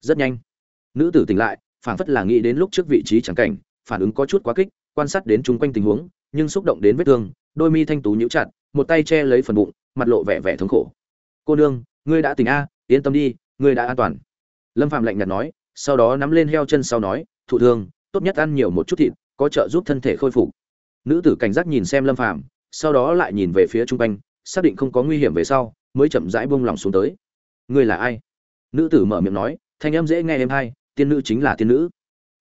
rất nhanh. Nữ tử tỉnh lại, phảng phất là nghĩ đến lúc trước vị trí chẳng cảnh, phản ứng có chút quá kích, quan sát đến chung quanh tình huống, nhưng xúc động đến vết thương, đôi mi thanh tú nhíu chặt, một tay che lấy phần bụng, mặt lộ vẻ vẻ thống khổ. Cô nương, ngươi đã tỉnh a, yên tâm đi, ngươi đã an toàn. Lâm phạm lạnh nhạt nói, sau đó nắm lên heo chân sau nói, thụ thương, tốt nhất ăn nhiều một chút thịt, có trợ giúp thân thể khôi phục. Nữ tử cảnh giác nhìn xem lâm phạm sau đó lại nhìn về phía chung quanh, xác định không có nguy hiểm về sau, mới chậm rãi buông lòng xuống tới. Ngươi là ai? Nữ tử mở miệng nói thanh âm dễ nghe êm hay, tiên nữ chính là tiên nữ.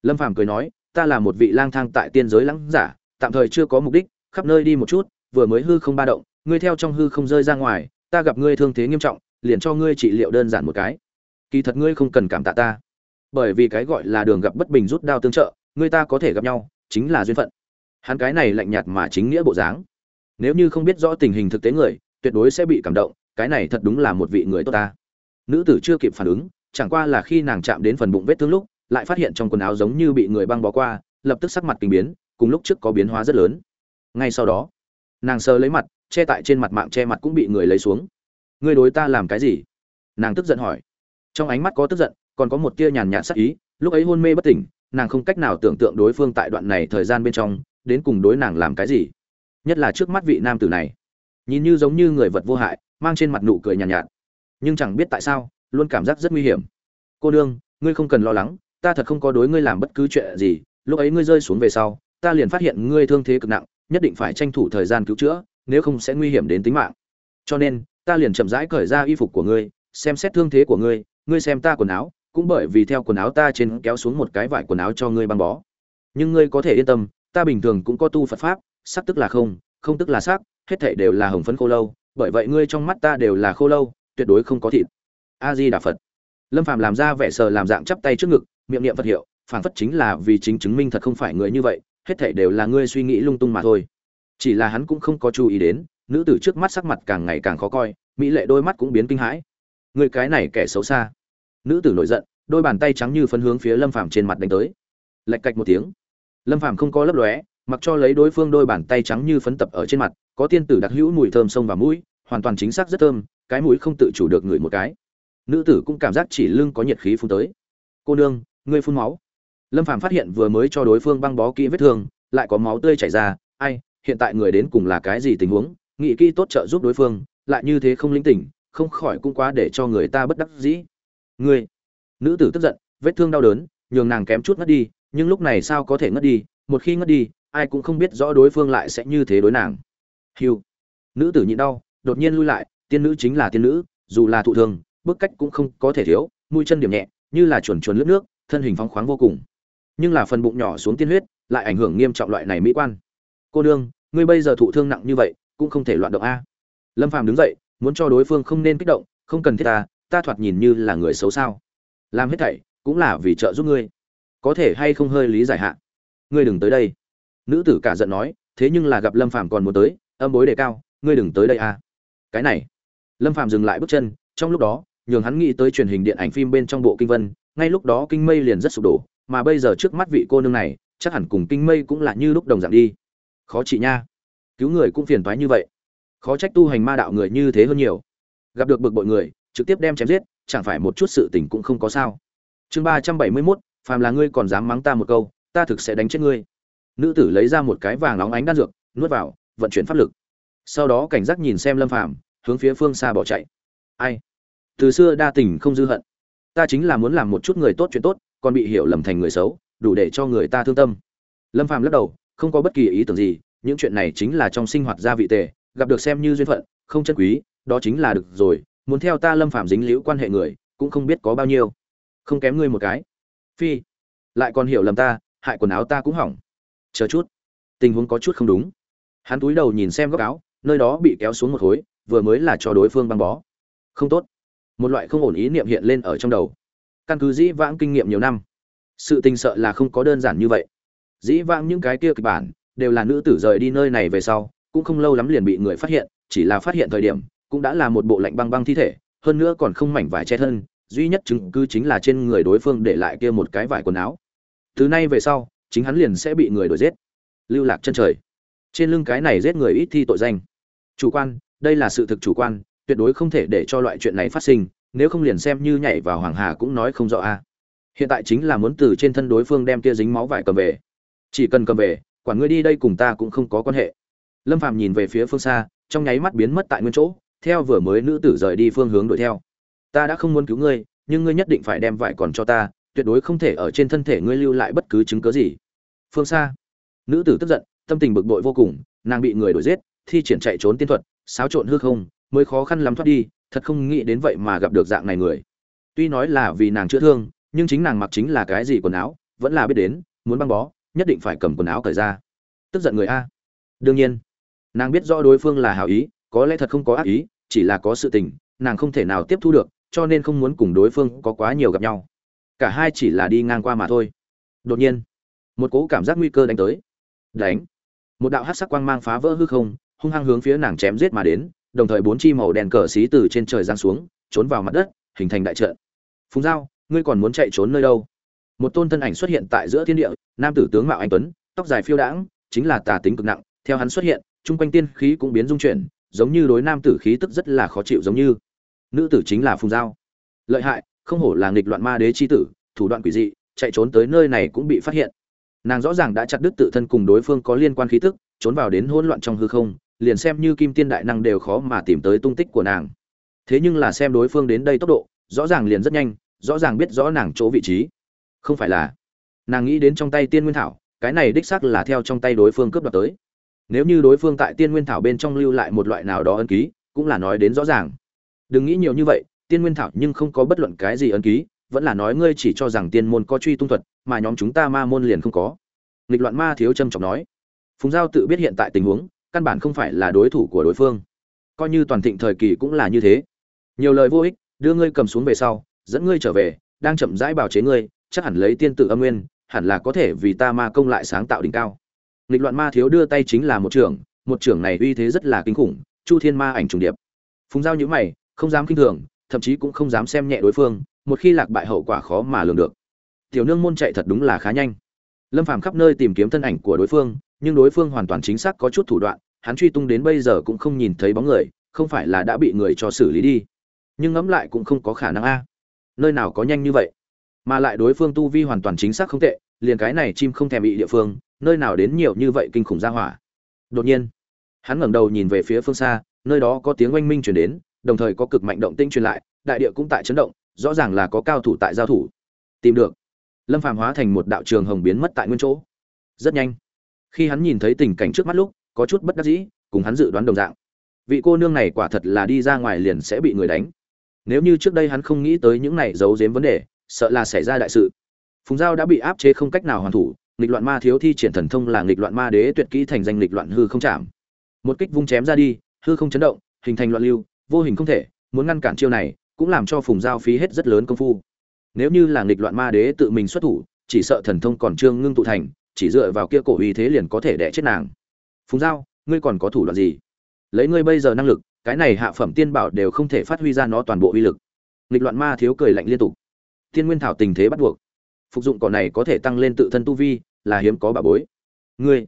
Lâm phàm cười nói, ta là một vị lang thang tại tiên giới lãng giả, tạm thời chưa có mục đích, khắp nơi đi một chút, vừa mới hư không ba động, ngươi theo trong hư không rơi ra ngoài, ta gặp ngươi thương thế nghiêm trọng, liền cho ngươi trị liệu đơn giản một cái. Kỳ thật ngươi không cần cảm tạ ta. Bởi vì cái gọi là đường gặp bất bình rút đao tương trợ, ngươi ta có thể gặp nhau, chính là duyên phận. Hắn cái này lạnh nhạt mà chính nghĩa bộ dáng. Nếu như không biết rõ tình hình thực tế người, tuyệt đối sẽ bị cảm động, cái này thật đúng là một vị người tốt ta. Nữ tử chưa kịp phản ứng chẳng qua là khi nàng chạm đến phần bụng vết thương lúc lại phát hiện trong quần áo giống như bị người băng bó qua lập tức sắc mặt kinh biến cùng lúc trước có biến hóa rất lớn. Ngay sau đó nàng sờ lấy mặt che tại trên mặt mạng che mặt cũng bị người lấy xuống. Ngươi đối ta làm cái gì? Nàng tức giận hỏi. Trong ánh mắt có tức giận còn có một tia nhàn nhạt sắc ý lúc ấy hôn mê bất tỉnh nàng không cách nào tưởng tượng đối phương tại đoạn này thời gian bên trong đến cùng đối nàng làm cái gì. Nhất là trước mắt vị nam tử này. Nhìn như giống như người vật vô hại mang trên mặt nụ cười nhàn nhạt, nhạt nhưng chẳng biết tại sao luôn cảm giác rất nguy hiểm. Cô nương, ngươi không cần lo lắng, ta thật không có đối ngươi làm bất cứ chuyện gì, lúc ấy ngươi rơi xuống về sau, ta liền phát hiện ngươi thương thế cực nặng, nhất định phải tranh thủ thời gian cứu chữa, nếu không sẽ nguy hiểm đến tính mạng. Cho nên, ta liền chậm rãi cởi ra y phục của ngươi, xem xét thương thế của ngươi ngươi xem ta quần áo, cũng bởi vì theo quần áo ta trên kéo xuống một cái vải quần áo cho ngươi băng bó. Nhưng ngươi có thể yên tâm, ta bình thường cũng có tu phật pháp, sắc tức là không không tức là sắc, hết thảy đều là hồng phấn khô lâu, bởi vậy ngươi trong mắt ta đều là khô lâu, tuyệt đối không có thịt a di đà phật. Lâm phàm làm ra vẻ sờ làm dạng chắp tay trước ngực, miệng niệm phật hiệu phản phất chính là vì chính chứng minh thật không phải người như vậy, hết thể đều là ngươi suy nghĩ lung tung mà thôi. Chỉ là hắn cũng không có chú ý đến, nữ tử trước mắt sắc mặt càng ngày càng khó coi, mỹ lệ đôi mắt cũng biến kinh hãi. Người cái này kẻ xấu xa. Nữ tử nổi giận, đôi bàn tay trắng như phấn hướng phía lâm phàm trên mặt đánh tới. Lạch cạch một tiếng. Lâm phàm không có lấp lóe, mặc cho lấy đối phương đôi bàn tay trắng như phấn tập ở trên mặt, có tiên tử đặc hữu mùi thơm sông và mũi, hoàn toàn chính xác rất thơm, cái mũi không tự chủ được ngửi một cái nữ tử cũng cảm giác chỉ lưng có nhiệt khí phun tới. Cô nương, ngươi phun máu. Lâm phàm phát hiện vừa mới cho đối phương băng bó kỹ vết thương, lại có máu tươi chảy ra. Ai, hiện tại người đến cùng là cái gì tình huống? Nghị kỹ tốt trợ giúp đối phương, lại như thế không linh tỉnh, không khỏi cũng quá để cho người ta bất đắc dĩ. Ngươi. Nữ tử tức giận, vết thương đau đớn, nhường nàng kém chút ngất đi, nhưng lúc này sao có thể ngất đi? Một khi ngất đi, ai cũng không biết rõ đối phương lại sẽ như thế đối nàng. Hiu nữ tử nhịn đau, đột nhiên lui lại, tiên nữ chính là tiên nữ, dù là thụ thương bước cách cũng không có thể thiếu, mũi chân điểm nhẹ, như là chuồn chuồn lướt nước, thân hình phóng khoáng vô cùng. Nhưng là phần bụng nhỏ xuống tiên huyết, lại ảnh hưởng nghiêm trọng loại này mỹ quan. Cô đương ngươi bây giờ thụ thương nặng như vậy, cũng không thể loạn động a. Lâm phàm đứng dậy, muốn cho đối phương không nên kích động, không cần thiết ta ta thoạt nhìn như là người xấu sao. Làm hết thảy, cũng là vì trợ giúp ngươi. Có thể hay không hơi lý giải hạn ngươi đừng tới đây. Nữ tử cả giận nói, thế nhưng là gặp lâm phàm còn muốn tới, âm bối đề cao, ngươi đừng tới đây a. Cái này. Lâm phàm dừng lại bước chân, trong lúc đó nhường hắn nghĩ tới truyền hình điện ảnh phim bên trong bộ kinh vân, ngay lúc đó kinh mây liền rất sụp đổ, mà bây giờ trước mắt vị cô nương này, chắc hẳn cùng kinh mây cũng là như lúc đồng dạng đi. Khó chị nha. Cứu người cũng phiền toái như vậy. Khó trách tu hành ma đạo người như thế hơn nhiều. Gặp được bực bội người, trực tiếp đem chém giết, chẳng phải một chút sự tình cũng không có sao. Chương ba trăm bảy mươi mốt, phàm là ngươi còn dám mắng ta một câu, ta thực sẽ đánh chết ngươi. Nữ tử lấy ra một cái vàng nóng ánh đan dược, nuốt vào, vận chuyển pháp lực. Sau đó cảnh giác nhìn xem lâm phàm, hướng phía phương xa bỏ chạy. Ai? Từ xưa đa tình không dư hận. Ta chính là muốn làm một chút người tốt chuyện tốt, còn bị hiểu lầm thành người xấu, đủ để cho người ta thương tâm. Lâm phàm lắc đầu, không có bất kỳ ý tưởng gì, những chuyện này chính là trong sinh hoạt gia vị tề, gặp được xem như duyên phận, không chân quý, đó chính là được rồi, muốn theo ta lâm phàm dính liễu quan hệ người, cũng không biết có bao nhiêu. Không kém ngươi một cái. Phi, lại còn hiểu lầm ta, hại quần áo ta cũng hỏng. Chờ chút, tình huống có chút không đúng. Hắn túi đầu nhìn xem góc áo, nơi đó bị kéo xuống một khối, vừa mới là cho đối phương băng bó. Không tốt một loại không ổn ý niệm hiện lên ở trong đầu. Căn cứ dĩ vãng kinh nghiệm nhiều năm, sự tình sợ là không có đơn giản như vậy. Dĩ vãng những cái kia kịch bản đều là nữ tử rời đi nơi này về sau, cũng không lâu lắm liền bị người phát hiện, chỉ là phát hiện thời điểm cũng đã là một bộ lạnh băng băng thi thể, hơn nữa còn không mảnh vải che thân, duy nhất chứng cứ chính là trên người đối phương để lại kia một cái vải quần áo. Từ nay về sau, chính hắn liền sẽ bị người đuổi giết. Lưu lạc chân trời. Trên lưng cái này giết người ít thi tội danh. Chủ quan, đây là sự thực chủ quan tuyệt đối không thể để cho loại chuyện này phát sinh, nếu không liền xem như nhảy vào hoàng hà cũng nói không rõ a. Hiện tại chính là muốn từ trên thân đối phương đem kia dính máu vải cầm về. Chỉ cần cầm về, quản ngươi đi đây cùng ta cũng không có quan hệ. Lâm phàm nhìn về phía phương xa, trong nháy mắt biến mất tại nguyên chỗ, theo vừa mới nữ tử rời đi phương hướng đuổi theo. Ta đã không muốn cứu ngươi, nhưng ngươi nhất định phải đem vải còn cho ta, tuyệt đối không thể ở trên thân thể ngươi lưu lại bất cứ chứng cớ gì. Phương xa, nữ tử tức giận, tâm tình bực bội vô cùng, nàng bị người đuổi giết, thi triển chạy trốn tiên thuật, xáo trộn hư không mới khó khăn lắm thoát đi, thật không nghĩ đến vậy mà gặp được dạng này người. Tuy nói là vì nàng chữa thương, nhưng chính nàng mặc chính là cái gì quần áo, vẫn là biết đến, muốn băng bó, nhất định phải cầm quần áo cởi ra. Tức giận người a. Đương nhiên, nàng biết rõ đối phương là hảo ý, có lẽ thật không có ác ý, chỉ là có sự tình, nàng không thể nào tiếp thu được, cho nên không muốn cùng đối phương có quá nhiều gặp nhau. Cả hai chỉ là đi ngang qua mà thôi. Đột nhiên, một cỗ cảm giác nguy cơ đánh tới. Đánh. Một đạo hát sắc quang mang phá vỡ hư không, hung hăng hướng phía nàng chém giết mà đến đồng thời bốn chi màu đèn cờ xí từ trên trời giáng xuống, trốn vào mặt đất, hình thành đại trận. Phùng giao, ngươi còn muốn chạy trốn nơi đâu? Một tôn thân ảnh xuất hiện tại giữa thiên địa, nam tử tướng mạo anh tuấn, tóc dài phiêu đãng, chính là tà tính cực nặng, theo hắn xuất hiện trung quanh tiên khí cũng biến dung chuyển, giống như đối nam tử khí tức rất là khó chịu giống như. Nữ tử chính là phùng giao. Lợi hại, không hổ là nghịch loạn ma đế chi tử, thủ đoạn quỷ dị, chạy trốn tới nơi này cũng bị phát hiện. Nàng rõ ràng đã chặt đứt tự thân cùng đối phương có liên quan khí tức, trốn vào đến hỗn loạn trong hư không liền xem như kim tiên đại năng đều khó mà tìm tới tung tích của nàng. Thế nhưng là xem đối phương đến đây tốc độ, rõ ràng liền rất nhanh, rõ ràng biết rõ nàng chỗ vị trí. Không phải là, nàng nghĩ đến trong tay tiên nguyên thảo, cái này đích xác là theo trong tay đối phương cướp đoạt tới. Nếu như đối phương tại tiên nguyên thảo bên trong lưu lại một loại nào đó ân ký, cũng là nói đến rõ ràng. Đừng nghĩ nhiều như vậy, tiên nguyên thảo nhưng không có bất luận cái gì ân ký, vẫn là nói ngươi chỉ cho rằng tiên môn có truy tung thuật, mà nhóm chúng ta ma môn liền không có. Nghịch loạn ma thiếu trâm trọng nói. Phùng giao tự biết hiện tại tình huống căn bản không phải là đối thủ của đối phương. Coi như toàn thịnh thời kỳ cũng là như thế. Nhiều lời vô ích, đưa ngươi cầm xuống về sau, dẫn ngươi trở về, đang chậm rãi bào chế ngươi, chắc hẳn lấy tiên tự âm nguyên, hẳn là có thể vì ta ma công lại sáng tạo đỉnh cao. Nghịch loạn ma thiếu đưa tay chính là một trưởng một trưởng này uy thế rất là kinh khủng, chu thiên ma ảnh trùng điệp. Phùng giao nhữ mày, không dám kinh thường, thậm chí cũng không dám xem nhẹ đối phương, một khi lạc bại hậu quả khó mà lường được. Tiểu nương môn chạy thật đúng là khá nhanh. Lâm phàm khắp nơi tìm kiếm thân ảnh của đối phương nhưng đối phương hoàn toàn chính xác có chút thủ đoạn, hắn truy tung đến bây giờ cũng không nhìn thấy bóng người, không phải là đã bị người cho xử lý đi. Nhưng ngẫm lại cũng không có khả năng a. Nơi nào có nhanh như vậy? Mà lại đối phương tu vi hoàn toàn chính xác không tệ, liền cái này chim không thèm bị địa phương, nơi nào đến nhiều như vậy kinh khủng ra hỏa. Đột nhiên, hắn ngẩng đầu nhìn về phía phương xa, nơi đó có tiếng oanh minh truyền đến, đồng thời có cực mạnh động tinh truyền lại, đại địa cũng tại chấn động, rõ ràng là có cao thủ tại giao thủ. Tìm được. Lâm phàm hóa thành một đạo trường hồng biến mất tại nguyên chỗ. Rất nhanh khi hắn nhìn thấy tình cảnh trước mắt lúc, có chút bất đắc dĩ, cùng hắn dự đoán đồng dạng. Vị cô nương này quả thật là đi ra ngoài liền sẽ bị người đánh. Nếu như trước đây hắn không nghĩ tới những này giấu giếm vấn đề, sợ là xảy ra đại sự. Phùng giao đã bị áp chế không cách nào hoàn thủ, nghịch loạn ma thiếu thi triển thần thông là nghịch loạn ma đế tuyệt kỹ thành danh nghịch loạn hư không chạm. Một kích vung chém ra đi, hư không chấn động, hình thành loạn lưu, vô hình không thể, muốn ngăn cản chiêu này, cũng làm cho phùng giao phí hết rất lớn công phu. Nếu như là nghịch loạn ma đế tự mình xuất thủ, chỉ sợ thần thông còn trương ngưng tụ thành chỉ dựa vào kia cổ uy thế liền có thể đẻ chết nàng. Phùng giao, ngươi còn có thủ đoạn gì? Lấy ngươi bây giờ năng lực, cái này hạ phẩm tiên bảo đều không thể phát huy ra nó toàn bộ uy lực. Nghịch loạn ma thiếu cười lạnh liên tục. Tiên nguyên thảo tình thế bắt buộc. Phục dụng cỏ này có thể tăng lên tự thân tu vi, là hiếm có bà bối. Ngươi.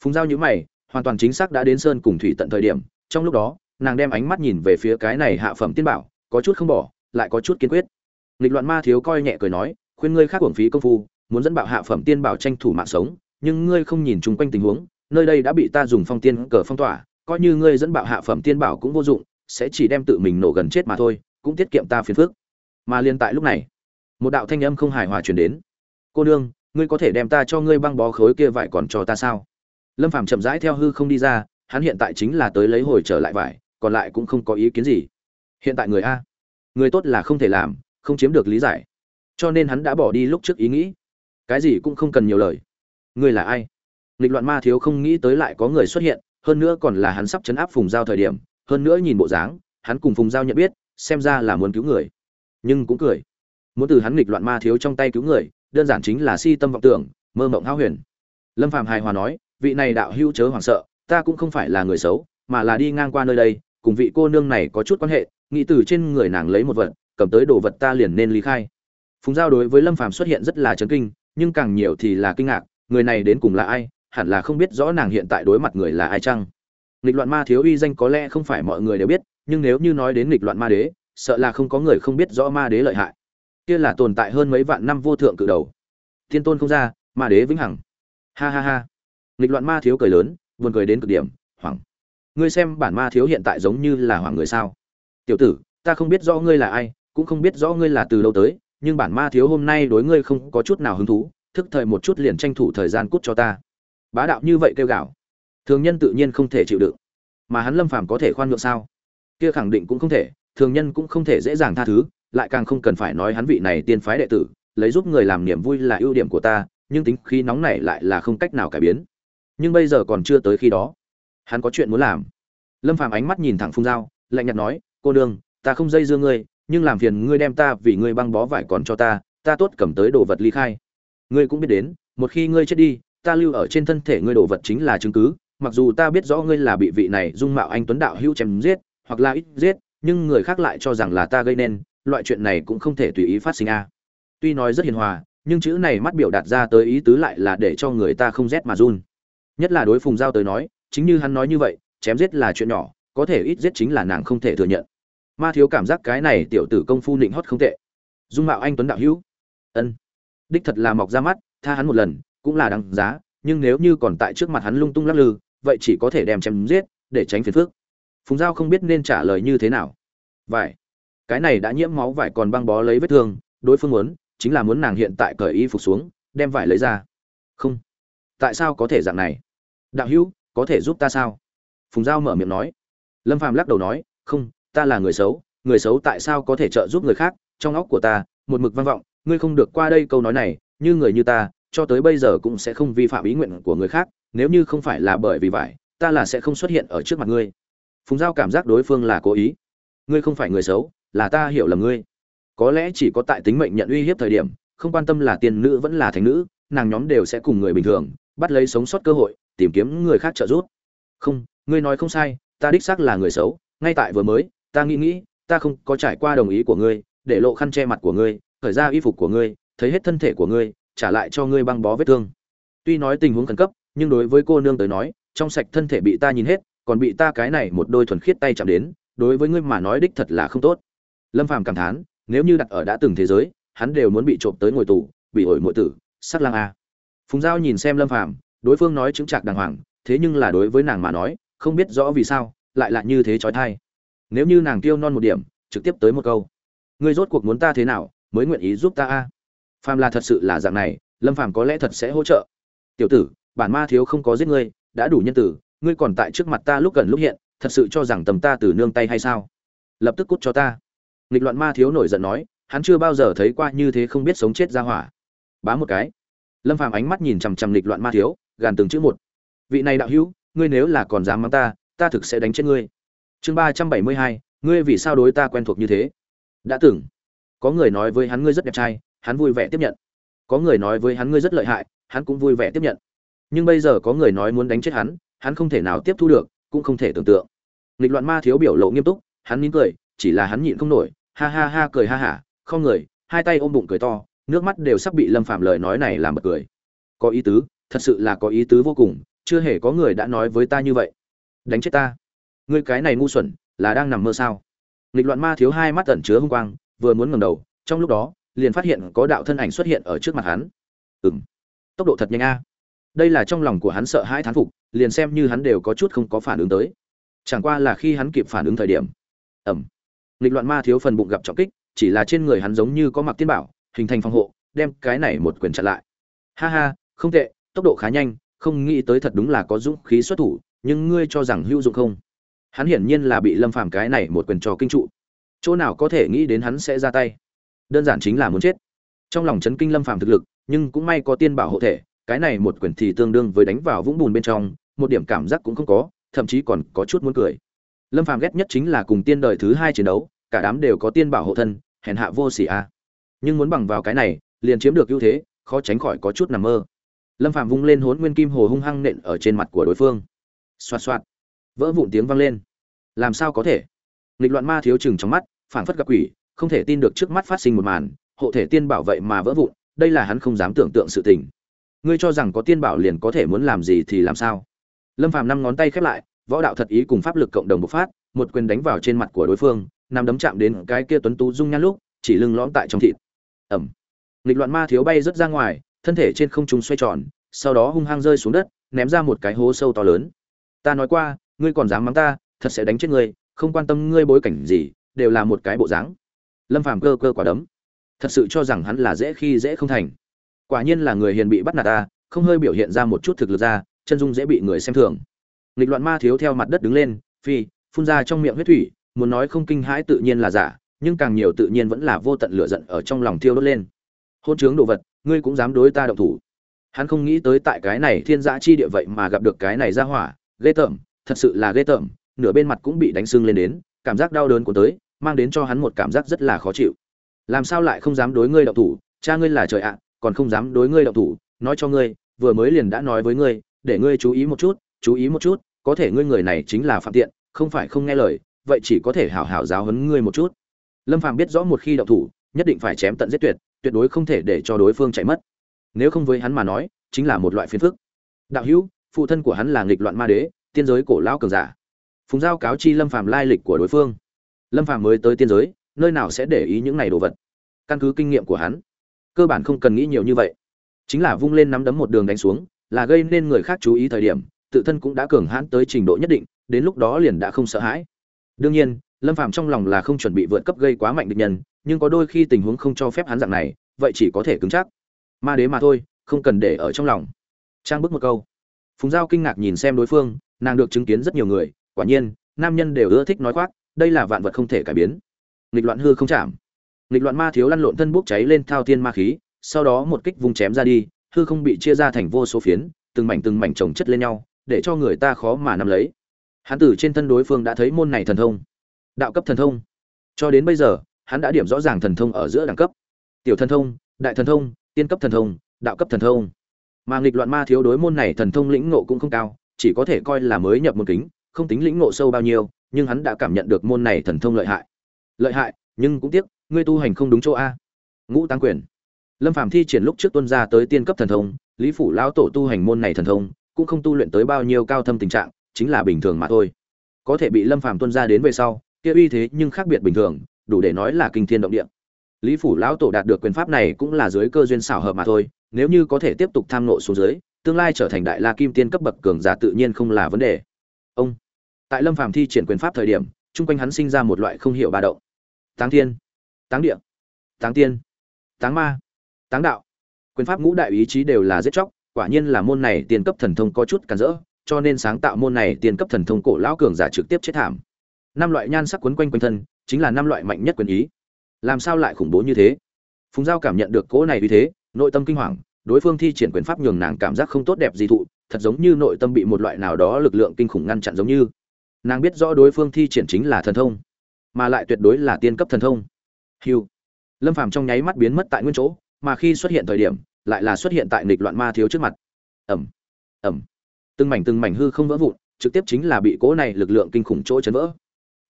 Phùng giao nhữ mày, hoàn toàn chính xác đã đến sơn cùng thủy tận thời điểm. Trong lúc đó, nàng đem ánh mắt nhìn về phía cái này hạ phẩm tiên bảo, có chút không bỏ, lại có chút kiên quyết. Nghịch loạn ma thiếu coi nhẹ cười nói, khuyên ngươi khác uổng phí công phu muốn dẫn bạo hạ phẩm tiên bảo tranh thủ mạng sống, nhưng ngươi không nhìn chung quanh tình huống, nơi đây đã bị ta dùng phong tiên cờ phong tỏa, coi như ngươi dẫn bạo hạ phẩm tiên bảo cũng vô dụng, sẽ chỉ đem tự mình nổ gần chết mà thôi, cũng tiết kiệm ta phiền phức. Mà liên tại lúc này, một đạo thanh âm không hài hòa truyền đến. Cô nương, ngươi có thể đem ta cho ngươi băng bó khối kia vải còn cho ta sao? Lâm phàm chậm rãi theo hư không đi ra, hắn hiện tại chính là tới lấy hồi trở lại vải, còn lại cũng không có ý kiến gì. Hiện tại người a, người tốt là không thể làm, không chiếm được lý giải. Cho nên hắn đã bỏ đi lúc trước ý nghĩ cái gì cũng không cần nhiều lời. Ngươi là ai? Nghịch loạn ma thiếu không nghĩ tới lại có người xuất hiện, hơn nữa còn là hắn sắp chấn áp phùng giao thời điểm, hơn nữa nhìn bộ dáng, hắn cùng phùng giao nhận biết, xem ra là muốn cứu người. Nhưng cũng cười. Muốn từ hắn nghịch loạn ma thiếu trong tay cứu người, đơn giản chính là si tâm vọng tưởng, mơ mộng hao huyền. Lâm phạm hài hòa nói, vị này đạo hữu chớ hoảng sợ, ta cũng không phải là người xấu, mà là đi ngang qua nơi đây, cùng vị cô nương này có chút quan hệ, nghĩ từ trên người nàng lấy một vật, cầm tới đồ vật ta liền nên lý khai. Phùng giao đối với lâm phàm xuất hiện rất là chấn kinh nhưng càng nhiều thì là kinh ngạc, người này đến cùng là ai, hẳn là không biết rõ nàng hiện tại đối mặt người là ai chăng. Nghịch loạn ma thiếu uy danh có lẽ không phải mọi người đều biết, nhưng nếu như nói đến nghịch loạn ma đế, sợ là không có người không biết rõ ma đế lợi hại. Kia là tồn tại hơn mấy vạn năm vô thượng cự đầu. Thiên tôn không ra, ma đế vĩnh hằng. Ha ha ha. Nghịch loạn ma thiếu cười lớn, buồn cười đến cực điểm, hoảng. Ngươi xem bản ma thiếu hiện tại giống như là hoảng người sao? Tiểu tử, ta không biết rõ ngươi là ai, cũng không biết rõ ngươi là từ đâu tới nhưng bản ma thiếu hôm nay đối ngươi không có chút nào hứng thú, thức thời một chút liền tranh thủ thời gian cút cho ta. Bá đạo như vậy kêu gào, thường nhân tự nhiên không thể chịu đựng. Mà hắn lâm phàm có thể khoan nhượng sao? Kia khẳng định cũng không thể, thường nhân cũng không thể dễ dàng tha thứ, lại càng không cần phải nói hắn vị này tiên phái đệ tử, lấy giúp người làm niềm vui là ưu điểm của ta, nhưng tính khí nóng này lại là không cách nào cải biến. Nhưng bây giờ còn chưa tới khi đó, hắn có chuyện muốn làm. Lâm phàm ánh mắt nhìn thẳng phung giao, lạnh nhạt nói, cô đương ta không dây dưa ngươi nhưng làm phiền ngươi đem ta vì ngươi băng bó vải còn cho ta ta tốt cầm tới đồ vật ly khai. Ngươi cũng biết đến, một khi ngươi chết đi, ta lưu ở trên thân thể ngươi đồ vật chính là chứng cứ, mặc dù ta biết rõ ngươi là bị vị này dung mạo anh tuấn đạo hữu chém giết, hoặc là ít giết, nhưng người khác lại cho rằng là ta gây nên, loại chuyện này cũng không thể tùy ý phát sinh a. Tuy nói rất hiền hòa, nhưng chữ này mắt biểu đạt ra tới ý tứ lại là để cho người ta không rét mà run. Nhất là đối phùng giao tới nói, chính như hắn nói như vậy, chém giết là chuyện nhỏ, có thể ít giết chính là nàng không thể thừa nhận ma thiếu cảm giác cái này tiểu tử công phu nịnh hót không tệ. Dung mạo anh tuấn đạo hữu. Ân. Đích thật là mọc ra mắt, tha hắn một lần, cũng là đáng giá, nhưng nếu như còn tại trước mặt hắn lung tung lắc lư, vậy chỉ có thể đem chém giết, để tránh phiền phức. Phùng giao không biết nên trả lời như thế nào. Vải. Cái này đã nhiễm máu vải còn băng bó lấy vết thương, đối phương muốn, chính là muốn nàng hiện tại cởi y phục xuống, đem vải lấy ra. Không. Tại sao có thể dạng này? Đạo hữu, có thể giúp ta sao? Phùng giao mở miệng nói. Lâm phàm lắc đầu nói, không ta là người xấu người xấu tại sao có thể trợ giúp người khác? Trong óc của ta, một mực vang vọng, ngươi không được qua đây câu nói này, như người như ta, cho tới bây giờ cũng sẽ không vi phạm ý nguyện của người khác, nếu như không phải là bởi vì vậy, ta là sẽ không xuất hiện ở trước mặt ngươi. Phùng giao cảm giác đối phương là cố ý. Ngươi không phải người xấu, là ta hiểu lầm ngươi. Có lẽ chỉ có tại tính mệnh nhận uy hiếp thời điểm, không quan tâm là tiền nữ vẫn là thành nữ, nàng nhóm đều sẽ cùng người bình thường, bắt lấy sống sót cơ hội, tìm kiếm người khác trợ giúp. Không, ngươi nói không sai, ta đích xác là người xấu, ngay tại vừa mới ta nghĩ nghĩ, ta không có trải qua đồng ý của ngươi, để lộ khăn che mặt của ngươi khởi ra y phục của ngươi, thấy hết thân thể của ngươi, trả lại cho ngươi băng bó vết thương. Tuy nói tình huống khẩn cấp, nhưng đối với cô nương tới nói, trong sạch thân thể bị ta nhìn hết, còn bị ta cái này một đôi thuần khiết tay chạm đến, đối với ngươi mà nói đích thật là không tốt. Lâm phàm cảm thán, nếu như đặt ở đã từng thế giới, hắn đều muốn bị trộm tới ngồi tù, bị ổi mọi tử, sắc lang a. Phùng giao nhìn xem lâm phàm, đối phương nói chứng trạc đàng hoàng, thế nhưng là đối với nàng mà nói, không biết rõ vì sao, lại là như thế trói thai nếu như nàng tiêu non một điểm, trực tiếp tới một câu. Ngươi rốt cuộc muốn ta thế nào, mới nguyện ý giúp ta a? Phàm là thật sự là dạng này, lâm phàm có lẽ thật sẽ hỗ trợ. Tiểu tử, bản ma thiếu không có giết ngươi, đã đủ nhân tử, ngươi còn tại trước mặt ta lúc gần lúc hiện, thật sự cho rằng tầm ta từ nương tay hay sao? Lập tức cút cho ta. Nghịch loạn ma thiếu nổi giận nói, hắn chưa bao giờ thấy qua như thế không biết sống chết ra hỏa. Bá một cái. Lâm phàm ánh mắt nhìn chằm chằm nghịch loạn ma thiếu, gàn từng chữ một. Vị này đạo hữu, ngươi nếu là còn dám mắng ta ta thực sẽ đánh chết ngươi chương ba trăm bảy mươi hai, ngươi vì sao đối ta quen thuộc như thế? Đã từng, có người nói với hắn ngươi rất đẹp trai, hắn vui vẻ tiếp nhận. Có người nói với hắn ngươi rất lợi hại, hắn cũng vui vẻ tiếp nhận. Nhưng bây giờ có người nói muốn đánh chết hắn hắn không thể nào tiếp thu được, cũng không thể tưởng tượng. Nghịch loạn ma thiếu biểu lộ nghiêm túc, hắn nín cười, chỉ là hắn nhịn không nổi, ha ha ha cười ha hả không người, hai tay ôm bụng cười to, nước mắt đều sắp bị lâm phạm lời nói này làm bật cười. Có ý tứ, thật sự là có ý tứ vô cùng, chưa hề có người đã nói với ta như vậy. Đánh chết ta ngươi cái này ngu xuẩn, là đang nằm mơ sao? Nghịch loạn ma thiếu hai mắt tẩn chứa hung quang, vừa muốn ngẩng đầu, trong lúc đó, liền phát hiện có đạo thân ảnh xuất hiện ở trước mặt hắn. Ừm. Tốc độ thật nhanh a. Đây là trong lòng của hắn sợ hãi thán phục, liền xem như hắn đều có chút không có phản ứng tới. Chẳng qua là khi hắn kịp phản ứng thời điểm. Ẩm nghịch loạn ma thiếu phần bụng gặp trọng kích, chỉ là trên người hắn giống như có mặc tiên bảo, hình thành phòng hộ, đem cái này một quyền chặn lại. Ha ha, không tệ, tốc độ khá nhanh, không nghĩ tới thật đúng là có dũng khí xuất thủ, nhưng ngươi cho rằng hữu dụng không? Hắn hiển nhiên là bị lâm phàm cái này một quyền trò kinh trụ. Chỗ nào có thể nghĩ đến hắn sẽ ra tay. Đơn giản chính là muốn chết. Trong lòng chấn kinh lâm phàm thực lực, nhưng cũng may có tiên bảo hộ thể, cái này một quyền thì tương đương với đánh vào vũng bùn bên trong, một điểm cảm giác cũng không có, thậm chí còn có chút muốn cười. Lâm phàm ghét nhất chính là cùng tiên đời thứ hai chiến đấu, cả đám đều có tiên bảo hộ thân, hèn hạ vô sỉ a. Nhưng muốn bằng vào cái này, liền chiếm được ưu thế, khó tránh khỏi có chút nằm mơ. Lâm phàm vung lên hốn nguyên kim hồ hung hăng nện ở trên mặt của đối phương. Xoạt xoạt vỡ vụn tiếng vang lên. Làm sao có thể? Nghịch loạn ma thiếu chừng trong mắt, phảng phất gặp quỷ, không thể tin được trước mắt phát sinh một màn, hộ thể tiên bảo vậy mà vỡ vụn, đây là hắn không dám tưởng tượng sự tình. Ngươi cho rằng có tiên bảo liền có thể muốn làm gì thì làm sao? Lâm phàm năm ngón tay khép lại, võ đạo thật ý cùng pháp lực cộng đồng bộc phát, một quyền đánh vào trên mặt của đối phương nằm đấm chạm đến cái kia tuấn tú dung nhan lúc, chỉ lưng lõm tại trong thịt. Ẩm nghịch loạn ma thiếu bay rất ra ngoài, thân thể trên không trung xoay tròn, sau đó hung hăng rơi xuống đất, ném ra một cái hố sâu to lớn. Ta nói qua ngươi còn dám mắng ta, thật sẽ đánh chết ngươi, không quan tâm ngươi bối cảnh gì, đều là một cái bộ dáng. Lâm phàm cơ cơ quả đấm. Thật sự cho rằng hắn là dễ khi dễ không thành. Quả nhiên là người hiền bị bắt nạt ta, không hơi biểu hiện ra một chút thực lực ra, chân dung dễ bị người xem thường. Nghịch loạn ma thiếu theo mặt đất đứng lên, phi, phun ra trong miệng huyết thủy, muốn nói không kinh hãi tự nhiên là giả, nhưng càng nhiều tự nhiên vẫn là vô tận lửa giận ở trong lòng thiêu đốt lên. Hôn chướng đồ vật, ngươi cũng dám đối ta động thủ. Hắn không nghĩ tới tại cái này thiên giã chi địa vậy mà gặp được cái này ra hỏa, ghê tởm thật sự là ghê tởm, nửa bên mặt cũng bị đánh sưng lên đến, cảm giác đau đớn của tới, mang đến cho hắn một cảm giác rất là khó chịu. Làm sao lại không dám đối ngươi đậu thủ? Cha ngươi là trời ạ, còn không dám đối ngươi đậu thủ. Nói cho ngươi, vừa mới liền đã nói với ngươi, để ngươi chú ý một chút, chú ý một chút, có thể ngươi người này chính là phạm tiện, không phải không nghe lời, vậy chỉ có thể hảo hảo giáo huấn ngươi một chút. Lâm phàm biết rõ một khi đậu thủ, nhất định phải chém tận giết tuyệt tuyệt đối không thể để cho đối phương chạy mất. Nếu không với hắn mà nói, chính là một loại phiền phức. Đạo hữu, phụ thân của hắn là nghịch loạn ma đế tiên giới cổ lão cường giả. Phùng giao cáo chi lâm phàm lai lịch của đối phương. Lâm phàm mới tới tiên giới, nơi nào sẽ để ý những này đồ vật? Căn cứ kinh nghiệm của hắn, cơ bản không cần nghĩ nhiều như vậy. Chính là vung lên nắm đấm một đường đánh xuống, là gây nên người khác chú ý thời điểm, tự thân cũng đã cường hãn tới trình độ nhất định, đến lúc đó liền đã không sợ hãi. Đương nhiên, lâm phàm trong lòng là không chuẩn bị vượt cấp gây quá mạnh địch nhân, nhưng có đôi khi tình huống không cho phép hắn dạng này, vậy chỉ có thể cứng chắc. Ma đế mà thôi, không cần để ở trong lòng. Trang bức một câu. Phùng giao kinh ngạc nhìn xem đối phương nàng được chứng kiến rất nhiều người, quả nhiên, nam nhân đều ưa thích nói khoác, đây là vạn vật không thể cải biến. Nghịch loạn hư không chạm. Nghịch loạn ma thiếu lăn lộn thân bốc cháy lên thao thiên ma khí, sau đó một kích vùng chém ra đi, hư không bị chia ra thành vô số phiến, từng mảnh từng mảnh chồng chất lên nhau, để cho người ta khó mà nắm lấy. Hắn từ trên thân đối phương đã thấy môn này thần thông. Đạo cấp thần thông. Cho đến bây giờ, hắn đã điểm rõ ràng thần thông ở giữa đẳng cấp. Tiểu thần thông, đại thần thông, tiên cấp thần thông, đạo cấp thần thông. Mà nghịch loạn ma thiếu đối môn này thần thông lĩnh ngộ cũng không cao chỉ có thể coi là mới nhập môn kính, không tính lĩnh ngộ sâu bao nhiêu, nhưng hắn đã cảm nhận được môn này thần thông lợi hại. Lợi hại, nhưng cũng tiếc, ngươi tu hành không đúng chỗ a. Ngũ tăng quyền. Lâm phàm thi triển lúc trước tuân ra tới tiên cấp thần thông, lý phủ lão tổ tu hành môn này thần thông, cũng không tu luyện tới bao nhiêu cao thâm tình trạng, chính là bình thường mà thôi. Có thể bị lâm phàm tuân ra đến về sau, kia uy thế nhưng khác biệt bình thường, đủ để nói là kinh thiên động địa. Lý phủ lão tổ đạt được quyền pháp này cũng là dưới cơ duyên xảo hợp mà thôi, nếu như có thể tiếp tục tham ngộ xuống dưới tương lai trở thành đại la kim tiên cấp bậc cường giả tự nhiên không là vấn đề. Ông, tại lâm phàm thi triển quyền pháp thời điểm, chung quanh hắn sinh ra một loại không hiểu ba động. Táng thiên, táng địa, táng tiên, táng ma, táng đạo. Quyền pháp ngũ đại ý chí đều là giết chóc, quả nhiên là môn này tiền cấp thần thông có chút cản rỡ, cho nên sáng tạo môn này tiền cấp thần thông cổ lão cường giả trực tiếp chết thảm. Năm loại nhan sắc quấn quanh quanh thân, chính là năm loại mạnh nhất quyền ý. Làm sao lại khủng bố như thế? Phùng giao cảm nhận được cỗ này uy thế, nội tâm kinh hoàng đối phương thi triển quyền pháp nhường nàng cảm giác không tốt đẹp gì thụ, thật giống như nội tâm bị một loại nào đó lực lượng kinh khủng ngăn chặn giống như. Nàng biết rõ đối phương thi triển chính là thần thông, mà lại tuyệt đối là tiên cấp thần thông. Hiu lâm phàm trong nháy mắt biến mất tại nguyên chỗ, mà khi xuất hiện thời điểm, lại là xuất hiện tại nghịch loạn ma thiếu trước mặt. Ẩm ẩm từng mảnh từng mảnh hư không vỡ vụn, trực tiếp chính là bị cố này lực lượng kinh khủng chỗ chấn vỡ.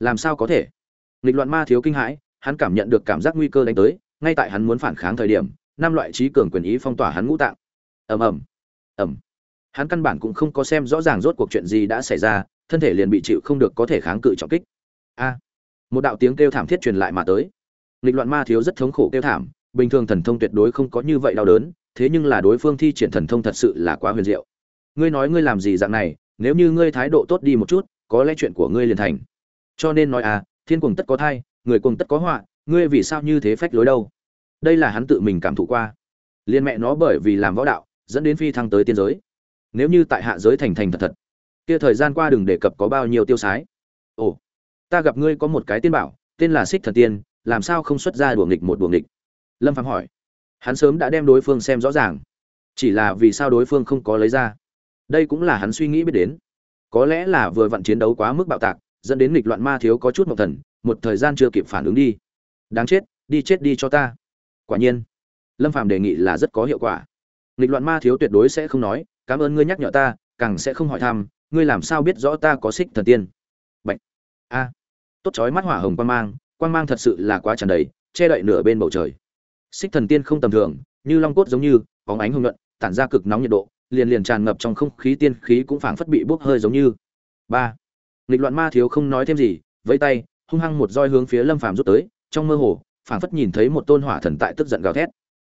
Làm sao có thể? Nghịch loạn ma thiếu kinh hãi, hắn cảm nhận được cảm giác nguy cơ đánh tới, ngay tại hắn muốn phản kháng thời điểm năm loại trí cường quyền ý phong tỏa hắn ngũ tạng. Ầm ầm. Ầm. Hắn căn bản cũng không có xem rõ ràng rốt cuộc chuyện gì đã xảy ra, thân thể liền bị chịu không được có thể kháng cự trọng kích. A. Một đạo tiếng kêu thảm thiết truyền lại mà tới. Nghịch loạn ma thiếu rất thống khổ kêu thảm, bình thường thần thông tuyệt đối không có như vậy đau đớn, thế nhưng là đối phương thi triển thần thông thật sự là quá huyền diệu. Ngươi nói ngươi làm gì dạng này, nếu như ngươi thái độ tốt đi một chút, có lẽ chuyện của ngươi liền thành. Cho nên nói à thiên cuồng tất có thai, người cuồng tất có họa, ngươi vì sao như thế phách lối đâu? Đây là hắn tự mình cảm thụ qua. Liên mẹ nó bởi vì làm võ đạo, dẫn đến phi thăng tới tiên giới. Nếu như tại hạ giới thành thành thật thật, kia thời gian qua đừng đề cập có bao nhiêu tiêu sái. Ồ, ta gặp ngươi có một cái tiên bảo, tên là xích thần tiên, làm sao không xuất ra đùa nghịch một đùa nghịch? Lâm phạm hỏi. Hắn sớm đã đem đối phương xem rõ ràng. Chỉ là vì sao đối phương không có lấy ra? Đây cũng là hắn suy nghĩ biết đến. Có lẽ là vừa vặn chiến đấu quá mức bạo tạc, dẫn đến nghịch loạn ma thiếu có chút mộng thần, một thời gian chưa kịp phản ứng đi. Đáng chết, đi chết đi cho ta quả nhiên, lâm phàm đề nghị là rất có hiệu quả. Nghịch loạn ma thiếu tuyệt đối sẽ không nói, cảm ơn ngươi nhắc nhở ta, càng sẽ không hỏi thăm, ngươi làm sao biết rõ ta có xích thần tiên? Bệnh a. Tốt chói mắt hỏa hồng quan mang quan mang thật sự là quá tràn đầy, che đậy nửa bên bầu trời. Xích thần tiên không tầm thường, như long cốt giống như, bóng ánh hồng nhuận, tản ra cực nóng nhiệt độ, liền liền tràn ngập trong không khí tiên khí cũng phảng phất bị bốc hơi giống như. Ba. Nghịch loạn ma thiếu không nói thêm gì với tay, hung hăng một roi hướng phía lâm phàm rút tới, trong mơ hồ phảng phất nhìn thấy một tôn hỏa thần tại tức giận gào thét.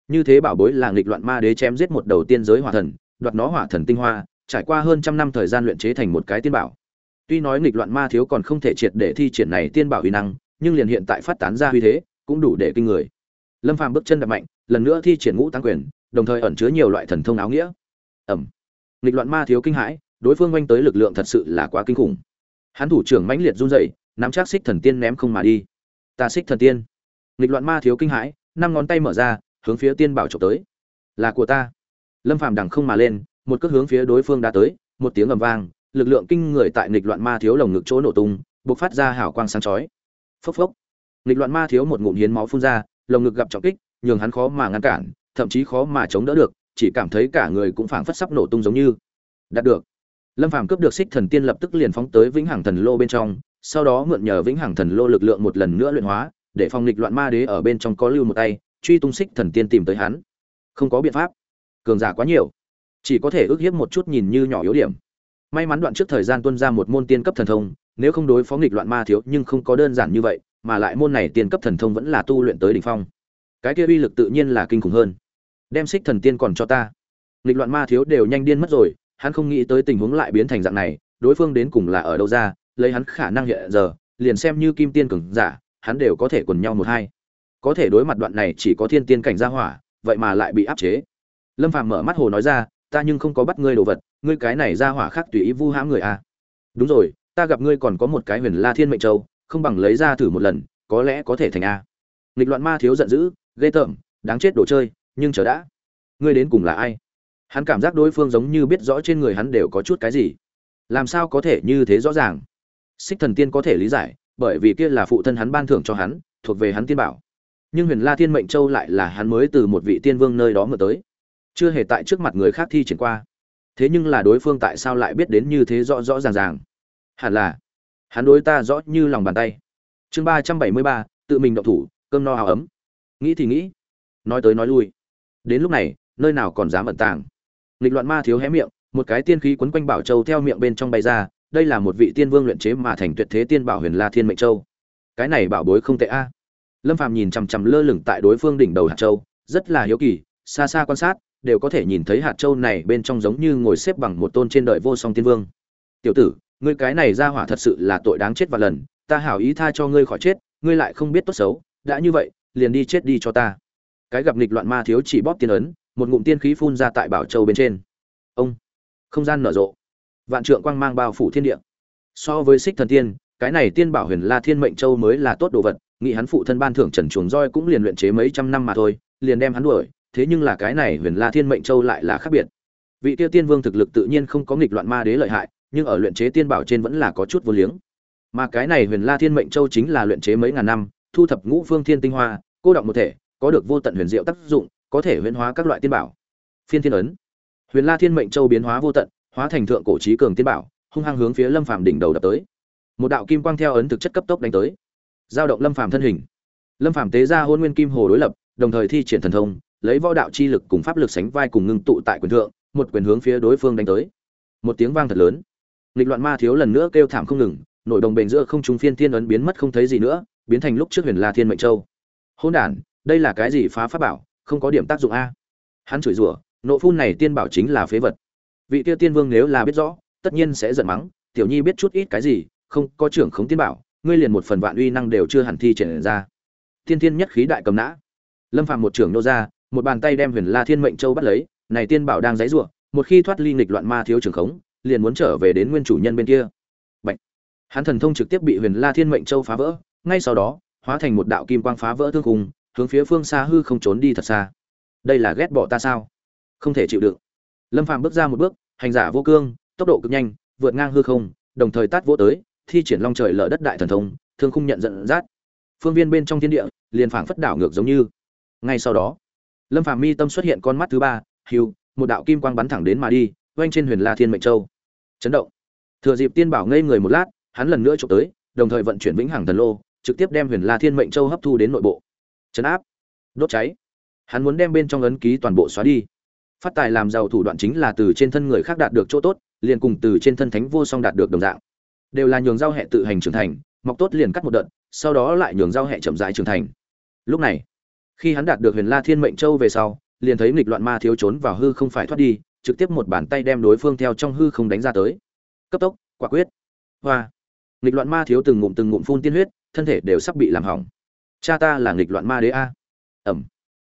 Như thế bảo bối là nghịch loạn ma đế chém giết một đầu tiên giới hỏa thần, đoạt nó hỏa thần tinh hoa, trải qua hơn trăm năm thời gian luyện chế thành một cái tiên bảo. Tuy nói nghịch loạn ma thiếu còn không thể triệt để thi triển này tiên bảo uy năng, nhưng liền hiện tại phát tán ra uy thế, cũng đủ để kinh người. Lâm phàm bước chân đập mạnh, lần nữa thi triển ngũ tăng quyền, đồng thời ẩn chứa nhiều loại thần thông áo nghĩa. Ẩm nghịch loạn ma thiếu kinh hãi, đối phương oanh tới lực lượng thật sự là quá kinh khủng. Hắn thủ trưởng mãnh liệt run rẩy, nắm chắc xích thần tiên ném không mà đi. Ta xích thần tiên nghịch loạn ma thiếu kinh hãi, năm ngón tay mở ra, hướng phía tiên bảo trộm tới. Là của ta. Lâm phàm đằng không mà lên, một cước hướng phía đối phương đã tới, một tiếng ầm vang, lực lượng kinh người tại nghịch loạn ma thiếu lồng ngực chỗ nổ tung, bộc phát ra hào quang sáng chói. Phốc phốc. Nghịch loạn ma thiếu một ngụm hiến máu phun ra, lồng ngực gặp trọng kích, nhường hắn khó mà ngăn cản, thậm chí khó mà chống đỡ được, chỉ cảm thấy cả người cũng phảng phất sắp nổ tung giống như. Đạt được. Lâm phàm cướp được xích thần tiên lập tức liền phóng tới vĩnh hằng thần lô bên trong, sau đó mượn nhờ vĩnh hằng thần lô lực lượng một lần nữa luyện hóa để phòng nghịch loạn ma đế ở bên trong có lưu một tay, truy tung xích thần tiên tìm tới hắn. Không có biện pháp. Cường giả quá nhiều. Chỉ có thể ước hiếp một chút nhìn như nhỏ yếu điểm. May mắn đoạn trước thời gian tuân ra một môn tiên cấp thần thông, nếu không đối phó nghịch loạn ma thiếu nhưng không có đơn giản như vậy, mà lại môn này tiên cấp thần thông vẫn là tu luyện tới đỉnh phong. Cái kia uy lực tự nhiên là kinh khủng hơn. Đem xích thần tiên còn cho ta. Nghịch loạn ma thiếu đều nhanh điên mất rồi, hắn không nghĩ tới tình huống lại biến thành dạng này, đối phương đến cùng là ở đâu ra, lấy hắn khả năng hiện giờ, liền xem như kim tiên cường giả hắn đều có thể quần nhau một hai. Có thể đối mặt đoạn này chỉ có thiên tiên cảnh gia hỏa, vậy mà lại bị áp chế. Lâm phàm mở mắt hồ nói ra, ta nhưng không có bắt ngươi đồ vật, ngươi cái này gia hỏa khác tùy ý vu hãm người a à. đúng rồi, ta gặp ngươi còn có một cái huyền la thiên mệnh châu, không bằng lấy ra thử một lần, có lẽ có thể thành a. Nghịch loạn ma thiếu giận dữ, ghê tởm, đáng chết đồ chơi, nhưng chờ đã. Ngươi đến cùng là ai? Hắn cảm giác đối phương giống như biết rõ trên người hắn đều có chút cái gì. Làm sao có thể như thế rõ ràng? Xích thần tiên có thể lý giải bởi vì kia là phụ thân hắn ban thưởng cho hắn, thuộc về hắn tiên bảo. Nhưng huyền la thiên mệnh châu lại là hắn mới từ một vị tiên vương nơi đó ngờ tới. Chưa hề tại trước mặt người khác thi triển qua. Thế nhưng là đối phương tại sao lại biết đến như thế rõ rõ ràng ràng? Hẳn là, hắn đối ta rõ như lòng bàn tay. Chương ba trăm bảy mươi ba, tự mình động thủ, cơm no áo ấm. Nghĩ thì nghĩ, nói tới nói lui. Đến lúc này, nơi nào còn dám ẩn tàng? Lịch loạn ma thiếu hé miệng, một cái tiên khí quấn quanh bảo châu theo miệng bên trong bay ra đây là một vị tiên vương luyện chế mà thành tuyệt thế tiên bảo huyền la thiên mệnh châu. Cái này bảo bối không tệ a. Lâm phàm nhìn chằm chằm lơ lửng tại đối phương đỉnh đầu hạt châu, rất là hiếu kỳ, xa xa quan sát, đều có thể nhìn thấy hạt châu này bên trong giống như ngồi xếp bằng một tôn trên đời vô song tiên vương. Tiểu tử, ngươi cái này ra hỏa thật sự là tội đáng chết và lần, ta hảo ý tha cho ngươi khỏi chết, ngươi lại không biết tốt xấu, đã như vậy, liền đi chết đi cho ta. Cái gặp nghịch loạn ma thiếu chỉ bóp tiên ấn, một ngụm tiên khí phun ra tại bảo châu bên trên. Ông, không gian nở rộ vạn trượng quang mang bao phủ thiên địa. So với xích thần tiên, cái này tiên bảo huyền la thiên mệnh châu mới là tốt đồ vật, nghĩ hắn phụ thân ban thưởng trần chuồng roi cũng liền luyện chế mấy trăm năm mà thôi, liền đem hắn đuổi, thế nhưng là cái này huyền la thiên mệnh châu lại là khác biệt. Vị tiêu tiên vương thực lực tự nhiên không có nghịch loạn ma đế lợi hại, nhưng ở luyện chế tiên bảo trên vẫn là có chút vô liếng. Mà cái này huyền la thiên mệnh châu chính là luyện chế mấy ngàn năm, thu thập ngũ phương thiên tinh hoa, cô động một thể, có được vô tận huyền diệu tác dụng, có thể huyền hóa các loại tiên bảo. Phiên thiên ấn. Huyền la thiên mệnh châu biến hóa vô tận hóa thành thượng cổ trí cường tiên bảo, hung hăng hướng phía lâm phàm đỉnh đầu đập tới. Một đạo kim quang theo ấn thực chất cấp tốc đánh tới, giao động lâm phàm thân hình. Lâm phàm tế ra hôn nguyên kim hồ đối lập, đồng thời thi triển thần thông, lấy võ đạo chi lực cùng pháp lực sánh vai cùng ngưng tụ tại quyền thượng, một quyền hướng phía đối phương đánh tới. Một tiếng vang thật lớn. Nghịch loạn ma thiếu lần nữa kêu thảm không ngừng, nội đồng bền giữa không trung phiên thiên ấn biến mất không thấy gì nữa, biến thành lúc trước huyền la thiên mệnh châu. Hôn đản, đây là cái gì phá pháp bảo, không có điểm tác dụng a? Hắn chửi rủa, nộ phun này tiên bảo chính là phế vật vị tiêu tiên vương nếu là biết rõ, tất nhiên sẽ giận mắng, tiểu nhi biết chút ít cái gì, không, có trưởng khống tiên bảo, ngươi liền một phần vạn uy năng đều chưa hẳn thi triển ra. Thiên Thiên nhất khí đại cầm nã. Lâm phạm một trưởng nô ra, một bàn tay đem huyền la thiên mệnh châu bắt lấy, này tiên bảo đang dãy ruộng một khi thoát ly nghịch loạn ma thiếu trưởng khống, liền muốn trở về đến nguyên chủ nhân bên kia. Bạch. hắn thần thông trực tiếp bị huyền la thiên mệnh châu phá vỡ, ngay sau đó, hóa thành một đạo kim quang phá vỡ thương khung, hướng phía phương xa hư không trốn đi thật xa. Đây là ghét bỏ ta sao? Không thể chịu đựng lâm phàm bước ra một bước, hành giả vô cương, tốc độ cực nhanh, vượt ngang hư không, đồng thời tát vỗ tới, thi triển long trời lở đất đại thần thông, thương khung nhận giận dắt. Phương viên bên trong thiên địa, liền phảng phất đảo ngược giống như. Ngay sau đó, lâm phàm mi tâm xuất hiện con mắt thứ ba hiu một đạo kim quang bắn thẳng đến mà đi oanh trên huyền la thiên mệnh châu. Chấn động. Thừa dịp tiên bảo ngây người một lát, hắn lần nữa trộm tới, đồng thời vận chuyển vĩnh hằng thần lô, trực tiếp đem huyền la thiên mệnh châu hấp thu đến nội bộ. Chấn áp. Đốt cháy. Hắn muốn đem bên trong ấn ký toàn bộ xóa đi phát tài làm giàu thủ đoạn chính là từ trên thân người khác đạt được chỗ tốt, liền cùng từ trên thân thánh vô song đạt được đồng dạng. Đều là nhường giao hệ tự hành trưởng thành, mọc tốt liền cắt một đợt, sau đó lại nhường giao hệ chậm rãi trưởng thành. Lúc này, khi hắn đạt được huyền la thiên mệnh châu về sau, liền thấy nghịch loạn ma thiếu trốn vào hư không phải thoát đi, trực tiếp một bàn tay đem đối phương theo trong hư không đánh ra tới. Cấp tốc, quả quyết. Hoa. Nghịch loạn ma thiếu từng ngụm từng ngụm phun tiên huyết, thân thể đều sắp bị làm hỏng. Cha ta là nghịch loạn ma đế a. Ẩm.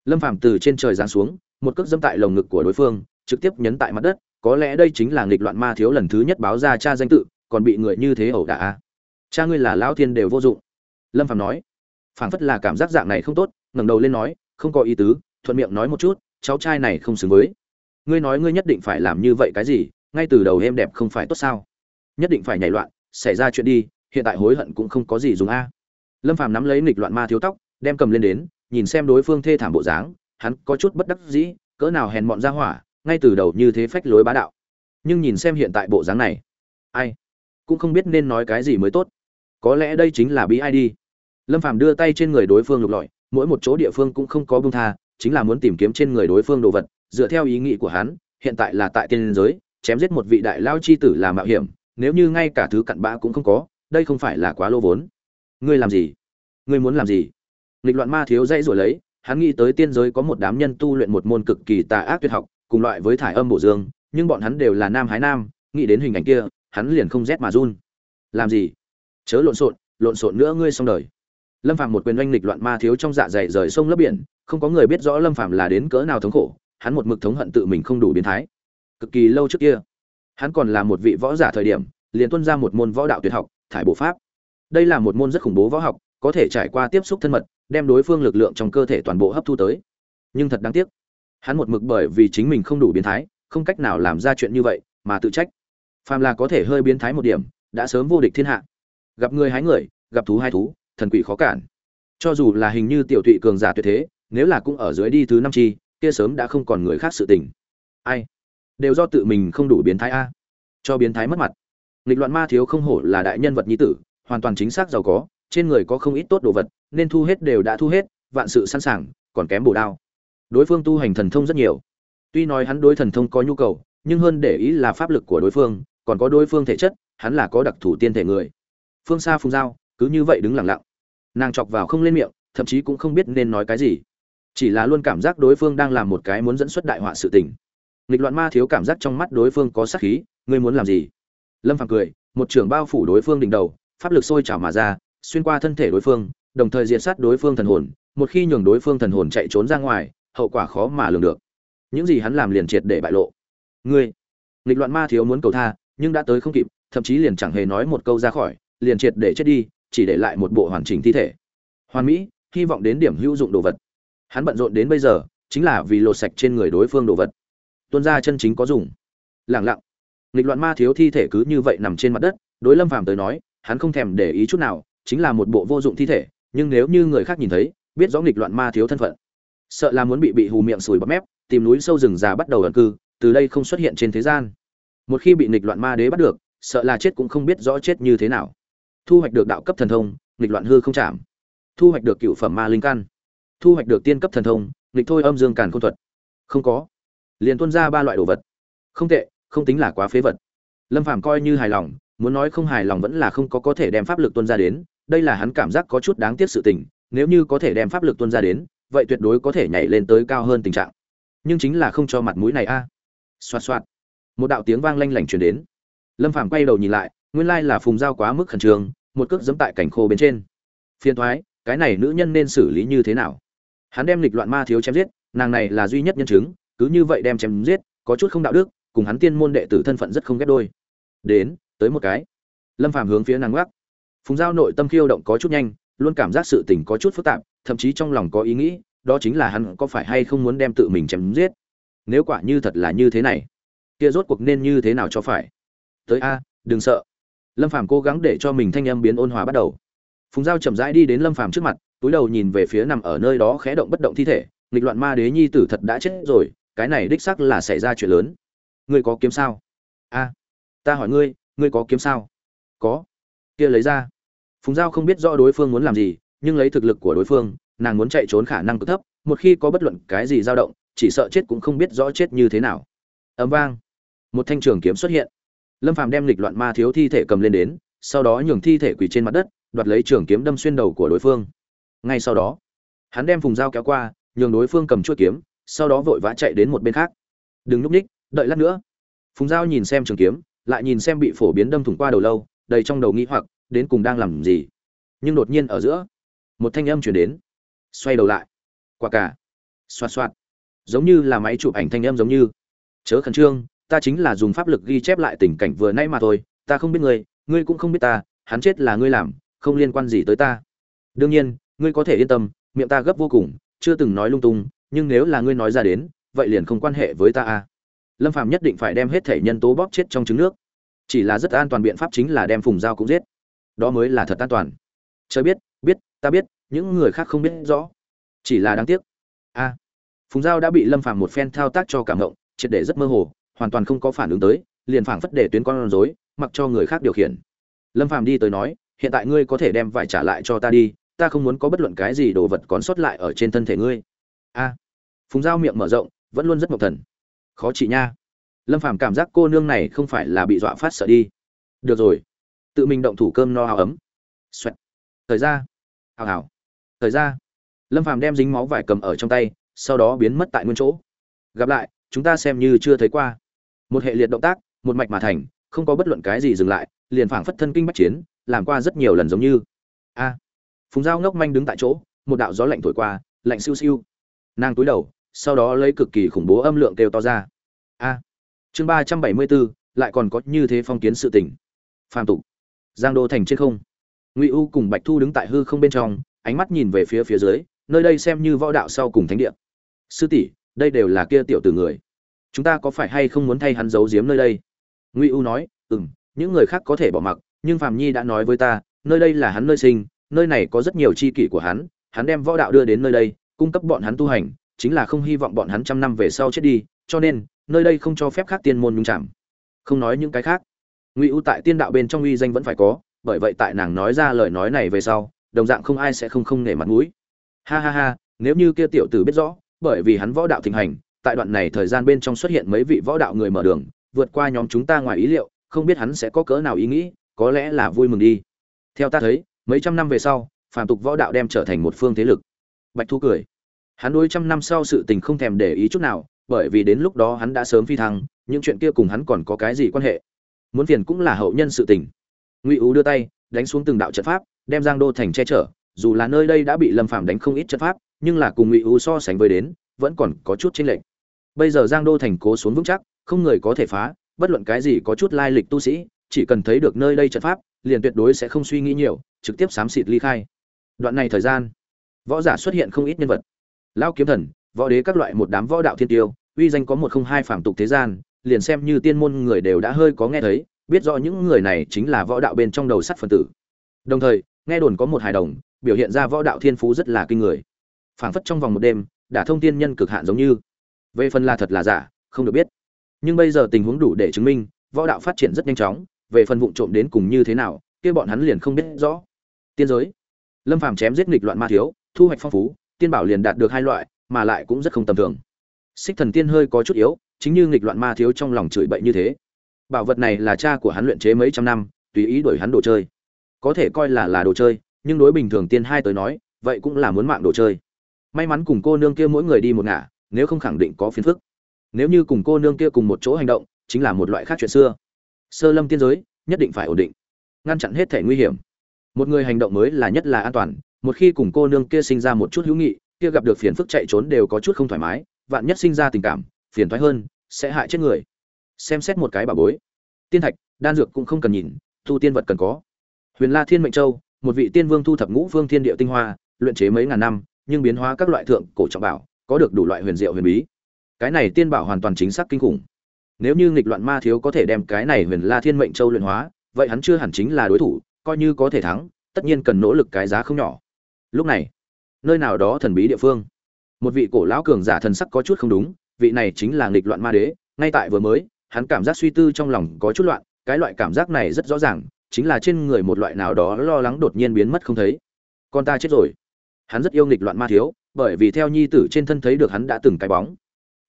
Lâm phàm từ trên trời giáng xuống một cước dâm tại lồng ngực của đối phương, trực tiếp nhấn tại mặt đất, có lẽ đây chính là nghịch loạn ma thiếu lần thứ nhất báo ra cha danh tự, còn bị người như thế ẩu đả à? cha ngươi là lão thiên đều vô dụng. Lâm phạm nói. Phảng phất là cảm giác dạng này không tốt, ngẩng đầu lên nói, không có ý tứ, thuận miệng nói một chút, cháu trai này không xứng với. Ngươi nói ngươi nhất định phải làm như vậy cái gì, ngay từ đầu em đẹp không phải tốt sao? Nhất định phải nhảy loạn, xảy ra chuyện đi, hiện tại hối hận cũng không có gì dùng a. Lâm phàm nắm lấy nghịch loạn ma thiếu tóc, đem cầm lên đến, nhìn xem đối phương thê thảm bộ dáng hắn có chút bất đắc dĩ, cỡ nào hèn mọn ra hỏa, ngay từ đầu như thế phách lối bá đạo. Nhưng nhìn xem hiện tại bộ dáng này, ai cũng không biết nên nói cái gì mới tốt. Có lẽ đây chính là bí ai đi. Lâm phàm đưa tay trên người đối phương lục lọi, mỗi một chỗ địa phương cũng không có bông tha, chính là muốn tìm kiếm trên người đối phương đồ vật. Dựa theo ý nghĩ của hắn, hiện tại là tại tiên giới, chém giết một vị đại lao chi tử là mạo hiểm, nếu như ngay cả thứ cặn bã cũng không có, đây không phải là quá lô vốn. Ngươi làm gì? Ngươi muốn làm gì? Nghịch loạn ma thiếu dãy rồi lấy hắn nghĩ tới tiên giới có một đám nhân tu luyện một môn cực kỳ tà ác tuyệt học, cùng loại với thải âm bổ dương, nhưng bọn hắn đều là nam hái nam, nghĩ đến hình ảnh kia, hắn liền không rét mà run. Làm gì? Chớ lộn xộn lộn xộn nữa ngươi xong đời. Lâm phàm một quyền oanh lịch loạn ma thiếu trong dạ dày rời sông lấp biển, không có người biết rõ lâm phàm là đến cỡ nào thống khổ, hắn một mực thống hận tự mình không đủ biến thái. Cực kỳ lâu trước kia, hắn còn là một vị võ giả thời điểm, liền tuân ra một môn võ đạo tuyệt học, thải bộ pháp. Đây là một môn rất khủng bố võ học, có thể trải qua tiếp xúc thân mật đem đối phương lực lượng trong cơ thể toàn bộ hấp thu tới. Nhưng thật đáng tiếc, hắn một mực bởi vì chính mình không đủ biến thái, không cách nào làm ra chuyện như vậy mà tự trách. Phàm là có thể hơi biến thái một điểm, đã sớm vô địch thiên hạ. Gặp người hái người, gặp thú hai thú, thần quỷ khó cản. Cho dù là hình như tiểu thụy cường giả tuyệt thế, nếu là cũng ở dưới đi thứ năm chi, kia sớm đã không còn người khác sự tình. Ai? Đều do tự mình không đủ biến thái a. Cho biến thái mất mặt. Nghịch loạn ma thiếu không hổ là đại nhân vật nhi tử, hoàn toàn chính xác giàu có trên người có không ít tốt đồ vật, nên thu hết đều đã thu hết, vạn sự sẵn sàng, còn kém bổ đao. Đối phương tu hành thần thông rất nhiều. Tuy nói hắn đối thần thông có nhu cầu, nhưng hơn để ý là pháp lực của đối phương, còn có đối phương thể chất, hắn là có đặc thù tiên thể người. Phương xa phùng giao, cứ như vậy đứng lặng lặng. Nàng chọc vào không lên miệng, thậm chí cũng không biết nên nói cái gì. Chỉ là luôn cảm giác đối phương đang làm một cái muốn dẫn xuất đại họa sự tình. Nghịch loạn ma thiếu cảm giác trong mắt đối phương có sát khí, ngươi muốn làm gì? Lâm phàm cười, một trường bao phủ đối phương đỉnh đầu, pháp lực sôi trào mà ra xuyên qua thân thể đối phương, đồng thời diệt sát đối phương thần hồn, một khi nhường đối phương thần hồn chạy trốn ra ngoài, hậu quả khó mà lường được. Những gì hắn làm liền triệt để bại lộ. Ngươi, nghịch loạn ma thiếu muốn cầu tha, nhưng đã tới không kịp, thậm chí liền chẳng hề nói một câu ra khỏi, liền triệt để chết đi, chỉ để lại một bộ hoàn chỉnh thi thể. Hoàn mỹ, hy vọng đến điểm hữu dụng đồ vật. Hắn bận rộn đến bây giờ, chính là vì lột sạch trên người đối phương đồ vật. Tuân ra chân chính có dùng. Lẳng lặng. Nghịch loạn ma thiếu thi thể cứ như vậy nằm trên mặt đất, đối lâm phàm tới nói, hắn không thèm để ý chút nào chính là một bộ vô dụng thi thể, nhưng nếu như người khác nhìn thấy, biết rõ nghịch loạn ma thiếu thân phận. Sợ là muốn bị bị hù miệng sùi bắp mép, tìm núi sâu rừng già bắt đầu ẩn cư, từ đây không xuất hiện trên thế gian. Một khi bị nghịch loạn ma đế bắt được, sợ là chết cũng không biết rõ chết như thế nào. Thu hoạch được đạo cấp thần thông, nghịch loạn hư không chạm. Thu hoạch được cựu phẩm ma linh căn. Thu hoạch được tiên cấp thần thông, nghịch thôi âm dương càn công thuật. Không có. Liền tuân ra ba loại đồ vật. Không tệ, không tính là quá phế vật. Lâm phàm coi như hài lòng, muốn nói không hài lòng vẫn là không có có thể đem pháp lực tuân ra đến đây là hắn cảm giác có chút đáng tiếc sự tình, nếu như có thể đem pháp lực tuôn ra đến, vậy tuyệt đối có thể nhảy lên tới cao hơn tình trạng. Nhưng chính là không cho mặt mũi này a. À. xoạt xoạt. Một đạo tiếng vang lanh lảnh truyền đến. Lâm phàm quay đầu nhìn lại, nguyên lai là phùng giao quá mức khẩn trương, một cước giẫm tại cảnh khô bên trên. Phiền thoái cái này nữ nhân nên xử lý như thế nào? Hắn đem lịch loạn ma thiếu chém giết, nàng này là duy nhất nhân chứng, cứ như vậy đem chém giết, có chút không đạo đức, cùng hắn tiên môn đệ tử thân phận rất không ghép đôi. Đến, tới một cái. Lâm phàm hướng phía nàng ngoắc phùng giao nội tâm khiêu động có chút nhanh, luôn cảm giác sự tình có chút phức tạp, thậm chí trong lòng có ý nghĩ, đó chính là hắn có phải hay không muốn đem tự mình chém giết. Nếu quả như thật là như thế này, kia rốt cuộc nên như thế nào cho phải? Tới a, đừng sợ. Lâm phàm cố gắng để cho mình thanh âm biến ôn hòa bắt đầu. Phùng giao chậm rãi đi đến lâm phàm trước mặt, túi đầu nhìn về phía nằm ở nơi đó khẽ động bất động thi thể, nghịch loạn ma đế nhi tử thật đã chết rồi, cái này đích xác là xảy ra chuyện lớn. Ngươi có kiếm sao? A, ta hỏi ngươi ngươi có kiếm sao? Có. Kia lấy ra phùng giao không biết rõ đối phương muốn làm gì, nhưng lấy thực lực của đối phương, nàng muốn chạy trốn khả năng cực thấp, một khi có bất luận cái gì dao động, chỉ sợ chết cũng không biết rõ chết như thế nào. Ấm vang. Một thanh trường kiếm xuất hiện. Lâm phàm đem lịch loạn ma thiếu thi thể cầm lên đến, sau đó nhường thi thể quỳ trên mặt đất, đoạt lấy trường kiếm đâm xuyên đầu của đối phương. Ngay sau đó, hắn đem phùng dao kéo qua, nhường đối phương cầm chuôi kiếm, sau đó vội vã chạy đến một bên khác. Đừng núp ních đợi lát nữa. Phùng dao nhìn xem trường kiếm, lại nhìn xem bị phổ biến đâm thủng qua đầu lâu, đầy trong đầu nghĩ hoặc đến cùng đang làm gì. Nhưng đột nhiên ở giữa, một thanh âm chuyển đến. Xoay đầu lại. Quả cả. Xoạt xoạt. Giống như là máy chụp ảnh thanh âm giống như. Chớ khẩn trương, ta chính là dùng pháp lực ghi chép lại tình cảnh vừa nay mà thôi. Ta không biết ngươi ngươi cũng không biết ta, hắn chết là ngươi làm, không liên quan gì tới ta. Đương nhiên, ngươi có thể yên tâm, miệng ta gấp vô cùng, chưa từng nói lung tung, nhưng nếu là ngươi nói ra đến, vậy liền không quan hệ với ta à. Lâm phạm nhất định phải đem hết thể nhân tố bóp chết trong trứng nước. Chỉ là rất an toàn biện pháp chính là đem phùng dao cũng giết đó mới là thật an toàn. Trời biết biết ta biết những người khác không biết rõ. Chỉ là đáng tiếc. A. Phùng giao đã bị lâm phàm một phen thao tác cho cảm động, triệt để rất mơ hồ hoàn toàn không có phản ứng tới liền phảng phất để tuyến con rối mặc cho người khác điều khiển. Lâm phàm đi tới nói hiện tại ngươi có thể đem vải trả lại cho ta đi ta không muốn có bất luận cái gì đồ vật còn sót lại ở trên thân thể ngươi. A. Phùng giao miệng mở rộng vẫn luôn rất mộc thần. Khó chị nha. Lâm phàm cảm giác cô nương này không phải là bị dọa phát sợ đi. Được rồi tự mình động thủ cơm no áo ấm. Xoẹt. Thời ra. Hào hào. Thời ra. Lâm phàm đem dính máu vải cầm ở trong tay, sau đó biến mất tại nguyên chỗ. Gặp lại, chúng ta xem như chưa thấy qua. Một hệ liệt động tác, một mạch mà thành, không có bất luận cái gì dừng lại, liền phảng phất thân kinh bách chiến, làm qua rất nhiều lần giống như. A. Phùng dao ngốc manh đứng tại chỗ, một đạo gió lạnh thổi qua, lạnh siêu siêu. Nàng túi đầu, sau đó lấy cực kỳ khủng bố âm lượng kêu to ra. A. Chương ba trăm bảy mươi bốn, lại còn có như thế phong kiến sự tình. Phàm tục giang đô thành trên không. Ngụy u cùng bạch thu đứng tại hư không bên trong, ánh mắt nhìn về phía phía dưới, nơi đây xem như võ đạo sau cùng thánh địa. Sư tỷ, đây đều là kia tiểu tử người. Chúng ta có phải hay không muốn thay hắn giấu giếm nơi đây? Ngụy u nói ừ m những người khác có thể bỏ mặc, nhưng phạm nhi đã nói với ta, nơi đây là hắn nơi sinh, nơi này có rất nhiều c h i kỷ của hắn hắn đem võ đạo đưa đến nơi đây, cung cấp bọn hắn tu hành, chính là không hy vọng bọn hắn trăm năm về sau chết đi, cho nên, nơi đây không cho phép khác tiên môn nhung chạm. Không nói những cái khác ngụy u tại tiên đạo bên trong uy danh vẫn phải có, bởi vậy tại nàng nói ra lời nói này về sau, đồng dạng không ai sẽ không không nể mặt mũi. Ha ha ha, nếu như kia tiểu tử biết rõ, bởi vì hắn võ đạo thịnh hành, tại đoạn này thời gian bên trong xuất hiện mấy vị võ đạo người mở đường, vượt qua nhóm chúng ta ngoài ý liệu, không biết hắn sẽ có cỡ nào ý nghĩ, có lẽ là vui mừng đi. Theo ta thấy, mấy trăm năm về sau, phàm tục võ đạo đem trở thành một phương thế lực. Bạch thu cười. Hắn đối trăm năm sau sự tình không thèm để ý chút nào, bởi vì đến lúc đó hắn đã sớm phi thăng, những chuyện kia cùng hắn còn có cái gì quan hệ? Muốn phiền cũng là hậu nhân sự tình. Ngụy ú đưa tay, đánh xuống từng đạo trận pháp, đem giang đô thành che chở, dù là nơi đây đã bị lâm phàm đánh không ít trận pháp, nhưng là cùng ngụy ú so sánh với đến, vẫn còn có chút chênh lệch. Bây giờ giang đô thành cố xuống vững chắc, không người có thể phá, bất luận cái gì có chút lai lịch tu sĩ, chỉ cần thấy được nơi đây trận pháp, liền tuyệt đối sẽ không suy nghĩ nhiều, trực tiếp xám xịt ly khai. Đoạn này thời gian, võ giả xuất hiện không ít nhân vật. Lao kiếm thần, võ đế các loại một đám võ đạo thiên tiêu, uy danh có một không hai phàm tục thế gian liền xem như tiên môn người đều đã hơi có nghe thấy, biết rõ những người này chính là võ đạo bên trong đầu sắt phần tử. Đồng thời, nghe đồn có một hài đồng, biểu hiện ra võ đạo thiên phú rất là kinh người. Phảng phất trong vòng một đêm đã thông tiên nhân cực hạn giống như. Về phần là thật là giả, không được biết. Nhưng bây giờ tình huống đủ để chứng minh, võ đạo phát triển rất nhanh chóng, về phần vụn trộm đến cùng như thế nào, kia bọn hắn liền không biết rõ. Tiên giới. Lâm phàm chém giết nghịch loạn ma thiếu, thu hoạch phong phú, tiên bảo liền đạt được hai loại, mà lại cũng rất không tầm thường. Xích thần tiên hơi có chút yếu chính như nghịch loạn ma thiếu trong lòng chửi bậy như thế. Bảo vật này là cha của hắn luyện chế mấy trăm năm, tùy ý đổi hắn đồ chơi. Có thể coi là là đồ chơi, nhưng đối bình thường tiên hai tới nói, vậy cũng là muốn mạng đồ chơi. May mắn cùng cô nương kia mỗi người đi một ngả, nếu không khẳng định có phiền phức. Nếu như cùng cô nương kia cùng một chỗ hành động, chính là một loại khác chuyện xưa. Sơ lâm tiên giới, nhất định phải ổn định. Ngăn chặn hết thể nguy hiểm. Một người hành động mới là nhất là an toàn, một khi cùng cô nương kia sinh ra một chút hữu nghị, kia gặp được phiền phức chạy trốn đều có chút không thoải mái, vạn nhất sinh ra tình cảm phiền thoái hơn, sẽ hại chết người. Xem xét một cái bà bối. Tiên thạch, đan dược cũng không cần nhìn, thu tiên vật cần có. Huyền la thiên mệnh châu, một vị tiên vương thu thập ngũ phương thiên địa tinh hoa, luyện chế mấy ngàn năm, nhưng biến hóa các loại thượng cổ trọng bảo, có được đủ loại huyền diệu huyền bí. Cái này tiên bảo hoàn toàn chính xác kinh khủng. Nếu như nghịch loạn ma thiếu có thể đem cái này huyền la thiên mệnh châu luyện hóa, vậy hắn chưa hẳn chính là đối thủ, coi như có thể thắng, tất nhiên cần nỗ lực cái giá không nhỏ. Lúc này, nơi nào đó thần bí địa phương. Một vị cổ lão cường giả thần sắc có chút không đúng vị này chính là nghịch loạn ma đế, ngay tại vừa mới, hắn cảm giác suy tư trong lòng có chút loạn, cái loại cảm giác này rất rõ ràng, chính là trên người một loại nào đó lo lắng đột nhiên biến mất không thấy. Con ta chết rồi. Hắn rất yêu nghịch loạn ma thiếu, bởi vì theo nhi tử trên thân thấy được hắn đã từng cái bóng.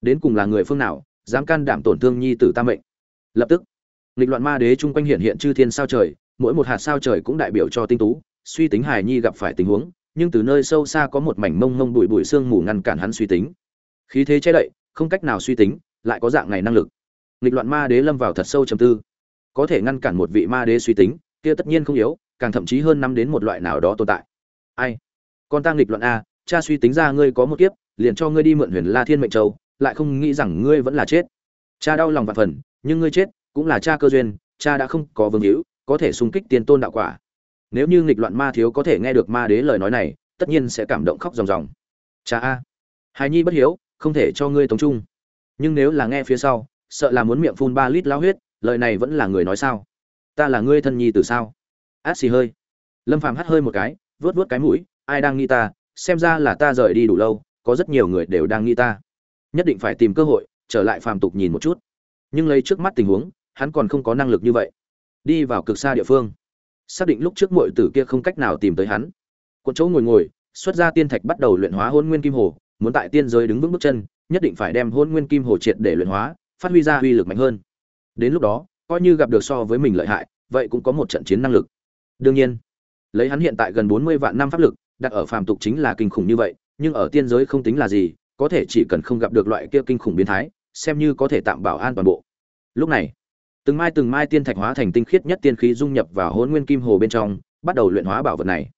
Đến cùng là người phương nào, dám can đảm tổn thương nhi tử ta mệnh. Lập tức, nghịch loạn ma đế chung quanh hiện hiện chư thiên sao trời, mỗi một hạt sao trời cũng đại biểu cho tinh tú, suy tính hài nhi gặp phải tình huống, nhưng từ nơi sâu xa có một mảnh mông mông bụi bụi sương mù ngăn cản hắn suy tính. Khí thế che đậy không cách nào suy tính, lại có dạng này năng lực. Nghịch loạn ma đế lâm vào thật sâu trầm tư. Có thể ngăn cản một vị ma đế suy tính, kia tất nhiên không yếu, càng thậm chí hơn năm đến một loại nào đó tồn tại. Ai? Con ta nghịch loạn a, cha suy tính ra ngươi có một kiếp, liền cho ngươi đi mượn huyền la thiên mệnh châu, lại không nghĩ rằng ngươi vẫn là chết. Cha đau lòng vạn phần, nhưng ngươi chết cũng là cha cơ duyên, cha đã không có vương hữu, có thể xung kích tiền tôn đạo quả. Nếu như nghịch loạn ma thiếu có thể nghe được ma đế lời nói này, tất nhiên sẽ cảm động khóc ròng ròng. Cha a. Hài nhi bất hiếu không thể cho ngươi tống trung. Nhưng nếu là nghe phía sau, sợ là muốn miệng phun ba lít lao huyết, lời này vẫn là người nói sao? Ta là ngươi thân nhi từ sao? Át xì hơi. Lâm phàm hắt hơi một cái vớt vớt cái mũi, ai đang nghĩ ta? Xem ra là ta rời đi đủ lâu, có rất nhiều người đều đang nghĩ ta. Nhất định phải tìm cơ hội, trở lại phàm tục nhìn một chút. Nhưng lấy trước mắt tình huống, hắn còn không có năng lực như vậy. Đi vào cực xa địa phương. Xác định lúc trước muội tử kia không cách nào tìm tới hắn. Cuộn chỗ ngồi ngồi, xuất ra tiên thạch bắt đầu luyện hóa hôn nguyên kim hồ muốn tại tiên giới đứng vững bước chân, nhất định phải đem Hỗn nguyên kim hồ triệt để luyện hóa, phát huy ra uy lực mạnh hơn. Đến lúc đó, coi như gặp được so với mình lợi hại, vậy cũng có một trận chiến năng lực. Đương nhiên, lấy hắn hiện tại gần bốn mươi vạn năm pháp lực, đặt ở phàm tục chính là kinh khủng như vậy, nhưng ở tiên giới không tính là gì, có thể chỉ cần không gặp được loại kia kinh khủng biến thái, xem như có thể tạm bảo an toàn bộ. Lúc này, từng mai từng mai tiên thạch hóa thành tinh khiết nhất tiên khí dung nhập vào Hỗn nguyên kim hồ bên trong, bắt đầu luyện hóa bảo vật này.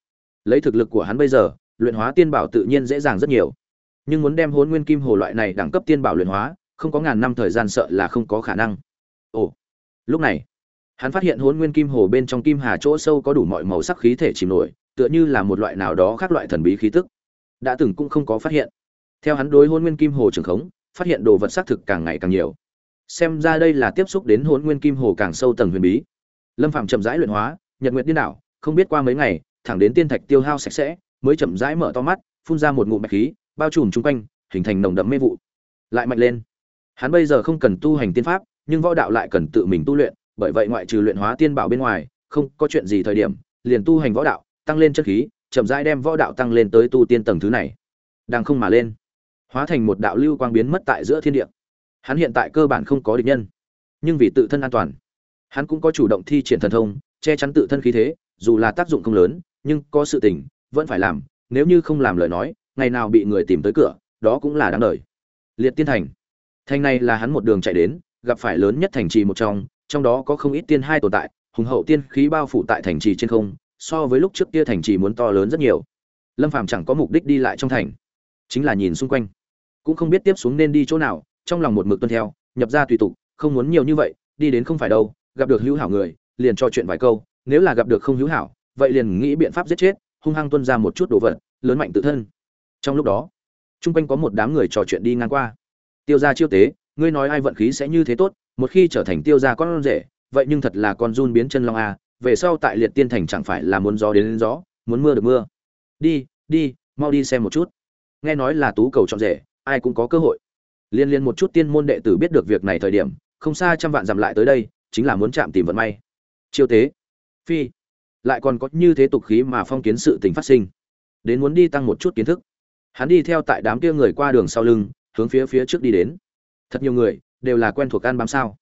Lấy thực lực của hắn bây giờ, luyện hóa tiên bảo tự nhiên dễ dàng rất nhiều nhưng muốn đem hôn nguyên kim hồ loại này đẳng cấp tiên bảo luyện hóa, không có ngàn năm thời gian sợ là không có khả năng. Ồ, lúc này, hắn phát hiện hôn nguyên kim hồ bên trong kim hà chỗ sâu có đủ mọi màu sắc khí thể chìm nổi, tựa như là một loại nào đó khác loại thần bí khí tức. Đã từng cũng không có phát hiện. Theo hắn đối hôn nguyên kim hồ trường khống, phát hiện đồ vật xác thực càng ngày càng nhiều. Xem ra đây là tiếp xúc đến hôn nguyên kim hồ càng sâu tầng huyền bí. Lâm phạm chậm rãi luyện hóa, nhật nguyện điên đảo, không biết qua mấy ngày, thẳng đến tiên thạch tiêu hao sạch sẽ, mới chậm rãi mở to mắt, phun ra một ngụm bạch khí bao trùm chung quanh, hình thành nồng đậm mê vụ. Lại mạnh lên. Hắn bây giờ không cần tu hành tiên pháp, nhưng võ đạo lại cần tự mình tu luyện, bởi vậy ngoại trừ luyện hóa tiên bảo bên ngoài, không có chuyện gì thời điểm, liền tu hành võ đạo, tăng lên chất khí, chậm rãi đem võ đạo tăng lên tới tu tiên tầng thứ này. Đang không mà lên, hóa thành một đạo lưu quang biến mất tại giữa thiên địa. Hắn hiện tại cơ bản không có địch nhân, nhưng vì tự thân an toàn. Hắn cũng có chủ động thi triển thần thông, che chắn tự thân khí thế, dù là tác dụng không lớn, nhưng có sự tình, vẫn phải làm, nếu như không làm lời nói ngày nào bị người tìm tới cửa, đó cũng là đáng đời. Liệt tiên thành. Thành này là hắn một đường chạy đến, gặp phải lớn nhất thành trì một trong trong đó có không ít tiên hai tồn tại, hùng hậu tiên khí bao phủ tại thành trì trên không, so với lúc trước kia thành trì muốn to lớn rất nhiều. Lâm phàm chẳng có mục đích đi lại trong thành, chính là nhìn xung quanh. Cũng không biết tiếp xuống nên đi chỗ nào, trong lòng một mực tuân theo, nhập ra tùy tục, không muốn nhiều như vậy, đi đến không phải đâu, gặp được hữu hảo người, liền cho chuyện vài câu, nếu là gặp được không hữu hảo, vậy liền nghĩ biện pháp giết chết, hung hăng tuân ra một chút đồ vật, lớn mạnh tự thân trong lúc đó chung quanh có một đám người trò chuyện đi ngang qua. Tiêu gia chiêu tế ngươi nói ai vận khí sẽ như thế tốt một khi trở thành tiêu gia con rể vậy nhưng thật là con run biến chân long a về sau tại liệt tiên thành chẳng phải là muốn gió đến, đến gió muốn mưa được mưa. Đi đi mau đi xem một chút. Nghe nói là tú cầu chọn rể ai cũng có cơ hội. Liên liên một chút tiên môn đệ tử biết được việc này thời điểm không xa trăm vạn dặm lại tới đây chính là muốn chạm tìm vận may. Chiêu tế. Phi. Lại còn có như thế tục khí mà phong kiến sự tình phát sinh. Đến muốn đi tăng một chút kiến thức hắn đi theo tại đám kia người qua đường sau lưng, hướng phía phía trước đi đến. Thật nhiều người, đều là quen thuộc ăn bám sao.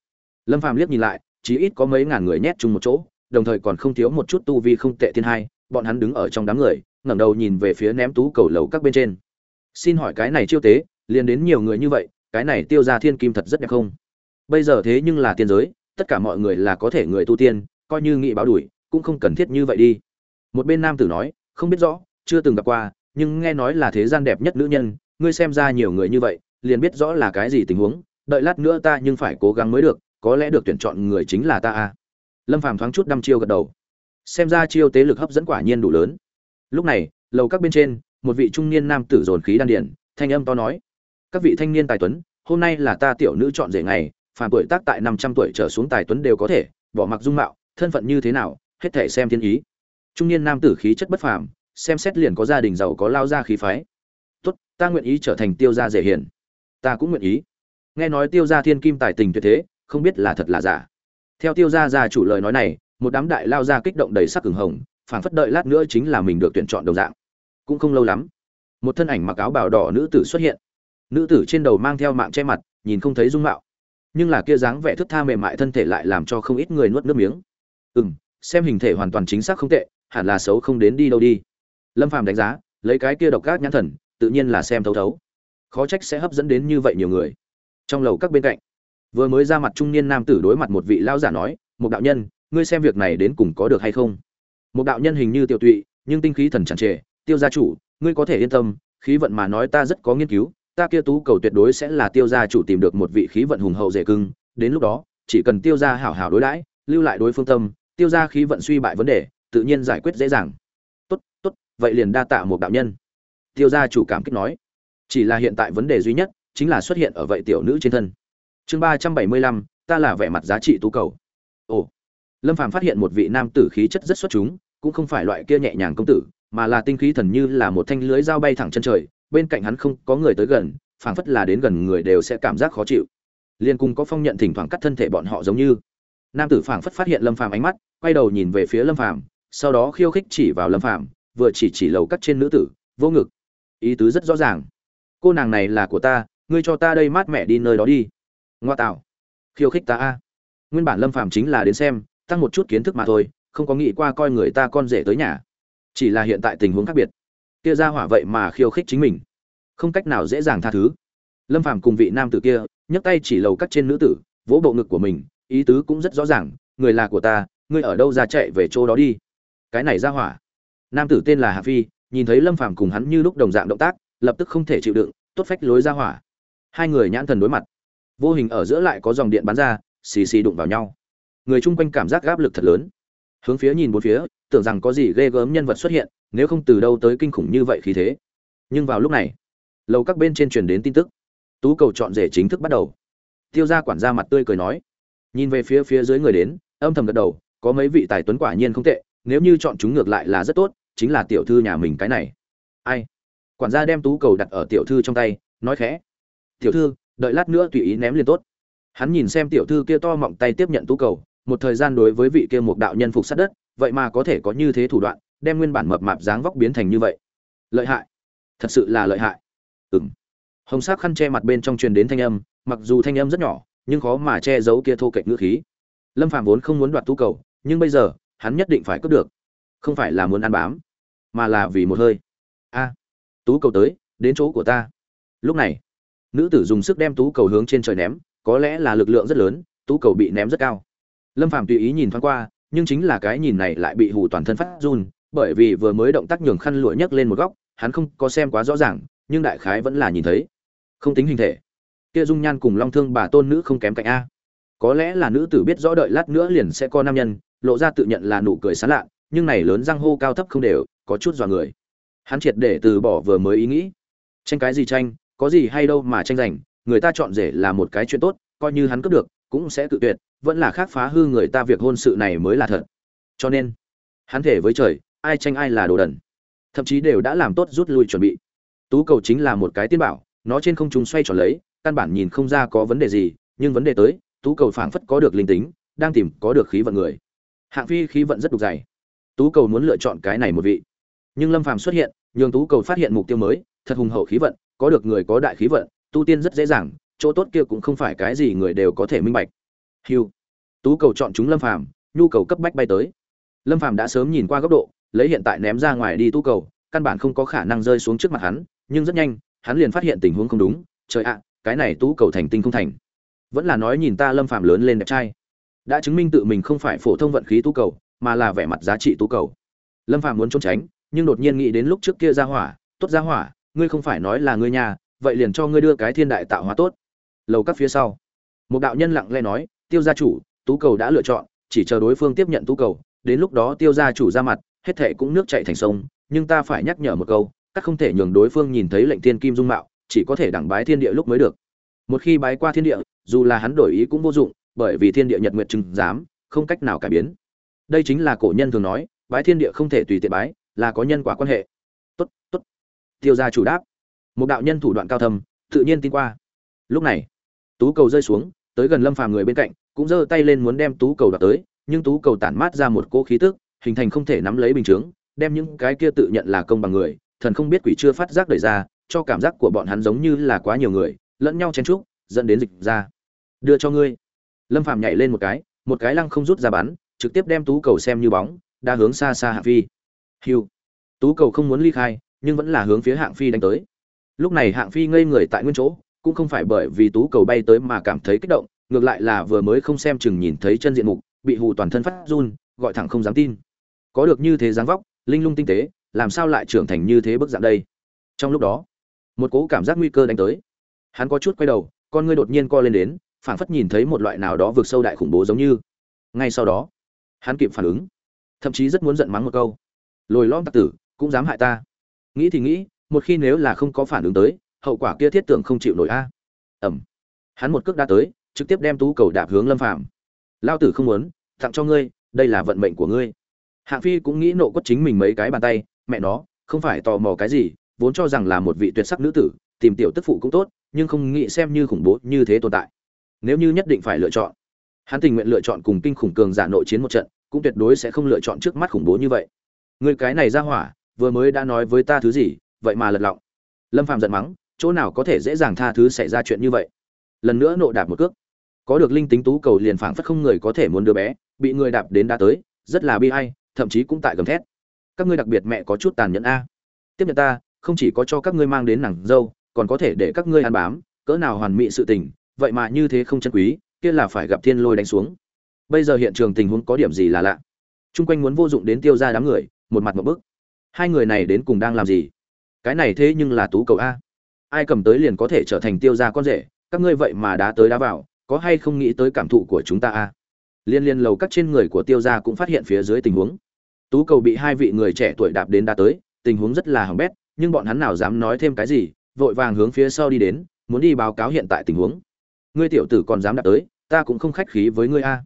Lâm phàm liếc nhìn lại, chỉ ít có mấy ngàn người nhét chung một chỗ, đồng thời còn không thiếu một chút tu vi không tệ thiên hai, bọn hắn đứng ở trong đám người, ngẩng đầu nhìn về phía ném tú cầu lầu các bên trên. Xin hỏi cái này chiêu tế, liền đến nhiều người như vậy, cái này tiêu ra thiên kim thật rất đẹp không? Bây giờ thế nhưng là tiên giới, tất cả mọi người là có thể người tu tiên, coi như nghị báo đuổi, cũng không cần thiết như vậy đi. Một bên nam tử nói, không biết rõ, chưa từng gặp qua nhưng nghe nói là thế gian đẹp nhất nữ nhân, ngươi xem ra nhiều người như vậy, liền biết rõ là cái gì tình huống, đợi lát nữa ta nhưng phải cố gắng mới được, có lẽ được tuyển chọn người chính là ta a. Lâm phàm thoáng chút đăm chiêu gật đầu. Xem ra chiêu tế lực hấp dẫn quả nhiên đủ lớn. Lúc này, lầu các bên trên, một vị trung niên nam tử dồn khí đan điển thanh âm to nói. Các vị thanh niên tài tuấn, hôm nay là ta tiểu nữ chọn rể ngày, phàm tuổi tác tại năm trăm tuổi trở xuống tài tuấn đều có thể, bỏ mặc dung mạo, thân phận như thế nào, hết thể xem thiên ý. Trung niên nam tử khí chất bất phàm xem xét liền có gia đình giàu có lao ra khí phái. Tốt, ta nguyện ý trở thành tiêu gia rể hiền. Ta cũng nguyện ý. Nghe nói tiêu gia thiên kim tài tình tuyệt thế, không biết là thật là giả. Theo tiêu gia gia chủ lời nói này, một đám đại lao ra kích động đầy sắc cường hồng, phảng phất đợi lát nữa chính là mình được tuyển chọn đồng dạng. Cũng không lâu lắm, một thân ảnh mặc áo bào đỏ nữ tử xuất hiện. Nữ tử trên đầu mang theo mạng che mặt, nhìn không thấy dung mạo. Nhưng là kia dáng vẻ thức tha mềm mại thân thể lại làm cho không ít người nuốt nước miếng. Ừ m xem hình thể hoàn toàn chính xác không tệ, hẳn là xấu không đến đi đâu đi lâm phàm đánh giá, lấy cái kia độc các nhãn thần, tự nhiên là xem thấu thấu. Khó trách sẽ hấp dẫn đến như vậy nhiều người. Trong lầu các bên cạnh, vừa mới ra mặt trung niên nam tử đối mặt một vị lao giả nói một đạo nhân, ngươi xem việc này đến cùng có được hay không? Một đạo nhân hình như tiểu tụy, nhưng tinh khí thần chẳng trề, tiêu gia chủ, ngươi có thể yên tâm, khí vận mà nói ta rất có nghiên cứu, ta kia tú cầu tuyệt đối sẽ là tiêu gia chủ tìm được một vị khí vận hùng hậu dễ cưng, đến lúc đó, chỉ cần tiêu gia hảo hảo đối đãi, lưu lại đối phương tâm, tiêu gia khí vận suy bại vấn đề, tự nhiên giải quyết dễ dàng vậy liền đa tạ một đạo nhân. Tiêu gia chủ cảm kích nói. Chỉ là hiện tại vấn đề duy nhất chính là xuất hiện ở vậy tiểu nữ trên thân. Chương ba trăm bảy mươi lăm, ta là vẻ mặt giá trị tú cầu. Ồ. Lâm phàm phát hiện một vị nam tử khí chất rất xuất chúng, cũng không phải loại kia nhẹ nhàng công tử, mà là tinh khí thần như là một thanh lưới dao bay thẳng chân trời, bên cạnh hắn không có người tới gần, phảng phất là đến gần người đều sẽ cảm giác khó chịu. Liên cung có phong nhận thỉnh thoảng cắt thân thể bọn họ giống như. Nam tử phảng phất phát hiện lâm phàm ánh mắt, quay đầu nhìn về phía lâm phàm, sau đó khiêu khích chỉ vào lâm phàm vừa chỉ chỉ lầu cắt trên nữ tử, vô ngực. Ý tứ rất rõ ràng. Cô nàng này là của ta, ngươi cho ta đây mát mẹ đi nơi đó đi. Ngoa tạo. Khiêu khích ta a. Nguyên bản lâm phàm chính là đến xem, tăng một chút kiến thức mà thôi, không có nghĩ qua coi người ta con rể tới nhà. Chỉ là hiện tại tình huống khác biệt. Kia ra hỏa vậy mà khiêu khích chính mình. Không cách nào dễ dàng tha thứ. Lâm phàm cùng vị nam tử kia, nhấc tay chỉ lầu cắt trên nữ tử, vỗ bộ ngực của mình, ý tứ cũng rất rõ ràng, người là của ta, ngươi ở đâu ra chạy về chỗ đó đi. Cái này ra hỏa nam tử tên là hạ phi, nhìn thấy lâm phàm cùng hắn như lúc đồng dạng động tác, lập tức không thể chịu đựng, tốt phách lối ra hỏa. Hai người nhãn thần đối mặt. Vô hình ở giữa lại có dòng điện bắn ra, xì xì đụng vào nhau. Người chung quanh cảm giác áp lực thật lớn. Hướng phía nhìn bốn phía, tưởng rằng có gì ghê gớm nhân vật xuất hiện, nếu không từ đâu tới kinh khủng như vậy khí thế. Nhưng vào lúc này, lầu các bên trên truyền đến tin tức. Tú cầu chọn rể chính thức bắt đầu. Tiêu gia quản gia mặt tươi cười nói. Nhìn về phía phía dưới người đến, âm thầm gật đầu, có mấy vị tài tuấn quả nhiên không tệ, nếu như chọn chúng ngược lại là rất tốt chính là tiểu thư nhà mình cái này. Ai? Quản gia đem tú cầu đặt ở tiểu thư trong tay, nói khẽ. Tiểu thư, đợi lát nữa tùy ý ném liền tốt. Hắn nhìn xem tiểu thư kia to mọng tay tiếp nhận tú cầu, một thời gian đối với vị kia một đạo nhân phục sát đất, vậy mà có thể có như thế thủ đoạn, đem nguyên bản mập mạp dáng vóc biến thành như vậy. Lợi hại. Thật sự là lợi hại. Ừng hồng sắc khăn che mặt bên trong truyền đến thanh âm, mặc dù thanh âm rất nhỏ, nhưng khó mà che giấu kia thô kệch ngữ khí. Lâm phàm vốn không muốn đoạt tú cầu, nhưng bây giờ, hắn nhất định phải cướp được không phải là muốn ăn bám, mà là vì một hơi. A, tú cầu tới, đến chỗ của ta. Lúc này, nữ tử dùng sức đem tú cầu hướng trên trời ném, có lẽ là lực lượng rất lớn, tú cầu bị ném rất cao. Lâm phàm tùy ý nhìn thoáng qua, nhưng chính là cái nhìn này lại bị hù toàn thân phát run, bởi vì vừa mới động tác nhường khăn lụa nhấc lên một góc, hắn không có xem quá rõ ràng, nhưng đại khái vẫn là nhìn thấy. Không tính hình thể. Kia dung nhan cùng long thương bà tôn nữ không kém cạnh a. Có lẽ là nữ tử biết rõ đợi lát nữa liền sẽ có nam nhân, lộ ra tự nhận là nụ cười sán lạ nhưng này lớn răng hô cao thấp không đều, có chút dọa người. Hắn triệt để từ bỏ vừa mới ý nghĩ. Tranh cái gì tranh, có gì hay đâu mà tranh giành, người ta chọn rể là một cái chuyện tốt, coi như hắn cướp được, cũng sẽ tự tuyệt, vẫn là khác phá hư người ta việc hôn sự này mới là thật. Cho nên, hắn thể với trời, ai tranh ai là đồ đần. Thậm chí đều đã làm tốt rút lui chuẩn bị. Tú cầu chính là một cái tiên bảo, nó trên không trung xoay tròn lấy, căn bản nhìn không ra có vấn đề gì, nhưng vấn đề tới, tú cầu phảng phất có được linh tính, đang tìm có được khí vận người. Hạng phi khí vận rất đục dày tú cầu muốn lựa chọn cái này một vị. Nhưng lâm phàm xuất hiện, nhường tú cầu phát hiện mục tiêu mới, thật hùng hậu khí vận, có được người có đại khí vận, tu tiên rất dễ dàng, chỗ tốt kia cũng không phải cái gì người đều có thể minh bạch. Hiu tú cầu chọn chúng lâm phàm, nhu cầu cấp bách bay tới. Lâm phàm đã sớm nhìn qua góc độ, lấy hiện tại ném ra ngoài đi tú cầu, căn bản không có khả năng rơi xuống trước mặt hắn, nhưng rất nhanh, hắn liền phát hiện tình huống không đúng, trời ạ, cái này tú cầu thành tinh không thành. Vẫn là nói nhìn ta lâm phàm lớn lên đẹp trai. Đã chứng minh tự mình không phải phổ thông vận khí tú cầu mà là vẻ mặt giá trị tú cầu. Lâm phàm muốn trốn tránh, nhưng đột nhiên nghĩ đến lúc trước kia ra hỏa, tốt ra hỏa, ngươi không phải nói là ngươi nhà, vậy liền cho ngươi đưa cái thiên đại tạo hóa tốt. Lầu các phía sau, một đạo nhân lặng lẽ nói, tiêu gia chủ, tú cầu đã lựa chọn, chỉ chờ đối phương tiếp nhận tú cầu, đến lúc đó tiêu gia chủ ra mặt, hết thệ cũng nước chảy thành sông, nhưng ta phải nhắc nhở một câu, các không thể nhường đối phương nhìn thấy lệnh thiên kim dung mạo, chỉ có thể đẳng bái thiên địa lúc mới được. Một khi bái qua thiên địa, dù là hắn đổi ý cũng vô dụng, bởi vì thiên địa nhật nguyện chừng dám không cách nào cải biến đây chính là cổ nhân thường nói, bái thiên địa không thể tùy tiện bái, là có nhân quả quan hệ. Tốt tốt. Tiêu gia chủ đáp. Một đạo nhân thủ đoạn cao thâm, tự nhiên tin qua. Lúc này, tú cầu rơi xuống, tới gần lâm phàm người bên cạnh, cũng giơ tay lên muốn đem tú cầu đoạt tới, nhưng tú cầu tản mát ra một cỗ khí tức, hình thành không thể nắm lấy bình chướng, đem những cái kia tự nhận là công bằng người, thần không biết quỷ chưa phát giác đẩy ra, cho cảm giác của bọn hắn giống như là quá nhiều người, lẫn nhau chen trúc dẫn đến dịch ra. Đưa cho ngươi. Lâm phàm nhảy lên một cái một cái lăng không rút ra bắn trực tiếp đem tú cầu xem như bóng, đa hướng xa xa hạng phi. Hiu. Tú cầu không muốn ly khai, nhưng vẫn là hướng phía hạng phi đánh tới. Lúc này hạng phi ngây người tại nguyên chỗ, cũng không phải bởi vì tú cầu bay tới mà cảm thấy kích động, ngược lại là vừa mới không xem chừng nhìn thấy chân diện mục, bị hù toàn thân phát run, gọi thẳng không dám tin. Có được như thế dáng vóc, linh lung tinh tế, làm sao lại trưởng thành như thế bức dạng đây? Trong lúc đó, một cố cảm giác nguy cơ đánh tới. Hắn có chút quay đầu, con ngươi đột nhiên co lên đến, phảng phất nhìn thấy một loại nào đó vượt sâu đại khủng bố giống như. Ngay sau đó hắn kịp phản ứng, thậm chí rất muốn giận mắng một câu. Lồi lom tặc tử, cũng dám hại ta. Nghĩ thì nghĩ, một khi nếu là không có phản ứng tới, hậu quả kia thiết tưởng không chịu nổi a. Ẩm hắn một cước đã tới, trực tiếp đem tú cầu đạp hướng lâm phàm. Lao tử không muốn, tặng cho ngươi, đây là vận mệnh của ngươi. Hạng phi cũng nghĩ nộ quất chính mình mấy cái bàn tay, mẹ nó, không phải tò mò cái gì, vốn cho rằng là một vị tuyệt sắc nữ tử, tìm tiểu tức phụ cũng tốt, nhưng không nghĩ xem như khủng bố như thế tồn tại. Nếu như nhất định phải lựa chọn hắn tình nguyện lựa chọn cùng kinh khủng cường giả nội chiến một trận, cũng tuyệt đối sẽ không lựa chọn trước mắt khủng bố như vậy. Người cái này ra hỏa, vừa mới đã nói với ta thứ gì, vậy mà lật lọng. Lâm phàm giận mắng, chỗ nào có thể dễ dàng tha thứ xảy ra chuyện như vậy? Lần nữa nộ đạp một cước. Có được linh tính tú cầu liền phảng phất không người có thể muốn đứa bé, bị người đạp đến đã tới, rất là bi ai, thậm chí cũng tại gầm thét. Các ngươi đặc biệt mẹ có chút tàn nhẫn a. Tiếp nhận ta, không chỉ có cho các ngươi mang đến nàng dâu, còn có thể để các ngươi ăn bám, cỡ nào hoàn mỹ sự tình, vậy mà như thế không chân quý kia là phải gặp thiên lôi đánh xuống. Bây giờ hiện trường tình huống có điểm gì là lạ? Chung quanh muốn vô dụng đến tiêu ra đám người, một mặt một bức. Hai người này đến cùng đang làm gì? Cái này thế nhưng là tú cầu a. Ai cầm tới liền có thể trở thành tiêu ra con rể, các ngươi vậy mà đã tới đá vào, có hay không nghĩ tới cảm thụ của chúng ta a? Liên liên lầu các trên người của tiêu gia cũng phát hiện phía dưới tình huống. Tú cầu bị hai vị người trẻ tuổi đạp đến đá tới, tình huống rất là hỏng bét, nhưng bọn hắn nào dám nói thêm cái gì, vội vàng hướng phía sau đi đến, muốn đi báo cáo hiện tại tình huống ngươi tiểu tử còn dám đạp tới, ta cũng không khách khí với ngươi a.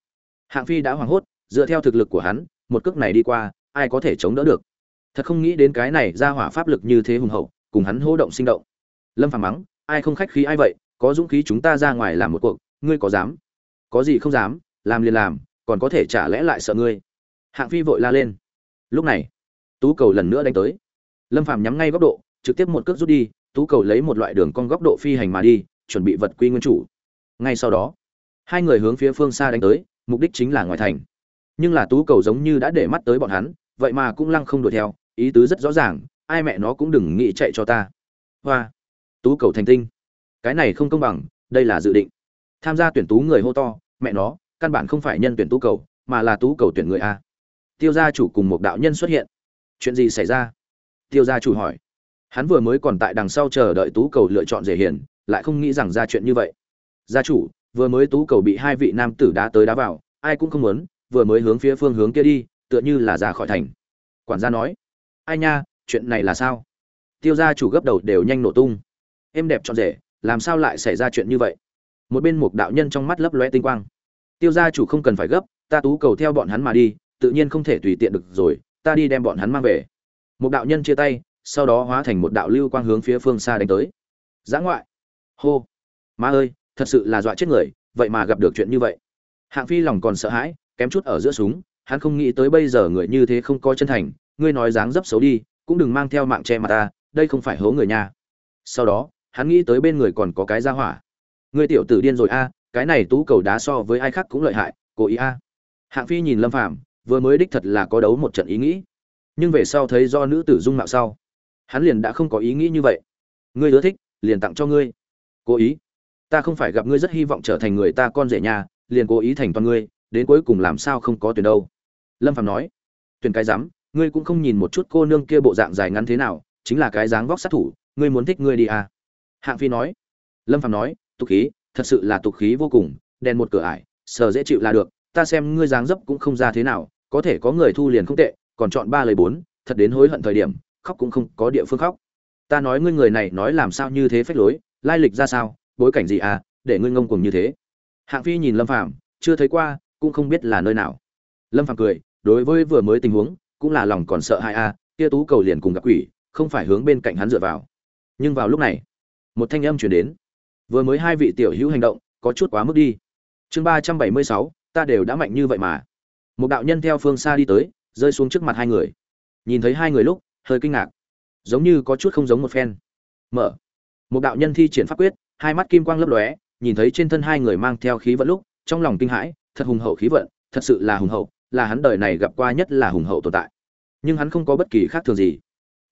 Hạng phi đã hoảng hốt, dựa theo thực lực của hắn, một cước này đi qua, ai có thể chống đỡ được? Thật không nghĩ đến cái này ra hỏa pháp lực như thế hùng hậu, cùng hắn hô động sinh động. Lâm phàm mắng, ai không khách khí ai vậy, có dũng khí chúng ta ra ngoài làm một cuộc, ngươi có dám? Có gì không dám, làm liền làm, còn có thể trả lẽ lại sợ ngươi? Hạng phi vội la lên. Lúc này, tú cầu lần nữa đánh tới. Lâm phàm nhắm ngay góc độ, trực tiếp một cước rút đi, tú cầu lấy một loại đường con góc độ phi hành mà đi, chuẩn bị vật quy nguyên chủ ngay sau đó, hai người hướng phía phương xa đánh tới, mục đích chính là ngoài thành. Nhưng là tú cầu giống như đã để mắt tới bọn hắn, vậy mà cũng lăng không đuổi theo, ý tứ rất rõ ràng, ai mẹ nó cũng đừng nghĩ chạy cho ta. Hoa, tú cầu thành tinh. Cái này không công bằng, đây là dự định. Tham gia tuyển tú người hô to, mẹ nó, căn bản không phải nhân tuyển tú cầu, mà là tú cầu tuyển người a. Tiêu gia chủ cùng một đạo nhân xuất hiện. Chuyện gì xảy ra? Tiêu gia chủ hỏi. Hắn vừa mới còn tại đằng sau chờ đợi tú cầu lựa chọn rể hiền, lại không nghĩ rằng ra chuyện như vậy gia chủ, vừa mới tú cầu bị hai vị nam tử đá tới đá vào, ai cũng không muốn, vừa mới hướng phía phương hướng kia đi, tựa như là ra khỏi thành. Quản gia nói, ai nha, chuyện này là sao? Tiêu gia chủ gấp đầu đều nhanh nổ tung. Em đẹp trọn rể, làm sao lại xảy ra chuyện như vậy? Một bên một đạo nhân trong mắt lấp lóe tinh quang. Tiêu gia chủ không cần phải gấp, ta tú cầu theo bọn hắn mà đi, tự nhiên không thể tùy tiện được rồi, ta đi đem bọn hắn mang về. Một đạo nhân chia tay, sau đó hóa thành một đạo lưu quang hướng phía phương xa đánh tới. Giã ngoại! Hô! Ma ơi! Thật sự là dọa chết người, vậy mà gặp được chuyện như vậy. Hạng phi lòng còn sợ hãi, kém chút ở giữa súng, hắn không nghĩ tới bây giờ người như thế không có chân thành, ngươi nói dáng dấp xấu đi, cũng đừng mang theo mạng che mặt ta, đây không phải hố người nha. Sau đó, hắn nghĩ tới bên người còn có cái ra hỏa. Ngươi tiểu tử điên rồi a, cái này tú cầu đá so với ai khác cũng lợi hại, cố ý a. Hạng phi nhìn lâm phàm, vừa mới đích thật là có đấu một trận ý nghĩ. Nhưng về sau thấy do nữ tử dung mạo sau, hắn liền đã không có ý nghĩ như vậy. Ngươi ưa thích, liền tặng cho ngươi. Cố ý ta không phải gặp ngươi rất hy vọng trở thành người ta con rể nhà, liền cố ý thành toàn ngươi, đến cuối cùng làm sao không có tuyển đâu. Lâm Phạm nói. Tuyển cái dám ngươi cũng không nhìn một chút cô nương kia bộ dạng dài ngắn thế nào, chính là cái dáng vóc sát thủ, ngươi muốn thích ngươi đi à? Hạng phi nói. Lâm Phạm nói. Tục khí, thật sự là tục khí vô cùng, đèn một cửa ải, sờ dễ chịu là được, ta xem ngươi dáng dấp cũng không ra thế nào, có thể có người thu liền không tệ, còn chọn ba lời bốn, thật đến hối hận thời điểm, khóc cũng không có địa phương khóc. Ta nói ngươi người này nói làm sao như thế phách lối, lai lịch ra sao bối cảnh gì à để ngươi ngông cuồng như thế. Hạng phi nhìn lâm phàm chưa thấy qua cũng không biết là nơi nào. Lâm phàm cười đối với vừa mới tình huống cũng là lòng còn sợ hai a à, kia tú cầu liền cùng gặp quỷ không phải hướng bên cạnh hắn dựa vào. Nhưng vào lúc này một thanh âm chuyển đến. Vừa mới hai vị tiểu hữu hành động có chút quá mức đi. Chương ba trăm bảy mươi sáu ta đều đã mạnh như vậy mà. Một đạo nhân theo phương xa đi tới rơi xuống trước mặt hai người. Nhìn thấy hai người lúc hơi kinh ngạc. Giống như có chút không giống một phen. Mở. Một đạo nhân thi triển pháp quyết hai mắt kim quang lấp lóe, nhìn thấy trên thân hai người mang theo khí vận lúc, trong lòng kinh hãi, thật hùng hậu khí vận, thật sự là hùng hậu, là hắn đời này gặp qua nhất là hùng hậu tồn tại. Nhưng hắn không có bất kỳ khác thường gì,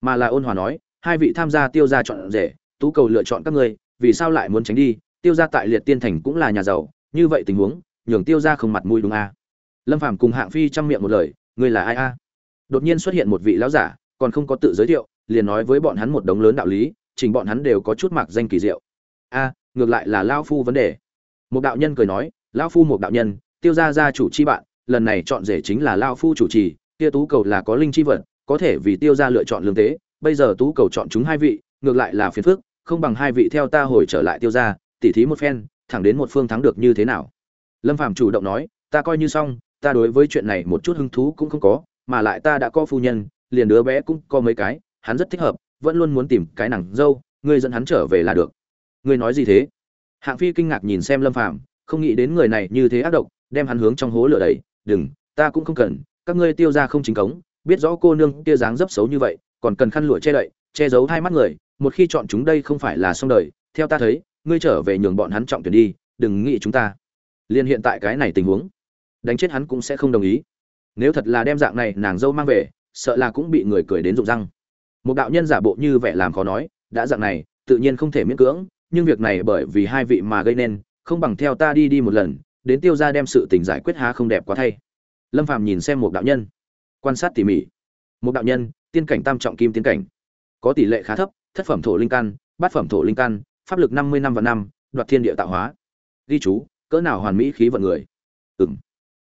mà là ôn hòa nói, hai vị tham gia tiêu gia chọn rể, tú cầu lựa chọn các ngươi, vì sao lại muốn tránh đi, tiêu gia tại liệt tiên thành cũng là nhà giàu, như vậy tình huống, nhường tiêu gia không mặt mũi đúng a. Lâm phàm cùng hạng phi chăm miệng một lời, ngươi là ai a? Đột nhiên xuất hiện một vị lão giả, còn không có tự giới thiệu, liền nói với bọn hắn một đống lớn đạo lý, chỉnh bọn hắn đều có chút mặc danh kỳ diệu a, ngược lại là lao phu vấn đề. Một đạo nhân cười nói, lão phu một đạo nhân, tiêu gia gia chủ chi bạn, lần này chọn rể chính là lao phu chủ trì, kia tú cầu là có linh chi vật có thể vì tiêu gia lựa chọn lương tế bây giờ tú cầu chọn chúng hai vị, ngược lại là phiền phức, không bằng hai vị theo ta hồi trở lại tiêu gia, tỉ thí một phen, thẳng đến một phương thắng được như thế nào. Lâm phàm chủ động nói, ta coi như xong, ta đối với chuyện này một chút hứng thú cũng không có, mà lại ta đã có phu nhân, liền đứa bé cũng có mấy cái, hắn rất thích hợp, vẫn luôn muốn tìm cái nàng dâu, ngươi dẫn hắn trở về là được ngươi nói gì thế? Hạng phi kinh ngạc nhìn xem lâm phàm, không nghĩ đến người này như thế ác độc, đem hắn hướng trong hố lửa đầy đừng, ta cũng không cần, các ngươi tiêu ra không chính cống, biết rõ cô nương kia dáng dấp xấu như vậy, còn cần khăn lụa che đậy, che giấu hai mắt người, một khi chọn chúng đây không phải là xong đời. Theo ta thấy, ngươi trở về nhường bọn hắn trọng tuyển đi, đừng nghĩ chúng ta. Liên hiện tại cái này tình huống, đánh chết hắn cũng sẽ không đồng ý. Nếu thật là đem dạng này nàng dâu mang về, sợ là cũng bị người cười đến rụng răng. Một đạo nhân giả bộ như vẻ làm khó nói, đã dạng này, tự nhiên không thể miễn cưỡng nhưng việc này bởi vì hai vị mà gây nên không bằng theo ta đi đi một lần đến tiêu gia đem sự tình giải quyết há không đẹp quá thay. Lâm phàm nhìn xem một đạo nhân quan sát tỉ mỉ. Một đạo nhân tiên cảnh tam trọng kim tiên cảnh. Có tỷ lệ khá thấp thất phẩm thổ linh căn bát phẩm thổ linh căn pháp lực năm mươi năm và năm đoạt thiên địa tạo hóa. Ghi chú cỡ nào hoàn mỹ khí vận người. Ừm,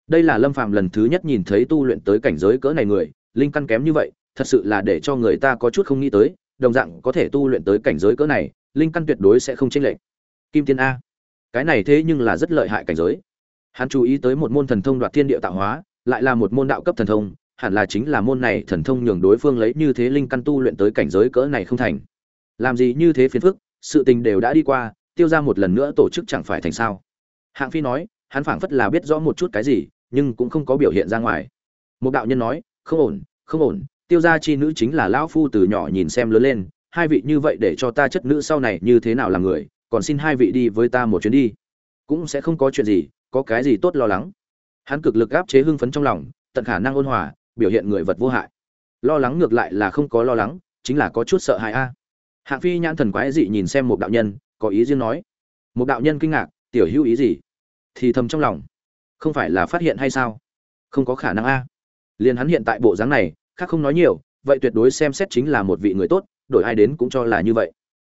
đây là lâm phàm lần thứ nhất nhìn thấy tu luyện tới cảnh giới cỡ này người linh căn kém như vậy thật sự là để cho người ta có chút không nghĩ tới đồng dạng có thể tu luyện tới cảnh giới cỡ này linh căn tuyệt đối sẽ không chênh lệch. Kim tiên a. Cái này thế nhưng là rất lợi hại cảnh giới. Hắn chú ý tới một môn thần thông đoạt thiên địa tạo hóa, lại là một môn đạo cấp thần thông, hẳn là chính là môn này thần thông nhường đối phương lấy như thế linh căn tu luyện tới cảnh giới cỡ này không thành. Làm gì như thế phiền phức, sự tình đều đã đi qua, tiêu ra một lần nữa tổ chức chẳng phải thành sao. Hạng phi nói, hắn phảng phất là biết rõ một chút cái gì, nhưng cũng không có biểu hiện ra ngoài. Một đạo nhân nói, không ổn không ổn, tiêu gia chi nữ chính là lão phu từ nhỏ nhìn xem lớn lên hai vị như vậy để cho ta chất nữ sau này như thế nào làm người, còn xin hai vị đi với ta một chuyến đi. Cũng sẽ không có chuyện gì, có cái gì tốt lo lắng. Hắn cực lực áp chế hưng phấn trong lòng, tận khả năng ôn hòa, biểu hiện người vật vô hại. Lo lắng ngược lại là không có lo lắng, chính là có chút sợ hãi a. Hạng phi nhãn thần quái dị nhìn xem một đạo nhân, có ý riêng nói. Một đạo nhân kinh ngạc, tiểu hữu ý gì? Thì thầm trong lòng. Không phải là phát hiện hay sao? Không có khả năng a. Liền hắn hiện tại bộ dáng này, khác không nói nhiều, vậy tuyệt đối xem xét chính là một vị người tốt đổi ai đến cũng cho là như vậy.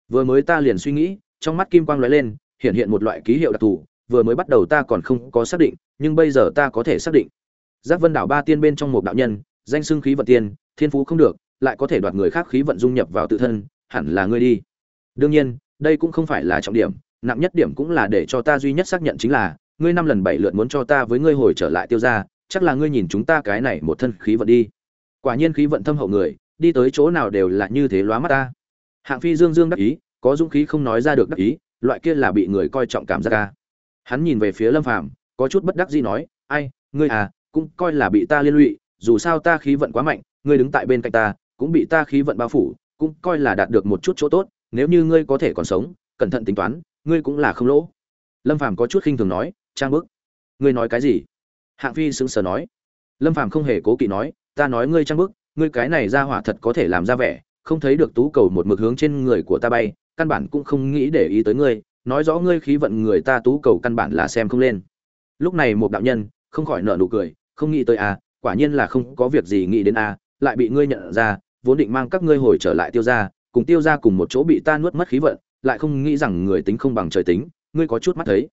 Vừa mới ta liền suy nghĩ, trong mắt kim quang lóe lên, hiện hiện một loại ký hiệu đặc thù, vừa mới bắt đầu ta còn không có xác định, nhưng bây giờ ta có thể xác định. Giác vân đảo ba tiên bên trong một đạo nhân, danh xưng khí vận tiên, thiên phú không được, lại có thể đoạt người khác khí vận dung nhập vào tự thân, hẳn là ngươi đi. Đương nhiên, đây cũng không phải là trọng điểm, nặng nhất điểm cũng là để cho ta duy nhất xác nhận chính là, ngươi năm lần bảy lượt muốn cho ta với ngươi hồi trở lại tiêu ra chắc là ngươi nhìn chúng ta cái này một thân khí vận đi. Quả nhiên khí vận thâm hậu người đi tới chỗ nào đều là như thế lóa mắt ta. Hạng phi dương dương đắc ý, có dũng khí không nói ra được đắc ý, loại kia là bị người coi trọng cảm giác ca hắn nhìn về phía lâm phàm, có chút bất đắc dĩ nói, ai, ngươi à cũng coi là bị ta liên lụy, dù sao ta khí vận quá mạnh, ngươi đứng tại bên cạnh ta, cũng bị ta khí vận bao phủ, cũng coi là đạt được một chút chỗ tốt, nếu như ngươi có thể còn sống, cẩn thận tính toán, ngươi cũng là không lỗ. Lâm phàm có chút khinh thường nói, trang bức, ngươi nói cái gì? Hạng phi sững sờ nói. Lâm phàm không hề cố kỵ nói, ta nói ngươi trang bức ngươi cái này ra hỏa thật có thể làm ra vẻ không thấy được tú cầu một mực hướng trên người của ta bay căn bản cũng không nghĩ để ý tới ngươi nói rõ ngươi khí vận người ta tú cầu căn bản là xem không lên. Lúc này một đạo nhân không khỏi nở nụ cười không nghĩ tới a à, quả nhiên là không có việc gì nghĩ đến a à, lại bị ngươi nhận ra vốn định mang các ngươi hồi trở lại tiêu gia cùng tiêu gia cùng một chỗ bị ta nuốt mất khí vận lại không nghĩ rằng người tính không bằng trời tính ngươi có chút mắt thấy.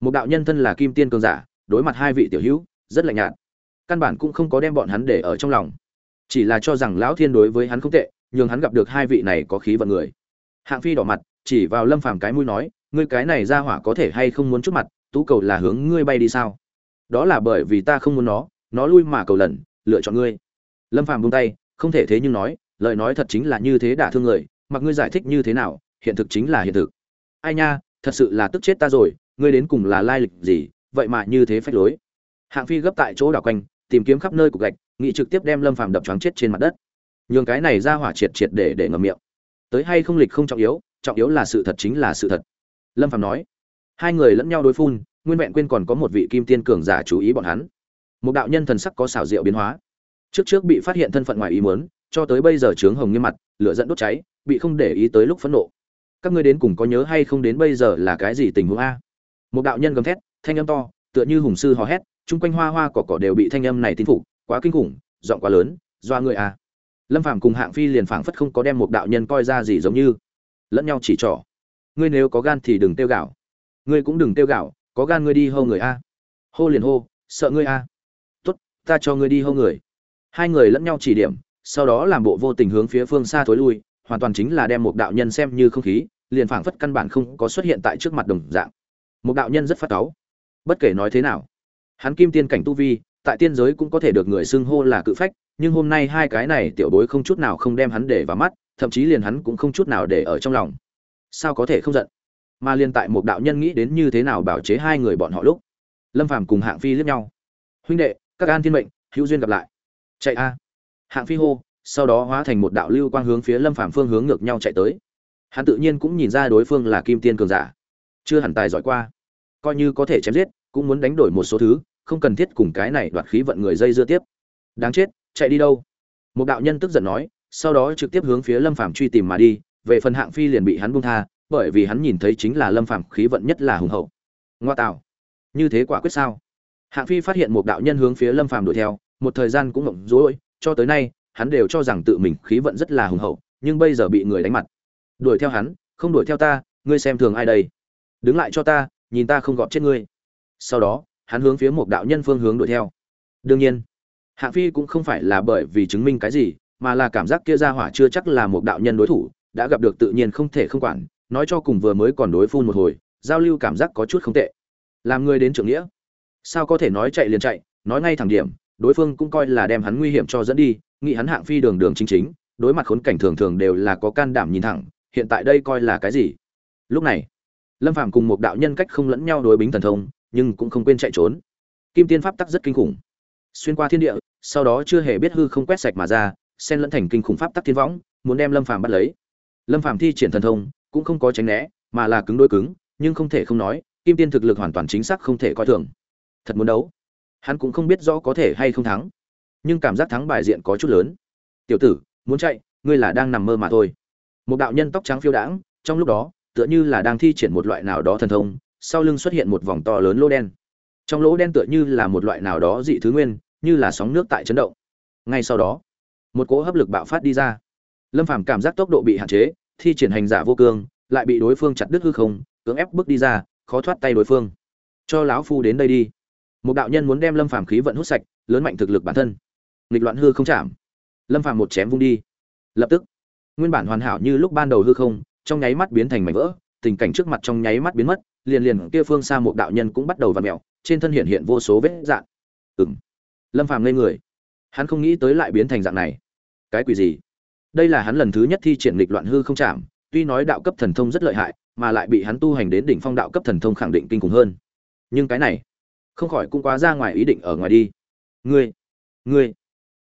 Một đạo nhân thân là kim tiên cường giả đối mặt hai vị tiểu hữu rất lạnh nhạt. Căn bản cũng không có đem bọn hắn để ở trong lòng chỉ là cho rằng lão thiên đối với hắn không tệ, nhường hắn gặp được hai vị này có khí vận người. Hạng phi đỏ mặt, chỉ vào lâm phàm cái mũi nói, ngươi cái này ra hỏa có thể hay không muốn chút mặt, tú cầu là hướng ngươi bay đi sao? Đó là bởi vì ta không muốn nó nó lui mà cầu lần, lựa chọn ngươi. Lâm phàm buông tay, không thể thế nhưng nói, lời nói thật chính là như thế đả thương người, mặc ngươi giải thích như thế nào, hiện thực chính là hiện thực. Ai nha, thật sự là tức chết ta rồi, ngươi đến cùng là lai lịch gì, vậy mà như thế phách lối. Hạng phi gấp tại chỗ đảo quanh tìm kiếm khắp nơi cục gạch nghị trực tiếp đem lâm phàm đập choáng chết trên mặt đất. Nhường cái này ra hỏa triệt triệt để để ngầm miệng. Tới hay không lịch không trọng yếu trọng yếu là sự thật chính là sự thật. Lâm phàm nói. Hai người lẫn nhau đối phun, nguyên vẹn quên còn có một vị kim tiên cường giả chú ý bọn hắn. Một đạo nhân thần sắc có xảo diệu biến hóa. Trước trước bị phát hiện thân phận ngoài ý muốn, cho tới bây giờ trướng hồng nghiêm mặt, lửa dẫn đốt cháy, bị không để ý tới lúc phẫn nộ. Các ngươi đến cùng có nhớ hay không đến bây giờ là cái gì tình huống a? Một đạo nhân gầm thét, thanh âm to, tựa như hùng sư hò hét chung quanh hoa hoa cỏ cỏ đều bị thanh âm này tin phục, quá kinh khủng, giọng quá lớn, doa người a lâm phàm cùng hạng phi liền phảng phất không có đem một đạo nhân coi ra gì giống như. Lẫn nhau chỉ trỏ. Ngươi nếu có gan thì đừng tiêu gạo. Ngươi cũng đừng tiêu gạo, có gan ngươi đi hô người a hô liền hô, sợ ngươi a tốt, ta cho ngươi đi hô người. Hai người lẫn nhau chỉ điểm, sau đó làm bộ vô tình hướng phía phương xa thối lui, hoàn toàn chính là đem một đạo nhân xem như không khí, liền phảng phất căn bản không có xuất hiện tại trước mặt đồng dạng. Một đạo nhân rất phát cáu. Bất kể nói thế nào hắn kim tiên cảnh tu vi, tại tiên giới cũng có thể được người xưng hô là cự phách, nhưng hôm nay hai cái này tiểu bối không chút nào không đem hắn để vào mắt, thậm chí liền hắn cũng không chút nào để ở trong lòng. Sao có thể không giận? Mà liên tại một đạo nhân nghĩ đến như thế nào bảo chế hai người bọn họ lúc, lâm phàm cùng hạng phi liếc nhau. Huynh đệ, các an thiên mệnh, hữu duyên gặp lại. Chạy a. Hạng phi hô, sau đó hóa thành một đạo lưu quang hướng phía lâm phàm phương hướng ngược nhau chạy tới. Hắn tự nhiên cũng nhìn ra đối phương là kim tiên cường giả. Chưa hẳn tài giỏi qua, coi như có thể chém giết cũng muốn đánh đổi một số thứ, không cần thiết cùng cái này đoạt khí vận người dây dưa tiếp. Đáng chết, chạy đi đâu? Một đạo nhân tức giận nói, sau đó trực tiếp hướng phía lâm phàm truy tìm mà đi, về phần hạng phi liền bị hắn buông tha, bởi vì hắn nhìn thấy chính là lâm phàm khí vận nhất là hùng hậu. Ngoa tạo. Như thế quả quyết sao? Hạng phi phát hiện một đạo nhân hướng phía lâm phàm đuổi theo, một thời gian cũng ngộng rối, cho tới nay, hắn đều cho rằng tự mình khí vận rất là hùng hậu, nhưng bây giờ bị người đánh mặt. Đuổi theo hắn, không đuổi theo ta, ngươi xem thường ai đây? Đứng lại cho ta, nhìn ta không gọt chết ngươi sau đó, hắn hướng phía một đạo nhân phương hướng đuổi theo. Đương nhiên, hạng phi cũng không phải là bởi vì chứng minh cái gì, mà là cảm giác kia ra hỏa chưa chắc là một đạo nhân đối thủ, đã gặp được tự nhiên không thể không quản, nói cho cùng vừa mới còn đối phun một hồi, giao lưu cảm giác có chút không tệ. Làm người đến trưởng nghĩa. Sao có thể nói chạy liền chạy, nói ngay thẳng điểm, đối phương cũng coi là đem hắn nguy hiểm cho dẫn đi, nghĩ hắn hạng phi đường đường chính chính, đối mặt khốn cảnh thường thường đều là có can đảm nhìn thẳng, hiện tại đây coi là cái gì? Lúc này, lâm phàm cùng một đạo nhân cách không lẫn nhau đối bính thần thông nhưng cũng không quên chạy trốn. Kim tiên pháp tắc rất kinh khủng. Xuyên qua thiên địa, sau đó chưa hề biết hư không quét sạch mà ra, xen lẫn thành kinh khủng pháp tắc thiên võng, muốn đem lâm phàm bắt lấy. Lâm phàm thi triển thần thông, cũng không có tránh né, mà là cứng đôi cứng, nhưng không thể không nói, kim tiên thực lực hoàn toàn chính xác không thể coi thường. Thật muốn đấu. Hắn cũng không biết rõ có thể hay không thắng, nhưng cảm giác thắng bài diện có chút lớn. Tiểu tử, muốn chạy, ngươi là đang nằm mơ mà thôi. Một đạo nhân tóc trắng phiêu đãng, trong lúc đó, tựa như là đang thi triển một loại nào đó thần thông sau lưng xuất hiện một vòng to lớn lỗ đen. Trong lỗ đen tựa như là một loại nào đó dị thứ nguyên, như là sóng nước tại chấn động. Ngay sau đó, một cỗ hấp lực bạo phát đi ra. Lâm phàm cảm giác tốc độ bị hạn chế, thi triển hành giả vô cương, lại bị đối phương chặt đứt hư không, cưỡng ép bước đi ra, khó thoát tay đối phương. Cho lão phu đến đây đi. Một đạo nhân muốn đem lâm phàm khí vận hút sạch, lớn mạnh thực lực bản thân. Nghịch loạn hư không chạm. Lâm phàm một chém vung đi. Lập tức, nguyên bản hoàn hảo như lúc ban đầu hư không, trong nháy mắt biến thành mảnh vỡ, tình cảnh trước mặt trong nháy mắt biến mất liền liền kia phương xa một đạo nhân cũng bắt đầu vặn mèo, trên thân hiện hiện vô số vết dạng. Ừng lâm phàm lên người. Hắn không nghĩ tới lại biến thành dạng này. Cái quỷ gì? Đây là hắn lần thứ nhất thi triển lịch loạn hư không chạm, tuy nói đạo cấp thần thông rất lợi hại, mà lại bị hắn tu hành đến đỉnh phong đạo cấp thần thông khẳng định kinh khủng hơn. Nhưng cái này, không khỏi cũng quá ra ngoài ý định ở ngoài đi. Ngươi ngươi.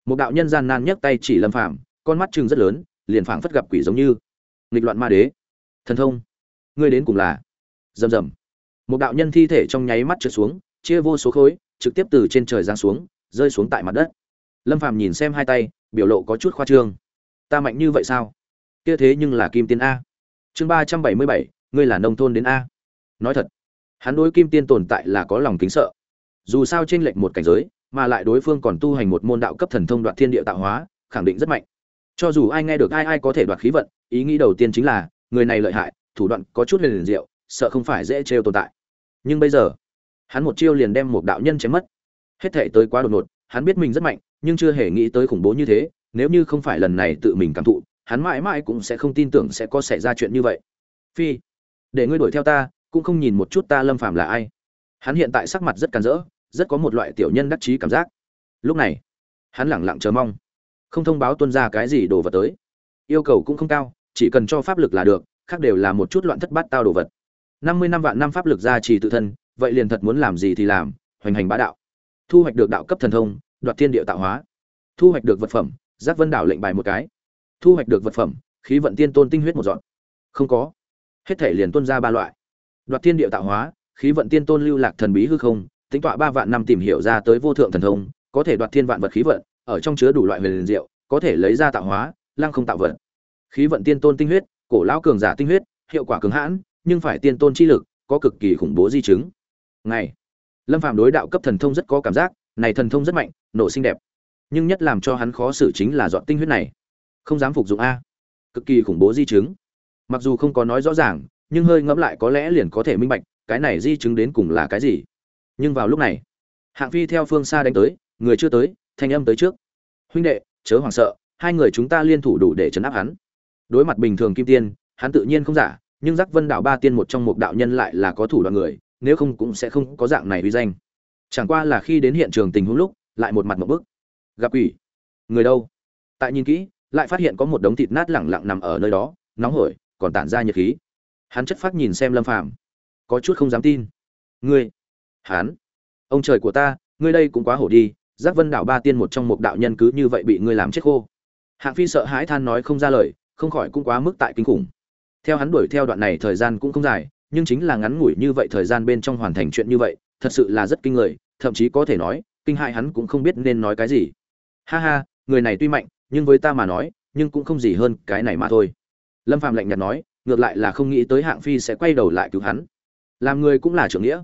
Một đạo nhân gian nan nhấc tay chỉ lâm phàm, con mắt trừng rất lớn, liền phảng phất gặp quỷ giống như. Nghịch loạn ma đế. Thần thông. Ngươi đến cùng là rầm rầm. Một đạo nhân thi thể trong nháy mắt trượt xuống, chia vô số khối, trực tiếp từ trên trời giáng xuống, rơi xuống tại mặt đất. Lâm phàm nhìn xem hai tay, biểu lộ có chút khoa trương. Ta mạnh như vậy sao? Kia thế nhưng là kim tiên a. Chương ba trăm bảy mươi bảy, ngươi là nông thôn đến a. Nói thật, hắn đối kim tiên tồn tại là có lòng kính sợ. Dù sao trên lệch một cảnh giới, mà lại đối phương còn tu hành một môn đạo cấp thần thông đoạt thiên địa tạo hóa, khẳng định rất mạnh. Cho dù ai nghe được ai ai có thể đoạt khí vận, ý nghĩ đầu tiên chính là, người này lợi hại, thủ đoạn có chút liền diệu sợ không phải dễ trêu tồn tại. Nhưng bây giờ, hắn một chiêu liền đem một đạo nhân chém mất. Hết thể tới quá đột ngột, hắn biết mình rất mạnh, nhưng chưa hề nghĩ tới khủng bố như thế, nếu như không phải lần này tự mình cảm thụ, hắn mãi mãi cũng sẽ không tin tưởng sẽ có xảy ra chuyện như vậy. Phi, để ngươi đuổi theo ta, cũng không nhìn một chút ta lâm phàm là ai. Hắn hiện tại sắc mặt rất càn rỡ, rất có một loại tiểu nhân đắc chí cảm giác. Lúc này, hắn lẳng lặng chờ mong. Không thông báo tuân ra cái gì đồ vật tới. Yêu cầu cũng không cao, chỉ cần cho pháp lực là được, khác đều là một chút loạn thất bát tao đồ vật năm mươi năm vạn năm pháp lực ra trì tự thân, vậy liền thật muốn làm gì thì làm, hoành hành bá đạo. Thu hoạch được đạo cấp thần thông, đoạt thiên địa tạo hóa. Thu hoạch được vật phẩm, giác vân đảo lệnh bài một cái. Thu hoạch được vật phẩm, khí vận tiên tôn tinh huyết một dọn. Không có. Hết thể liền tuân ra ba loại. Đoạt thiên địa tạo hóa, khí vận tiên tôn lưu lạc thần bí hư không, tính tọa ba vạn năm tìm hiểu ra tới vô thượng thần thông, có thể đoạt thiên vạn vật khí vận, ở trong chứa đủ loại huyền diệu, có thể lấy ra tạo hóa, lăng không tạo vật. Khí vận tiên tôn tinh huyết, cổ lão cường giả tinh huyết, hiệu quả cường hãn nhưng phải tiên tôn chi lực, có cực kỳ khủng bố di chứng. Ngày, lâm phàm đối đạo cấp thần thông rất có cảm giác, này thần thông rất mạnh, nổ xinh đẹp. Nhưng nhất làm cho hắn khó xử chính là dọn tinh huyết này. Không dám phục dụng a. Cực kỳ khủng bố di chứng. Mặc dù không có nói rõ ràng, nhưng hơi ngẫm lại có lẽ liền có thể minh bạch, cái này di chứng đến cùng là cái gì. Nhưng vào lúc này, hạng phi theo phương xa đánh tới, người chưa tới, thanh âm tới trước. Huynh đệ, chớ hoảng sợ, hai người chúng ta liên thủ đủ để chấn áp hắn. Đối mặt bình thường kim tiên, hắn tự nhiên không giả nhưng giác vân đạo ba tiên một trong một đạo nhân lại là có thủ đoạn người, nếu không cũng sẽ không có dạng này uy danh. Chẳng qua là khi đến hiện trường tình huống lúc, lại một mặt một bức. Gặp quỷ. Người đâu? Tại nhìn kỹ, lại phát hiện có một đống thịt nát lẳng lặng nằm ở nơi đó, nóng hổi, còn tản ra nhiệt khí. Hắn chất phát nhìn xem lâm phàm. Có chút không dám tin. Ngươi? Hắn? Ông trời của ta, ngươi đây cũng quá hổ đi, giác vân đạo ba tiên một trong một đạo nhân cứ như vậy bị ngươi làm chết khô. Hạng phi sợ hãi than nói không ra lời, không khỏi cũng quá mức tại kinh khủng theo hắn đuổi theo đoạn này thời gian cũng không dài, nhưng chính là ngắn ngủi như vậy thời gian bên trong hoàn thành chuyện như vậy, thật sự là rất kinh người, thậm chí có thể nói, kinh hại hắn cũng không biết nên nói cái gì. Ha ha, người này tuy mạnh, nhưng với ta mà nói, nhưng cũng không gì hơn cái này mà thôi. Lâm phạm lạnh nhạt nói, ngược lại là không nghĩ tới hạng phi sẽ quay đầu lại cứu hắn. Làm người cũng là trưởng nghĩa.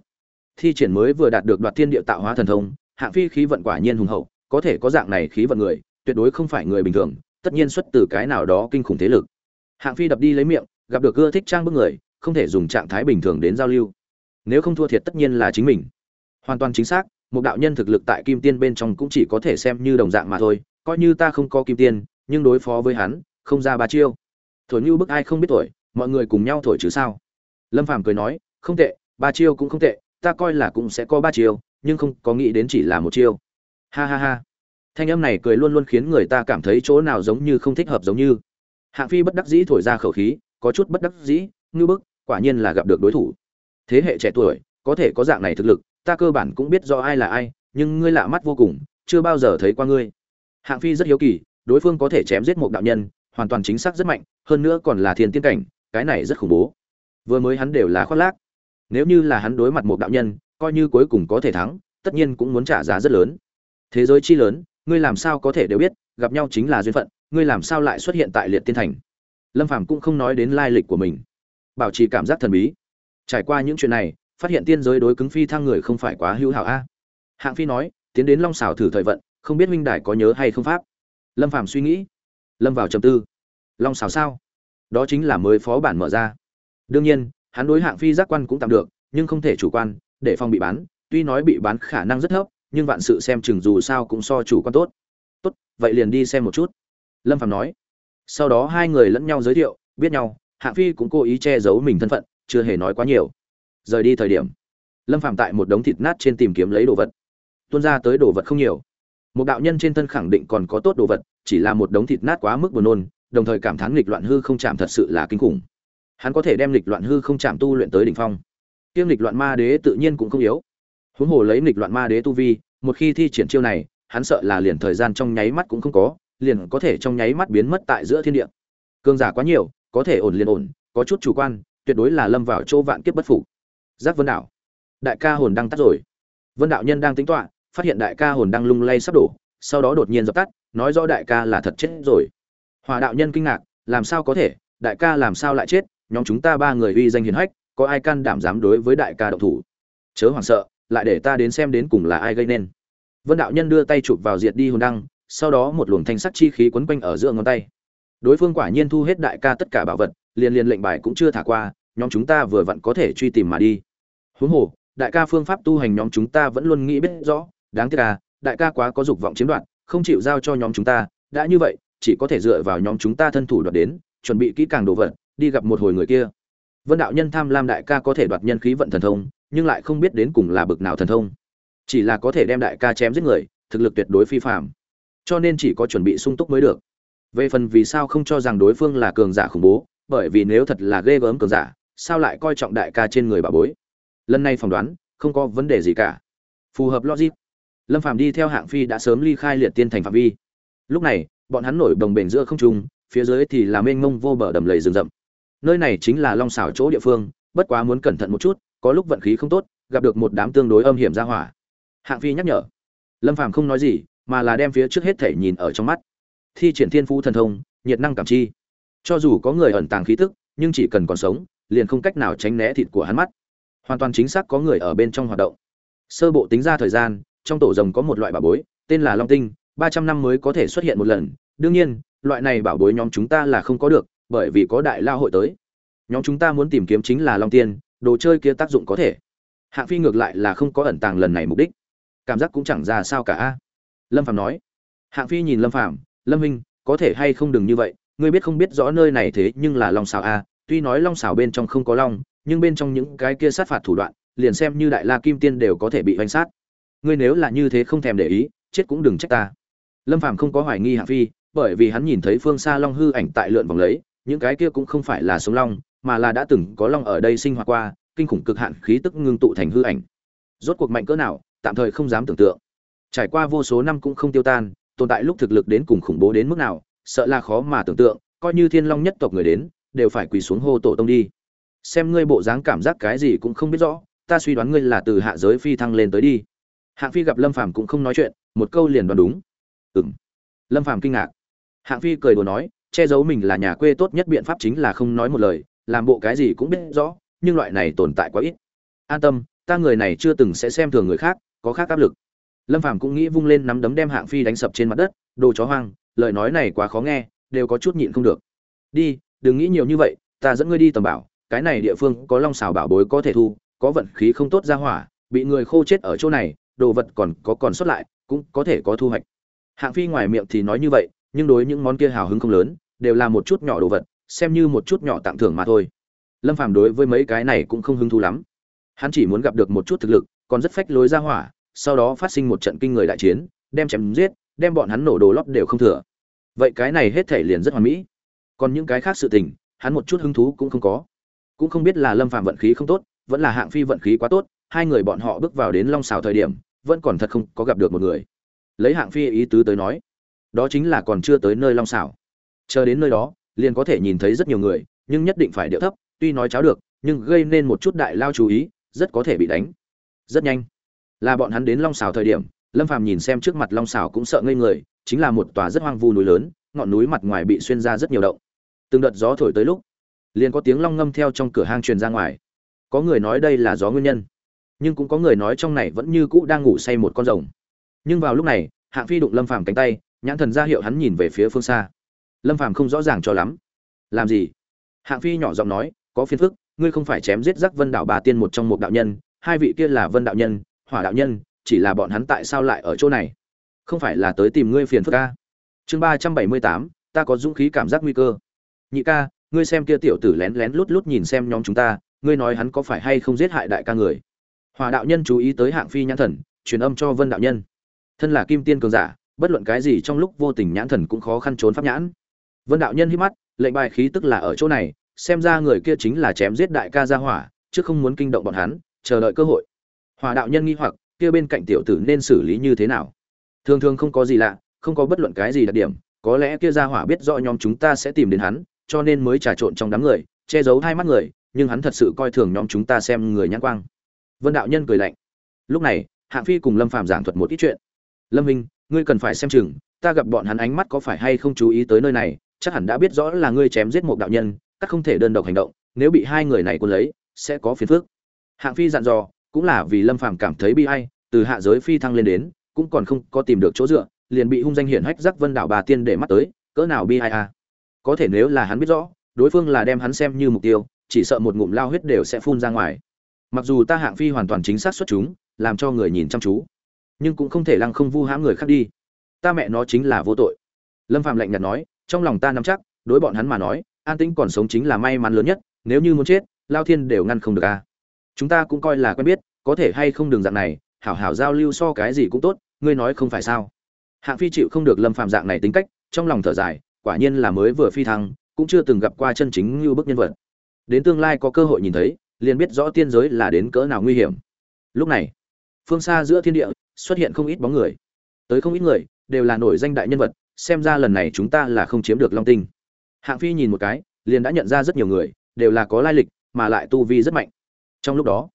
Thi triển mới vừa đạt được đoạt thiên địa tạo hóa thần thông, hạng phi khí vận quả nhiên hùng hậu, có thể có dạng này khí vận người, tuyệt đối không phải người bình thường, tất nhiên xuất từ cái nào đó kinh khủng thế lực. Hạng phi đập đi lấy miệng gặp được ưa thích trang bức người, không thể dùng trạng thái bình thường đến giao lưu. Nếu không thua thiệt tất nhiên là chính mình. Hoàn toàn chính xác, một đạo nhân thực lực tại kim tiên bên trong cũng chỉ có thể xem như đồng dạng mà thôi, coi như ta không có kim tiên, nhưng đối phó với hắn, không ra ba chiêu. Thổi như bức ai không biết tuổi mọi người cùng nhau thổi chứ sao? Lâm phàm cười nói, không tệ, ba chiêu cũng không tệ, ta coi là cũng sẽ có ba chiêu, nhưng không có nghĩ đến chỉ là một chiêu. Ha ha ha. Thanh âm này cười luôn luôn khiến người ta cảm thấy chỗ nào giống như không thích hợp giống như. Hạng phi bất đắc dĩ thổi ra khẩu khí có chút bất đắc dĩ như bức, quả nhiên là gặp được đối thủ. Thế hệ trẻ tuổi, có thể có dạng này thực lực, ta cơ bản cũng biết do ai là ai, nhưng ngươi lạ mắt vô cùng, chưa bao giờ thấy qua ngươi. Hạng phi rất hiếu kỳ, đối phương có thể chém giết một đạo nhân, hoàn toàn chính xác rất mạnh, hơn nữa còn là thiên tiên cảnh, cái này rất khủng bố. Vừa mới hắn đều là khoác lác. Nếu như là hắn đối mặt một đạo nhân, coi như cuối cùng có thể thắng, tất nhiên cũng muốn trả giá rất lớn. Thế giới chi lớn, ngươi làm sao có thể đều biết, gặp nhau chính là duyên phận, ngươi làm sao lại xuất hiện tại liệt tiên thành? Lâm phàm cũng không nói đến lai lịch của mình. Bảo trì cảm giác thần bí. Trải qua những chuyện này, phát hiện tiên giới đối cứng phi thăng người không phải quá hữu hảo a. Hạng phi nói, tiến đến long xảo thử thời vận, không biết huynh đài có nhớ hay không pháp. Lâm phàm suy nghĩ. Lâm vào trầm tư. Long xảo sao? Đó chính là mới phó bản mở ra. Đương nhiên, hắn đối hạng phi giác quan cũng tạm được, nhưng không thể chủ quan, để phòng bị bán. Tuy nói bị bán khả năng rất thấp, nhưng vạn sự xem chừng dù sao cũng so chủ quan tốt. Tốt, vậy liền đi xem một chút. Lâm phạm nói sau đó hai người lẫn nhau giới thiệu, biết nhau hạng phi cũng cố ý che giấu mình thân phận, chưa hề nói quá nhiều. Rời đi thời điểm, lâm phạm tại một đống thịt nát trên tìm kiếm lấy đồ vật. Tuôn ra tới đồ vật không nhiều. Một đạo nhân trên thân khẳng định còn có tốt đồ vật, chỉ là một đống thịt nát quá mức buồn nôn, đồng thời cảm thán nghịch loạn hư không chạm thật sự là kinh khủng. Hắn có thể đem nghịch loạn hư không chạm tu luyện tới đỉnh phong. Kiêm nghịch loạn ma đế tự nhiên cũng không yếu. Huống hồ lấy nghịch loạn ma đế tu vi, một khi thi triển chiêu này, hắn sợ là liền thời gian trong nháy mắt cũng không có liền có thể trong nháy mắt biến mất tại giữa thiên địa. Cương giả quá nhiều, có thể ổn liền ổn, có chút chủ quan, tuyệt đối là lâm vào chỗ vạn kiếp bất phục. Giác vân đạo. Đại ca hồn đang tắt rồi. Vân đạo nhân đang tính toạ phát hiện đại ca hồn đang lung lay sắp đổ, sau đó đột nhiên dập tắt, nói rõ đại ca là thật chết rồi. Hòa đạo nhân kinh ngạc, làm sao có thể, đại ca làm sao lại chết, nhóm chúng ta ba người uy danh hiền hách, có ai can đảm dám đối với đại ca động thủ? Chớ hoảng sợ, lại để ta đến xem đến cùng là ai gây nên. Vân đạo nhân đưa tay chụp vào diệt đi hồn đăng sau đó một luồng thanh sắc chi khí quấn quanh ở giữa ngón tay. Đối phương quả nhiên thu hết đại ca tất cả bảo vật, liền liền lệnh bài cũng chưa thả qua, nhóm chúng ta vừa vặn có thể truy tìm mà đi. Huống hồ, đại ca phương pháp tu hành nhóm chúng ta vẫn luôn nghĩ biết rõ, đáng tiếc là đại ca quá có dục vọng chiếm đoạt, không chịu giao cho nhóm chúng ta, đã như vậy, chỉ có thể dựa vào nhóm chúng ta thân thủ đoạt đến, chuẩn bị kỹ càng đồ vật, đi gặp một hồi người kia. Vân đạo nhân tham lam đại ca có thể đoạt nhân khí vận thần thông, nhưng lại không biết đến cùng là bực nào thần thông. Chỉ là có thể đem đại ca chém giết người, thực lực tuyệt đối phi phạm cho nên chỉ có chuẩn bị sung túc mới được. Về phần vì sao không cho rằng đối phương là cường giả khủng bố, bởi vì nếu thật là ghê gớm cường giả, sao lại coi trọng đại ca trên người bà bối? Lần này phỏng đoán, không có vấn đề gì cả. Phù hợp logic. Lâm phàm đi theo hạng phi đã sớm ly khai liệt tiên thành phạm vi. Lúc này, bọn hắn nổi đồng bền giữa không trung, phía dưới thì là mênh mông vô bờ đầm lầy rừng rậm. Nơi này chính là long xảo chỗ địa phương, bất quá muốn cẩn thận một chút, có lúc vận khí không tốt, gặp được một đám tương đối âm hiểm ra hỏa. Hạng phi nhắc nhở. Lâm phàm không nói gì mà là đem phía trước hết thể nhìn ở trong mắt. Thi triển thiên phú thần thông, nhiệt năng cảm chi. Cho dù có người ẩn tàng khí tức, nhưng chỉ cần còn sống, liền không cách nào tránh né thịt của hắn mắt. Hoàn toàn chính xác có người ở bên trong hoạt động. Sơ bộ tính ra thời gian, trong tổ rồng có một loại bảo bối, tên là long tinh, ba trăm năm mới có thể xuất hiện một lần. Đương nhiên, loại này bảo bối nhóm chúng ta là không có được, bởi vì có đại lao hội tới. Nhóm chúng ta muốn tìm kiếm chính là long tiên, đồ chơi kia tác dụng có thể. Hạng phi ngược lại là không có ẩn tàng lần này mục đích. Cảm giác cũng chẳng ra sao cả a lâm Phàm nói. Hạng phi nhìn lâm Phàm, lâm minh có thể hay không đừng như vậy? Ngươi biết không biết rõ nơi này thế nhưng là long xào a à? tuy nói long xào bên trong không có long nhưng bên trong những cái kia sát phạt thủ đoạn liền xem như đại la kim tiên đều có thể bị oanh sát. Ngươi nếu là như thế không thèm để ý chết cũng đừng trách ta. Lâm phàm không có hoài nghi hạng phi bởi vì hắn nhìn thấy phương xa long hư ảnh tại lượn vòng lấy những cái kia cũng không phải là sống long mà là đã từng có long ở đây sinh hoạt qua kinh khủng cực hạn khí tức ngưng tụ thành hư ảnh. Rốt cuộc mạnh cỡ nào tạm thời không dám tưởng tượng trải qua vô số năm cũng không tiêu tan, tồn tại lúc thực lực đến cùng khủng bố đến mức nào, sợ là khó mà tưởng tượng, coi như thiên long nhất tộc người đến, đều phải quỳ xuống hô tổ tông đi. Xem ngươi bộ dáng cảm giác cái gì cũng không biết rõ, ta suy đoán ngươi là từ hạ giới phi thăng lên tới đi. Hạng phi gặp lâm phàm cũng không nói chuyện, một câu liền đoán đúng. Ừng lâm phàm kinh ngạc. Hạng phi cười đùa nói, che giấu mình là nhà quê tốt nhất biện pháp chính là không nói một lời, làm bộ cái gì cũng biết rõ, nhưng loại này tồn tại quá ít. An tâm, ta người này chưa từng sẽ xem thường người khác, có khác áp lực lâm phàm cũng nghĩ vung lên nắm đấm đem hạng phi đánh sập trên mặt đất, đồ chó hoang, lời nói này quá khó nghe, đều có chút nhịn không được. Đi, đừng nghĩ nhiều như vậy, ta dẫn ngươi đi tầm bảo, cái này địa phương có long xào bảo bối có thể thu, có vận khí không tốt ra hỏa, bị người khô chết ở chỗ này, đồ vật còn có còn sót lại, cũng có thể có thu hoạch. Hạng phi ngoài miệng thì nói như vậy, nhưng đối những món kia hào hứng không lớn, đều là một chút nhỏ đồ vật, xem như một chút nhỏ tặng thưởng mà thôi. Lâm phàm đối với mấy cái này cũng không hứng thú lắm. Hắn chỉ muốn gặp được một chút thực lực, còn rất phách lối ra hỏa sau đó phát sinh một trận kinh người đại chiến, đem chém giết, đem bọn hắn nổ đồ lót đều không thừa. Vậy cái này hết thể liền rất hoàn mỹ. Còn những cái khác sự tình, hắn một chút hứng thú cũng không có. Cũng không biết là lâm phàm vận khí không tốt, vẫn là hạng phi vận khí quá tốt, hai người bọn họ bước vào đến long sào thời điểm, vẫn còn thật không có gặp được một người. Lấy hạng phi ý tứ tới nói, đó chính là còn chưa tới nơi long sào. chờ đến nơi đó, liền có thể nhìn thấy rất nhiều người, nhưng nhất định phải điệu thấp, tuy nói cháo được, nhưng gây nên một chút đại lao chú ý, rất có thể bị đánh. Rất nhanh là bọn hắn đến long xảo thời điểm, lâm phàm nhìn xem trước mặt long xảo cũng sợ ngây người, chính là một tòa rất hoang vu núi lớn, ngọn núi mặt ngoài bị xuyên ra rất nhiều động. Từng đợt gió thổi tới lúc, liền có tiếng long ngâm theo trong cửa hang truyền ra ngoài. Có người nói đây là gió nguyên nhân, nhưng cũng có người nói trong này vẫn như cũ đang ngủ say một con rồng. Nhưng vào lúc này, hạng phi đụng lâm phàm cánh tay, nhãn thần ra hiệu hắn nhìn về phía phương xa. Lâm phàm không rõ ràng cho lắm. Làm gì? Hạng phi nhỏ giọng nói, có phiền phức, ngươi không phải chém giết giác vân đạo bà tiên một trong một đạo nhân, hai vị kia là vân đạo nhân hỏa đạo nhân, chỉ là bọn hắn tại sao lại ở chỗ này? Không phải là tới tìm ngươi phiền phức ca chương ba trăm bảy mươi tám, ta có dũng khí cảm giác nguy cơ. Nhị ca, ngươi xem kia tiểu tử lén lén lút lút nhìn xem nhóm chúng ta, ngươi nói hắn có phải hay không giết hại đại ca người? Hòa đạo nhân chú ý tới hạng phi nhãn thần, truyền âm cho vân đạo nhân. Thân là kim tiên cường giả, bất luận cái gì trong lúc vô tình nhãn thần cũng khó khăn trốn pháp nhãn. Vân đạo nhân hít mắt, lệnh bài khí tức là ở chỗ này, xem ra người kia chính là chém giết đại ca gia hỏa, chứ không muốn kinh động bọn hắn, chờ đợi cơ hội hòa đạo nhân nghi hoặc, kia bên cạnh tiểu tử nên xử lý như thế nào? Thường thường không có gì lạ, không có bất luận cái gì đặc điểm, có lẽ kia gia hỏa biết rõ nhóm chúng ta sẽ tìm đến hắn, cho nên mới trà trộn trong đám người, che giấu hai mắt người, nhưng hắn thật sự coi thường nhóm chúng ta xem người nhãn quang. Vân đạo nhân cười lạnh. Lúc này, hạng phi cùng lâm phàm giảng thuật một ít chuyện. Lâm minh, ngươi cần phải xem chừng, ta gặp bọn hắn ánh mắt có phải hay không chú ý tới nơi này, chắc hẳn đã biết rõ là ngươi chém giết một đạo nhân, các không thể đơn độc hành động, nếu bị hai người này cuốn lấy, sẽ có phiền phức. Hạng phi dặn dò cũng là vì lâm phàm cảm thấy bi ai, từ hạ giới phi thăng lên đến, cũng còn không có tìm được chỗ dựa, liền bị hung danh hiển hách giác vân đảo bà tiên để mắt tới, cỡ nào bi ai à? Có thể nếu là hắn biết rõ, đối phương là đem hắn xem như mục tiêu, chỉ sợ một ngụm lao huyết đều sẽ phun ra ngoài. Mặc dù ta hạng phi hoàn toàn chính xác xuất chúng, làm cho người nhìn chăm chú, nhưng cũng không thể lăng không vu hãm người khác đi. Ta mẹ nó chính là vô tội. Lâm phạm lạnh nhạt nói, trong lòng ta nắm chắc, đối bọn hắn mà nói, an tĩnh còn sống chính là may mắn lớn nhất, nếu như muốn chết, lao thiên đều ngăn không được a chúng ta cũng coi là quen biết, có thể hay không đường dạng này, hảo hảo giao lưu so cái gì cũng tốt, ngươi nói không phải sao? Hạng phi chịu không được lâm phạm dạng này tính cách, trong lòng thở dài, quả nhiên là mới vừa phi thăng, cũng chưa từng gặp qua chân chính như bức nhân vật. Đến tương lai có cơ hội nhìn thấy, liền biết rõ tiên giới là đến cỡ nào nguy hiểm. Lúc này, phương xa giữa thiên địa, xuất hiện không ít bóng người. Tới không ít người, đều là nổi danh đại nhân vật, xem ra lần này chúng ta là không chiếm được long tinh. Hạng phi nhìn một cái, liền đã nhận ra rất nhiều người, đều là có lai lịch, mà lại tu vi rất mạnh trong lúc đó,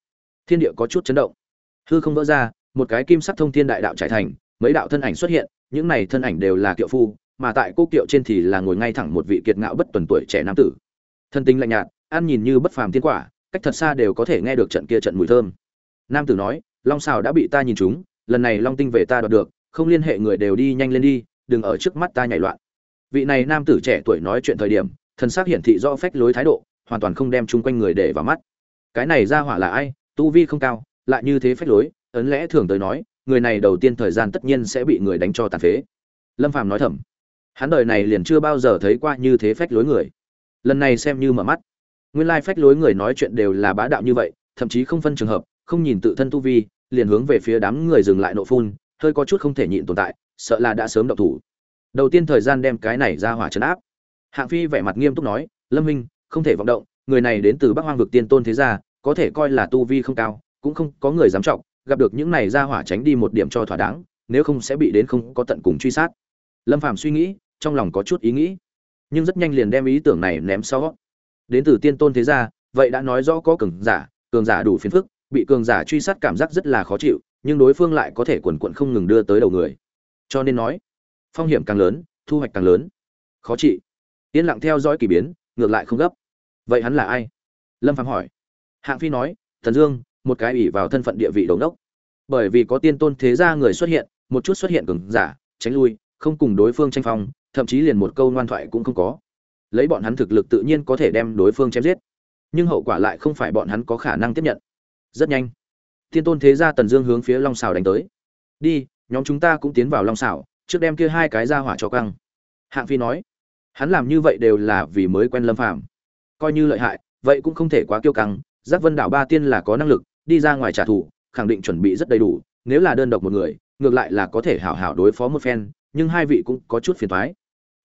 thiên địa có chút chấn động. Hư không vỡ ra, một cái kim sắc thông thiên đại đạo trải thành, mấy đạo thân ảnh xuất hiện, những này thân ảnh đều là kiệu phu, mà tại cô kiệu trên thì là ngồi ngay thẳng một vị kiệt ngạo bất tuần tuổi trẻ nam tử. Thân tính lạnh nhạt, ăn nhìn như bất phàm tiên quả, cách thật xa đều có thể nghe được trận kia trận mùi thơm. Nam tử nói, long xào đã bị ta nhìn trúng, lần này long tinh về ta đoạt được, không liên hệ người đều đi nhanh lên đi, đừng ở trước mắt ta nhảy loạn. Vị này nam tử trẻ tuổi nói chuyện thời điểm, thân xác hiển thị rõ phách lối thái độ, hoàn toàn không đem chung quanh người để vào mắt cái này ra hỏa là ai, tu vi không cao, lại như thế phách lối, ấn lẽ thường tới nói, người này đầu tiên thời gian tất nhiên sẽ bị người đánh cho tàn phế. Lâm phàm nói thầm, hắn đời này liền chưa bao giờ thấy qua như thế phách lối người. Lần này xem như mở mắt. Nguyên lai phách lối người nói chuyện đều là bá đạo như vậy, thậm chí không phân trường hợp, không nhìn tự thân tu vi, liền hướng về phía đám người dừng lại nộ phun, hơi có chút không thể nhịn tồn tại, sợ là đã sớm động thủ. Đầu tiên thời gian đem cái này ra hỏa chấn áp. Hạng phi vẻ mặt nghiêm túc nói, lâm minh không thể vọng động người này đến từ bắc hoang vực tiên tôn thế gia, có thể coi là tu vi không cao, cũng không có người dám trọng, gặp được những này ra hỏa tránh đi một điểm cho thỏa đáng, nếu không sẽ bị đến không có tận cùng truy sát. Lâm phàm suy nghĩ, trong lòng có chút ý nghĩ, nhưng rất nhanh liền đem ý tưởng này ném sau. Đến từ tiên tôn thế gia, vậy đã nói rõ có cường giả cường giả đủ phiền phức, bị cường giả truy sát cảm giác rất là khó chịu, nhưng đối phương lại có thể quần quận không ngừng đưa tới đầu người. Cho nên nói, phong hiểm càng lớn, thu hoạch càng lớn. Khó trị yên lặng theo dõi kỳ biến, ngược lại không gấp vậy hắn là ai? Lâm phạm hỏi. Hạng phi nói thần dương, một cái ủy vào thân phận địa vị đầu đốc. Bởi vì có tiên tôn thế gia người xuất hiện, một chút xuất hiện cường giả, tránh lui, không cùng đối phương tranh phong, thậm chí liền một câu ngoan thoại cũng không có. Lấy bọn hắn thực lực tự nhiên có thể đem đối phương chém giết. Nhưng hậu quả lại không phải bọn hắn có khả năng tiếp nhận. Rất nhanh, tiên tôn thế gia tần dương hướng phía long xào đánh tới. Đi, nhóm chúng ta cũng tiến vào long xào trước đem kia hai cái ra hỏa cho căng. Hạng phi nói, hắn làm như vậy đều là vì mới quen lâm phàm coi như lợi hại, vậy cũng không thể quá kiêu căng. Giác vân đảo ba tiên là có năng lực, đi ra ngoài trả thù, khẳng định chuẩn bị rất đầy đủ. Nếu là đơn độc một người, ngược lại là có thể hảo hảo đối phó một phen, nhưng hai vị cũng có chút phiền toái.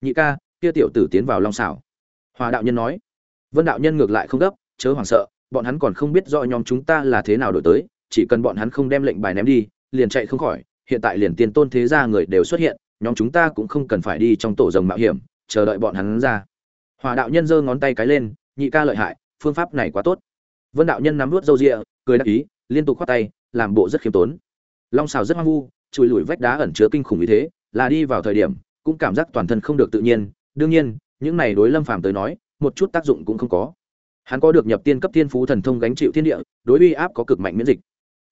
Nhị ca, kia tiểu tử tiến vào long xảo hòa đạo nhân nói. Vân đạo nhân ngược lại không gấp, chớ hoảng sợ, bọn hắn còn không biết rõ nhóm chúng ta là thế nào đổi tới, chỉ cần bọn hắn không đem lệnh bài ném đi, liền chạy không khỏi. Hiện tại liền tiền tôn thế gia người đều xuất hiện, nhóm chúng ta cũng không cần phải đi trong tổ rồng mạo hiểm, chờ đợi bọn hắn ra. Hòa đạo nhân giơ ngón tay cái lên nhị ca lợi hại, phương pháp này quá tốt. Vân đạo nhân nắm vút râu rịa, cười đắc ý, liên tục khoát tay, làm bộ rất khiêm tốn. Long xào rất hoang vu, chùi lùi vách đá ẩn chứa kinh khủng như thế, là đi vào thời điểm, cũng cảm giác toàn thân không được tự nhiên. Đương nhiên, những này đối lâm phàm tới nói, một chút tác dụng cũng không có. Hắn có được nhập tiên cấp tiên phú thần thông gánh chịu thiên địa, đối uy áp có cực mạnh miễn dịch.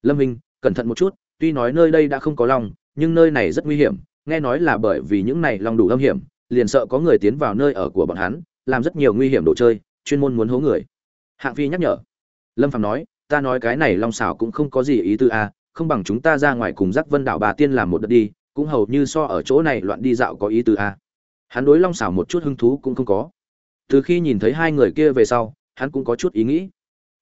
Lâm minh, cẩn thận một chút, tuy nói nơi đây đã không có long, nhưng nơi này rất nguy hiểm, nghe nói là bởi vì những này long đủ âm hiểm, liền sợ có người tiến vào nơi ở của bọn hắn, làm rất nhiều nguy hiểm đồ chơi chuyên môn muốn hố người. Hạng phi nhắc nhở. Lâm phàm nói, ta nói cái này long xảo cũng không có gì ý tư a, không bằng chúng ta ra ngoài cùng giác vân đảo bà tiên làm một đợt đi, cũng hầu như so ở chỗ này loạn đi dạo có ý tư a. Hắn đối long xảo một chút hứng thú cũng không có. Từ khi nhìn thấy hai người kia về sau, hắn cũng có chút ý nghĩ.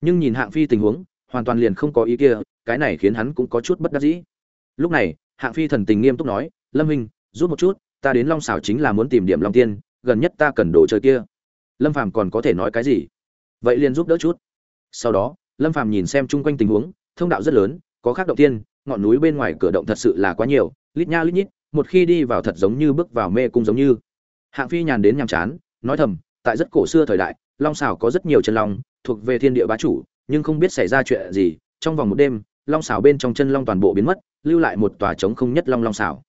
Nhưng nhìn hạng phi tình huống, hoàn toàn liền không có ý kia, cái này khiến hắn cũng có chút bất đắc dĩ. Lúc này, hạng phi thần tình nghiêm túc nói, lâm minh rút một chút, ta đến long xảo chính là muốn tìm điểm long tiên, gần nhất ta cần đồ chơi kia lâm phàm còn có thể nói cái gì? Vậy liền giúp đỡ chút. Sau đó, lâm phàm nhìn xem chung quanh tình huống, thông đạo rất lớn, có khác động tiên, ngọn núi bên ngoài cửa động thật sự là quá nhiều, lít nha lít nhít, một khi đi vào thật giống như bước vào mê cung giống như. Hạng phi nhàn đến nhàm chán, nói thầm, tại rất cổ xưa thời đại, long xảo có rất nhiều chân long, thuộc về thiên địa bá chủ, nhưng không biết xảy ra chuyện gì, trong vòng một đêm, long xảo bên trong chân long toàn bộ biến mất, lưu lại một tòa trống không nhất long long xảo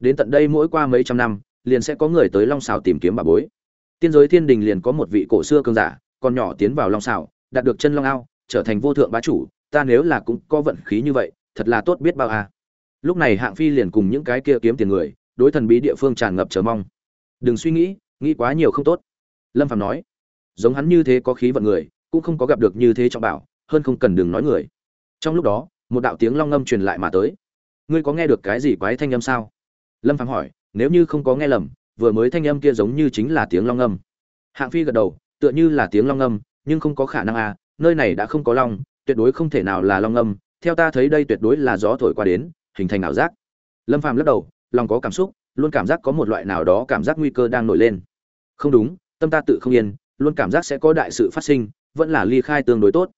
đến tận đây mỗi qua mấy trăm năm, liền sẽ có người tới long xảo tìm kiếm bà bối tiên giới thiên đình liền có một vị cổ xưa cường giả, còn nhỏ tiến vào long xảo đạt được chân long ao, trở thành vô thượng bá chủ, ta nếu là cũng có vận khí như vậy, thật là tốt biết bao à. lúc này hạng phi liền cùng những cái kia kiếm tiền người, đối thần bí địa phương tràn ngập chờ mong. Đừng suy nghĩ nghĩ quá nhiều không tốt. Lâm phạm nói, giống hắn như thế có khí vận người, cũng không có gặp được như thế trọng bảo, hơn không cần đừng nói người. Trong lúc đó, một đạo tiếng long ngâm truyền lại mà tới. Ngươi có nghe được cái gì quái thanh âm sao? Lâm phạm hỏi, nếu như không có nghe lầm vừa mới thanh âm kia giống như chính là tiếng long âm. Hạng phi gật đầu, tựa như là tiếng long âm, nhưng không có khả năng à nơi này đã không có long, tuyệt đối không thể nào là long âm. theo ta thấy đây tuyệt đối là gió thổi qua đến, hình thành ảo giác. Lâm phàm lắc đầu, lòng có cảm xúc, luôn cảm giác có một loại nào đó cảm giác nguy cơ đang nổi lên. Không đúng, tâm ta tự không yên, luôn cảm giác sẽ có đại sự phát sinh, vẫn là ly khai tương đối tốt.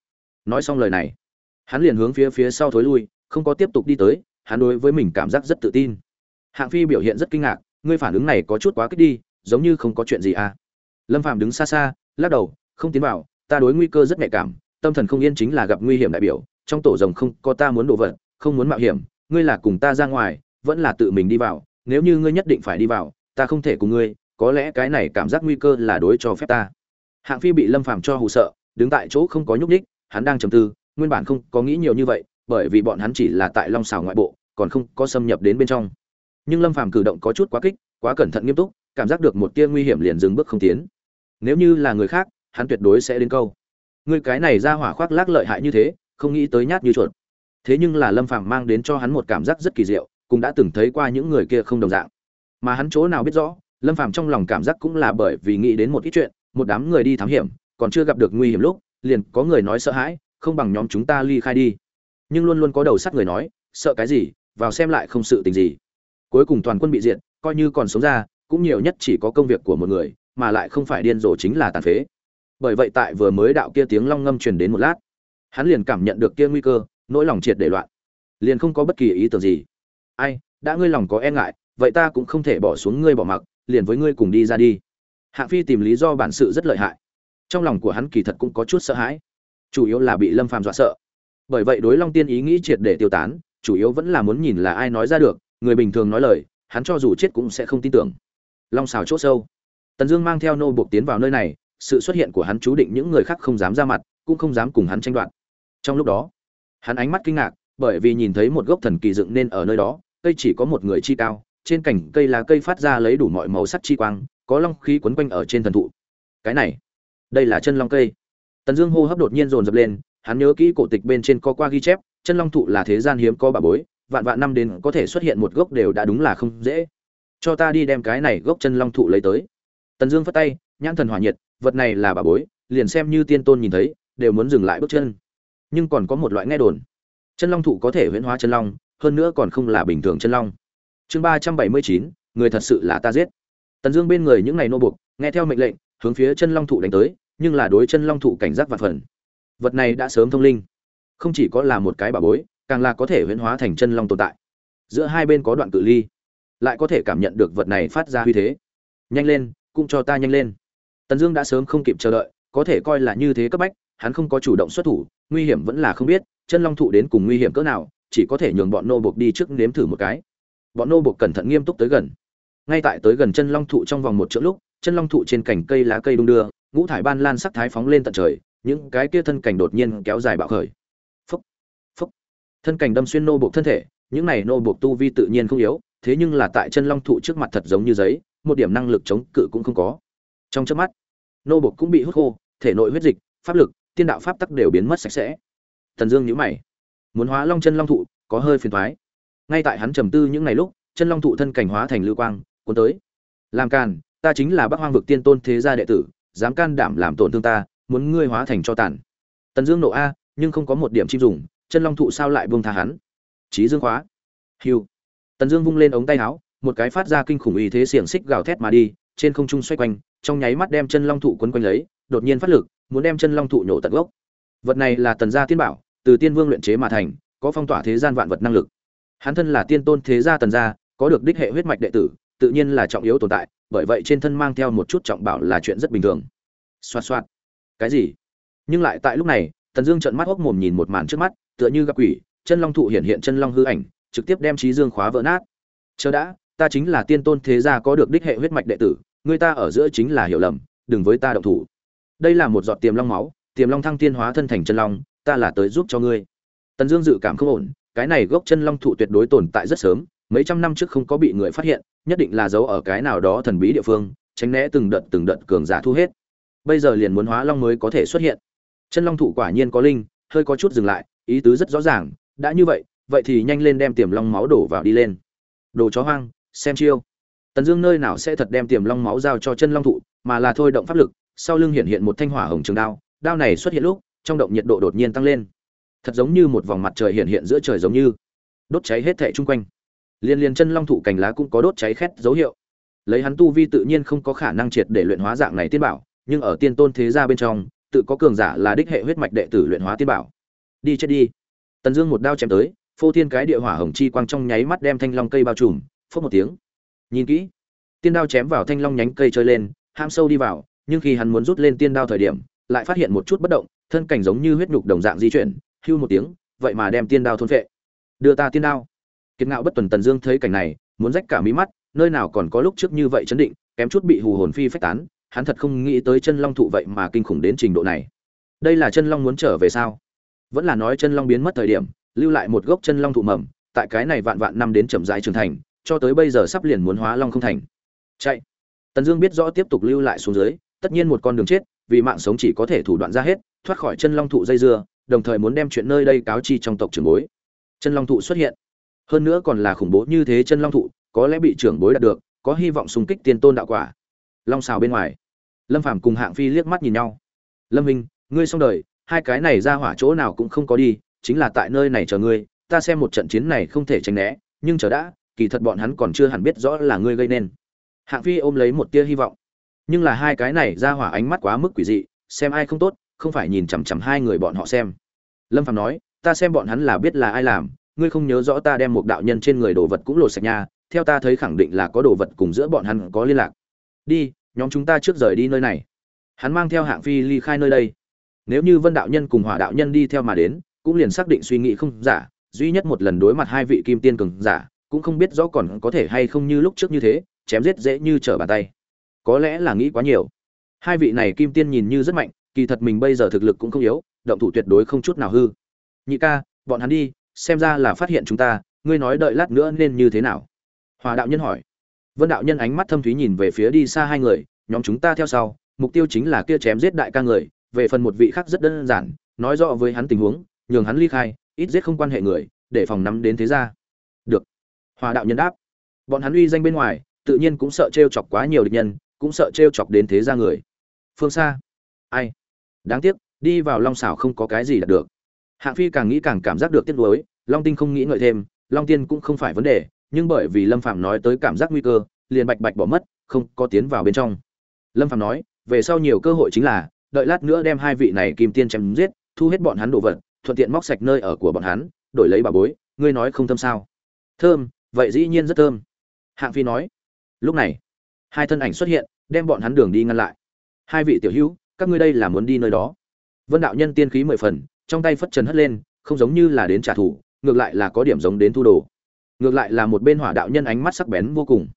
Nói xong lời này, hắn liền hướng phía phía sau thối lui, không có tiếp tục đi tới, hắn đối với mình cảm giác rất tự tin. Hạng phi biểu hiện rất kinh ngạc ngươi phản ứng này có chút quá kích đi, giống như không có chuyện gì à. Lâm phàm đứng xa xa, lắc đầu, không tiến vào, ta đối nguy cơ rất nhạy cảm, tâm thần không yên chính là gặp nguy hiểm đại biểu, trong tổ rồng không có ta muốn đổ vật, không muốn mạo hiểm, ngươi là cùng ta ra ngoài, vẫn là tự mình đi vào, nếu như ngươi nhất định phải đi vào, ta không thể cùng ngươi, có lẽ cái này cảm giác nguy cơ là đối cho phép ta. Hạng phi bị lâm phàm cho hù sợ, đứng tại chỗ không có nhúc nhích, hắn đang trầm tư, nguyên bản không có nghĩ nhiều như vậy, bởi vì bọn hắn chỉ là tại long xào ngoại bộ, còn không có xâm nhập đến bên trong nhưng lâm phàm cử động có chút quá kích, quá cẩn thận nghiêm túc, cảm giác được một tia nguy hiểm liền dừng bước không tiến. Nếu như là người khác, hắn tuyệt đối sẽ đến câu. Người cái này ra hỏa khoác lác lợi hại như thế, không nghĩ tới nhát như chuột. Thế nhưng là lâm phàm mang đến cho hắn một cảm giác rất kỳ diệu, cũng đã từng thấy qua những người kia không đồng dạng. Mà hắn chỗ nào biết rõ, lâm phàm trong lòng cảm giác cũng là bởi vì nghĩ đến một ít chuyện, một đám người đi thám hiểm, còn chưa gặp được nguy hiểm lúc, liền có người nói sợ hãi, không bằng nhóm chúng ta ly khai đi. Nhưng luôn luôn có đầu sắt người nói, sợ cái gì, vào xem lại không sự tình gì cuối cùng toàn quân bị diệt, coi như còn sống ra, cũng nhiều nhất chỉ có công việc của một người, mà lại không phải điên rồ chính là tàn phế. Bởi vậy tại vừa mới đạo kia tiếng long ngâm truyền đến một lát, hắn liền cảm nhận được kia nguy cơ, nỗi lòng triệt để loạn. Liền không có bất kỳ ý tưởng gì. Ai, đã ngươi lòng có e ngại, vậy ta cũng không thể bỏ xuống ngươi bỏ mặc, liền với ngươi cùng đi ra đi. Hạng phi tìm lý do bản sự rất lợi hại. Trong lòng của hắn kỳ thật cũng có chút sợ hãi. Chủ yếu là bị lâm phàm dọa sợ. Bởi vậy đối long tiên ý nghĩ triệt để tiêu tán, chủ yếu vẫn là muốn nhìn là ai nói ra được người bình thường nói lời, hắn cho dù chết cũng sẽ không tin tưởng. Long xào chỗ sâu. Tần dương mang theo nô buộc tiến vào nơi này, sự xuất hiện của hắn chú định những người khác không dám ra mặt, cũng không dám cùng hắn tranh đoạt. Trong lúc đó, hắn ánh mắt kinh ngạc, bởi vì nhìn thấy một gốc thần kỳ dựng nên ở nơi đó, cây chỉ có một người chi cao, trên cành cây là cây phát ra lấy đủ mọi màu sắc chi quang, có long khí quấn quanh ở trên thần thụ. Cái này, đây là chân long cây. Tần dương hô hấp đột nhiên dồn dập lên, hắn nhớ kỹ cổ tịch bên trên có qua ghi chép, chân long thụ là thế gian hiếm có bà bối vạn vạn năm đến có thể xuất hiện một gốc đều đã đúng là không dễ. Cho ta đi đem cái này gốc chân long thụ lấy tới. Tần dương phất tay, nhãn thần hỏa nhiệt, vật này là bà bối, liền xem như tiên tôn nhìn thấy, đều muốn dừng lại bước chân. Nhưng còn có một loại nghe đồn. Chân long thụ có thể huyễn hóa chân long, hơn nữa còn không là bình thường chân long. Chương ba trăm bảy mươi chín, người thật sự là ta giết. Tần dương bên người những ngày nô buộc, nghe theo mệnh lệnh, hướng phía chân long thụ đánh tới, nhưng là đối chân long thụ cảnh giác và phần. Vật này đã sớm thông linh. Không chỉ có là một cái bà bối càng là có thể huyễn hóa thành chân long tồn tại. Giữa hai bên có đoạn cự ly, lại có thể cảm nhận được vật này phát ra uy thế. Nhanh lên, cũng cho ta nhanh lên. Tần dương đã sớm không kịp chờ đợi, có thể coi là như thế cấp bách, hắn không có chủ động xuất thủ, nguy hiểm vẫn là không biết, chân long thụ đến cùng nguy hiểm cỡ nào, chỉ có thể nhường bọn nô buộc đi trước nếm thử một cái. Bọn nô buộc cẩn thận nghiêm túc tới gần. Ngay tại tới gần chân long thụ trong vòng một chớp lúc, chân long thụ trên cành cây lá cây đung đưa, ngũ thải ban lan sắc thái phóng lên tận trời, những cái kia thân cảnh đột nhiên kéo dài bạo khởi thân cảnh đâm xuyên nô buộc thân thể, những này nô buộc tu vi tự nhiên không yếu, thế nhưng là tại chân long thụ trước mặt thật giống như giấy, một điểm năng lực chống cự cũng không có. Trong chớp mắt, nô buộc cũng bị hút khô, thể nội huyết dịch, pháp lực, tiên đạo pháp tắc đều biến mất sạch sẽ. Thần dương nhíu mày. Muốn hóa long chân long thụ, có hơi phiền toái. Ngay tại hắn trầm tư những ngày lúc, chân long thụ thân cảnh hóa thành lưu quang, cuốn tới. Làm càn, ta chính là bắc hoang vực tiên tôn thế gia đệ tử, dám can đảm làm tổn thương ta, muốn ngươi hóa thành cho tàn. Tần dương nộ a, nhưng không có một điểm chim dùng chân long thụ sao lại buông tha hắn? Trí dương khóa. Hiu tần dương vung lên ống tay áo, một cái phát ra kinh khủng ý thế xiềng xích gào thét mà đi, trên không trung xoay quanh, trong nháy mắt đem chân long thụ quấn quanh lấy, đột nhiên phát lực, muốn đem chân long thụ nhổ tận gốc. Vật này là tần gia tiên bảo, từ tiên vương luyện chế mà thành, có phong tỏa thế gian vạn vật năng lực. Hắn thân là tiên tôn thế gia tần gia, có được đích hệ huyết mạch đệ tử, tự nhiên là trọng yếu tồn tại, bởi vậy trên thân mang theo một chút trọng bảo là chuyện rất bình thường. Xoa xoa cái gì? Nhưng lại tại lúc này, tần dương trợn mắt hốc mồm nhìn một màn trước mắt tựa như gặp quỷ, chân long thụ hiện hiện chân long hư ảnh, trực tiếp đem trí dương khóa vỡ nát. Chờ đã, ta chính là tiên tôn thế gia có được đích hệ huyết mạch đệ tử, người ta ở giữa chính là hiểu lầm, đừng với ta động thủ. Đây là một giọt tiềm long máu, tiềm long thăng tiên hóa thân thành chân long, ta là tới giúp cho ngươi. Tần dương dự cảm không ổn, cái này gốc chân long thụ tuyệt đối tồn tại rất sớm, mấy trăm năm trước không có bị người phát hiện, nhất định là giấu ở cái nào đó thần bí địa phương, tránh né từng đợt từng đợt cường giả thu hết. Bây giờ liền muốn hóa long mới có thể xuất hiện. Chân long thụ quả nhiên có linh, hơi có chút dừng lại ý tứ rất rõ ràng, đã như vậy vậy thì nhanh lên đem tiềm long máu đổ vào đi lên. Đồ chó hoang, xem chiêu. Tần dương nơi nào sẽ thật đem tiềm long máu giao cho chân long thụ, mà là thôi động pháp lực, sau lưng hiện hiện một thanh hỏa hồng trường đao đao này xuất hiện lúc, trong động nhiệt độ đột nhiên tăng lên. Thật giống như một vòng mặt trời hiện hiện giữa trời giống như. Đốt cháy hết thảy chung quanh. Liên liên chân long thụ cành lá cũng có đốt cháy khét dấu hiệu. Lấy hắn tu vi tự nhiên không có khả năng triệt để luyện hóa dạng này tiên bảo, nhưng ở tiên tôn thế gia bên trong, tự có cường giả là đích hệ huyết mạch đệ tử luyện hóa tiên bảo đi chết đi. Tần dương một đao chém tới, phô thiên cái địa hỏa hồng chi quang trong nháy mắt đem thanh long cây bao trùm, phốc một tiếng. Nhìn kỹ, tiên đao chém vào thanh long nhánh cây chơi lên, ham sâu đi vào, nhưng khi hắn muốn rút lên tiên đao thời điểm, lại phát hiện một chút bất động, thân cảnh giống như huyết nhục đồng dạng di chuyển, hưu một tiếng, vậy mà đem tiên đao thôn phệ. Đưa ta tiên đao. Kiệt ngạo bất tuần tần dương thấy cảnh này, muốn rách cả mí mắt, nơi nào còn có lúc trước như vậy chấn định, kém chút bị hù hồn phi phách tán, hắn thật không nghĩ tới chân long thụ vậy mà kinh khủng đến trình độ này. Đây là chân long muốn trở về sao? Vẫn là nói chân long biến mất thời điểm, lưu lại một gốc chân long thụ mầm, tại cái này vạn vạn năm đến chậm rãi trưởng thành, cho tới bây giờ sắp liền muốn hóa long không thành. Chạy. Tần dương biết rõ tiếp tục lưu lại xuống dưới, tất nhiên một con đường chết, vì mạng sống chỉ có thể thủ đoạn ra hết, thoát khỏi chân long thụ dây dưa, đồng thời muốn đem chuyện nơi đây cáo chi trong tộc trưởng bối. Chân long thụ xuất hiện. Hơn nữa còn là khủng bố như thế chân long thụ, có lẽ bị trưởng bối đạt được, có hy vọng xung kích tiên tôn đạo quả. Long xào bên ngoài. Lâm phàm cùng hạng phi liếc mắt nhìn nhau. Lâm minh, ngươi xong đời hai cái này ra hỏa chỗ nào cũng không có đi, chính là tại nơi này chờ ngươi, ta xem một trận chiến này không thể tránh né, nhưng chờ đã, kỳ thật bọn hắn còn chưa hẳn biết rõ là ngươi gây nên. Hạng phi ôm lấy một tia hy vọng. Nhưng là hai cái này ra hỏa ánh mắt quá mức quỷ dị, xem ai không tốt, không phải nhìn chằm chằm hai người bọn họ xem. Lâm phàm nói, ta xem bọn hắn là biết là ai làm, ngươi không nhớ rõ ta đem một đạo nhân trên người đồ vật cũng lột sạch nha, theo ta thấy khẳng định là có đồ vật cùng giữa bọn hắn có liên lạc. Đi, nhóm chúng ta trước rời đi nơi này. Hắn mang theo hạng phi ly khai nơi đây nếu như vân đạo nhân cùng hỏa đạo nhân đi theo mà đến, cũng liền xác định suy nghĩ không giả, duy nhất một lần đối mặt hai vị kim tiên cường giả, cũng không biết rõ còn có thể hay không như lúc trước như thế, chém giết dễ như trở bàn tay. Có lẽ là nghĩ quá nhiều. Hai vị này kim tiên nhìn như rất mạnh, kỳ thật mình bây giờ thực lực cũng không yếu, động thủ tuyệt đối không chút nào hư. Nhị ca, bọn hắn đi, xem ra là phát hiện chúng ta, ngươi nói đợi lát nữa nên như thế nào? Hòa đạo nhân hỏi. Vân đạo nhân ánh mắt thâm thúy nhìn về phía đi xa hai người, nhóm chúng ta theo sau, mục tiêu chính là kia chém giết đại ca người về phần một vị khác rất đơn giản, nói rõ với hắn tình huống, nhường hắn ly khai, ít giết không quan hệ người, để phòng nắm đến thế ra được. Hòa đạo nhân đáp. Bọn hắn uy danh bên ngoài, tự nhiên cũng sợ t chọc quá nhiều địch nhân, cũng sợ t chọc đến thế ra người. Phương xa. Ai? Đáng tiếc, đi vào long xảo không có cái gì đạt được. Hạng phi càng nghĩ càng cảm giác được tiếc nuối, long tinh không nghĩ ngợi thêm, long tiên cũng không phải vấn đề, nhưng bởi vì lâm phạm nói tới cảm giác nguy cơ, liền bạch bạch bỏ mất, không có tiến vào bên trong. Lâm phạm nói, về sau nhiều cơ hội chính là đợi lát nữa đem hai vị này kim tiên chém giết, thu hết bọn hắn đồ vật, thuận tiện móc sạch nơi ở của bọn hắn, đổi lấy bà bối, ngươi nói không thơm sao? Thơm, vậy dĩ nhiên rất thơm. Hạng phi nói. Lúc này, hai thân ảnh xuất hiện, đem bọn hắn đường đi ngăn lại. Hai vị tiểu hữu, các ngươi đây là muốn đi nơi đó. Vân đạo nhân tiên khí mười phần, trong tay phất trần hất lên, không giống như là đến trả thù, ngược lại là có điểm giống đến thu đồ. Ngược lại là một bên hỏa đạo nhân ánh mắt sắc bén vô cùng.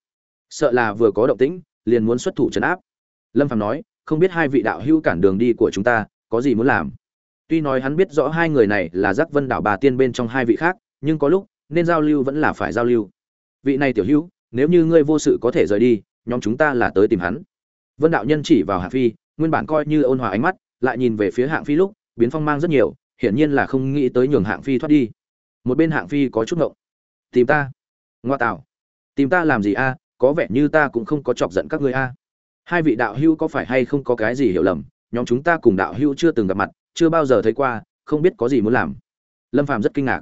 Sợ là vừa có động tĩnh, liền muốn xuất thủ trấn áp. Lâm phàm nói không biết hai vị đạo hữu cản đường đi của chúng ta, có gì muốn làm? Tuy nói hắn biết rõ hai người này là giác vân đảo bà tiên bên trong hai vị khác, nhưng có lúc, nên giao lưu vẫn là phải giao lưu. Vị này tiểu hữu, nếu như ngươi vô sự có thể rời đi, nhóm chúng ta là tới tìm hắn. Vân đạo nhân chỉ vào hạng phi, nguyên bản coi như ôn hòa ánh mắt, lại nhìn về phía hạng phi lúc, biến phong mang rất nhiều, hiển nhiên là không nghĩ tới nhường hạng phi thoát đi. Một bên hạng phi có chút ngộng. Tìm ta. Ngoa tạo. Tìm ta làm gì a? Có vẻ như ta cũng không có chọc giận các ngươi a hai vị đạo hữu có phải hay không có cái gì hiểu lầm, nhóm chúng ta cùng đạo hữu chưa từng gặp mặt, chưa bao giờ thấy qua, không biết có gì muốn làm. Lâm phàm rất kinh ngạc.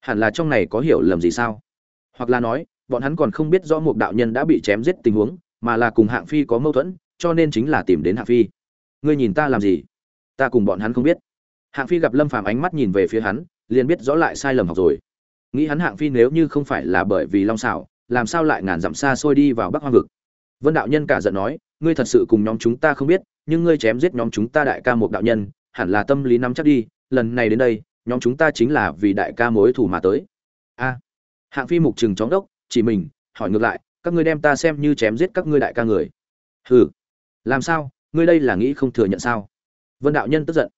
Hẳn là trong này có hiểu lầm gì sao? Hoặc là nói, bọn hắn còn không biết rõ một đạo nhân đã bị chém giết tình huống, mà là cùng hạng phi có mâu thuẫn, cho nên chính là tìm đến hạng phi. Ngươi nhìn ta làm gì? Ta cùng bọn hắn không biết. Hạng phi gặp lâm phàm ánh mắt nhìn về phía hắn, liền biết rõ lại sai lầm học rồi. Nghĩ hắn hạng phi nếu như không phải là bởi vì long xảo làm sao lại ngàn dặm xa xôi đi vào bắc hoang vực? Vân đạo nhân cả giận nói ngươi thật sự cùng nhóm chúng ta không biết, nhưng ngươi chém giết nhóm chúng ta đại ca một đạo nhân, hẳn là tâm lý nắm chắc đi, lần này đến đây, nhóm chúng ta chính là vì đại ca mối thủ mà tới. A. Hạng phi mục chừng chóng đốc, chỉ mình, hỏi ngược lại, các ngươi đem ta xem như chém giết các ngươi đại ca người. Hừ. Làm sao? Ngươi đây là nghĩ không thừa nhận sao? Vân đạo nhân tức giận.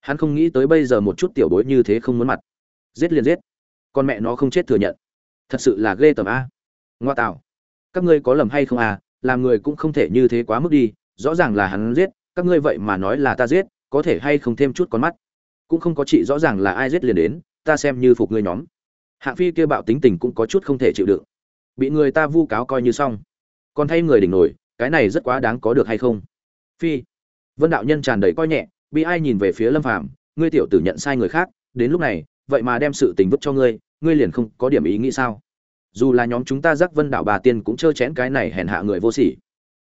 Hắn không nghĩ tới bây giờ một chút tiểu bối như thế không muốn mặt. Giết liền giết. Con mẹ nó không chết thừa nhận. Thật sự là ghê tởm a. Ngoa tạo. Các ngươi có lầm hay không à? Làm người cũng không thể như thế quá mức đi, rõ ràng là hắn giết, các ngươi vậy mà nói là ta giết, có thể hay không thêm chút con mắt. Cũng không có chị rõ ràng là ai giết liền đến, ta xem như phục ngươi nhóm. Hạng phi kia bạo tính tình cũng có chút không thể chịu đựng. Bị người ta vu cáo coi như xong. Còn thay người đỉnh nổi, cái này rất quá đáng có được hay không? Phi. Vân đạo nhân tràn đầy coi nhẹ, bị ai nhìn về phía lâm phàm, ngươi tiểu tử nhận sai người khác, đến lúc này, vậy mà đem sự tình vứt cho ngươi ngươi liền không có điểm ý nghĩ sao? Dù là nhóm chúng ta giác vân đạo bà tiên cũng chơ chén cái này hèn hạ người vô sỉ.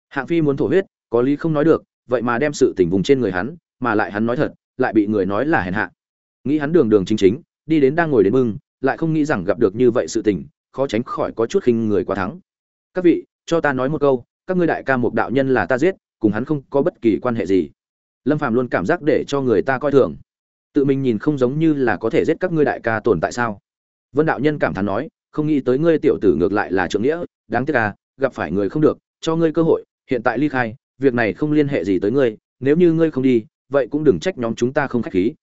Hạng phi muốn thổ huyết, có lý không nói được, vậy mà đem sự tình vùng trên người hắn, mà lại hắn nói thật, lại bị người nói là hèn hạ. Nghĩ hắn đường đường chính chính, đi đến đang ngồi đến mưng lại không nghĩ rằng gặp được như vậy sự tình, khó tránh khỏi có chút khinh người quá thắng. Các vị, cho ta nói một câu, các ngươi đại ca một đạo nhân là ta giết, cùng hắn không có bất kỳ quan hệ gì. Lâm phàm luôn cảm giác để cho người ta coi thường. Tự mình nhìn không giống như là có thể giết các ngươi đại ca tồn tại sao? Vân đạo nhân cảm thán nói không nghĩ tới ngươi tiểu tử ngược lại là trượng nghĩa, đáng tiếc à gặp phải người không được, cho ngươi cơ hội, hiện tại ly khai, việc này không liên hệ gì tới ngươi, nếu như ngươi không đi, vậy cũng đừng trách nhóm chúng ta không khách khí.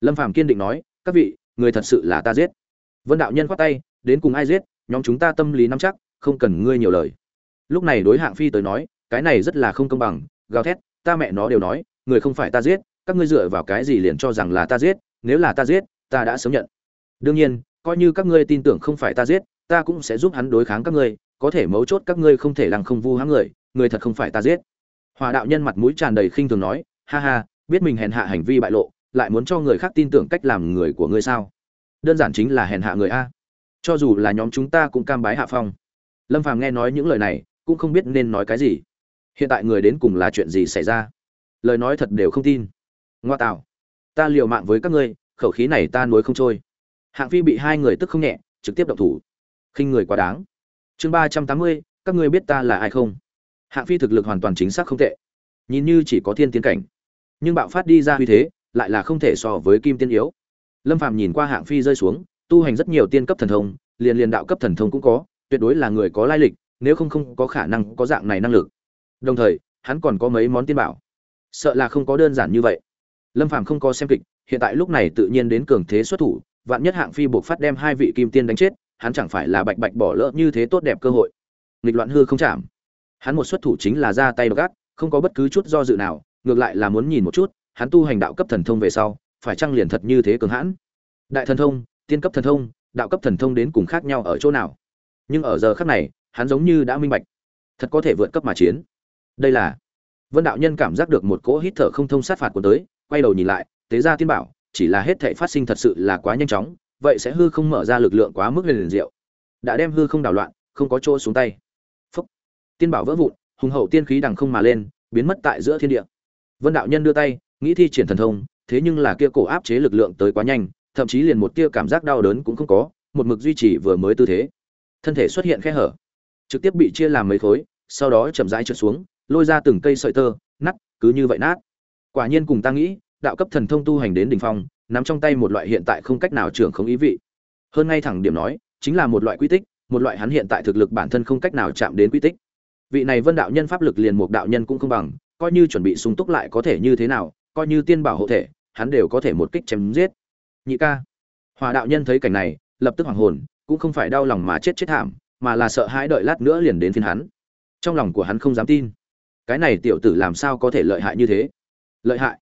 Lâm phàm kiên định nói, các vị, người thật sự là ta giết. Vân đạo nhân khoát tay, đến cùng ai giết, nhóm chúng ta tâm lý nắm chắc, không cần ngươi nhiều lời. Lúc này đối hạng phi tới nói, cái này rất là không công bằng, gào thét, ta mẹ nó đều nói, người không phải ta giết, các ngươi dựa vào cái gì liền cho rằng là ta giết, nếu là ta giết, ta đã sớm nhận. Đương nhiên coi như các ngươi tin tưởng không phải ta giết, ta cũng sẽ giúp hắn đối kháng các ngươi, có thể mấu chốt các ngươi không thể lăng không vu hãm người người thật không phải ta giết. Hòa đạo nhân mặt mũi tràn đầy khinh thường nói, ha ha, biết mình hèn hạ hành vi bại lộ, lại muốn cho người khác tin tưởng cách làm người của ngươi sao? Đơn giản chính là hèn hạ người a. Cho dù là nhóm chúng ta cũng cam bái hạ phong. Lâm phàm nghe nói những lời này, cũng không biết nên nói cái gì. Hiện tại người đến cùng là chuyện gì xảy ra? Lời nói thật đều không tin. Ngoa tạo, ta liều mạng với các ngươi, khẩu khí này ta nuối không trôi hạng phi bị hai người tức không nhẹ, trực tiếp động thủ. Khinh người quá đáng. Chương ba trăm tám mươi, các ngươi biết ta là ai không? Hạng phi thực lực hoàn toàn chính xác không tệ. Nhìn như chỉ có thiên tiến cảnh, nhưng bạo phát đi ra uy thế, lại là không thể so với kim tiên yếu. Lâm phàm nhìn qua hạng phi rơi xuống, tu hành rất nhiều tiên cấp thần thông, liền liền đạo cấp thần thông cũng có, tuyệt đối là người có lai lịch, nếu không không có khả năng có dạng này năng lực. Đồng thời, hắn còn có mấy món tiên bảo. Sợ là không có đơn giản như vậy. Lâm phàm không có xem kịch, hiện tại lúc này tự nhiên đến cường thế xuất thủ vạn nhất hạng phi buộc phát đem hai vị kim tiên đánh chết, hắn chẳng phải là bạch bạch bỏ lỡ như thế tốt đẹp cơ hội. Nghịch loạn hư không chạm. Hắn một xuất thủ chính là ra tay gác không có bất cứ chút do dự nào, ngược lại là muốn nhìn một chút, hắn tu hành đạo cấp thần thông về sau, phải chăng liền thật như thế cường hãn? Đại thần thông, tiên cấp thần thông, đạo cấp thần thông đến cùng khác nhau ở chỗ nào? Nhưng ở giờ khắc này, hắn giống như đã minh bạch. Thật có thể vượt cấp mà chiến. Đây là vân đạo nhân cảm giác được một cỗ hít thở không thông sát phạt của tới, quay đầu nhìn lại, tế ra tiên bảo chỉ là hết thảy phát sinh thật sự là quá nhanh chóng vậy sẽ hư không mở ra lực lượng quá mức liền diệu. Đã đem hư không đảo loạn không có chỗ xuống tay. Phốc. tiên bảo vỡ vụn hùng hậu tiên khí đằng không mà lên biến mất tại giữa thiên địa. Vân đạo nhân đưa tay nghĩ thi triển thần thông thế nhưng là kia cổ áp chế lực lượng tới quá nhanh thậm chí liền một tia cảm giác đau đớn cũng không có một mực duy trì vừa mới tư thế. Thân thể xuất hiện khe hở. Trực tiếp bị chia làm mấy khối sau đó chậm rãi trượt xuống lôi ra từng cây sợi tơ nát, cứ như vậy nát. Quả nhiên cùng ta nghĩ đạo cấp thần thông tu hành đến đỉnh phong, nắm trong tay một loại hiện tại không cách nào trưởng không ý vị. Hơn ngay thẳng điểm nói, chính là một loại quy tích, một loại hắn hiện tại thực lực bản thân không cách nào chạm đến quy tích. Vị này vân đạo nhân pháp lực liền một đạo nhân cũng không bằng, coi như chuẩn bị sung túc lại có thể như thế nào, coi như tiên bảo hộ thể, hắn đều có thể một kích chém giết. Nhị ca. Hòa đạo nhân thấy cảnh này, lập tức hoàng hồn, cũng không phải đau lòng mà chết chết thảm, mà là sợ hãi đợi lát nữa liền đến phiên hắn. Trong lòng của hắn không dám tin. Cái này tiểu tử làm sao có thể lợi hại như thế? Lợi hại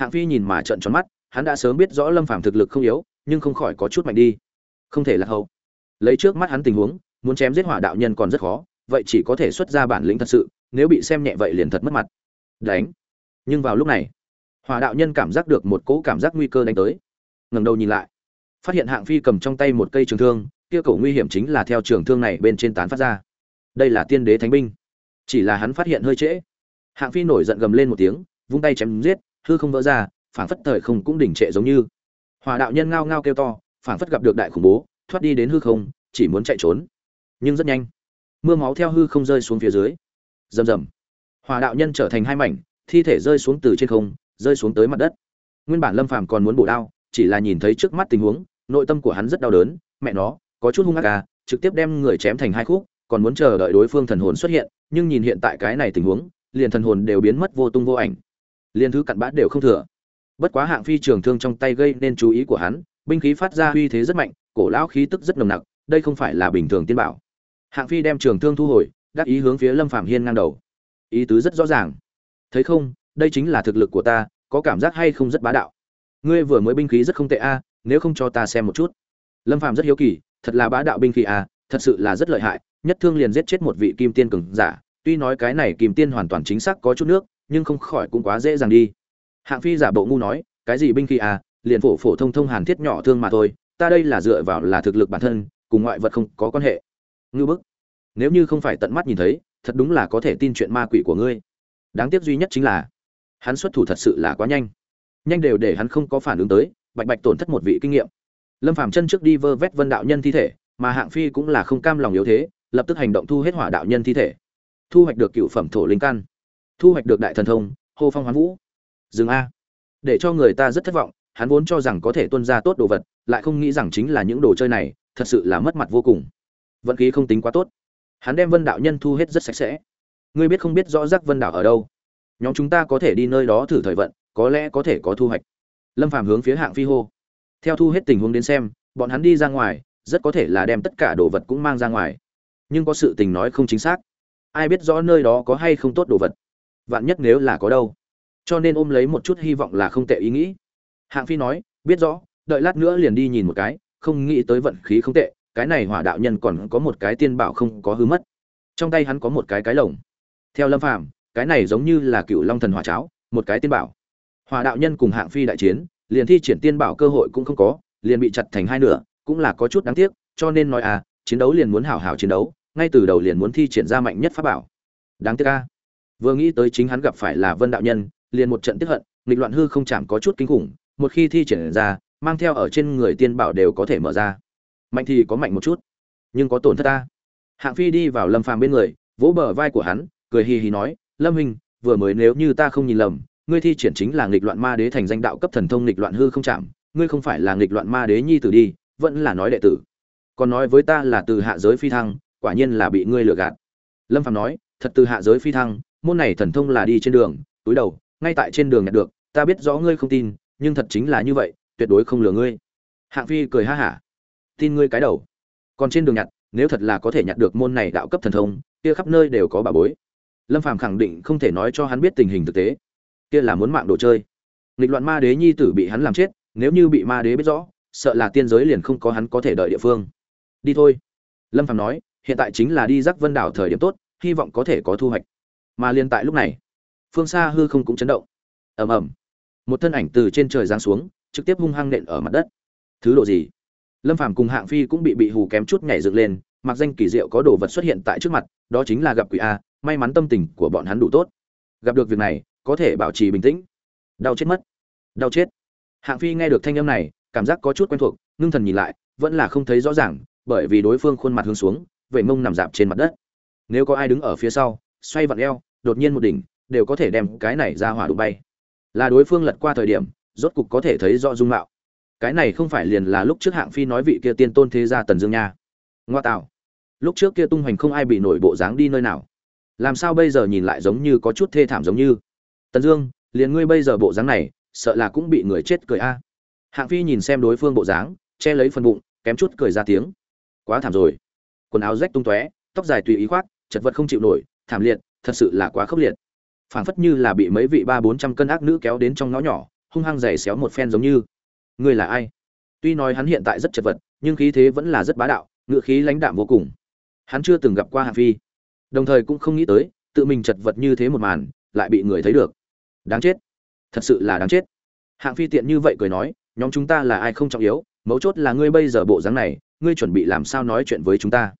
hạng phi nhìn mà trợn tròn mắt, hắn đã sớm biết rõ lâm phàm thực lực không yếu, nhưng không khỏi có chút mạnh đi. Không thể là hậu. Lấy trước mắt hắn tình huống, muốn chém giết hỏa đạo nhân còn rất khó, vậy chỉ có thể xuất ra bản lĩnh thật sự, nếu bị xem nhẹ vậy liền thật mất mặt. Đánh. Nhưng vào lúc này, hỏa đạo nhân cảm giác được một cỗ cảm giác nguy cơ đánh tới. Ngẩng đầu nhìn lại, phát hiện hạng phi cầm trong tay một cây trường thương, kia cổ nguy hiểm chính là theo trường thương này bên trên tán phát ra. Đây là tiên đế thánh binh. Chỉ là hắn phát hiện hơi trễ. Hạng phi nổi giận gầm lên một tiếng, vung tay chém giết hư không vỡ ra, phảng phất thời không cũng đỉnh trệ giống như. Hòa đạo nhân ngao ngao kêu to, phảng phất gặp được đại khủng bố, thoát đi đến hư không, chỉ muốn chạy trốn. Nhưng rất nhanh, mưa máu theo hư không rơi xuống phía dưới. Rầm rầm. Hòa đạo nhân trở thành hai mảnh, thi thể rơi xuống từ trên không, rơi xuống tới mặt đất. Nguyên bản lâm phàm còn muốn bổ đao, chỉ là nhìn thấy trước mắt tình huống, nội tâm của hắn rất đau đớn, mẹ nó, có chút hung ác à trực tiếp đem người chém thành hai khúc, còn muốn chờ đợi đối phương thần hồn xuất hiện, nhưng nhìn hiện tại cái này tình huống, liền thần hồn đều biến mất vô tung vô ảnh liền thứ cặn bã đều không thừa. Bất quá hạng phi trường thương trong tay gây nên chú ý của hắn, binh khí phát ra uy thế rất mạnh, cổ lão khí tức rất nồng nặc, đây không phải là bình thường tiên bảo. Hạng phi đem trường thương thu hồi đáp ý hướng phía lâm phạm hiên ngang đầu. Ý tứ rất rõ ràng. Thấy không, đây chính là thực lực của ta, có cảm giác hay không rất bá đạo. Ngươi vừa mới binh khí rất không tệ a à, nếu không cho ta xem một chút. Lâm phạm rất hiếu kỳ, thật là bá đạo binh khí a à, thật sự là rất lợi hại, nhất thương liền giết chết một vị kim tiên cường giả. Tuy nói cái này kim tiên hoàn toàn chính xác có chút nước nhưng không khỏi cũng quá dễ dàng đi. Hạng phi giả bộ ngu nói, cái gì binh khí à? Liền phổ phổ thông thông hàn thiết nhỏ thương mà thôi, ta đây là dựa vào là thực lực bản thân, cùng ngoại vật không có quan hệ. Ngư bức, nếu như không phải tận mắt nhìn thấy, thật đúng là có thể tin chuyện ma quỷ của ngươi. Đáng tiếc duy nhất chính là, hắn xuất thủ thật sự là quá nhanh. Nhanh đều để hắn không có phản ứng tới, bạch bạch tổn thất một vị kinh nghiệm. Lâm phàm chân trước đi vơ vét vân đạo nhân thi thể, mà hạng phi cũng là không cam lòng yếu thế, lập tức hành động thu hết hỏa đạo nhân thi thể. Thu hoạch được cựu phẩm thổ linh căn thu hoạch được đại thần thông, hô phong hoán vũ. Dừng a. Để cho người ta rất thất vọng, hắn vốn cho rằng có thể tuân ra tốt đồ vật, lại không nghĩ rằng chính là những đồ chơi này, thật sự là mất mặt vô cùng. Vận khí không tính quá tốt. Hắn đem vân đạo nhân thu hết rất sạch sẽ. Ngươi biết không biết rõ rắc vân đảo ở đâu. Nhóm chúng ta có thể đi nơi đó thử thời vận, có lẽ có thể có thu hoạch. Lâm phàm hướng phía hạng phi hô. Theo thu hết tình huống đến xem, bọn hắn đi ra ngoài, rất có thể là đem tất cả đồ vật cũng mang ra ngoài. Nhưng có sự tình nói không chính xác. Ai biết rõ nơi đó có hay không tốt đồ vật vạn nhất nếu là có đâu. Cho nên ôm lấy một chút hy vọng là không tệ ý nghĩ. Hạng phi nói, biết rõ, đợi lát nữa liền đi nhìn một cái, không nghĩ tới vận khí không tệ, cái này hỏa đạo nhân còn có một cái tiên bảo không có hư mất. Trong tay hắn có một cái cái lồng. Theo lâm phàm, cái này giống như là cựu long thần hỏa cháo, một cái tiên bảo. Hỏa đạo nhân cùng hạng phi đại chiến, liền thi triển tiên bảo cơ hội cũng không có, liền bị chặt thành hai nửa, cũng là có chút đáng tiếc, cho nên nói à chiến đấu liền muốn hảo hảo chiến đấu, ngay từ đầu liền muốn thi triển ra mạnh nhất pháp bảo. Đáng tiếc a vừa nghĩ tới chính hắn gặp phải là vân đạo nhân, liền một trận tức hận, nghịch loạn hư không chạm có chút kinh khủng, một khi thi triển ra, mang theo ở trên người tiên bảo đều có thể mở ra. Mạnh thì có mạnh một chút, nhưng có tổn thất ta. Hạng phi đi vào lâm phàm bên người, vỗ bờ vai của hắn, cười hì hì nói, lâm hình vừa mới nếu như ta không nhìn lầm, ngươi thi triển chính là nghịch loạn ma đế thành danh đạo cấp thần thông nghịch loạn hư không chạm, ngươi không phải là nghịch loạn ma đế nhi tử đi, vẫn là nói đệ tử. Còn nói với ta là từ hạ giới phi thăng, quả nhiên là bị ngươi lừa gạt. Lâm phàm nói, thật từ hạ giới phi thăng môn này thần thông là đi trên đường, túi đầu, ngay tại trên đường nhặt được, ta biết rõ ngươi không tin, nhưng thật chính là như vậy, tuyệt đối không lừa ngươi. Hạng phi cười ha hả, tin ngươi cái đầu. Còn trên đường nhặt, nếu thật là có thể nhặt được môn này đạo cấp thần thông, kia khắp nơi đều có bà bối. Lâm phàm khẳng định không thể nói cho hắn biết tình hình thực tế. Kia là muốn mạng đồ chơi. Nghịch loạn ma đế nhi tử bị hắn làm chết, nếu như bị ma đế biết rõ, sợ là tiên giới liền không có hắn có thể đợi địa phương. Đi thôi. Lâm phàm nói, hiện tại chính là đi rắc vân đảo thời điểm tốt, hy vọng có thể có thu hoạch mà liên tại lúc này, phương xa hư không cũng chấn động. Ầm ầm. Một thân ảnh từ trên trời giáng xuống, trực tiếp hung hăng nện ở mặt đất. Thứ độ gì? Lâm phàm cùng hạng phi cũng bị bị hù kém chút nhảy dựng lên, mặc danh kỳ diệu có đồ vật xuất hiện tại trước mặt, đó chính là gặp quỷ a, may mắn tâm tình của bọn hắn đủ tốt. Gặp được việc này, có thể bảo trì bình tĩnh. Đau chết mất. Đau chết. Hạng phi nghe được thanh âm này, cảm giác có chút quen thuộc, ngưng thần nhìn lại, vẫn là không thấy rõ ràng, bởi vì đối phương khuôn mặt hướng xuống vệ mông nằm dạp trên mặt đất. Nếu có ai đứng ở phía sau, xoay vặn eo đột nhiên một đỉnh, đều có thể đem cái này ra hỏa đụng bay. Là đối phương lật qua thời điểm, rốt cục có thể thấy rõ dung mạo. Cái này không phải liền là lúc trước hạng phi nói vị kia tiên tôn thế gia tần dương nha. Ngoa tạo. Lúc trước kia tung hoành không ai bị nổi bộ dáng đi nơi nào. Làm sao bây giờ nhìn lại giống như có chút thê thảm giống như? Tần dương, liền ngươi bây giờ bộ dáng này, sợ là cũng bị người chết cười a. Hạng phi nhìn xem đối phương bộ dáng, che lấy phần bụng, kém chút cười ra tiếng. Quá thảm rồi. Quần áo rách tung tóe, tóc dài tùy ý khoác, chật vật không chịu nổi, thảm liệt thật sự là quá khốc liệt. Phảng phất như là bị mấy vị ba bốn trăm cân ác nữ kéo đến trong ngõ nhỏ, hung hăng giày xéo một phen giống như. Ngươi là ai? Tuy nói hắn hiện tại rất chật vật, nhưng khí thế vẫn là rất bá đạo ngựa khí lãnh đạm vô cùng. Hắn chưa từng gặp qua hạng phi. Đồng thời cũng không nghĩ tới, tự mình chật vật như thế một màn, lại bị người thấy được. Đáng chết. Thật sự là đáng chết. Hạng phi tiện như vậy cười nói, nhóm chúng ta là ai không trọng yếu, mấu chốt là ngươi bây giờ bộ dáng này, ngươi chuẩn bị làm sao nói chuyện với chúng ta?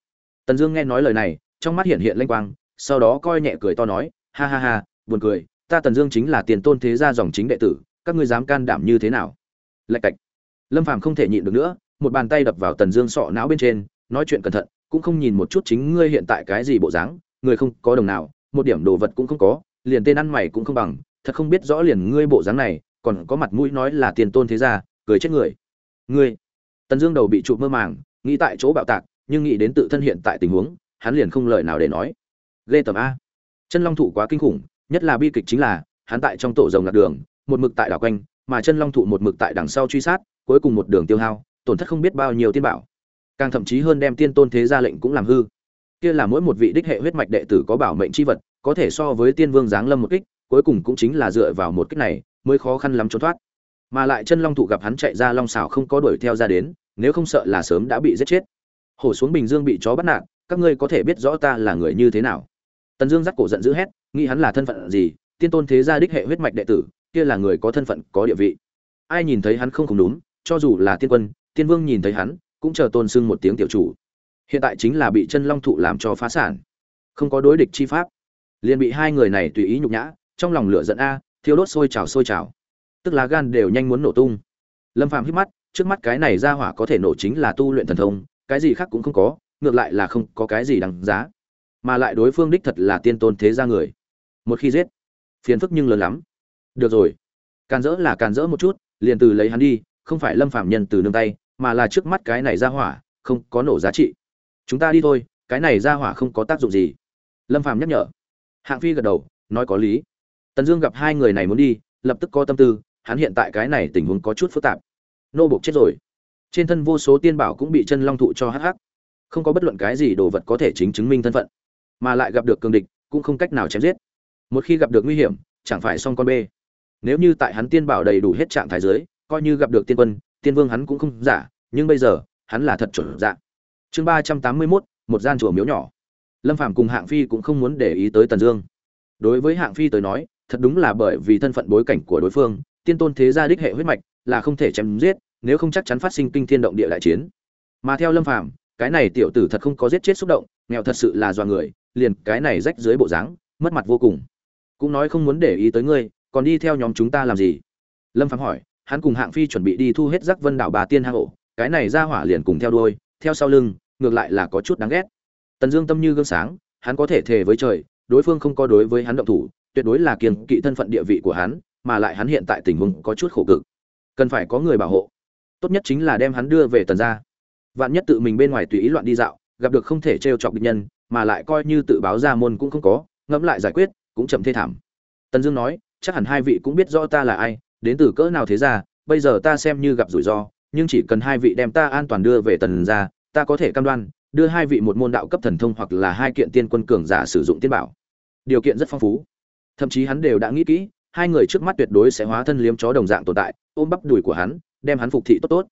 Tần dương nghe nói lời này, trong mắt hiện hiện lanh quang sau đó coi nhẹ cười to nói, ha ha ha, buồn cười, ta tần dương chính là tiền tôn thế gia dòng chính đệ tử, các ngươi dám can đảm như thế nào? Lạch cạch. Lâm phàm không thể nhịn được nữa, một bàn tay đập vào tần dương sọ não bên trên, nói chuyện cẩn thận, cũng không nhìn một chút chính ngươi hiện tại cái gì bộ dáng, người không có đồng nào, một điểm đồ vật cũng không có, liền tên ăn mày cũng không bằng, thật không biết rõ liền ngươi bộ dáng này, còn có mặt mũi nói là tiền tôn thế gia, cười chết người. Ngươi. Tần dương đầu bị trụ mơ màng, nghĩ tại chỗ bạo tạc, nhưng nghĩ đến tự thân hiện tại tình huống, hắn liền không lời nào để nói ghê tầm a. Chân long thụ quá kinh khủng, nhất là bi kịch chính là, hắn tại trong tổ rồng lạc đường, một mực tại đảo quanh, mà chân long thụ một mực tại đằng sau truy sát, cuối cùng một đường tiêu hao, tổn thất không biết bao nhiêu tiên bảo. Càng thậm chí hơn đem tiên tôn thế gia lệnh cũng làm hư. Kia là mỗi một vị đích hệ huyết mạch đệ tử có bảo mệnh chi vật, có thể so với tiên vương giáng lâm một kích, cuối cùng cũng chính là dựa vào một kích này, mới khó khăn lắm trốn thoát. Mà lại chân long thụ gặp hắn chạy ra long xảo không có đuổi theo ra đến, nếu không sợ là sớm đã bị giết chết. Hổ xuống bình dương bị chó bắt nạt, các ngươi có thể biết rõ ta là người như thế nào tần dương dắt cổ giận dữ hét, nghĩ hắn là thân phận gì, tiên tôn thế gia đích hệ huyết mạch đệ tử, kia là người có thân phận, có địa vị. Ai nhìn thấy hắn không cùng đúng, cho dù là tiên quân, tiên vương nhìn thấy hắn, cũng chờ tôn sưng một tiếng tiểu chủ. Hiện tại chính là bị chân long thụ làm cho phá sản. Không có đối địch chi pháp. Liền bị hai người này tùy ý nhục nhã, trong lòng lửa giận a, thiêu đốt sôi trào sôi trào. Tức là gan đều nhanh muốn nổ tung. Lâm phàm hít mắt, trước mắt cái này ra hỏa có thể nổ chính là tu luyện thần thông, cái gì khác cũng không có, ngược lại là không có cái gì đáng giá mà lại đối phương đích thật là tiên tôn thế gia người. Một khi giết, phiền phức nhưng lớn lắm. Được rồi. Càn rỡ là càn rỡ một chút, liền từ lấy hắn đi, không phải lâm phạm nhân từ nương tay, mà là trước mắt cái này ra hỏa, không có nổ giá trị. Chúng ta đi thôi, cái này ra hỏa không có tác dụng gì. Lâm Phạm nhắc nhở. Hạng phi gật đầu, nói có lý. Tần dương gặp hai người này muốn đi, lập tức có tâm tư, hắn hiện tại cái này tình huống có chút phức tạp. Nô bộc chết rồi. Trên thân vô số tiên bảo cũng bị chân long thụ cho hắc hắc. Không có bất luận cái gì đồ vật có thể chính chứng minh thân phận mà lại gặp được cường địch, cũng không cách nào chém giết. Một khi gặp được nguy hiểm, chẳng phải xong con bê. Nếu như tại hắn tiên bảo đầy đủ hết trạng thái giới coi như gặp được tiên quân, tiên vương hắn cũng không giả, nhưng bây giờ, hắn là thật chuẩn dạ. Chương ba trăm tám mươi mốt, một gian chùa miếu nhỏ. Lâm phàm cùng hạng phi cũng không muốn để ý tới tần dương. Đối với hạng phi tới nói, thật đúng là bởi vì thân phận bối cảnh của đối phương, tiên tôn thế gia đích hệ huyết mạch là không thể chém giết, nếu không chắc chắn phát sinh kinh thiên động địa đại chiến. Mà theo lâm phàm, cái này tiểu tử thật không có giết chết xúc động, nghèo thật sự là do người liền cái này rách dưới bộ dáng, mất mặt vô cùng. Cũng nói không muốn để ý tới ngươi, còn đi theo nhóm chúng ta làm gì? Lâm phàm hỏi, hắn cùng hạng phi chuẩn bị đi thu hết rắc vân đảo bà tiên hang ổ, cái này ra hỏa liền cùng theo đuôi, theo sau lưng, ngược lại là có chút đáng ghét. Tần dương tâm như gương sáng, hắn có thể thề với trời, đối phương không có đối với hắn động thủ, tuyệt đối là kiềng kỵ thân phận địa vị của hắn, mà lại hắn hiện tại tình huống có chút khổ cực. Cần phải có người bảo hộ. Tốt nhất chính là đem hắn đưa về tần gia. Vạn nhất tự mình bên ngoài tùy ý loạn đi dạo, gặp được không thể t chọc bệnh nhân mà lại coi như tự báo ra môn cũng không có, ngẫm lại giải quyết, cũng chậm thê thảm. Tần dương nói, chắc hẳn hai vị cũng biết rõ ta là ai, đến từ cỡ nào thế ra bây giờ ta xem như gặp rủi ro, nhưng chỉ cần hai vị đem ta an toàn đưa về tần gia, ta có thể cam đoan, đưa hai vị một môn đạo cấp thần thông hoặc là hai kiện tiên quân cường giả sử dụng tiên bảo. Điều kiện rất phong phú. Thậm chí hắn đều đã nghĩ kỹ, hai người trước mắt tuyệt đối sẽ hóa thân liếm chó đồng dạng tồn tại, ôm bắp đùi của hắn, đem hắn phục thị tốt tốt.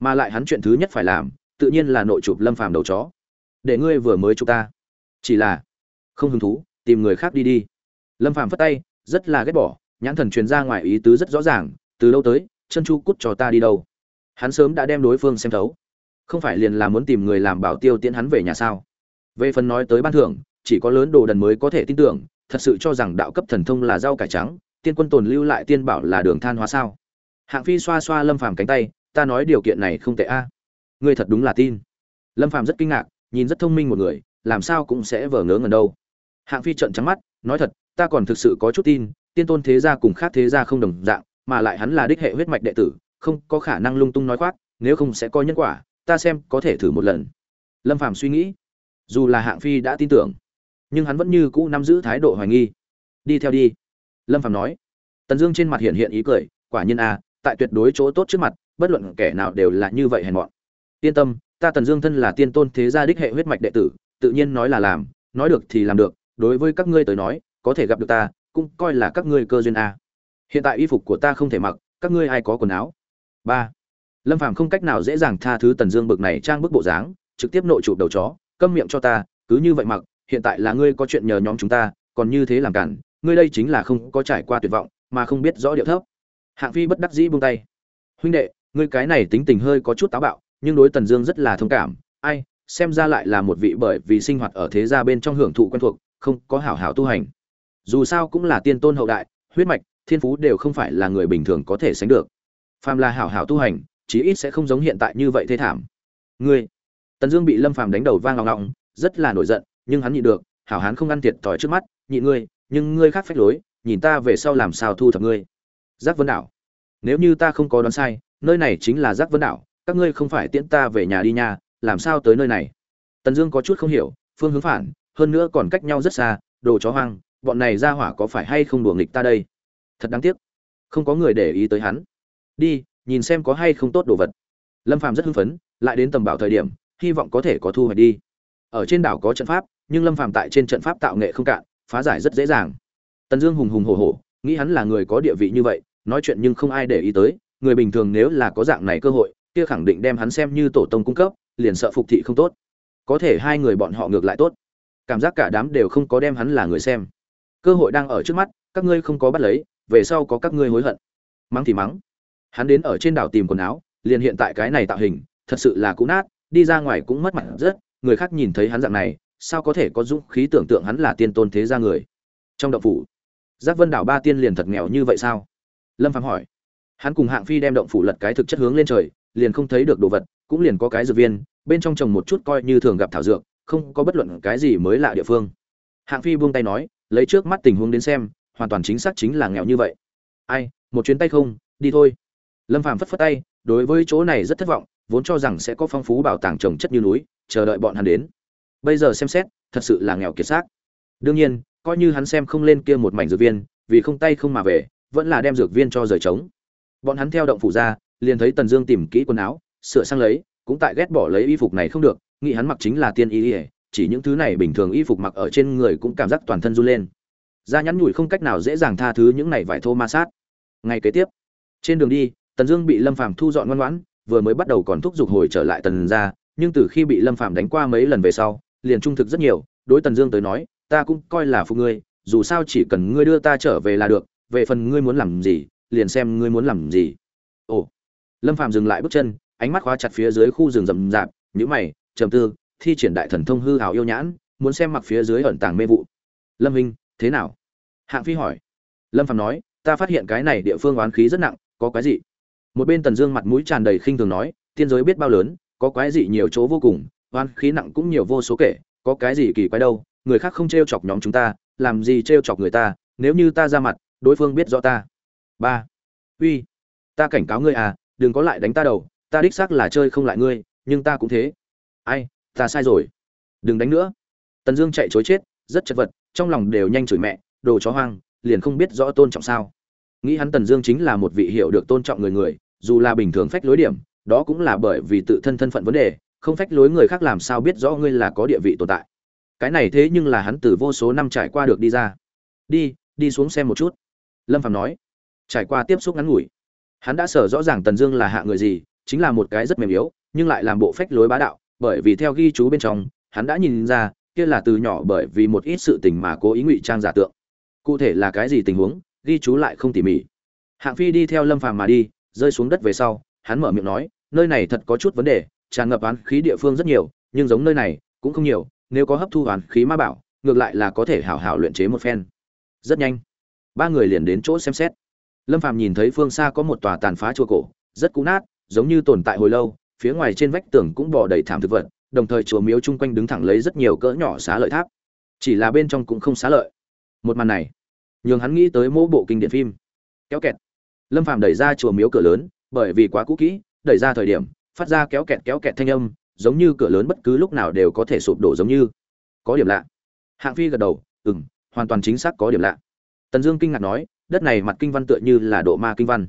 Mà lại hắn chuyện thứ nhất phải làm, tự nhiên là nội chụp lâm phàm đầu chó. Để ngươi vừa mới chụp ta chỉ là, không hứng thú, tìm người khác đi đi. Lâm phàm phất tay, rất là ghét bỏ, nhãn thần truyền ra ngoài ý tứ rất rõ ràng, từ lâu tới, chân chu cút cho ta đi đâu? Hắn sớm đã đem đối phương xem thấu. Không phải liền là muốn tìm người làm bảo tiêu tiễn hắn về nhà sao? Về phần nói tới ban thưởng, chỉ có lớn đồ đần mới có thể tin tưởng, thật sự cho rằng đạo cấp thần thông là rau cải trắng, tiên quân tồn lưu lại tiên bảo là đường than hóa sao? Hạng phi xoa xoa lâm phàm cánh tay, ta nói điều kiện này không tệ a. Ngươi thật đúng là tin. Lâm phàm rất kinh ngạc, nhìn rất thông minh một người làm sao cũng sẽ vờ ngớ ngẩn đâu. Hạng phi trợn trắng mắt nói thật ta còn thực sự có chút tin tiên tôn thế gia cùng khác thế gia không đồng dạng mà lại hắn là đích hệ huyết mạch đệ tử không có khả năng lung tung nói khoác nếu không sẽ có nhân quả ta xem có thể thử một lần. Lâm phàm suy nghĩ dù là hạng phi đã tin tưởng nhưng hắn vẫn như cũ nắm giữ thái độ hoài nghi. Đi theo đi. Lâm phàm nói tần dương trên mặt hiện hiện ý cười quả nhiên a à, tại tuyệt đối chỗ tốt trước mặt bất luận kẻ nào đều là như vậy hèn mọn. Yên tâm ta tần dương thân là tiên tôn thế gia đích hệ huyết mạch đệ tử tự nhiên nói là làm, nói được thì làm được, đối với các ngươi tới nói, có thể gặp được ta, cũng coi là các ngươi cơ duyên a. Hiện tại y phục của ta không thể mặc, các ngươi ai có quần áo? Ba. Lâm phàm không cách nào dễ dàng tha thứ tần dương bực này trang bức bộ dáng, trực tiếp nội chụp đầu chó, câm miệng cho ta, cứ như vậy mặc, hiện tại là ngươi có chuyện nhờ nhóm chúng ta, còn như thế làm cản, ngươi đây chính là không có trải qua tuyệt vọng, mà không biết rõ điệu thấp. Hạng phi bất đắc dĩ buông tay. Huynh đệ, ngươi cái này tính tình hơi có chút táo bạo, nhưng đối tần dương rất là thông cảm. Ai xem ra lại là một vị bởi vì sinh hoạt ở thế gia bên trong hưởng thụ quen thuộc, không có hảo hảo tu hành. Dù sao cũng là tiên tôn hậu đại, huyết mạch, thiên phú đều không phải là người bình thường có thể sánh được. Phàm là hảo hảo tu hành, chí ít sẽ không giống hiện tại như vậy thê thảm. Ngươi, tần dương bị lâm phàm đánh đầu vang ngọng ngọng, rất là nổi giận, nhưng hắn nhịn được, hảo hán không ăn thiệt tỏi trước mắt nhịn ngươi, nhưng ngươi khác phách lối, nhìn ta về sau làm sao thu thập ngươi? Giác vân đảo, nếu như ta không có đoán sai, nơi này chính là giác vân đảo, các ngươi không phải tiễn ta về nhà đi nha làm sao tới nơi này? Tần dương có chút không hiểu, phương hướng phản, hơn nữa còn cách nhau rất xa, đồ chó hoang, bọn này ra hỏa có phải hay không đùa nghịch ta đây? Thật đáng tiếc. Không có người để ý tới hắn. Đi, nhìn xem có hay không tốt đồ vật. Lâm phàm rất hưng phấn, lại đến tầm bảo thời điểm, hy vọng có thể có thu hoạch đi. Ở trên đảo có trận pháp, nhưng lâm phàm tại trên trận pháp tạo nghệ không cạn, phá giải rất dễ dàng. Tần dương hùng hùng hổ hổ, nghĩ hắn là người có địa vị như vậy, nói chuyện nhưng không ai để ý tới, người bình thường nếu là có dạng này cơ hội, kia khẳng định đem hắn xem như tổ tông cung cấp liền sợ phục thị không tốt. Có thể hai người bọn họ ngược lại tốt. Cảm giác cả đám đều không có đem hắn là người xem. Cơ hội đang ở trước mắt, các ngươi không có bắt lấy, về sau có các ngươi hối hận. Mắng thì mắng. Hắn đến ở trên đảo tìm quần áo, liền hiện tại cái này tạo hình, thật sự là cũ nát, đi ra ngoài cũng mất mặt rất, người khác nhìn thấy hắn dạng này, sao có thể có dũng khí tưởng tượng hắn là tiên tôn thế gia người? Trong động phủ, giác vân đảo ba tiên liền thật nghèo như vậy sao? Lâm phạm hỏi. Hắn cùng hạng phi đem động phủ lật cái thực chất hướng lên trời, liền không thấy được đồ vật cũng liền có cái dược viên, bên trong trồng một chút coi như thường gặp thảo dược, không có bất luận cái gì mới lạ địa phương. Hạng phi buông tay nói, lấy trước mắt tình huống đến xem, hoàn toàn chính xác chính là nghèo như vậy. Ai, một chuyến tay không, đi thôi. Lâm phàm phất phất tay, đối với chỗ này rất thất vọng, vốn cho rằng sẽ có phong phú bảo tàng trồng chất như núi, chờ đợi bọn hắn đến. Bây giờ xem xét, thật sự là nghèo kiệt xác. Đương nhiên, coi như hắn xem không lên kia một mảnh dược viên, vì không tay không mà về, vẫn là đem dược viên cho rời trống. Bọn hắn theo động phủ ra, liền thấy tần dương tìm kỹ quần áo sửa sang lấy, cũng tại ghét bỏ lấy y phục này không được, nghĩ hắn mặc chính là tiên y ỉa chỉ những thứ này bình thường y phục mặc ở trên người cũng cảm giác toàn thân run lên. Da nhắn nhủi không cách nào dễ dàng tha thứ những này vải thô ma sát. Ngày kế tiếp, trên đường đi, tần dương bị lâm phàm thu dọn ngoan ngoãn, vừa mới bắt đầu còn thúc giục hồi trở lại tần ra nhưng từ khi bị lâm phàm đánh qua mấy lần về sau, liền trung thực rất nhiều, đối tần dương tới nói, ta cũng coi là phụ ngươi, dù sao chỉ cần ngươi đưa ta trở về là được, về phần ngươi muốn làm gì, liền xem ngươi muốn làm gì. Ồ. Lâm phàm dừng lại bước chân ánh mắt khóa chặt phía dưới khu rừng rậm rạp nhíu mày trầm tư thi triển đại thần thông hư ảo yêu nhãn muốn xem mặc phía dưới ẩn tàng mê vụ. Lâm Hinh, thế nào? Hạng phi hỏi. Lâm phàm nói ta phát hiện cái này địa phương oán khí rất nặng có cái gì một bên tần dương mặt mũi tràn đầy khinh thường nói tiên giới biết bao lớn có quái gì nhiều chỗ vô cùng oán khí nặng cũng nhiều vô số kể có cái gì kỳ quái đâu người khác không trêu chọc nhóm chúng ta làm gì trêu chọc người ta nếu như ta ra mặt đối phương biết rõ ta. Ba. Uy ta cảnh cáo ngươi à đừng có lại đánh ta đầu ta đích xác là chơi không lại ngươi, nhưng ta cũng thế. Ai, ta sai rồi. Đừng đánh nữa. Tần dương chạy chối chết, rất chật vật, trong lòng đều nhanh chửi mẹ, đồ chó hoang, liền không biết rõ tôn trọng sao. Nghĩ hắn tần dương chính là một vị hiệu được tôn trọng người người, dù là bình thường phách lối điểm, đó cũng là bởi vì tự thân thân phận vấn đề, không phách lối người khác làm sao biết rõ ngươi là có địa vị tồn tại. Cái này thế nhưng là hắn từ vô số năm trải qua được đi ra. Đi đi xuống xem một chút. Lâm phạm nói. Trải qua tiếp xúc ngắn ngủi. Hắn đã sở rõ ràng tần dương là hạ người gì chính là một cái rất mềm yếu, nhưng lại làm bộ phách lối bá đạo, bởi vì theo ghi chú bên trong, hắn đã nhìn ra, kia là từ nhỏ bởi vì một ít sự tình mà cố ý ngụy trang giả tượng. Cụ thể là cái gì tình huống, ghi chú lại không tỉ mỉ. Hạng phi đi theo lâm phàm mà đi, rơi xuống đất về sau, hắn mở miệng nói, nơi này thật có chút vấn đề, tràn ngập oán khí địa phương rất nhiều, nhưng giống nơi này, cũng không nhiều, nếu có hấp thu oán khí ma bảo, ngược lại là có thể hảo hảo luyện chế một phen. Rất nhanh, ba người liền đến chỗ xem xét. Lâm phàm nhìn thấy phương xa có một tòa tàn phá chùa cổ, rất cũ nát giống như tồn tại hồi lâu, phía ngoài trên vách tường cũng bò đầy thảm thực vật, đồng thời chùa miếu chung quanh đứng thẳng lấy rất nhiều cỡ nhỏ xá lợi tháp. Chỉ là bên trong cũng không xá lợi. Một màn này, nhường hắn nghĩ tới mỗi bộ kinh điển phim. Kéo kẹt. Lâm phàm đẩy ra chùa miếu cửa lớn, bởi vì quá cũ kỹ, đẩy ra thời điểm, phát ra kéo kẹt kéo kẹt thanh âm, giống như cửa lớn bất cứ lúc nào đều có thể sụp đổ giống như. Có điểm lạ. Hạng phi gật đầu ừ m hoàn toàn chính xác có điểm lạ. Tần dương kinh ngạc nói, đất này mặt kinh văn tựa như là độ ma kinh văn.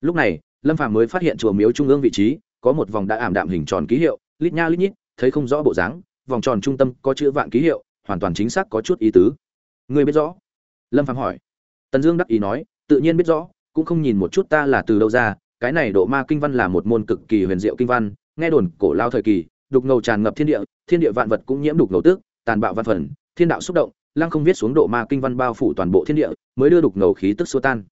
Lúc này lâm phàm mới phát hiện chùa miếu trung ương vị trí, có một vòng đã ảm đạm hình tròn ký hiệu, lít nha lít nhít, thấy không rõ bộ dáng, vòng tròn trung tâm có chữ vạn ký hiệu, hoàn toàn chính xác có chút ý tứ. Người biết rõ? Lâm phàm hỏi. Tần dương đắc ý nói, tự nhiên biết rõ, cũng không nhìn một chút ta là từ đâu ra, cái này độ ma kinh văn là một môn cực kỳ huyền diệu kinh văn, nghe đồn cổ lao thời kỳ, đục ngầu tràn ngập thiên địa thiên địa vạn vật cũng nhiễm đục ngầu tước, tàn bạo văn phần, thiên đạo xúc động, lăng không viết xuống độ ma kinh văn bao phủ toàn bộ thiên địa, mới đưa đục ngầu khí tức xua tan.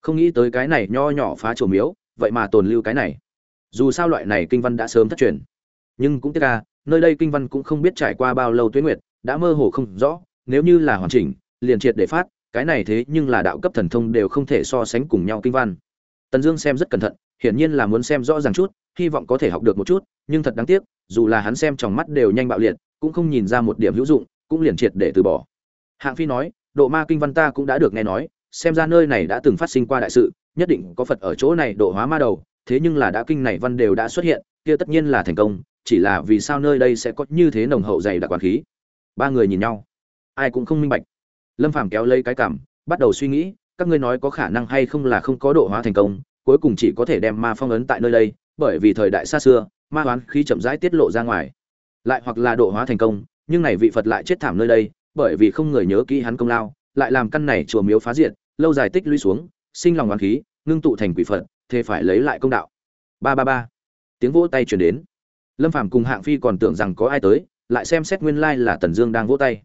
Không nghĩ tới cái này nho nhỏ phá trổ miếu vậy mà tồn lưu cái này. Dù sao loại này kinh văn đã sớm thất truyền. Nhưng cũng tiếc ca nơi đây kinh văn cũng không biết trải qua bao lâu tuyến nguyệt, đã mơ hồ không rõ, nếu như là hoàn chỉnh, liền triệt để phát, cái này thế nhưng là đạo cấp thần thông đều không thể so sánh cùng nhau kinh văn. Tần dương xem rất cẩn thận, hiển nhiên là muốn xem rõ ràng chút, hy vọng có thể học được một chút, nhưng thật đáng tiếc, dù là hắn xem trong mắt đều nhanh bạo liệt, cũng không nhìn ra một điểm hữu dụng, cũng liền triệt để từ bỏ. Hạng phi nói, độ ma kinh văn ta cũng đã được nghe nói, xem ra nơi này đã từng phát sinh qua đại sự nhất định có phật ở chỗ này độ hóa ma đầu, thế nhưng là đã kinh này văn đều đã xuất hiện, kia tất nhiên là thành công, chỉ là vì sao nơi đây sẽ có như thế nồng hậu dày đặc quán khí? Ba người nhìn nhau. Ai cũng không minh bạch. Lâm phàm kéo lấy cái cảm, bắt đầu suy nghĩ, các ngươi nói có khả năng hay không là không có độ hóa thành công, cuối cùng chỉ có thể đem ma phong ấn tại nơi đây, bởi vì thời đại xa xưa, ma hoán khí chậm rãi tiết lộ ra ngoài. Lại hoặc là độ hóa thành công, nhưng này vị phật lại chết thảm nơi đây, bởi vì không người nhớ kỹ hắn công lao, lại làm căn này chùa miếu phá diệt, lâu dài tích lũy xuống sinh lòng oán khí, ngưng tụ thành quỷ phật thế phải lấy lại công đạo. Ba ba ba. Tiếng vỗ tay truyền đến. Lâm phàm cùng hạng phi còn tưởng rằng có ai tới, lại xem xét nguyên lai là tần dương đang vỗ tay.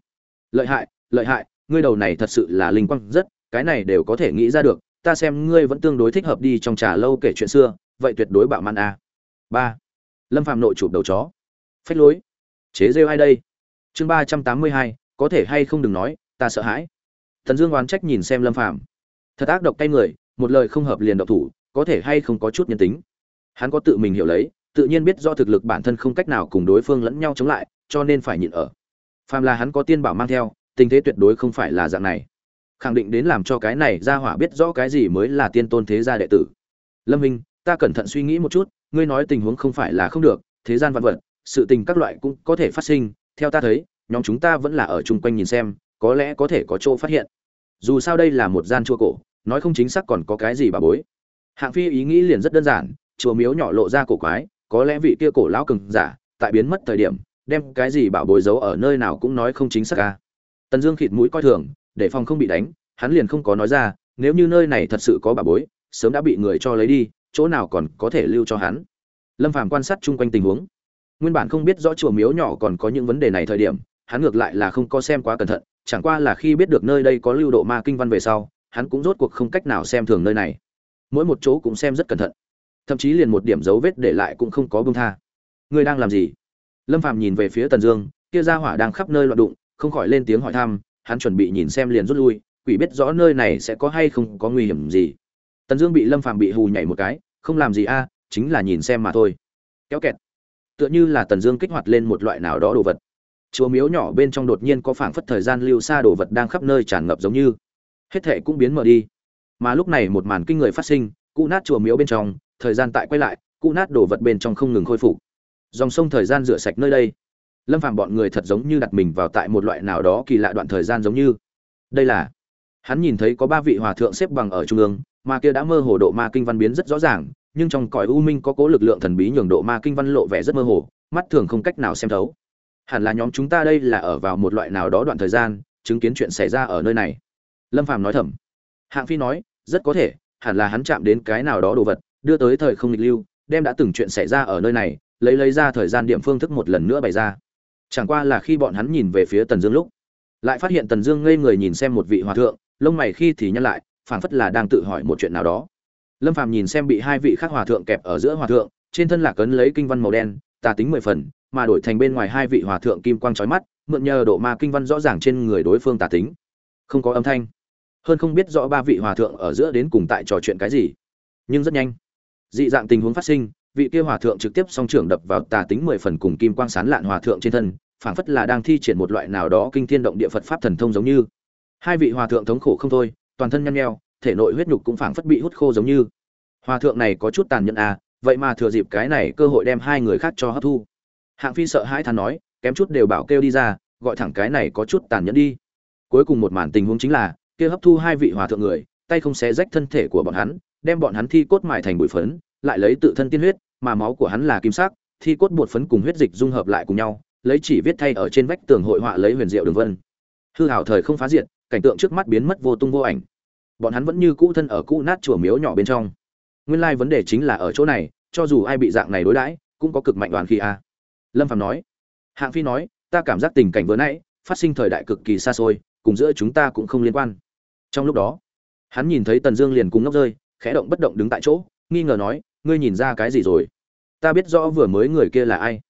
Lợi hại lợi hại, ngươi đầu này thật sự là linh quang rất, cái này đều có thể nghĩ ra được, ta xem ngươi vẫn tương đối thích hợp đi trong trà lâu kể chuyện xưa, vậy tuyệt đối bạo man a. Ba. Lâm phàm nội chụp đầu chó. Phách lối. Chế rêu ai đây? Chương ba trăm tám mươi hai, có thể hay không đừng nói, ta sợ hãi. Thần dương oán trách nhìn xem lâm phàm thật ác độc tay người, một lời không hợp liền độc thủ, có thể hay không có chút nhân tính. Hắn có tự mình hiểu lấy, tự nhiên biết do thực lực bản thân không cách nào cùng đối phương lẫn nhau chống lại, cho nên phải nhịn ở. Phàm là hắn có tiên bảo mang theo, tình thế tuyệt đối không phải là dạng này. Khẳng định đến làm cho cái này ra hỏa biết rõ cái gì mới là tiên tôn thế gia đệ tử. Lâm minh, ta cẩn thận suy nghĩ một chút, ngươi nói tình huống không phải là không được, thế gian vạn vật, sự tình các loại cũng có thể phát sinh, theo ta thấy, nhóm chúng ta vẫn là ở chung quanh nhìn xem, có lẽ có thể có chỗ phát hiện dù sao đây là một gian chùa cổ, nói không chính xác còn có cái gì bà bối. Hạng phi ý nghĩ liền rất đơn giản, chùa miếu nhỏ lộ ra cổ quái, có lẽ vị kia cổ lão cường giả, tại biến mất thời điểm, đem cái gì bảo bối giấu ở nơi nào cũng nói không chính xác ca tần dương khịt mũi coi thường, để phòng không bị đánh, hắn liền không có nói ra, nếu như nơi này thật sự có bảo bối, sớm đã bị người cho lấy đi, chỗ nào còn có thể lưu cho hắn. Lâm phàm quan sát chung quanh tình huống. Nguyên bản không biết rõ chùa miếu nhỏ còn có những vấn đề này thời điểm, hắn ngược lại là không có xem quá cẩn thận chẳng qua là khi biết được nơi đây có lưu độ ma kinh văn về sau, hắn cũng rốt cuộc không cách nào xem thường nơi này. Mỗi một chỗ cũng xem rất cẩn thận. Thậm chí liền một điểm dấu vết để lại cũng không có bông tha. Người đang làm gì? Lâm phàm nhìn về phía tần dương, kia ra hỏa đang khắp nơi loạn đụng, không khỏi lên tiếng hỏi thăm, hắn chuẩn bị nhìn xem liền rút lui, quỷ biết rõ nơi này sẽ có hay không có nguy hiểm gì. Tần dương bị lâm phàm bị hù nhảy một cái, không làm gì a, chính là nhìn xem mà thôi. Kéo kẹt. Tựa như là tần dương kích hoạt lên một loại nào đó đồ vật chùa miếu nhỏ bên trong đột nhiên có phảng phất thời gian lưu xa đồ vật đang khắp nơi tràn ngập giống như. Hết thệ cũng biến mở đi. Mà lúc này một màn kinh người phát sinh cụ nát chùa miếu bên trong, thời gian tại quay lại cụ nát đồ vật bên trong không ngừng khôi phục. Dòng sông thời gian rửa sạch nơi đây. Lâm phàm bọn người thật giống như đặt mình vào tại một loại nào đó kỳ lạ đoạn thời gian giống như. Đây là, hắn nhìn thấy có ba vị hòa thượng xếp bằng ở trung ương mà kia đã mơ hồ độ ma kinh văn biến rất rõ ràng, nhưng trong cõi u minh có cố lực lượng thần bí nhường độ ma kinh văn lộ vẻ rất mơ hồ, mắt thường không cách nào xem thấu hẳn là nhóm chúng ta đây là ở vào một loại nào đó đoạn thời gian, chứng kiến chuyện xảy ra ở nơi này. Lâm phàm nói thầm. Hạng phi nói, rất có thể, hẳn là hắn chạm đến cái nào đó đồ vật, đưa tới thời không nghịch lưu, đem đã từng chuyện xảy ra ở nơi này, lấy lấy ra thời gian điểm phương thức một lần nữa bày ra. Chẳng qua là khi bọn hắn nhìn về phía tần dương lúc, lại phát hiện tần dương ngây người nhìn xem một vị hòa thượng, lông mày khi thì nhăn lại, phảng phất là đang tự hỏi một chuyện nào đó. Lâm phàm nhìn xem bị hai vị khác hòa thượng kẹp ở giữa hòa thượng, trên thân lạc ấn lấy kinh văn màu đen, tà tính mười phần mà đổi thành bên ngoài hai vị hòa thượng kim quang chói mắt, mượn nhờ độ ma kinh văn rõ ràng trên người đối phương tà tính. Không có âm thanh. Hơn không biết rõ ba vị hòa thượng ở giữa đến cùng tại trò chuyện cái gì. Nhưng rất nhanh, dị dạng tình huống phát sinh, vị kia hòa thượng trực tiếp song trưởng đập vào tà tính mười phần cùng kim quang sán lạn hòa thượng trên thân, phảng phất là đang thi triển một loại nào đó kinh thiên động địa phật pháp thần thông giống như. Hai vị hòa thượng thống khổ không thôi, toàn thân nhăn nheo, thể nội huyết nhục cũng phảng phất bị hút khô giống như. Hòa thượng này có chút tàn nhẫn à vậy mà thừa dịp cái này cơ hội đem hai người khác cho hấp thu hạng phi sợ hãi thán nói, kém chút đều bảo kêu đi ra, gọi thẳng cái này có chút tàn nhẫn đi. Cuối cùng một màn tình huống chính là, kia hấp thu hai vị hòa thượng người, tay không xé rách thân thể của bọn hắn, đem bọn hắn thi cốt mài thành bụi phấn, lại lấy tự thân tiên huyết, mà máu của hắn là kim sắc, thi cốt bột phấn cùng huyết dịch dung hợp lại cùng nhau, lấy chỉ viết thay ở trên vách tường hội họa lấy huyền diệu đường vân. Hư hảo thời không phá diện cảnh tượng trước mắt biến mất vô tung vô ảnh. Bọn hắn vẫn như cũ thân ở cũ nát chùa miếu nhỏ bên trong. Nguyên lai vấn đề chính là ở chỗ này, cho dù ai bị dạng này đối đãi, cũng có cực mạnh đoàn khi a lâm phạm nói. Hạng phi nói, ta cảm giác tình cảnh vừa nãy phát sinh thời đại cực kỳ xa xôi, cùng giữa chúng ta cũng không liên quan. Trong lúc đó, hắn nhìn thấy tần dương liền cùng ngốc rơi, khẽ động bất động đứng tại chỗ, nghi ngờ nói, ngươi nhìn ra cái gì rồi? Ta biết rõ vừa mới người kia là ai.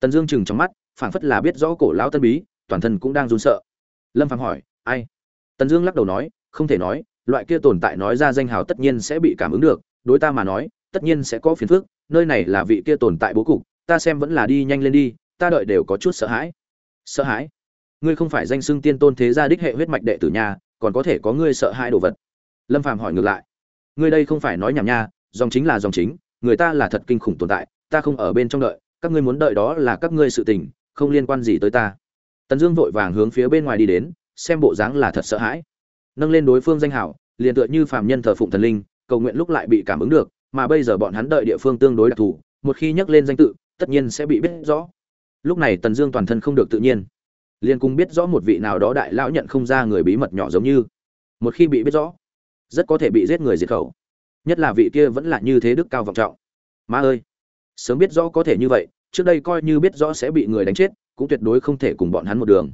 Tần dương chừng trong mắt, phảng phất là biết rõ cổ lão tân bí, toàn thân cũng đang run sợ. Lâm phạm hỏi, ai? Tần dương lắc đầu nói, không thể nói, loại kia tồn tại nói ra danh hào tất nhiên sẽ bị cảm ứng được, đối ta mà nói, tất nhiên sẽ có phiền phức, nơi này là vị kia tồn tại bố cục ta xem vẫn là đi nhanh lên đi, ta đợi đều có chút sợ hãi. Sợ hãi? Ngươi không phải danh xưng tiên tôn thế gia đích hệ huyết mạch đệ tử nhà, còn có thể có ngươi sợ hãi đồ vật. Lâm phàm hỏi ngược lại. Ngươi đây không phải nói nhảm nha, dòng chính là dòng chính, người ta là thật kinh khủng tồn tại, ta không ở bên trong đợi, các ngươi muốn đợi đó là các ngươi sự tình, không liên quan gì tới ta. Tần dương vội vàng hướng phía bên ngoài đi đến, xem bộ dáng là thật sợ hãi. Nâng lên đối phương danh hảo, liền tựa như phàm nhân thờ phụng thần linh, cầu nguyện lúc lại bị cảm ứng được, mà bây giờ bọn hắn đợi địa phương tương đối đặc thù, một khi nhắc lên danh tự tất nhiên sẽ bị biết rõ. Lúc này tần dương toàn thân không được tự nhiên. Liền cùng biết rõ một vị nào đó đại lão nhận không ra người bí mật nhỏ giống như. Một khi bị biết rõ, rất có thể bị giết người diệt khẩu. Nhất là vị kia vẫn là như thế đức cao vọng trọng. Ma ơi, sớm biết rõ có thể như vậy, trước đây coi như biết rõ sẽ bị người đánh chết, cũng tuyệt đối không thể cùng bọn hắn một đường.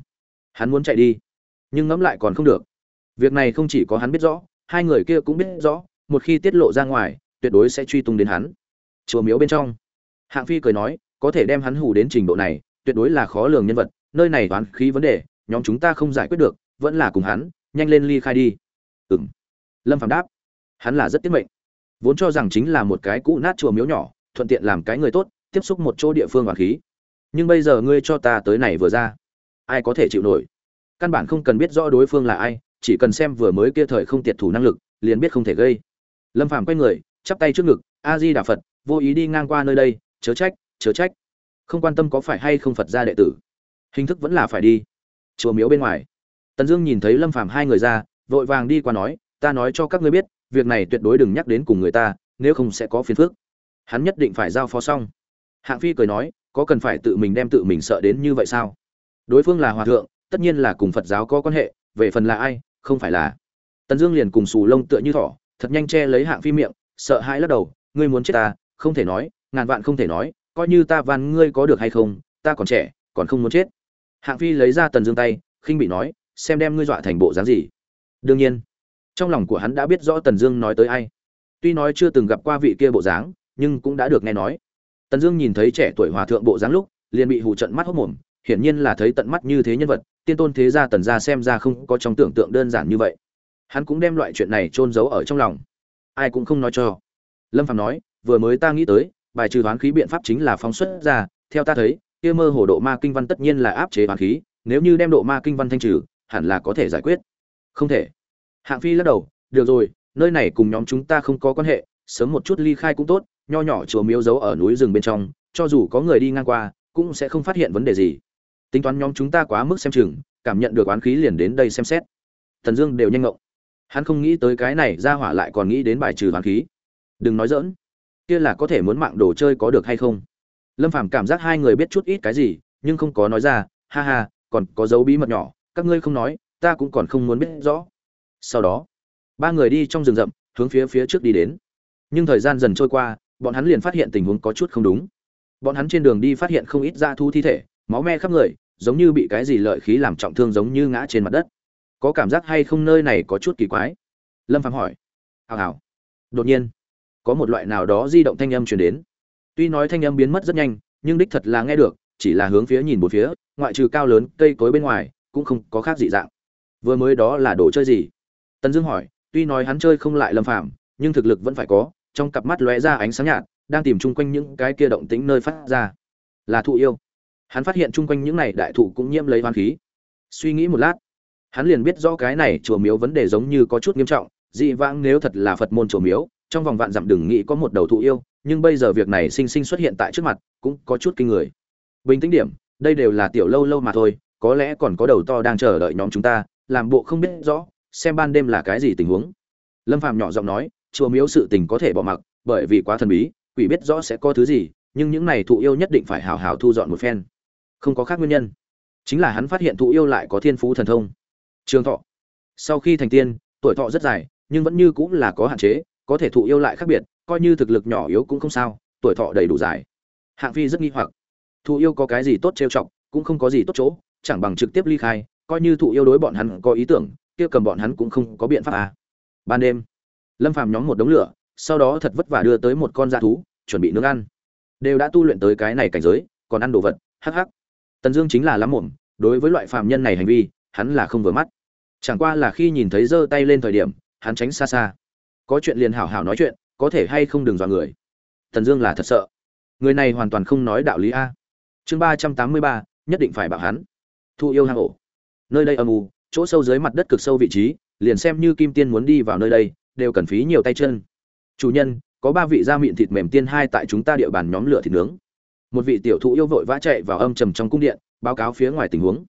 Hắn muốn chạy đi, nhưng ngẫm lại còn không được. Việc này không chỉ có hắn biết rõ, hai người kia cũng biết rõ, một khi tiết lộ ra ngoài, tuyệt đối sẽ truy tung đến hắn. Chùa miếu bên trong hạng phi cười nói, có thể đem hắn hù đến trình độ này, tuyệt đối là khó lường nhân vật, nơi này toán khí vấn đề, nhóm chúng ta không giải quyết được, vẫn là cùng hắn, nhanh lên ly khai đi. Ừng lâm phạm đáp, hắn là rất tiết mệnh. Vốn cho rằng chính là một cái cũ nát chùa miếu nhỏ, thuận tiện làm cái người tốt, tiếp xúc một chỗ địa phương hoàn khí. Nhưng bây giờ ngươi cho ta tới này vừa ra, ai có thể chịu nổi? Căn bản không cần biết rõ đối phương là ai, chỉ cần xem vừa mới kia thời không tiệt thủ năng lực, liền biết không thể gây. Lâm phạm quay người, chắp tay trước ngực, a di đà phật, vô ý đi ngang qua nơi đây chớ trách chớ trách. Không quan tâm có phải hay không phật gia đệ tử. Hình thức vẫn là phải đi. Chùa miếu bên ngoài. Tần dương nhìn thấy lâm phàm hai người ra, vội vàng đi qua nói, ta nói cho các ngươi biết, việc này tuyệt đối đừng nhắc đến cùng người ta, nếu không sẽ có phiền phức. Hắn nhất định phải giao phó xong. Hạng phi cười nói, có cần phải tự mình đem tự mình sợ đến như vậy sao? Đối phương là hòa thượng, tất nhiên là cùng phật giáo có quan hệ, về phần là ai, không phải là. Tần dương liền cùng xù lông tựa như thỏ, thật nhanh che lấy hạng phi miệng, sợ hãi lắc đầu, ngươi muốn chết ta không thể nói ngàn vạn không thể nói, coi như ta van ngươi có được hay không, ta còn trẻ, còn không muốn chết. Hạng phi lấy ra tần dương tay, khinh bị nói, xem đem ngươi dọa thành bộ dáng gì. Đương nhiên, trong lòng của hắn đã biết rõ tần dương nói tới ai. Tuy nói chưa từng gặp qua vị kia bộ dáng, nhưng cũng đã được nghe nói. Tần dương nhìn thấy trẻ tuổi hòa thượng bộ dáng lúc, liền bị hù trận mắt hốc mồm, hiển nhiên là thấy tận mắt như thế nhân vật, tiên tôn thế gia tần gia xem ra không có trong tưởng tượng đơn giản như vậy. Hắn cũng đem loại chuyện này chôn giấu ở trong lòng. Ai cũng không nói cho. Lâm phạm nói, vừa mới ta nghĩ tới bài trừ toán khí biện pháp chính là phóng xuất ra, theo ta thấy, kia mơ hồ độ ma kinh văn tất nhiên là áp chế toán khí, nếu như đem độ ma kinh văn thanh trừ, hẳn là có thể giải quyết. Không thể. Hạng phi lắc đầu, được rồi, nơi này cùng nhóm chúng ta không có quan hệ, sớm một chút ly khai cũng tốt, nho nhỏ chùa miếu giấu ở núi rừng bên trong, cho dù có người đi ngang qua, cũng sẽ không phát hiện vấn đề gì. Tính toán nhóm chúng ta quá mức xem chừng, cảm nhận được oán khí liền đến đây xem xét. Thần dương đều nhanh ngộng. Hắn không nghĩ tới cái này ra hỏa lại còn nghĩ đến bài trừ oán khí. Đừng nói dỡn kia là có thể muốn mạng đồ chơi có được hay không? Lâm phàm cảm giác hai người biết chút ít cái gì, nhưng không có nói ra, ha ha, còn có dấu bí mật nhỏ, các ngươi không nói, ta cũng còn không muốn biết rõ. Sau đó, ba người đi trong rừng rậm, hướng phía phía trước đi đến. Nhưng thời gian dần trôi qua, bọn hắn liền phát hiện tình huống có chút không đúng. Bọn hắn trên đường đi phát hiện không ít da thu thi thể, máu me khắp người, giống như bị cái gì lợi khí làm trọng thương giống như ngã trên mặt đất. Có cảm giác hay không nơi này có chút kỳ quái? Lâm Phàm hỏi. Hào hào. Đột nhiên có một loại nào đó di động thanh âm truyền đến. Tuy nói thanh âm biến mất rất nhanh, nhưng đích thật là nghe được, chỉ là hướng phía nhìn một phía, ngoại trừ cao lớn cây cối bên ngoài, cũng không có khác dị dạng. Vừa mới đó là đồ chơi gì? Tần dương hỏi, tuy nói hắn chơi không lại lâm phạm nhưng thực lực vẫn phải có, trong cặp mắt lóe ra ánh sáng nhạt, đang tìm chung quanh những cái kia động tĩnh nơi phát ra. Là thụ yêu. Hắn phát hiện chung quanh những này đại thụ cũng nhiễm lấy hoang khí. Suy nghĩ một lát, hắn liền biết rõ cái này chùa miếu vấn đề giống như có chút nghiêm trọng, dị vãng nếu thật là phật môn chùa miếu trong vòng vạn dặm đừng nghĩ có một đầu thụ yêu, nhưng bây giờ việc này sinh sinh xuất hiện tại trước mặt, cũng có chút kinh người. Bình tĩnh điểm, đây đều là tiểu lâu lâu mà thôi, có lẽ còn có đầu to đang chờ đợi nhóm chúng ta, làm bộ không biết rõ, xem ban đêm là cái gì tình huống. Lâm phạm nhỏ giọng nói, chùa miếu sự tình có thể bỏ mặc, bởi vì quá thần bí, quỷ biết rõ sẽ có thứ gì, nhưng những này thụ yêu nhất định phải hào hào thu dọn một phen. Không có khác nguyên nhân. Chính là hắn phát hiện thụ yêu lại có thiên phú thần thông. Trường thọ. Sau khi thành tiên, tuổi thọ rất dài, nhưng vẫn như cũng là có hạn chế có thể thụ yêu lại khác biệt, coi như thực lực nhỏ yếu cũng không sao, tuổi thọ đầy đủ dài. Hạng phi rất nghi hoặc. Thụ yêu có cái gì tốt trêu chọc, cũng không có gì tốt chỗ, chẳng bằng trực tiếp ly khai, coi như thụ yêu đối bọn hắn có ý tưởng, kia cầm bọn hắn cũng không có biện pháp à. ban đêm, lâm phàm nhóm một đống lửa, sau đó thật vất vả đưa tới một con dạ thú, chuẩn bị nướng ăn. Đều đã tu luyện tới cái này cảnh giới, còn ăn đồ vật, hắc hắc. Tần dương chính là lắm muộn đối với loại phàm nhân này hành vi, hắn là không vừa mắt. Chẳng qua là khi nhìn thấy giơ tay lên thời điểm, hắn tránh xa xa có chuyện liền hảo hảo nói chuyện, có thể hay không đừng dọa người. Tần dương là thật sợ. Người này hoàn toàn không nói đạo lý a. Chương ba trăm tám mươi ba, nhất định phải bảo hắn. Thu yêu hang ổ. Nơi đây âm u, chỗ sâu dưới mặt đất cực sâu vị trí, liền xem như kim tiên muốn đi vào nơi đây, đều cần phí nhiều tay chân. Chủ nhân, có ba vị da miệng thịt mềm tiên hai tại chúng ta địa bàn nhóm lửa thịt nướng. Một vị tiểu thụ yêu vội vã chạy vào âm trầm trong cung điện, báo cáo phía ngoài tình huống.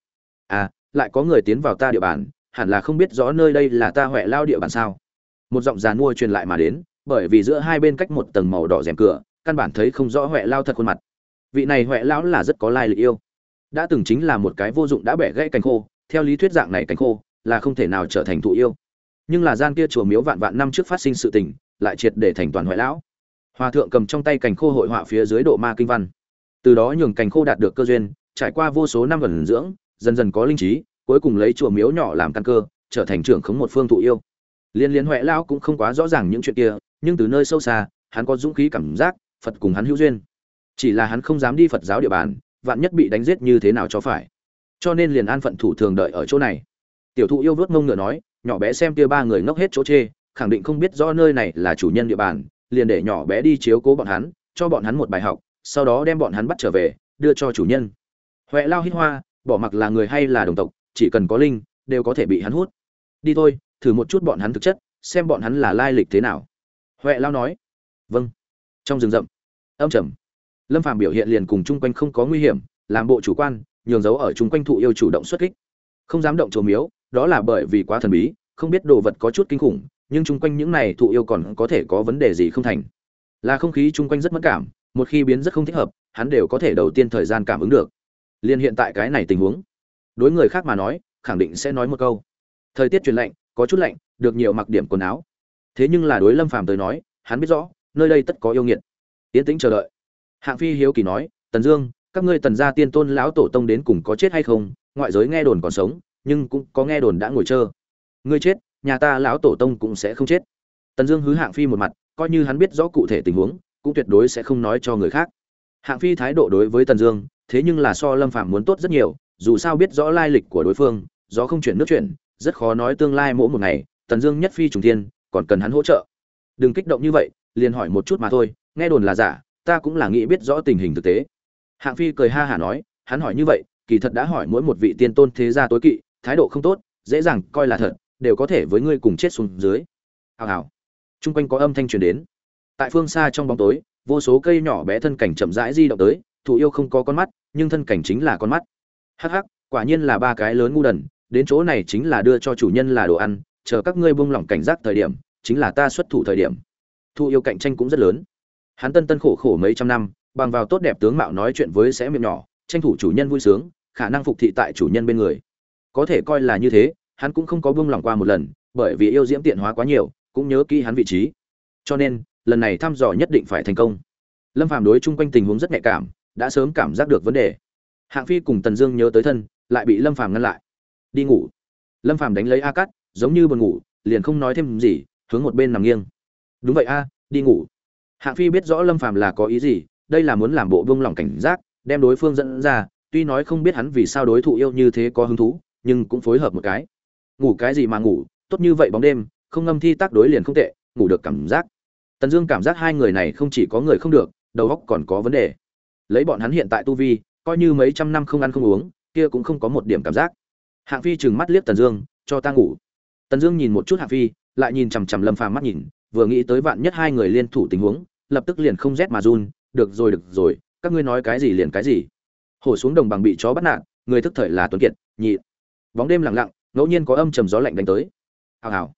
À lại có người tiến vào ta địa bàn, hẳn là không biết rõ nơi đây là ta huệ lao địa bàn sao một giọng giàn mua truyền lại mà đến, bởi vì giữa hai bên cách một tầng màu đỏ rèm cửa, căn bản thấy không rõ huệ lao thật khuôn mặt. Vị này huệ lão là rất có lai lịch yêu. Đã từng chính là một cái vô dụng đã bẻ gãy cánh khô, theo lý thuyết dạng này cánh khô, là không thể nào trở thành thụ yêu. Nhưng là gian kia chùa miếu vạn vạn năm trước phát sinh sự tình, lại triệt để thành toàn huệ lão. Hòa thượng cầm trong tay cành khô hội họa phía dưới độ ma kinh văn. Từ đó nhường cành khô đạt được cơ duyên, trải qua vô số năm gần dưỡng, dần dần có linh trí, cuối cùng lấy chùa miếu nhỏ làm căn cơ, trở thành trưởng khống một phương thụ yêu liên liên huệ lão cũng không quá rõ ràng những chuyện kia, nhưng từ nơi sâu xa, hắn có dũng khí cảm giác phật cùng hắn hữu duyên. Chỉ là hắn không dám đi phật giáo địa bàn, vạn nhất bị đánh giết như thế nào cho phải. Cho nên liền an phận thủ thường đợi ở chỗ này. Tiểu thụ yêu vớt mông ngựa nói, nhỏ bé xem kia ba người ngốc hết chỗ chê, khẳng định không biết rõ nơi này là chủ nhân địa bàn, liền để nhỏ bé đi chiếu cố bọn hắn, cho bọn hắn một bài học, sau đó đem bọn hắn bắt trở về, đưa cho chủ nhân. Huệ lao hít hoa, bỏ mặc là người hay là đồng tộc, chỉ cần có linh, đều có thể bị hắn hút. Đi thôi thử một chút bọn hắn thực chất, xem bọn hắn là lai lịch thế nào. Huệ lao nói vâng. Trong rừng rậm, âm trầm, lâm phàm biểu hiện liền cùng chung quanh không có nguy hiểm, làm bộ chủ quan, nhường dấu ở chung quanh thụ yêu chủ động xuất kích. Không dám động trồ miếu, đó là bởi vì quá thần bí, không biết đồ vật có chút kinh khủng, nhưng chung quanh những này thụ yêu còn có thể có vấn đề gì không thành. Là không khí chung quanh rất mất cảm, một khi biến rất không thích hợp, hắn đều có thể đầu tiên thời gian cảm ứng được. Liền hiện tại cái này tình huống, đối người khác mà nói, khẳng định sẽ nói một câu. Thời tiết truyền lạnh có chút lạnh, được nhiều mặc điểm quần áo. Thế nhưng là đối lâm phàm tới nói, hắn biết rõ, nơi đây tất có yêu nghiệt. Tiến tĩnh chờ đợi. Hạng phi hiếu kỳ nói, tần dương, các ngươi tần gia tiên tôn lão tổ tông đến cùng có chết hay không? Ngoại giới nghe đồn còn sống, nhưng cũng có nghe đồn đã ngồi chờ. Ngươi chết, nhà ta lão tổ tông cũng sẽ không chết. Tần dương hứ hạng phi một mặt, coi như hắn biết rõ cụ thể tình huống, cũng tuyệt đối sẽ không nói cho người khác. Hạng phi thái độ đối với tần dương, thế nhưng là so lâm phạm muốn tốt rất nhiều, dù sao biết rõ lai lịch của đối phương do không chuyển nước chuyển rất khó nói tương lai mỗi một ngày, tần dương nhất phi trùng thiên, còn cần hắn hỗ trợ. Đừng kích động như vậy, liền hỏi một chút mà thôi, nghe đồn là giả, ta cũng là nghĩ biết rõ tình hình thực tế. Hạng phi cười ha hả nói, hắn hỏi như vậy, kỳ thật đã hỏi mỗi một vị tiên tôn thế gia tối kỵ, thái độ không tốt, dễ dàng coi là thật, đều có thể với ngươi cùng chết xuống dưới. Hào hào. Chung quanh có âm thanh truyền đến. Tại phương xa trong bóng tối, vô số cây nhỏ bé thân cảnh chậm rãi di động tới thụ yêu không có con mắt, nhưng thân cảnh chính là con mắt. Hắc hắc, quả nhiên là ba cái lớn ngu đần đến chỗ này chính là đưa cho chủ nhân là đồ ăn, chờ các ngươi buông lỏng cảnh giác thời điểm, chính là ta xuất thủ thời điểm. Thu yêu cạnh tranh cũng rất lớn. Hắn tân tân khổ khổ mấy trăm năm, bằng vào tốt đẹp tướng mạo nói chuyện với sẽ miệng nhỏ, tranh thủ chủ nhân vui sướng, khả năng phục thị tại chủ nhân bên người. Có thể coi là như thế, hắn cũng không có buông lỏng qua một lần, bởi vì yêu diễm tiện hóa quá nhiều, cũng nhớ kỹ hắn vị trí. Cho nên, lần này thăm dò nhất định phải thành công. Lâm phàm đối chung quanh tình huống rất nhạy cảm, đã sớm cảm giác được vấn đề. Hạng phi cùng tần dương nhớ tới thân, lại bị lâm phàm ngăn lại đi ngủ. Lâm phàm đánh lấy a cắt giống như buồn ngủ, liền không nói thêm gì, hướng một bên nằm nghiêng. Đúng vậy a, đi ngủ. Hạng phi biết rõ lâm phàm là có ý gì, đây là muốn làm bộ vương lòng cảnh giác, đem đối phương dẫn ra, tuy nói không biết hắn vì sao đối thủ yêu như thế có hứng thú, nhưng cũng phối hợp một cái. Ngủ cái gì mà ngủ, tốt như vậy bóng đêm, không ngâm thi tác đối liền không tệ, ngủ được cảm giác. Tần dương cảm giác hai người này không chỉ có người không được, đầu óc còn có vấn đề. Lấy bọn hắn hiện tại tu vi, coi như mấy trăm năm không ăn không uống, kia cũng không có một điểm cảm giác hạng phi trừng mắt liếc tần dương, cho ta ngủ. Tần dương nhìn một chút hạng phi, lại nhìn chằm chằm lâm phàm mắt nhìn, vừa nghĩ tới vạn nhất hai người liên thủ tình huống, lập tức liền không rét mà run, được rồi được rồi, các ngươi nói cái gì liền cái gì. Hổ xuống đồng bằng bị chó bắt nạt, người thức thời là tuấn kiệt, nhị. Bóng đêm lặng lặng, ngẫu nhiên có âm trầm gió lạnh đánh tới. Hào hào.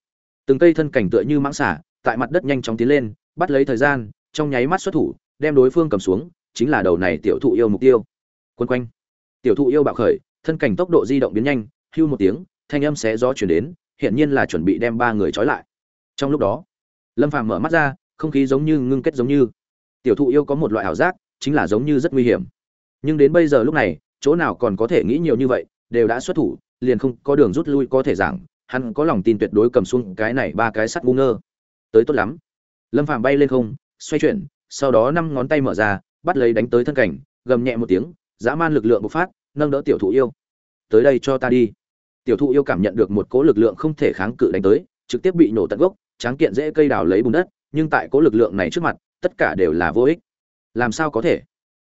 Từng cây thân cảnh tựa như mãng xả tại mặt đất nhanh chóng tiến lên, bắt lấy thời gian, trong nháy mắt xuất thủ, đem đối phương cầm xuống, chính là đầu này tiểu thụ yêu mục tiêu. Quân quanh. Tiểu thụ yêu bạo khởi thân cảnh tốc độ di động biến nhanh, hưu một tiếng, thanh âm xé gió chuyển đến hiện nhiên là chuẩn bị đem ba người trói lại. Trong lúc đó, lâm phàm mở mắt ra, không khí giống như ngưng kết giống như. Tiểu thụ yêu có một loại ảo giác, chính là giống như rất nguy hiểm. Nhưng đến bây giờ lúc này, chỗ nào còn có thể nghĩ nhiều như vậy, đều đã xuất thủ, liền không có đường rút lui có thể giảng, hắn có lòng tin tuyệt đối cầm xuống cái này ba cái sắt ngu ngơ. Tới tốt lắm. Lâm phàm bay lên không, xoay chuyển, sau đó năm ngón tay mở ra, bắt lấy đánh tới thân cảnh, gầm nhẹ một tiếng, dã man lực lượng bộc phát nâng đỡ tiểu thụ yêu. Tới đây cho ta đi. Tiểu thụ yêu cảm nhận được một cỗ lực lượng không thể kháng cự đánh tới, trực tiếp bị nổ tận gốc, tráng kiện dễ cây đào lấy bùn đất, nhưng tại cỗ lực lượng này trước mặt, tất cả đều là vô ích. Làm sao có thể?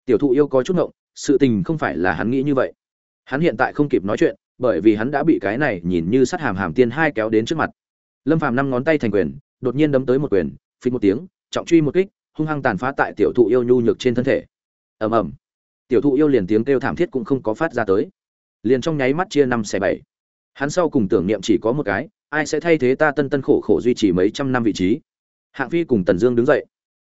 Tiểu thụ yêu có chút ngộng, sự tình không phải là hắn nghĩ như vậy. Hắn hiện tại không kịp nói chuyện, bởi vì hắn đã bị cái này nhìn như sắt hàm hàm tiên hai kéo đến trước mặt. Lâm phàm năm ngón tay thành quyền, đột nhiên đấm tới một quyền phí một tiếng, trọng truy một kích, hung hăng tàn phá tại tiểu thụ yêu nhu nhược trên thân thể. Ầm ầm tiểu thụ yêu liền tiếng kêu thảm thiết cũng không có phát ra tới. Liền trong nháy mắt chia năm xẻ bảy. Hắn sau cùng tưởng niệm chỉ có một cái, ai sẽ thay thế ta tân tân khổ khổ duy trì mấy trăm năm vị trí. Hạng phi cùng tần dương đứng dậy.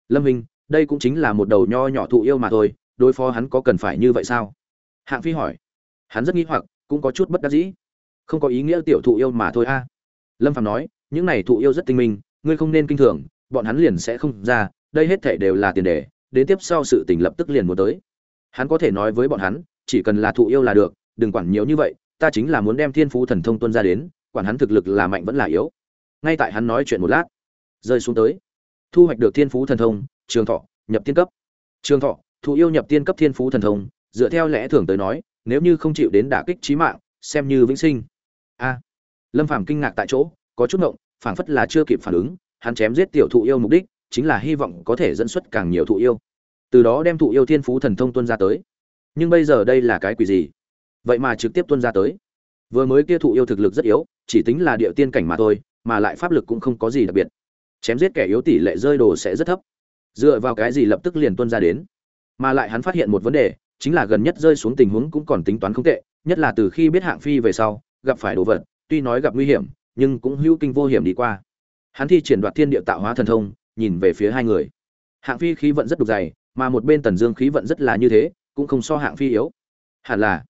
Lâm hình đây cũng chính là một đầu nho nhỏ thụ yêu mà thôi, đối phó hắn có cần phải như vậy sao? Hạng phi hỏi. Hắn rất nghi hoặc, cũng có chút bất đắc dĩ. Không có ý nghĩa tiểu thụ yêu mà thôi a. Lâm phạm nói, những này thụ yêu rất tinh minh, ngươi không nên kinh thường, bọn hắn liền sẽ không ra, đây hết thể đều là tiền đề, đến tiếp sau sự tình lập tức liền muốn tới hắn có thể nói với bọn hắn, chỉ cần là thụ yêu là được, đừng quản nhiều như vậy, ta chính là muốn đem thiên phú thần thông tuân ra đến, quản hắn thực lực là mạnh vẫn là yếu. Ngay tại hắn nói chuyện một lát, rơi xuống tới. Thu hoạch được thiên phú thần thông, trường thọ, nhập tiên cấp. Trường thọ, thụ yêu nhập tiên cấp thiên phú thần thông, dựa theo lẽ thường tới nói, nếu như không chịu đến đả kích trí mạng, xem như vĩnh sinh. A. Lâm phàm kinh ngạc tại chỗ, có chút ngộng, phảng phất là chưa kịp phản ứng, hắn chém giết tiểu thụ yêu mục đích, chính là hy vọng có thể dẫn xuất càng nhiều thụ yêu từ đó đem thụ yêu thiên phú thần thông tuân ra tới. Nhưng bây giờ đây là cái quỷ gì? Vậy mà trực tiếp tuân ra tới. Vừa mới kia thụ yêu thực lực rất yếu, chỉ tính là địa tiên cảnh mà thôi, mà lại pháp lực cũng không có gì đặc biệt. Chém giết kẻ yếu tỷ lệ rơi đồ sẽ rất thấp. Dựa vào cái gì lập tức liền tuân ra đến? Mà lại hắn phát hiện một vấn đề, chính là gần nhất rơi xuống tình huống cũng còn tính toán không tệ, nhất là từ khi biết hạng phi về sau, gặp phải đồ vật, tuy nói gặp nguy hiểm, nhưng cũng hữu kinh vô hiểm đi qua. Hắn thi triển đoạt thiên địa tạo hóa thần thông, nhìn về phía hai người. Hạng phi khí vận rất đục dày mà một bên tần dương khí vận rất là như thế, cũng không so hạng phi yếu. Hẳn là,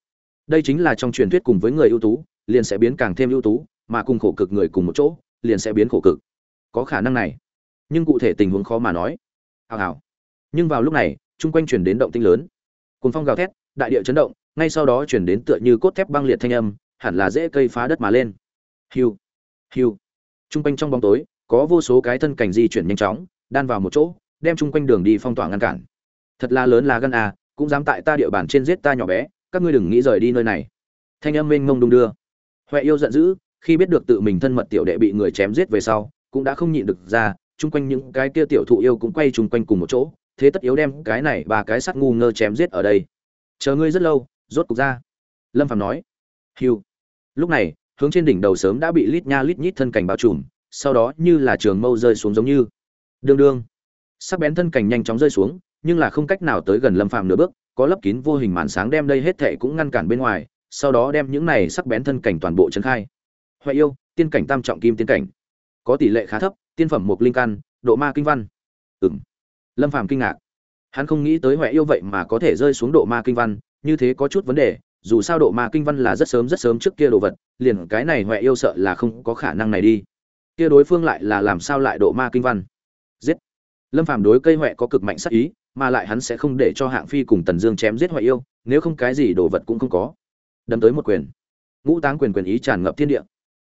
đây chính là trong truyền thuyết cùng với người ưu tú, liền sẽ biến càng thêm ưu tú, mà cùng khổ cực người cùng một chỗ, liền sẽ biến khổ cực. Có khả năng này. Nhưng cụ thể tình huống khó mà nói. Hào hào. Nhưng vào lúc này, chung quanh chuyển đến động tinh lớn. Cồn phong gào thét, đại địa chấn động, ngay sau đó chuyển đến tựa như cốt thép băng liệt thanh âm, hẳn là dễ cây phá đất mà lên. Hiu hiu. Chung quanh trong bóng tối, có vô số cái thân cảnh di chuyển nhanh chóng, đan vào một chỗ, đem chung quanh đường đi phong tỏa ngăn cản thật là lớn là gan à cũng dám tại ta địa bàn trên giết ta nhỏ bé, các ngươi đừng nghĩ rời đi nơi này. Thanh âm mênh mông đung đưa. Huệ yêu giận dữ, khi biết được tự mình thân mật tiểu đệ bị người chém giết về sau, cũng đã không nhịn được ra, chung quanh những cái kia tiểu thụ yêu cũng quay chung quanh cùng một chỗ, thế tất yếu đem cái này ba cái sắt ngu ngơ chém giết ở đây. Chờ ngươi rất lâu, rốt cục ra. Lâm phạm nói. Hiu lúc này, hướng trên đỉnh đầu sớm đã bị lít nha lít nhít thân cảnh bao trùm, sau đó như là trường mâu rơi xuống giống như. Đương đương. Sắc bén thân cảnh nhanh chóng rơi xuống nhưng là không cách nào tới gần lâm phàm nửa bước, có lấp kín vô hình màn sáng đem đây hết thệ cũng ngăn cản bên ngoài, sau đó đem những này sắc bén thân cảnh toàn bộ trấn khai. Huệ yêu, tiên cảnh tam trọng kim tiên cảnh. Có tỷ lệ khá thấp, tiên phẩm một linh căn, độ ma kinh văn. Ừng lâm phàm kinh ngạc. Hắn không nghĩ tới huệ yêu vậy mà có thể rơi xuống độ ma kinh văn, như thế có chút vấn đề, dù sao độ ma kinh văn là rất sớm rất sớm trước kia đồ vật, liền cái này huệ yêu sợ là không có khả năng này đi. Kia đối phương lại là làm sao lại độ ma kinh văn? Giết. Lâm phàm đối cây huệ có cực mạnh sắc ý mà lại hắn sẽ không để cho hạng phi cùng tần dương chém giết hoại yêu, nếu không cái gì đồ vật cũng không có. Đâm tới một quyền. Ngũ táng quyền quyền ý tràn ngập thiên địa.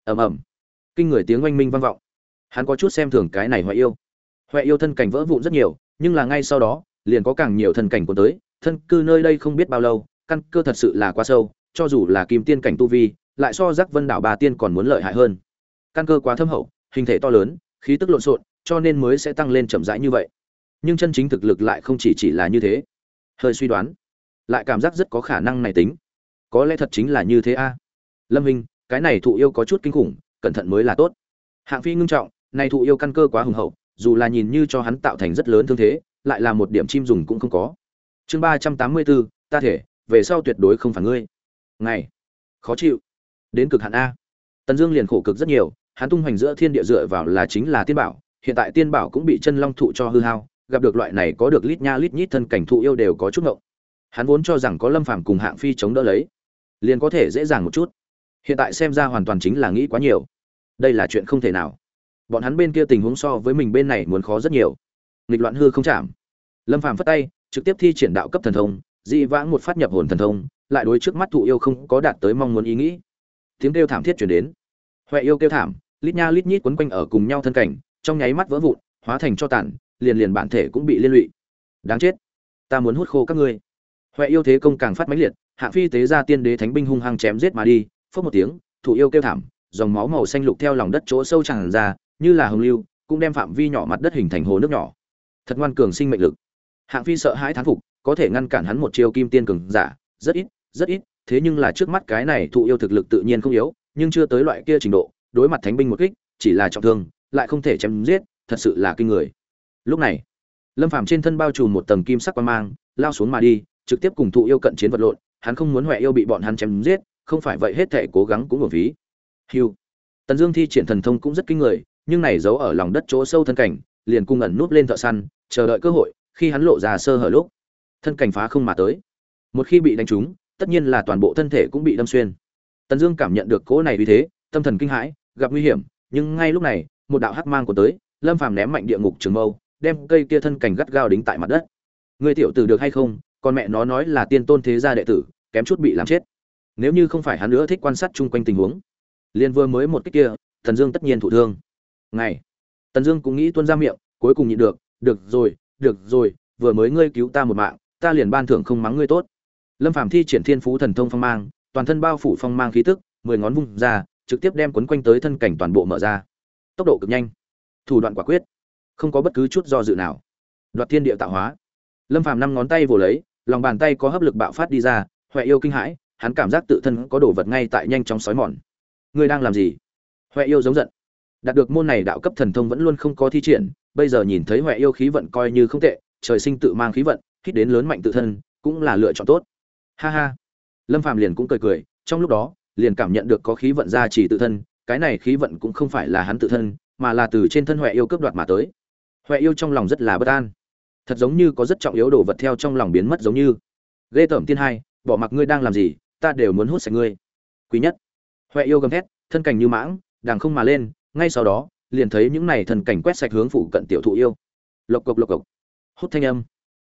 Ầm ầm. Kinh người tiếng oanh minh vang vọng. Hắn có chút xem thường cái này hoại yêu. Hoại yêu thân cảnh vỡ vụn rất nhiều, nhưng là ngay sau đó, liền có càng nhiều thân cảnh của tới, thân cư nơi đây không biết bao lâu, căn cơ thật sự là quá sâu, cho dù là kim tiên cảnh tu vi, lại so giác vân đảo bà tiên còn muốn lợi hại hơn. Căn cơ quá thâm hậu, hình thể to lớn, khí tức lộn xộn, cho nên mới sẽ tăng lên chậm rãi như vậy nhưng chân chính thực lực lại không chỉ chỉ là như thế. Hơi suy đoán, lại cảm giác rất có khả năng này tính. Có lẽ thật chính là như thế a. Lâm hình cái này thụ yêu có chút kinh khủng, cẩn thận mới là tốt. Hạng phi ngưng trọng, này thụ yêu căn cơ quá hùng hậu, dù là nhìn như cho hắn tạo thành rất lớn thương thế, lại là một điểm chim dùng cũng không có. Chương ba trăm tám mươi bốn, ta thể, về sau tuyệt đối không phản ngươi. Ngày, khó chịu. Đến cực hạn a. Tần dương liền khổ cực rất nhiều, hắn tung hoành giữa thiên địa dựa vào là chính là tiên bảo, hiện tại tiên bảo cũng bị chân long thụ cho hư hao gặp được loại này có được lít nha lít nhít thân cảnh thụ yêu đều có chút ngộng. Hắn vốn cho rằng có lâm phàm cùng hạng phi chống đỡ lấy, liền có thể dễ dàng một chút. Hiện tại xem ra hoàn toàn chính là nghĩ quá nhiều. Đây là chuyện không thể nào. Bọn hắn bên kia tình huống so với mình bên này muốn khó rất nhiều. Nghịch loạn hư không chạm. Lâm phàm phất tay, trực tiếp thi triển đạo cấp thần thông, dị vãng một phát nhập hồn thần thông, lại đối trước mắt thụ yêu không có đạt tới mong muốn ý nghĩ. Tiếng kêu thảm thiết chuyển đến. Huệ yêu kêu thảm, lít nha lít nhít quấn quanh ở cùng nhau thân cảnh, trong nháy mắt vỡ vụn, hóa thành cho tàn liền liền bản thể cũng bị liên lụy. Đáng chết. Ta muốn hút khô các ngươi. Huệ yêu thế công càng phát mãnh liệt, hạng phi tế ra tiên đế thánh binh hung hăng chém giết mà đi, phốc một tiếng thụ yêu kêu thảm, dòng máu màu xanh lục theo lòng đất chỗ sâu tràn ra, như là hồng lưu, cũng đem phạm vi nhỏ mặt đất hình thành hồ nước nhỏ. Thật ngoan cường sinh mệnh lực. Hạng phi sợ hãi thán phục, có thể ngăn cản hắn một chiêu kim tiên cường giả, rất ít rất ít, thế nhưng là trước mắt cái này thụ yêu thực lực tự nhiên không yếu, nhưng chưa tới loại kia trình độ, đối mặt thánh binh một kích, chỉ là trọng thương, lại không thể chém giết, thật sự là kinh người lúc này, lâm phàm trên thân bao trùm một tầng kim sắc quan mang, lao xuống mà đi, trực tiếp cùng thụ yêu cận chiến vật lộn, hắn không muốn huệ yêu bị bọn hắn chém giết, không phải vậy hết thể cố gắng cũng hưởng phí. Hiu tần dương thi triển thần thông cũng rất kinh người, nhưng này giấu ở lòng đất chỗ sâu thân cảnh, liền cung ẩn núp lên thợ săn, chờ đợi cơ hội, khi hắn lộ ra sơ hở lúc, thân cảnh phá không mà tới. Một khi bị đánh trúng, tất nhiên là toàn bộ thân thể cũng bị đâm xuyên. Tần dương cảm nhận được cỗ này vì thế, tâm thần kinh hãi, gặp nguy hiểm, nhưng ngay lúc này, một đạo hắc mang của tới, lâm phàm ném mạnh địa ngục trường mâu đem cây kia thân cảnh gắt gao đính tại mặt đất. Người tiểu tử được hay không? Con mẹ nó nói là tiên tôn thế gia đệ tử, kém chút bị làm chết. Nếu như không phải hắn nữa thích quan sát chung quanh tình huống. Liền vừa mới một cách kia, thần dương tất nhiên thụ thương. Ngày tần dương cũng nghĩ tuân ra miệng, cuối cùng nhịn được được rồi được rồi, vừa mới ngươi cứu ta một mạng, ta liền ban thưởng không mắng ngươi tốt. Lâm phàm thi triển thiên phú thần thông phong mang, toàn thân bao phủ phong mang khí tức, mười ngón vung ra, trực tiếp đem quấn quanh tới thân cảnh toàn bộ mở ra. Tốc độ cực nhanh. Thủ đoạn quả quyết không có bất cứ chút do dự nào. Đoạt thiên địa tạo hóa. Lâm phàm năm ngón tay vồ lấy, lòng bàn tay có hấp lực bạo phát đi ra, huệ yêu kinh hãi, hắn cảm giác tự thân có đồ vật ngay tại nhanh chóng sói mòn. Ngươi đang làm gì? Huệ yêu giống giận. Đạt được môn này đạo cấp thần thông vẫn luôn không có thi triển, bây giờ nhìn thấy huệ yêu khí vận coi như không tệ, trời sinh tự mang khí vận, hít đến lớn mạnh tự thân, cũng là lựa chọn tốt. Ha ha. Lâm phàm liền cũng cười cười, trong lúc đó, liền cảm nhận được có khí vận ra chỉ tự thân, cái này khí vận cũng không phải là hắn tự thân, mà là từ trên thân huệ yêu cướp đoạt mà tới huệ yêu trong lòng rất là bất an. Thật giống như có rất trọng yếu đồ vật theo trong lòng biến mất giống như. Ghê tởm tiên hai, bỏ mặc ngươi đang làm gì, ta đều muốn hút sạch ngươi. Quý nhất. Huệ yêu gầm thét, thân cảnh như mãng đàng không mà lên, ngay sau đó, liền thấy những này thần cảnh quét sạch hướng phủ cận tiểu thụ yêu. Lộc cộc lộc cộc. Hút thanh âm.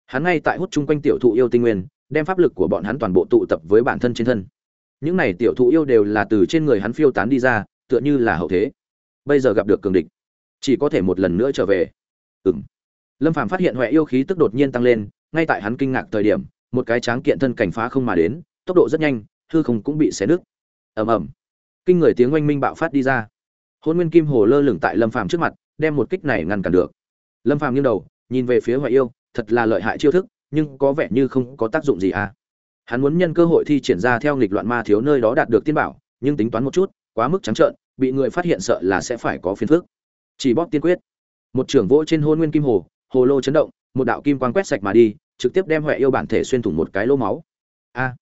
Hắn ngay tại hút chung quanh tiểu thụ yêu tinh nguyên, đem pháp lực của bọn hắn toàn bộ tụ tập với bản thân trên thân. Những này tiểu thụ yêu đều là từ trên người hắn phiêu tán đi ra, tựa như là hậu thế. Bây giờ gặp được cường địch. Chỉ có thể một lần nữa trở về. Ừm. lâm phàm phát hiện huệ yêu khí tức đột nhiên tăng lên, ngay tại hắn kinh ngạc thời điểm, một cái tráng kiện thân cảnh phá không mà đến, tốc độ rất nhanh, hư không cũng bị xé nứt. Ầm ầm. Kinh người tiếng oanh minh bạo phát đi ra. Hôn nguyên kim hồ lơ lửng tại lâm phàm trước mặt, đem một kích này ngăn cản được. Lâm phàm nghiêng đầu, nhìn về phía huệ yêu, thật là lợi hại chiêu thức, nhưng có vẻ như không có tác dụng gì à. Hắn muốn nhân cơ hội thi triển ra theo nghịch loạn ma thiếu nơi đó đạt được tiên bảo, nhưng tính toán một chút, quá mức trắng trợn, bị người phát hiện sợ là sẽ phải có phiền phức. Chỉ bóp tiên quyết một trưởng vỗ trên hôn nguyên kim hồ hồ lô chấn động, một đạo kim quang quét sạch mà đi, trực tiếp đem huệ yêu bản thể xuyên thủng một cái lô máu. A!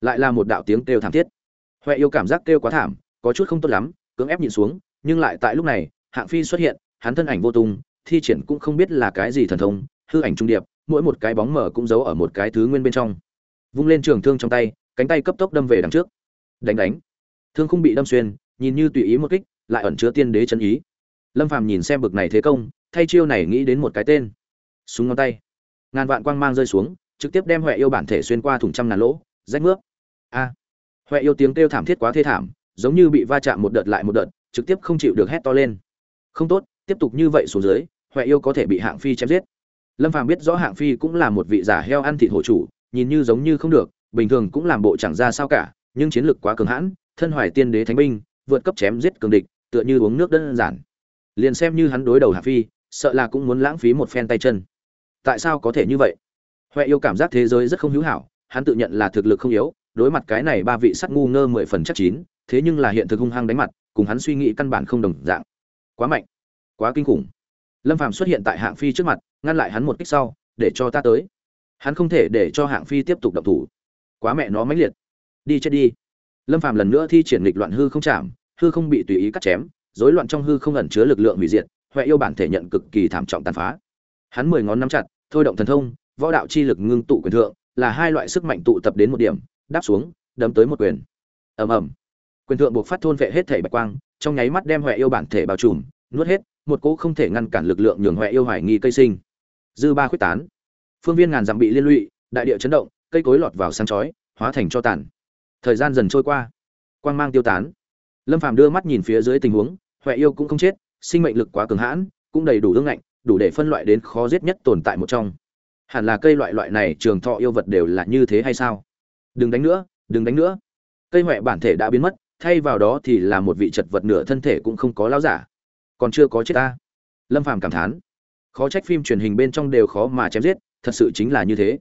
Lại là một đạo tiếng kêu thảm thiết. Huệ yêu cảm giác kêu quá thảm, có chút không tốt lắm, cưỡng ép nhìn xuống, nhưng lại tại lúc này, hạng phi xuất hiện, hắn thân ảnh vô tung, thi triển cũng không biết là cái gì thần thông, hư ảnh trung điệp, mỗi một cái bóng mở cũng giấu ở một cái thứ nguyên bên trong. Vung lên trường thương trong tay, cánh tay cấp tốc đâm về đằng trước. Đánh đánh. Thương không bị đâm xuyên, nhìn như tùy ý một kích, lại ẩn chứa tiên đế chân ý lâm phàm nhìn xem bực này thế công, thay chiêu này nghĩ đến một cái tên. Súng ngón tay. Ngàn vạn quang mang rơi xuống, trực tiếp đem huệ yêu bản thể xuyên qua thủng trăm ngàn lỗ, rách nước a. À. huệ yêu tiếng kêu thảm thiết quá thê thảm, giống như bị va chạm một đợt lại một đợt, trực tiếp không chịu được hét to lên. Không tốt, tiếp tục như vậy xuống dưới, huệ yêu có thể bị hạng phi chém giết. Lâm phàm biết rõ hạng phi cũng là một vị giả heo ăn thịt hổ chủ, nhìn như giống như không được, bình thường cũng làm bộ chẳng ra sao cả, nhưng chiến lược quá cường hãn, thân hoài tiên đế thánh binh, vượt cấp chém giết cường địch, tựa như uống nước đơn giản liền xem như hắn đối đầu hạng phi, sợ là cũng muốn lãng phí một phen tay chân. Tại sao có thể như vậy? Huệ yêu cảm giác thế giới rất không hữu hảo, hắn tự nhận là thực lực không yếu, đối mặt cái này ba vị sắt ngu ngơ mười phần chắc chín, thế nhưng là hiện thực hung hăng đánh mặt, cùng hắn suy nghĩ căn bản không đồng dạng. Quá mạnh, quá kinh khủng. Lâm phàm xuất hiện tại hạng phi trước mặt, ngăn lại hắn một kích sau, để cho ta tới. Hắn không thể để cho hạng phi tiếp tục đập thủ. Quá mẹ nó mãnh liệt. Đi chết đi. Lâm phàm lần nữa thi triển nghịch loạn hư không chạm, hư không bị tùy ý cắt chém rối loạn trong hư không ẩn chứa lực lượng hủy diệt, Hoè yêu bản thể nhận cực kỳ thảm trọng tàn phá. Hắn mười ngón nắm chặt, thôi động thần thông, võ đạo chi lực ngưng tụ quyền thượng, là hai loại sức mạnh tụ tập đến một điểm, đáp xuống, đấm tới một quyền. Ầm ầm. Quyền thượng buộc phát thôn vệ hết thể bạch quang, trong nháy mắt đem Hoè yêu bản thể bao trùm, nuốt hết, một cỗ không thể ngăn cản lực lượng nhường Hoè yêu hoài nghi cây sinh. Dư ba khuyết tán. Phương viên ngàn dặm bị liên lụy, đại địa chấn động, cây cối lọt vào sáng chói, hóa thành cho tàn. Thời gian dần trôi qua. Quang mang tiêu tán lâm phàm đưa mắt nhìn phía dưới tình huống, huệ yêu cũng không chết, sinh mệnh lực quá cường hãn, cũng đầy đủ ương ngạnh, đủ để phân loại đến khó giết nhất tồn tại một trong. Hẳn là cây loại loại này trường thọ yêu vật đều là như thế hay sao? Đừng đánh nữa, đừng đánh nữa. Cây huệ bản thể đã biến mất, thay vào đó thì là một vị chật vật nửa thân thể cũng không có lão giả. Còn chưa có chết ta. Lâm phàm cảm thán. Khó trách phim truyền hình bên trong đều khó mà chém giết, thật sự chính là như thế.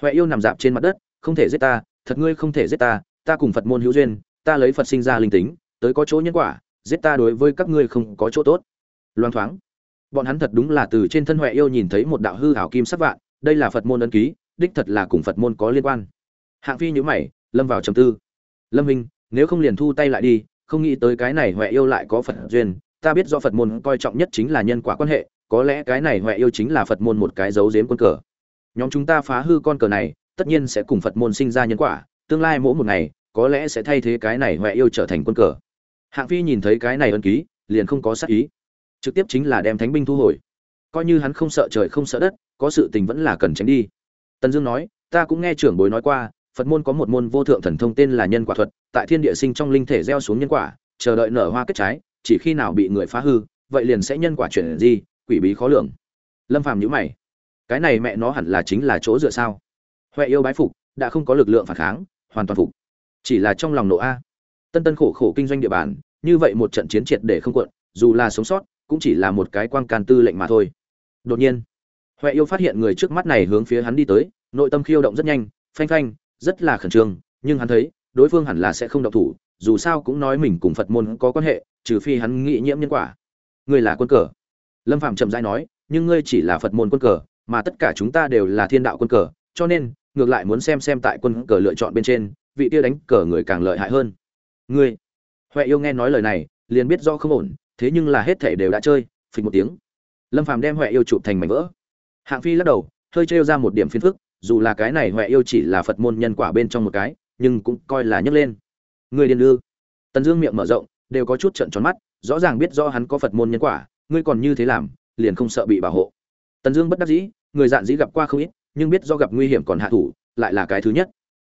Huệ yêu nằm dạp trên mặt đất, không thể giết ta, thật ngươi không thể giết ta ta cùng phật môn hữu duyên, ta lấy phật sinh ra linh tính tới có chỗ nhân quả, giết ta đối với các ngươi không có chỗ tốt. Loang thoáng. Bọn hắn thật đúng là từ trên thân huệ yêu nhìn thấy một đạo hư hảo kim sắc vạn, đây là phật môn ấn ký, đích thật là cùng phật môn có liên quan. Hạng phi nhữ mày, lâm vào trầm tư. Lâm minh, nếu không liền thu tay lại đi, không nghĩ tới cái này huệ yêu lại có phật duyên, ta biết do phật môn coi trọng nhất chính là nhân quả quan hệ, có lẽ cái này huệ yêu chính là phật môn một cái dấu dếm quân cờ. Nhóm chúng ta phá hư con cờ này, tất nhiên sẽ cùng phật môn sinh ra nhân quả, tương lai mỗi một ngày, có lẽ sẽ thay thế cái này huệ yêu trở thành quân cờ hạng phi nhìn thấy cái này ân ký, liền không có sát ý. Trực tiếp chính là đem thánh binh thu hồi. Coi như hắn không sợ trời không sợ đất, có sự tình vẫn là cần tránh đi. Tần dương nói, ta cũng nghe trưởng bối nói qua, phật môn có một môn vô thượng thần thông tên là nhân quả thuật, tại thiên địa sinh trong linh thể gieo xuống nhân quả, chờ đợi nở hoa kết trái, chỉ khi nào bị người phá hư, vậy liền sẽ nhân quả chuyển gì quỷ bí khó lường. Lâm phàm nhữ mày. Cái này mẹ nó hẳn là chính là chỗ dựa sao? Huệ yêu bái phục, đã không có lực lượng phản kháng, hoàn toàn phục. Chỉ là trong lòng nộ a tân tân khổ khổ kinh doanh địa bàn, như vậy một trận chiến triệt để không cuộn, dù là sống sót, cũng chỉ là một cái quan can tư lệnh mà thôi. Đột nhiên, huệ yêu phát hiện người trước mắt này hướng phía hắn đi tới, nội tâm khiêu động rất nhanh, phanh phanh, rất là khẩn trương, nhưng hắn thấy, đối phương hẳn là sẽ không động thủ, dù sao cũng nói mình cùng phật môn có quan hệ, trừ phi hắn nghĩ nhiễm nhân quả. Ngươi là quân cờ. Lâm phạm chậm rãi nói, nhưng ngươi chỉ là phật môn quân cờ, mà tất cả chúng ta đều là thiên đạo quân cờ, cho nên, ngược lại muốn xem xem tại quân cờ lựa chọn bên trên, vị kia đánh cờ người càng lợi hại hơn ngươi. Huệ yêu nghe nói lời này, liền biết do không ổn, thế nhưng là hết thể đều đã chơi, phịch một tiếng. Lâm phàm đem huệ yêu chụp thành mảnh vỡ. Hạng phi lắc đầu, hơi trêu ra một điểm phiền phức, dù là cái này huệ yêu chỉ là phật môn nhân quả bên trong một cái, nhưng cũng coi là nhấc lên. Ngươi điên ư? Tần dương miệng mở rộng, đều có chút trận tròn mắt, rõ ràng biết do hắn có phật môn nhân quả, ngươi còn như thế làm, liền không sợ bị bảo hộ. Tần dương bất đắc dĩ, người dạn dĩ gặp qua không ít, nhưng biết do gặp nguy hiểm còn hạ thủ, lại là cái thứ nhất.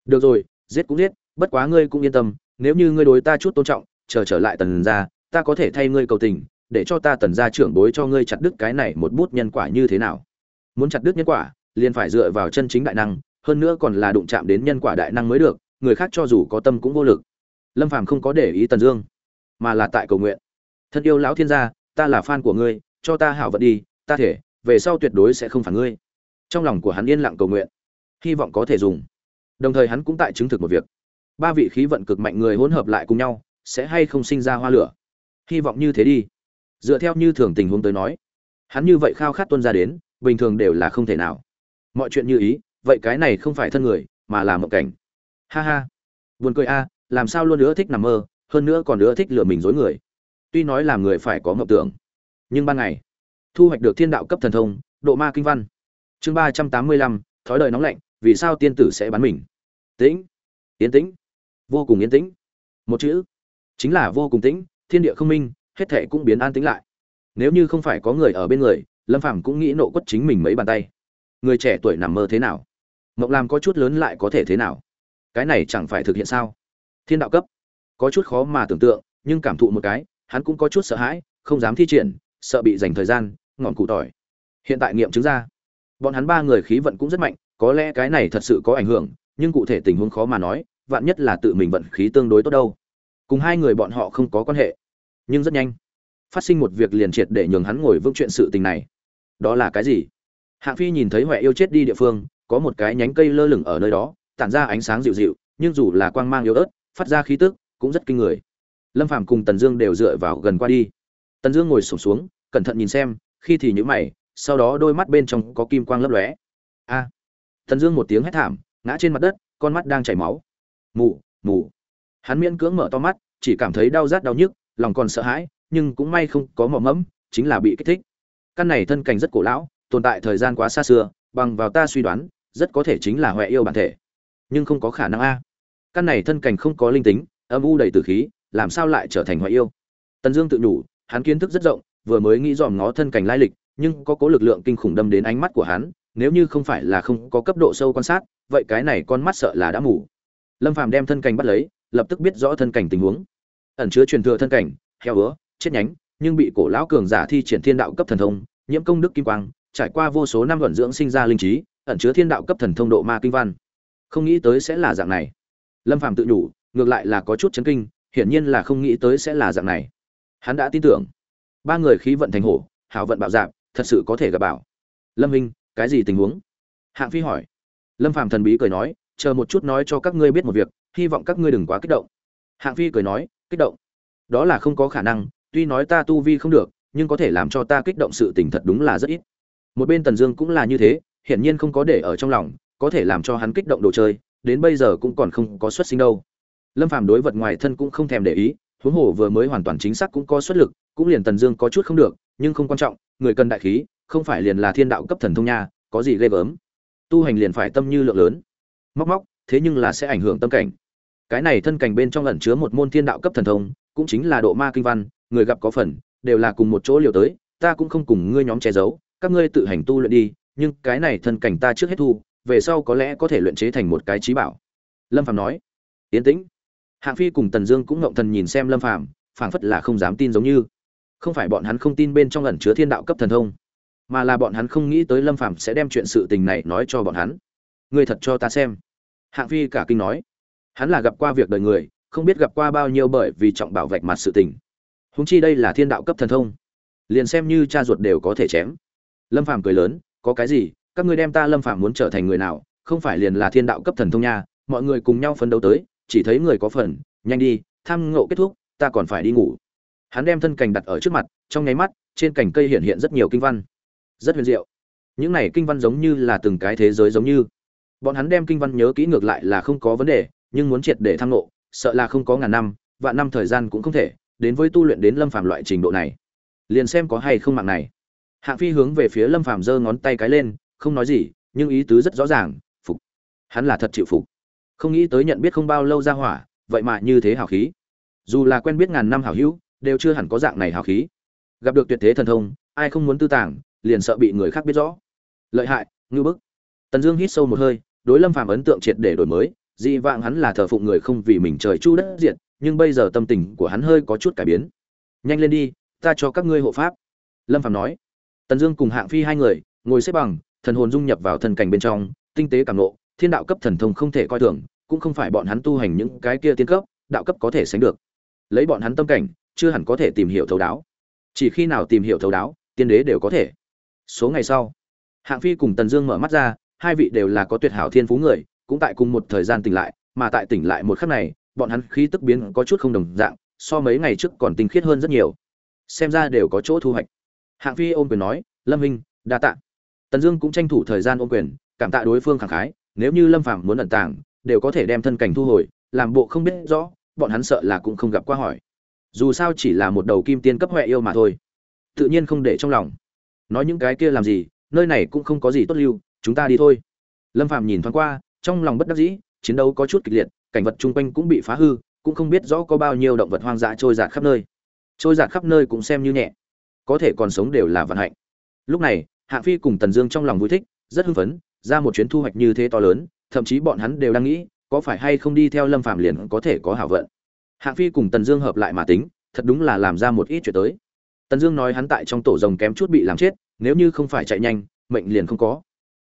Được rồi, giết cũng giết, bất quá ngươi cũng yên tâm nếu như ngươi đối ta chút tôn trọng, chờ trở lại tần gia, ta có thể thay ngươi cầu tình, để cho ta tần gia trưởng bối cho ngươi chặt đứt cái này một bút nhân quả như thế nào. Muốn chặt đứt nhân quả, liền phải dựa vào chân chính đại năng, hơn nữa còn là đụng chạm đến nhân quả đại năng mới được, người khác cho dù có tâm cũng vô lực. Lâm phàm không có để ý tần dương, mà là tại cầu nguyện. Thân yêu lão thiên gia, ta là fan của ngươi, cho ta hảo vận đi, ta thể, về sau tuyệt đối sẽ không phản ngươi. Trong lòng của hắn yên lặng cầu nguyện, hy vọng có thể dùng. Đồng thời hắn cũng tại chứng thực một việc ba vị khí vận cực mạnh người hỗn hợp lại cùng nhau, sẽ hay không sinh ra hoa lửa? Hy vọng như thế đi. Dựa theo như thường tình huống tới nói, hắn như vậy khao khát tuân ra đến, bình thường đều là không thể nào. Mọi chuyện như ý, vậy cái này không phải thân người, mà là mộng cảnh. Ha ha. Buồn cười a à, làm sao luôn nữa thích nằm mơ, hơn nữa còn nữa thích lừa mình dối người. Tuy nói làm người phải có mộng tưởng, nhưng ban ngày, thu hoạch được thiên đạo cấp thần thông, độ ma kinh văn. Chương ba trăm tám mươi lăm, thói đời nóng lạnh, vì sao tiên tử sẽ bắn mình? Tĩnh. Yên tĩnh vô cùng yên tĩnh. Một chữ, chính là vô cùng tĩnh, thiên địa không minh, hết thệ cũng biến an tĩnh lại. Nếu như không phải có người ở bên người, lâm phàm cũng nghĩ nộ quất chính mình mấy bàn tay. Người trẻ tuổi nằm mơ thế nào? Mộng làm có chút lớn lại có thể thế nào? Cái này chẳng phải thực hiện sao? Thiên đạo cấp. Có chút khó mà tưởng tượng, nhưng cảm thụ một cái, hắn cũng có chút sợ hãi, không dám thi triển, sợ bị dành thời gian, ngọn cụ tỏi. Hiện tại nghiệm chứng ra, bọn hắn ba người khí vận cũng rất mạnh, có lẽ cái này thật sự có ảnh hưởng, nhưng cụ thể tình huống khó mà nói vạn nhất là tự mình vận khí tương đối tốt đâu. Cùng hai người bọn họ không có quan hệ. Nhưng rất nhanh, phát sinh một việc liền triệt để nhường hắn ngồi vững chuyện sự tình này. Đó là cái gì? Hạng phi nhìn thấy huệ yêu chết đi địa phương, có một cái nhánh cây lơ lửng ở nơi đó, tản ra ánh sáng dịu dịu, nhưng dù là quang mang yếu ớt, phát ra khí tức cũng rất kinh người. Lâm phàm cùng tần dương đều dựa vào gần qua đi. Tần dương ngồi sổm xuống, cẩn thận nhìn xem, khi thì nhữ mày, sau đó đôi mắt bên trong có kim quang lấp lóe. A! Tần dương một tiếng hét thảm, ngã trên mặt đất, con mắt đang chảy máu mù mù. Hắn miễn cưỡng mở to mắt, chỉ cảm thấy đau rát đau nhức, lòng còn sợ hãi, nhưng cũng may không có mỏ mẫm, chính là bị kích thích. Căn này thân cảnh rất cổ lão, tồn tại thời gian quá xa xưa, bằng vào ta suy đoán, rất có thể chính là huệ yêu bản thể. Nhưng không có khả năng a. Căn này thân cảnh không có linh tính, âm u đầy tử khí, làm sao lại trở thành huệ yêu? Tần dương tự nhủ, hắn kiến thức rất rộng, vừa mới nghĩ dòm ngó thân cảnh lai lịch, nhưng có cố lực lượng kinh khủng đâm đến ánh mắt của hắn, nếu như không phải là không có cấp độ sâu quan sát, vậy cái này con mắt sợ là đã mù lâm phàm đem thân cảnh bắt lấy, lập tức biết rõ thân cảnh tình huống. Ẩn chứa truyền thừa thân cảnh, heo ứa chết nhánh, nhưng bị cổ lão cường giả thi triển thiên đạo cấp thần thông, nhiễm công đức kim quang, trải qua vô số năm vận dưỡng sinh ra linh trí, ẩn chứa thiên đạo cấp thần thông độ ma kinh văn. Không nghĩ tới sẽ là dạng này. Lâm phàm tự nhủ, ngược lại là có chút chấn kinh, hiển nhiên là không nghĩ tới sẽ là dạng này. Hắn đã tin tưởng. Ba người khí vận thành hổ, hảo vận bạo dạp, thật sự có thể gặp bảo lâm minh, cái gì tình huống? Hạng phi hỏi. Lâm phàm thần bí cười nói chờ một chút nói cho các ngươi biết một việc, hy vọng các ngươi đừng quá kích động. Hạng phi cười nói, kích động? Đó là không có khả năng, tuy nói ta tu vi không được, nhưng có thể làm cho ta kích động sự tình thật đúng là rất ít. Một bên tần dương cũng là như thế, hiển nhiên không có để ở trong lòng, có thể làm cho hắn kích động đồ chơi, đến bây giờ cũng còn không có xuất sinh đâu. Lâm phàm đối vật ngoài thân cũng không thèm để ý, huống hồ vừa mới hoàn toàn chính xác cũng có xuất lực, cũng liền tần dương có chút không được, nhưng không quan trọng, người cần đại khí, không phải liền là thiên đạo cấp thần thông nha, có gì ghê gớm. Tu hành liền phải tâm như lượng lớn móc móc, thế nhưng là sẽ ảnh hưởng tâm cảnh. Cái này thân cảnh bên trong ẩn chứa một môn thiên đạo cấp thần thông, cũng chính là độ ma kinh văn, người gặp có phần, đều là cùng một chỗ liều tới, ta cũng không cùng ngươi nhóm che giấu, các ngươi tự hành tu luyện đi, nhưng cái này thân cảnh ta trước hết thu, về sau có lẽ có thể luyện chế thành một cái trí bảo. Lâm phàm nói. Yến tĩnh. Hạng phi cùng tần dương cũng ngộng thần nhìn xem lâm phàm, phảng phất là không dám tin giống như. Không phải bọn hắn không tin bên trong ẩn chứa thiên đạo cấp thần thông, mà là bọn hắn không nghĩ tới lâm phàm sẽ đem chuyện sự tình này nói cho bọn hắn. Ngươi thật cho ta xem hạng phi cả kinh nói, hắn là gặp qua việc đời người, không biết gặp qua bao nhiêu bởi vì trọng bảo vạch mặt sự tình. Húng chi đây là thiên đạo cấp thần thông, liền xem như cha ruột đều có thể chém. Lâm phàm cười lớn, có cái gì, các ngươi đem ta lâm phàm muốn trở thành người nào, không phải liền là thiên đạo cấp thần thông nha, mọi người cùng nhau phấn đấu tới, chỉ thấy người có phần, nhanh đi, tham ngộ kết thúc, ta còn phải đi ngủ. Hắn đem thân cành đặt ở trước mặt, trong nháy mắt, trên cành cây hiện hiện rất nhiều kinh văn, rất huyền diệu. Những này kinh văn giống như là từng cái thế giới giống như bọn hắn đem kinh văn nhớ kỹ ngược lại là không có vấn đề, nhưng muốn triệt để tham nộ sợ là không có ngàn năm, vạn năm thời gian cũng không thể, đến với tu luyện đến lâm phàm loại trình độ này. Liền xem có hay không mạng này. Hạng phi hướng về phía lâm phàm giơ ngón tay cái lên, không nói gì, nhưng ý tứ rất rõ ràng, phục. Hắn là thật chịu phục. Không nghĩ tới nhận biết không bao lâu ra hỏa, vậy mà như thế hào khí. Dù là quen biết ngàn năm hảo hữu, đều chưa hẳn có dạng này hào khí. Gặp được tuyệt thế thần thông, ai không muốn tư tàng, liền sợ bị người khác biết rõ. Lợi hại ngư bức. Tần dương hít sâu một hơi đối lâm phàm ấn tượng triệt để đổi mới dị vạng hắn là thờ phụng người không vì mình trời chu đất diệt, nhưng bây giờ tâm tình của hắn hơi có chút cải biến. Nhanh lên đi ta cho các ngươi hộ pháp. Lâm phàm nói. Tần dương cùng hạng phi hai người ngồi xếp bằng thần hồn dung nhập vào thần cảnh bên trong tinh tế cảm nộ thiên đạo cấp thần thông không thể coi thường cũng không phải bọn hắn tu hành những cái kia tiên cấp đạo cấp có thể sánh được. Lấy bọn hắn tâm cảnh chưa hẳn có thể tìm hiểu thấu đáo. Chỉ khi nào tìm hiểu thấu đáo tiên đế đều có thể. Số ngày sau hạng phi cùng tần dương mở mắt ra hai vị đều là có tuyệt hảo thiên phú người, cũng tại cùng một thời gian tỉnh lại, mà tại tỉnh lại một khắc này, bọn hắn khí tức biến có chút không đồng dạng, so mấy ngày trước còn tinh khiết hơn rất nhiều. Xem ra đều có chỗ thu hoạch. Hạng phi ôm quyền nói, lâm huynh, đa tạ. Tần dương cũng tranh thủ thời gian ôm quyền, cảm tạ đối phương khẳng khái, nếu như lâm phàm muốn ẩn tàng, đều có thể đem thân cảnh thu hồi, làm bộ không biết rõ, bọn hắn sợ là cũng không gặp qua hỏi. Dù sao chỉ là một đầu kim tiên cấp hoè yêu mà thôi. Tự nhiên không để trong lòng. Nói những cái kia làm gì, nơi này cũng không có gì tốt lưu chúng ta đi thôi. Lâm phạm nhìn thoáng qua, trong lòng bất đắc dĩ, chiến đấu có chút kịch liệt, cảnh vật chung quanh cũng bị phá hư, cũng không biết rõ có bao nhiêu động vật hoang dã trôi giạt khắp nơi. Trôi giạt khắp nơi cũng xem như nhẹ, có thể còn sống đều là vận hạnh. Lúc này hạng phi cùng tần dương trong lòng vui thích, rất hưng phấn, ra một chuyến thu hoạch như thế to lớn, thậm chí bọn hắn đều đang nghĩ, có phải hay không đi theo lâm phạm liền có thể có hảo vận. Hạng phi cùng tần dương hợp lại mà tính, thật đúng là làm ra một ít chuyện tới. Tần dương nói hắn tại trong tổ rồng kém chút bị làm chết, nếu như không phải chạy nhanh, mệnh liền không có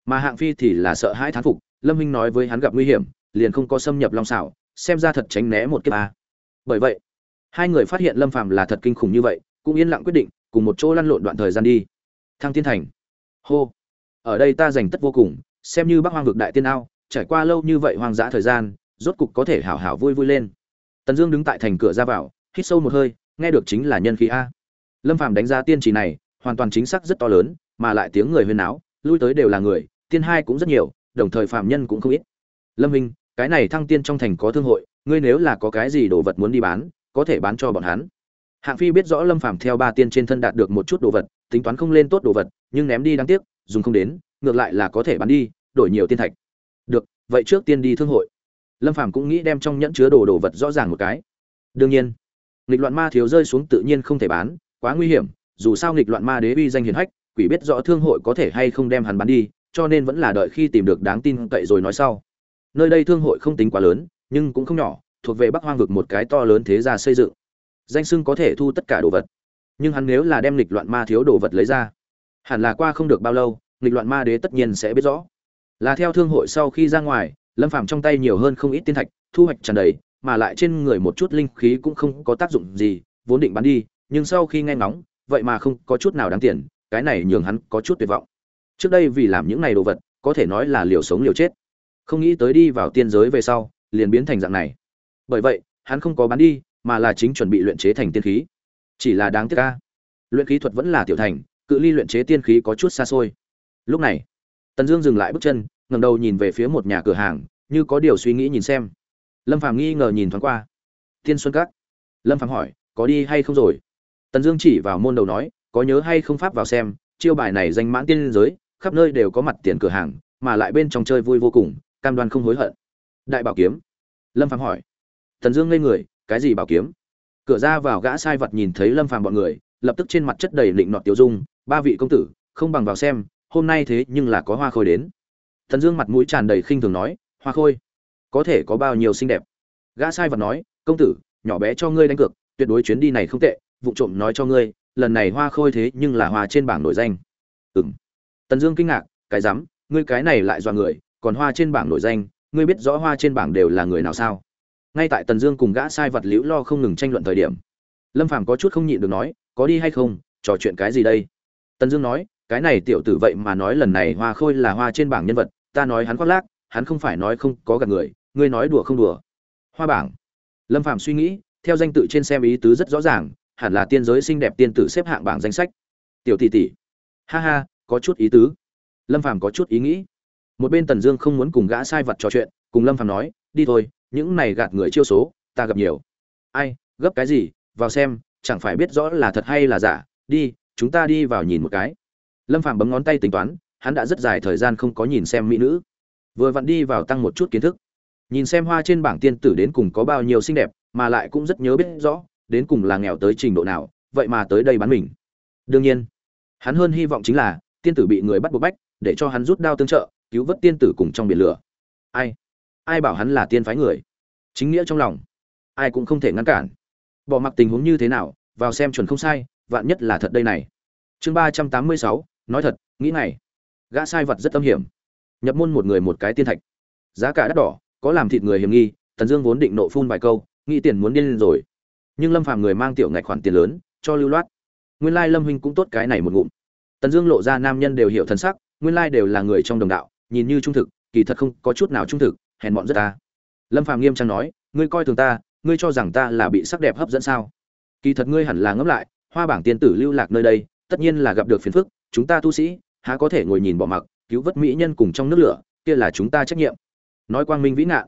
mà hạng phi thì là sợ hãi thán phục, lâm minh nói với hắn gặp nguy hiểm, liền không có xâm nhập long xảo xem ra thật tránh né một kiếp a. Bởi vậy, hai người phát hiện lâm phàm là thật kinh khủng như vậy, cũng yên lặng quyết định, cùng một chỗ lăn lộn đoạn thời gian đi. Thăng thiên thành. Hô. Ở đây ta dành tất vô cùng, xem như bắc hoang vực đại tiên ao, trải qua lâu như vậy hoang dã thời gian, rốt cục có thể hảo hảo vui vui lên. Tần dương đứng tại thành cửa ra vào, hít sâu một hơi, nghe được chính là nhân khí a. Lâm phàm đánh giá tiên trì này, hoàn toàn chính xác rất to lớn, mà lại tiếng người huyên náo, lui tới đều là người tiên hai cũng rất nhiều, đồng thời phạm nhân cũng không ít. Lâm minh, cái này thăng tiên trong thành có thương hội, ngươi nếu là có cái gì đồ vật muốn đi bán, có thể bán cho bọn hắn. Hạng phi biết rõ lâm phàm theo ba tiên trên thân đạt được một chút đồ vật, tính toán không lên tốt đồ vật, nhưng ném đi đáng tiếc, dùng không đến, ngược lại là có thể bán đi, đổi nhiều tiên thạch. Được, vậy trước tiên đi thương hội. Lâm phàm cũng nghĩ đem trong nhẫn chứa đồ đồ vật rõ ràng một cái. Đương nhiên, nghịch loạn ma thiếu rơi xuống tự nhiên không thể bán, quá nguy hiểm, dù sao nghịch loạn ma đế uy danh hiền hách, quỷ biết rõ thương hội có thể hay không đem hắn bán đi cho nên vẫn là đợi khi tìm được đáng tin cậy rồi nói sau. Nơi đây thương hội không tính quá lớn, nhưng cũng không nhỏ, thuộc về bắc hoang vực một cái to lớn thế gia xây dựng. Danh sưng có thể thu tất cả đồ vật. Nhưng hắn nếu là đem lịch loạn ma thiếu đồ vật lấy ra, hẳn là qua không được bao lâu lịch loạn ma đế tất nhiên sẽ biết rõ. Là theo thương hội sau khi ra ngoài, lâm phàm trong tay nhiều hơn không ít tiên thạch, thu hoạch tràn đầy, mà lại trên người một chút linh khí cũng không có tác dụng gì, vốn định bán đi, nhưng sau khi nghe ngóng, vậy mà không có chút nào đáng tiền, cái này nhường hắn có chút tuyệt vọng trước đây vì làm những này đồ vật, có thể nói là liều sống liều chết. Không nghĩ tới đi vào tiên giới về sau, liền biến thành dạng này. Bởi vậy, hắn không có bán đi, mà là chính chuẩn bị luyện chế thành tiên khí. Chỉ là đáng tiếc ca luyện khí thuật vẫn là tiểu thành, cự ly luyện chế tiên khí có chút xa xôi. Lúc này, tần dương dừng lại bước chân, ngẩng đầu nhìn về phía một nhà cửa hàng, như có điều suy nghĩ nhìn xem. Lâm phàm nghi ngờ nhìn thoáng qua. Tiên xuân các? Lâm phàm hỏi, có đi hay không rồi? Tần dương chỉ vào môn đầu nói, có nhớ hay không pháp vào xem, chiêu bài này danh mãn tiên giới khắp nơi đều có mặt tiền cửa hàng, mà lại bên trong chơi vui vô cùng, cam đoan không hối hận. Đại bảo kiếm. Lâm phàm hỏi. Thần dương ngây người, cái gì bảo kiếm? Cửa ra vào gã sai vật nhìn thấy lâm phàm bọn người, lập tức trên mặt chất đầy lịnh nọt tiêu dung, ba vị công tử, không bằng vào xem, hôm nay thế nhưng là có hoa khôi đến. Thần dương mặt mũi tràn đầy khinh thường nói, hoa khôi? Có thể có bao nhiêu xinh đẹp? Gã sai vật nói, công tử, nhỏ bé cho ngươi đánh cược, tuyệt đối chuyến đi này không tệ, vụ trộm nói cho ngươi, lần này hoa khôi thế nhưng là hoa trên bảng nổi danh. Ừng tần dương kinh ngạc, cái rắm, ngươi cái này lại dọa người, còn hoa trên bảng nổi danh, ngươi biết rõ hoa trên bảng đều là người nào sao? Ngay tại tần dương cùng gã sai vật liễu lo không ngừng tranh luận thời điểm, lâm phàm có chút không nhịn được nói, có đi hay không? Trò chuyện cái gì đây? Tần dương nói, cái này tiểu tử vậy mà nói lần này hoa khôi là hoa trên bảng nhân vật, ta nói hắn khoác lác, hắn không phải nói không có gặp người, ngươi nói đùa không đùa. Hoa bảng. Lâm phàm suy nghĩ, theo danh tự trên xem ý tứ rất rõ ràng, hẳn là tiên giới xinh đẹp tiên tử xếp hạng bảng danh sách. Tiểu tỷ tỷ. Ha ha có chút ý tứ. Lâm phàm có chút ý nghĩ. Một bên tần dương không muốn cùng gã sai vật trò chuyện, cùng lâm phàm nói, đi thôi, những này gạt người chiêu số, ta gặp nhiều. Ai, gấp cái gì? Vào xem, chẳng phải biết rõ là thật hay là giả. Đi, chúng ta đi vào nhìn một cái. Lâm phàm bấm ngón tay tính toán, hắn đã rất dài thời gian không có nhìn xem mỹ nữ. Vừa vặn đi vào tăng một chút kiến thức. Nhìn xem hoa trên bảng tiên tử đến cùng có bao nhiêu xinh đẹp, mà lại cũng rất nhớ biết rõ, đến cùng là nghèo tới trình độ nào, vậy mà tới đây bán mình. Đương nhiên, hắn hơn hy vọng chính là tiên tử bị người bắt buộc bách, để cho hắn rút đao tương trợ, cứu vớt tiên tử cùng trong biển lửa. Ai? Ai bảo hắn là tiên phái người? Chính nghĩa trong lòng. Ai cũng không thể ngăn cản. Bỏ mặc tình huống như thế nào, vào xem chuẩn không sai, vạn nhất là thật đây này. Chương ba trăm tám mươi sáu, nói thật, nghĩ này gã sai vật rất tâm hiểm. Nhập môn một người một cái tiên thạch. Giá cả đắt đỏ, có làm thịt người hiểm nghi, tần dương vốn định nộ phun vài câu, nghĩ tiền muốn điên lên rồi. Nhưng lâm phàm người mang tiểu ngạch khoản tiền lớn, cho lưu loát. Nguyên lai lâm huynh cũng tốt cái này một ngụm tần dương lộ ra nam nhân đều hiểu thân sắc, nguyên lai đều là người trong đồng đạo, nhìn như trung thực, kỳ thật không có chút nào trung thực, hèn mọn rất ta. Lâm phàm nghiêm trang nói, ngươi coi thường ta, ngươi cho rằng ta là bị sắc đẹp hấp dẫn sao? Kỳ thật ngươi hẳn là ngẫm lại, hoa bảng tiên tử lưu lạc nơi đây, tất nhiên là gặp được phiền phức, chúng ta tu sĩ, há có thể ngồi nhìn bỏ mặc, cứu vớt mỹ nhân cùng trong nước lửa, kia là chúng ta trách nhiệm. Nói quang minh vĩ ngạn.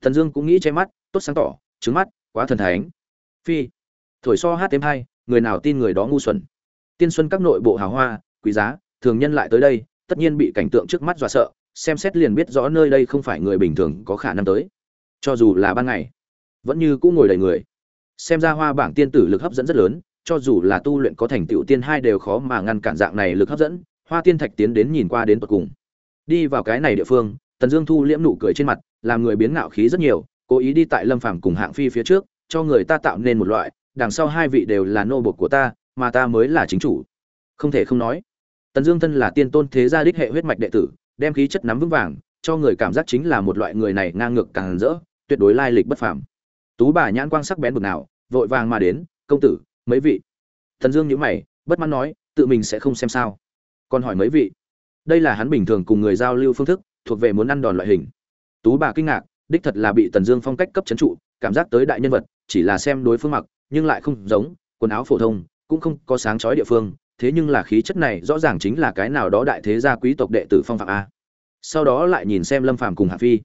Thần dương cũng nghĩ che mắt, tốt sáng tỏ, trứng mắt, quá thần thánh. Phi. Thổi so hát thêm hai, người nào tin người đó ngu xuẩn tiên xuân các nội bộ hào hoa, quý giá, thường nhân lại tới đây, tất nhiên bị cảnh tượng trước mắt dọa sợ, xem xét liền biết rõ nơi đây không phải người bình thường có khả năng tới. Cho dù là ban ngày, vẫn như cũng ngồi đầy người. Xem ra hoa bảng tiên tử lực hấp dẫn rất lớn, cho dù là tu luyện có thành tựu tiên hai đều khó mà ngăn cản dạng này lực hấp dẫn, hoa tiên thạch tiến đến nhìn qua đến tận cùng. Đi vào cái này địa phương, tần dương thu liễm nụ cười trên mặt, làm người biến ngạo khí rất nhiều, cố ý đi tại lâm phàm cùng hạng phi phía trước, cho người ta tạo nên một loại, đằng sau hai vị đều là nô bộc của ta mà ta mới là chính chủ. Không thể không nói, tần dương thân là tiên tôn thế gia đích hệ huyết mạch đệ tử, đem khí chất nắm vững vàng, cho người cảm giác chính là một loại người này ngang ngược càng rỡ, tuyệt đối lai lịch bất phàm. Tú bà nhãn quang sắc bén bực nào, vội vàng mà đến, công tử, mấy vị? Tần dương nhíu mày, bất mãn nói, tự mình sẽ không xem sao. Còn hỏi mấy vị, đây là hắn bình thường cùng người giao lưu phương thức, thuộc về muốn ăn đòn loại hình. Tú bà kinh ngạc, đích thật là bị tần dương phong cách cấp chấn trụ, cảm giác tới đại nhân vật, chỉ là xem đối phương mặc, nhưng lại không giống, quần áo phổ thông cũng không có sáng chói địa phương, thế nhưng là khí chất này rõ ràng chính là cái nào đó đại thế gia quý tộc đệ tử phong phạm a. Sau đó lại nhìn xem lâm phàm cùng hạ phi.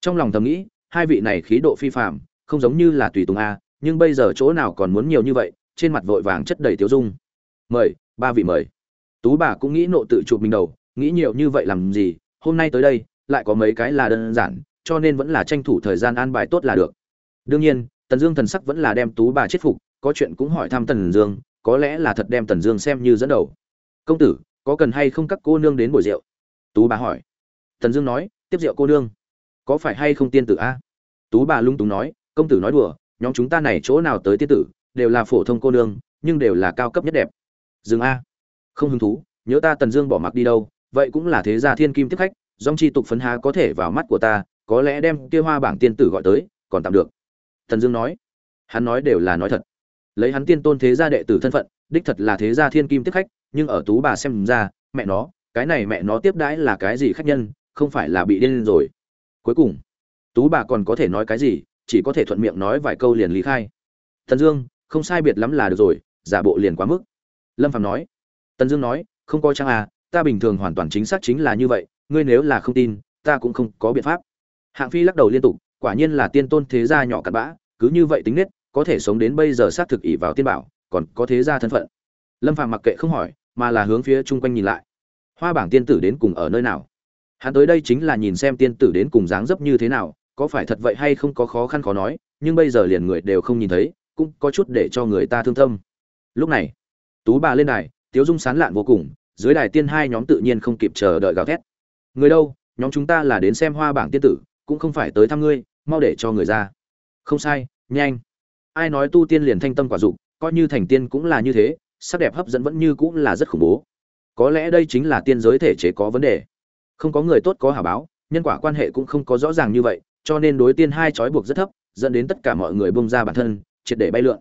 Trong lòng thầm nghĩ, hai vị này khí độ phi phàm, không giống như là tùy tùng a, nhưng bây giờ chỗ nào còn muốn nhiều như vậy, trên mặt vội vàng chất đầy tiếu dung. Mời, ba vị mời. Tú bà cũng nghĩ nộ tự chụp mình đầu, nghĩ nhiều như vậy làm gì, hôm nay tới đây, lại có mấy cái là đơn giản, cho nên vẫn là tranh thủ thời gian an bài tốt là được. Đương nhiên, tần dương thần sắc vẫn là đem tú bà chết phục, có chuyện cũng hỏi thăm tần dương có lẽ là thật đem tần dương xem như dẫn đầu. Công tử, có cần hay không các cô nương đến bồi rượu? Tú bà hỏi. Tần dương nói, tiếp rượu cô nương. Có phải hay không tiên tử a? Tú bà lung túng nói, công tử nói đùa, nhóm chúng ta này chỗ nào tới tiên tử, đều là phổ thông cô nương, nhưng đều là cao cấp nhất đẹp. Dương a. Không hứng thú, nhớ ta tần dương bỏ mặc đi đâu, vậy cũng là thế gia thiên kim tiếp khách, dòng chi tục phấn há có thể vào mắt của ta, có lẽ đem kia hoa bảng tiên tử gọi tới, còn tạm được. Tần dương nói. Hắn nói đều là nói thật lấy hắn tiên tôn thế gia đệ tử thân phận, đích thật là thế gia thiên kim tiếp khách, nhưng ở tú bà xem ra, mẹ nó, cái này mẹ nó tiếp đãi là cái gì khách nhân, không phải là bị điên rồi. Cuối cùng, tú bà còn có thể nói cái gì, chỉ có thể thuận miệng nói vài câu liền lý khai. Thần dương, không sai biệt lắm là được rồi, giả bộ liền quá mức. Lâm phạm nói. Tần dương nói, không coi chăng à ta bình thường hoàn toàn chính xác chính là như vậy, ngươi nếu là không tin, ta cũng không có biện pháp. Hạng phi lắc đầu liên tục, quả nhiên là tiên tôn thế gia nhỏ cặn bã, cứ như vậy tính nết có thể sống đến bây giờ xác thực ỷ vào tiên bảo, còn có thế gia thân phận. Lâm phàm mặc kệ không hỏi, mà là hướng phía chung quanh nhìn lại. Hoa bảng tiên tử đến cùng ở nơi nào? Hắn tới đây chính là nhìn xem tiên tử đến cùng dáng dấp như thế nào, có phải thật vậy hay không có khó khăn khó nói, nhưng bây giờ liền người đều không nhìn thấy, cũng có chút để cho người ta thương tâm. Lúc này, tú bà lên đài, tiếu dung sán lạn vô cùng, dưới đài tiên hai nhóm tự nhiên không kịp chờ đợi gào thét. Người đâu, nhóm chúng ta là đến xem hoa bảng tiên tử, cũng không phải tới thăm ngươi, mau để cho người ra. Không sai, nhanh ai nói tu tiên liền thanh tâm quả dục, coi như thành tiên cũng là như thế, sắc đẹp hấp dẫn vẫn như cũng là rất khủng bố. Có lẽ đây chính là tiên giới thể chế có vấn đề. Không có người tốt có hảo báo, nhân quả quan hệ cũng không có rõ ràng như vậy, cho nên đối tiên hai trói buộc rất thấp, dẫn đến tất cả mọi người bung ra bản thân, triệt để bay lượn.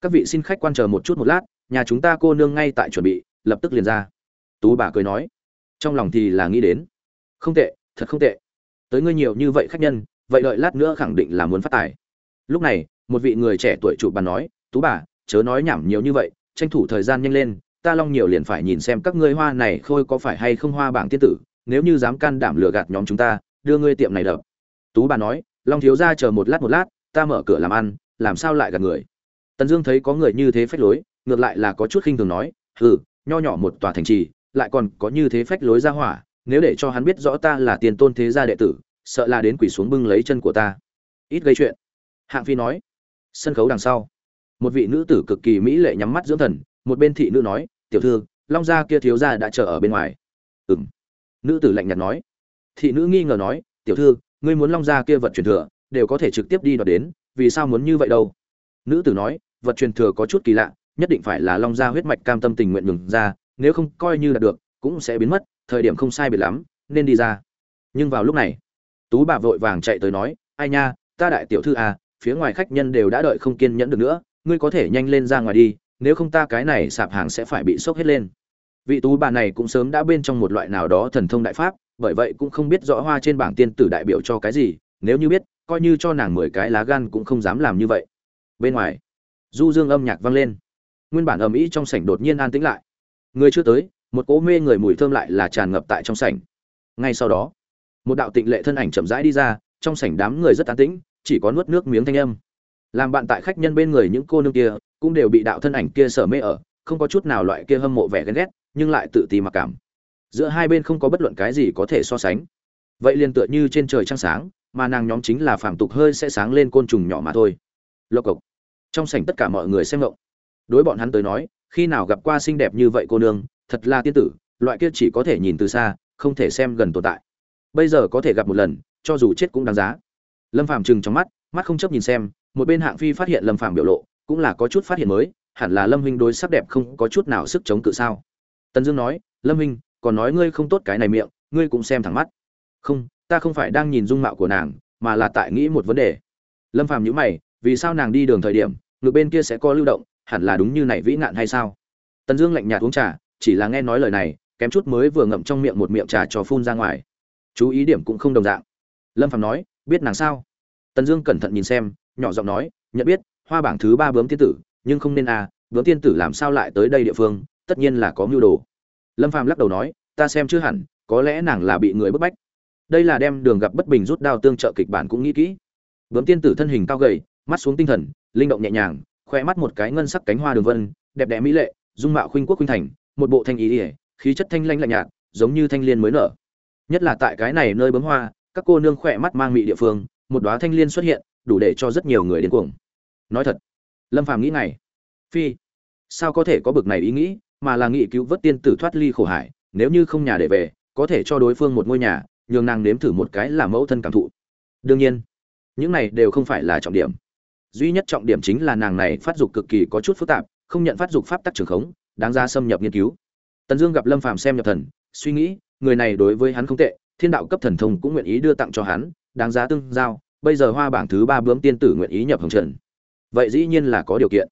Các vị xin khách quan chờ một chút một lát, nhà chúng ta cô nương ngay tại chuẩn bị, lập tức liền ra. Tú bà cười nói. Trong lòng thì là nghĩ đến. Không tệ, thật không tệ. Tới ngươi nhiều như vậy khách nhân, vậy đợi lát nữa khẳng định là muốn phát tài. Lúc này một vị người trẻ tuổi chủ bàn nói, tú bà, chớ nói nhảm nhiều như vậy, tranh thủ thời gian nhanh lên, ta long nhiều liền phải nhìn xem các ngươi hoa này khôi có phải hay không hoa bảng tiên tử, nếu như dám can đảm lừa gạt nhóm chúng ta, đưa ngươi tiệm này đập. Tú bà nói, long thiếu gia chờ một lát một lát, ta mở cửa làm ăn, làm sao lại gạt người? Tần dương thấy có người như thế phách lối, ngược lại là có chút khinh thường nói, hừ, nho nhỏ một tòa thành trì, lại còn có như thế phách lối ra hỏa, nếu để cho hắn biết rõ ta là tiền tôn thế gia đệ tử, sợ là đến quỷ xuống bưng lấy chân của ta. Ít gây chuyện. Hạng phi nói sân khấu đằng sau. Một vị nữ tử cực kỳ mỹ lệ nhắm mắt dưỡng thần một bên thị nữ nói tiểu thư long gia kia thiếu gia đã chờ ở bên ngoài. Ừm, nữ tử lạnh nhạt nói. Thị nữ nghi ngờ nói tiểu thư ngươi muốn long gia kia vật truyền thừa đều có thể trực tiếp đi đoạt đến vì sao muốn như vậy đâu? Nữ tử nói vật truyền thừa có chút kỳ lạ nhất định phải là long gia huyết mạch cam tâm tình nguyện ngừng ra nếu không coi như là được cũng sẽ biến mất thời điểm không sai biệt lắm nên đi ra. Nhưng vào lúc này tú bà vội vàng chạy tới nói ai nha ta đại tiểu thư à phía ngoài khách nhân đều đã đợi không kiên nhẫn được nữa, ngươi có thể nhanh lên ra ngoài đi, nếu không ta cái này sạp hàng sẽ phải bị sốc hết lên. Vị tú bà này cũng sớm đã bên trong một loại nào đó thần thông đại pháp, bởi vậy cũng không biết rõ hoa trên bảng tiên tử đại biểu cho cái gì, nếu như biết, coi như cho nàng mười cái lá gan cũng không dám làm như vậy. Bên ngoài, du dương âm nhạc vang lên. Nguyên bản ầm ĩ trong sảnh đột nhiên an tĩnh lại. Người chưa tới, một cỗ mê người mùi thơm lại là tràn ngập tại trong sảnh. Ngay sau đó, một đạo tịnh lệ thân ảnh chậm rãi đi ra, trong sảnh đám người rất an tĩnh chỉ có nuốt nước miếng thanh âm. Làm bạn tại khách nhân bên người những cô nương kia, cũng đều bị đạo thân ảnh kia sở mê ở, không có chút nào loại kia hâm mộ vẻ ghen ghét, nhưng lại tự ti mặc cảm. Giữa hai bên không có bất luận cái gì có thể so sánh. Vậy liền tựa như trên trời trăng sáng, mà nàng nhóm chính là phàm tục hơi sẽ sáng lên côn trùng nhỏ mà thôi. Lộc cộc. Trong sảnh tất cả mọi người xem ngộng. Đối bọn hắn tới nói, khi nào gặp qua xinh đẹp như vậy cô nương, thật là tiên tử, loại kia chỉ có thể nhìn từ xa, không thể xem gần tồn tại. Bây giờ có thể gặp một lần, cho dù chết cũng đáng giá lâm phàm trừng trong mắt mắt không chấp nhìn xem, một bên hạng phi phát hiện lâm phàm biểu lộ, cũng là có chút phát hiện mới, hẳn là lâm huynh đối sắc đẹp không có chút nào sức chống cự sao? Tần dương nói, lâm huynh, còn nói ngươi không tốt cái này miệng, ngươi cũng xem thẳng mắt. Không, ta không phải đang nhìn dung mạo của nàng, mà là tại nghĩ một vấn đề. Lâm phàm nhíu mày, vì sao nàng đi đường thời điểm ngược bên kia sẽ có lưu động, hẳn là đúng như này vĩ nạn hay sao? Tần dương lạnh nhạt uống trà, chỉ là nghe nói lời này, kém chút mới vừa ngậm trong miệng một miệng trà cho phun ra ngoài. Chú ý điểm cũng không đồng dạng. Lâm phàm nói biết nàng sao? Tần dương cẩn thận nhìn xem, nhỏ giọng nói, nhận biết, hoa bảng thứ ba bướm tiên tử, nhưng không nên à bướm tiên tử làm sao lại tới đây địa phương, tất nhiên là có mưu đồ. Lâm phàm lắc đầu nói, ta xem chưa hẳn, có lẽ nàng là bị người bức bách. Đây là đem đường gặp bất bình rút đao tương trợ kịch bản cũng nghĩ kỹ. Bướm tiên tử thân hình cao gầy, mắt xuống tinh thần, linh động nhẹ nhàng, khoe mắt một cái ngân sắc cánh hoa đường vân, đẹp đẽ mỹ lệ, dung mạo khuynh quốc khuynh thành, một bộ thanh ý ỉa, khí chất thanh lanh lạnh nhạt, giống như thanh liên mới nở. Nhất là tại cái này nơi bướm hoa các cô nương khỏe mắt mang mị địa phương, một đóa thanh liên xuất hiện, đủ để cho rất nhiều người điên cuồng. Nói thật, lâm phàm nghĩ này phi, sao có thể có bực này ý nghĩ, mà là nghị cứu vớt tiên tử thoát ly khổ hải, nếu như không nhà để về, có thể cho đối phương một ngôi nhà, nhường nàng nếm thử một cái làm mẫu thân cảm thụ. Đương nhiên, những này đều không phải là trọng điểm. Duy nhất trọng điểm chính là nàng này phát dục cực kỳ có chút phức tạp, không nhận phát dục pháp tắc trường khống, đáng ra xâm nhập nghiên cứu. Tần dương gặp lâm phàm xem nhập thần, suy nghĩ, người này đối với hắn không tệ thiên đạo cấp thần thông cũng nguyện ý đưa tặng cho hắn, đáng giá tương giao, bây giờ hoa bảng thứ ba bướm tiên tử nguyện ý nhập hồng trần. Vậy dĩ nhiên là có điều kiện.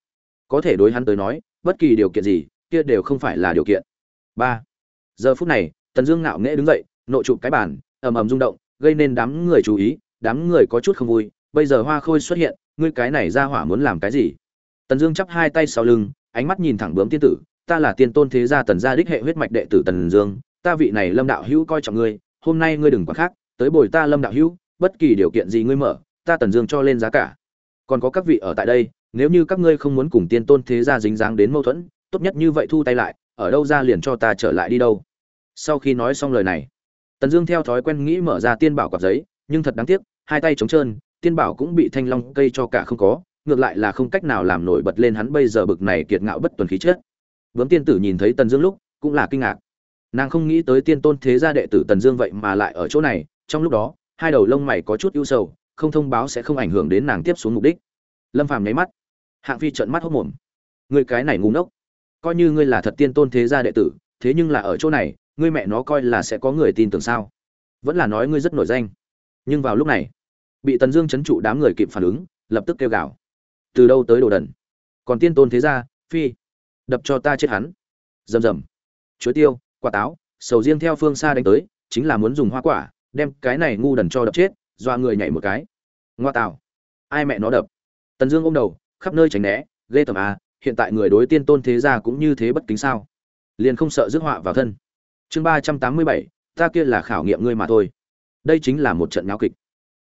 Có thể đối hắn tới nói, bất kỳ điều kiện gì, kia đều không phải là điều kiện. Ba. Giờ phút này, tần dương ngạo nghễ đứng dậy nộ chụp cái bàn, ầm ầm rung động, gây nên đám người chú ý, đám người có chút không vui, bây giờ hoa khôi xuất hiện, ngươi cái này ra hỏa muốn làm cái gì? Tần dương chắp hai tay sau lưng, ánh mắt nhìn thẳng bướm tiên tử, ta là tiên tôn thế gia tần gia đích hệ huyết mạch đệ tử tần dương, ta vị này lâm đạo hữu coi trọng ngươi hôm nay ngươi đừng quá khác, tới bồi ta lâm đạo hữu, bất kỳ điều kiện gì ngươi mở, ta tần dương cho lên giá cả. Còn có các vị ở tại đây, nếu như các ngươi không muốn cùng tiên tôn thế gia dính dáng đến mâu thuẫn, tốt nhất như vậy thu tay lại, ở đâu ra liền cho ta trở lại đi đâu. Sau khi nói xong lời này, tần dương theo thói quen nghĩ mở ra tiên bảo quạt giấy, nhưng thật đáng tiếc, hai tay trống trơn, tiên bảo cũng bị thanh long cây cho cả không có, ngược lại là không cách nào làm nổi bật lên hắn bây giờ bực này kiệt ngạo bất tuần khí chết vướng tiên tử nhìn thấy tần dương lúc, cũng là kinh ngạc nàng không nghĩ tới tiên tôn thế gia đệ tử tần dương vậy mà lại ở chỗ này, trong lúc đó, hai đầu lông mày có chút ưu sầu, không thông báo sẽ không ảnh hưởng đến nàng tiếp xuống mục đích. Lâm phàm nháy mắt. Hạng phi trợn mắt hốc mồm. Người cái này ngu ngốc. Coi như ngươi là thật tiên tôn thế gia đệ tử, thế nhưng là ở chỗ này, ngươi mẹ nó coi là sẽ có người tin tưởng sao? Vẫn là nói ngươi rất nổi danh. Nhưng vào lúc này, bị tần dương chấn trụ đám người kịp phản ứng, lập tức kêu gào. Từ đâu tới đồ đần? Còn tiên tôn thế gia, phi, đập cho ta chết hắn. Rầm rầm. Chuối tiêu quả táo, sầu riêng theo phương xa đánh tới, chính là muốn dùng hoa quả, đem cái này ngu đần cho đập chết doa người nhảy một cái. Ngoa tạo ai mẹ nó đập. Tần dương ôm đầu, khắp nơi tránh né, ghê tởm à hiện tại người đối tiên tôn thế gia cũng như thế bất kính sao. Liền không sợ rước họa vào thân. Chương ba trăm tám mươi bảy, ta kia là khảo nghiệm ngươi mà thôi. Đây chính là một trận náo kịch.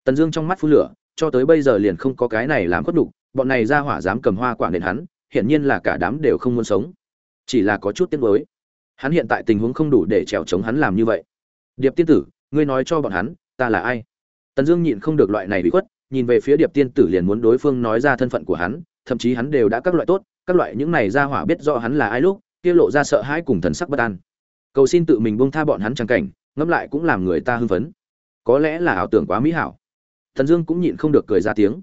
Tần dương trong mắt phun lửa, cho tới bây giờ liền không có cái này làm khuất đục bọn này ra hỏa dám cầm hoa quả nền hắn, hiển nhiên là cả đám đều không muốn sống. Chỉ là có chút tiếc nuối hắn hiện tại tình huống không đủ để trèo chống hắn làm như vậy. Điệp tiên tử, ngươi nói cho bọn hắn, ta là ai? Tần dương nhịn không được loại này bị khuất, nhìn về phía điệp tiên tử liền muốn đối phương nói ra thân phận của hắn, thậm chí hắn đều đã các loại tốt, các loại những này ra hỏa biết rõ hắn là ai lúc, kia lộ ra sợ hãi cùng thần sắc bất an. Cầu xin tự mình buông tha bọn hắn chẳng cảnh, ngẫm lại cũng làm người ta hưng phấn. Có lẽ là ảo tưởng quá mỹ hảo. Tần dương cũng nhịn không được cười ra tiếng.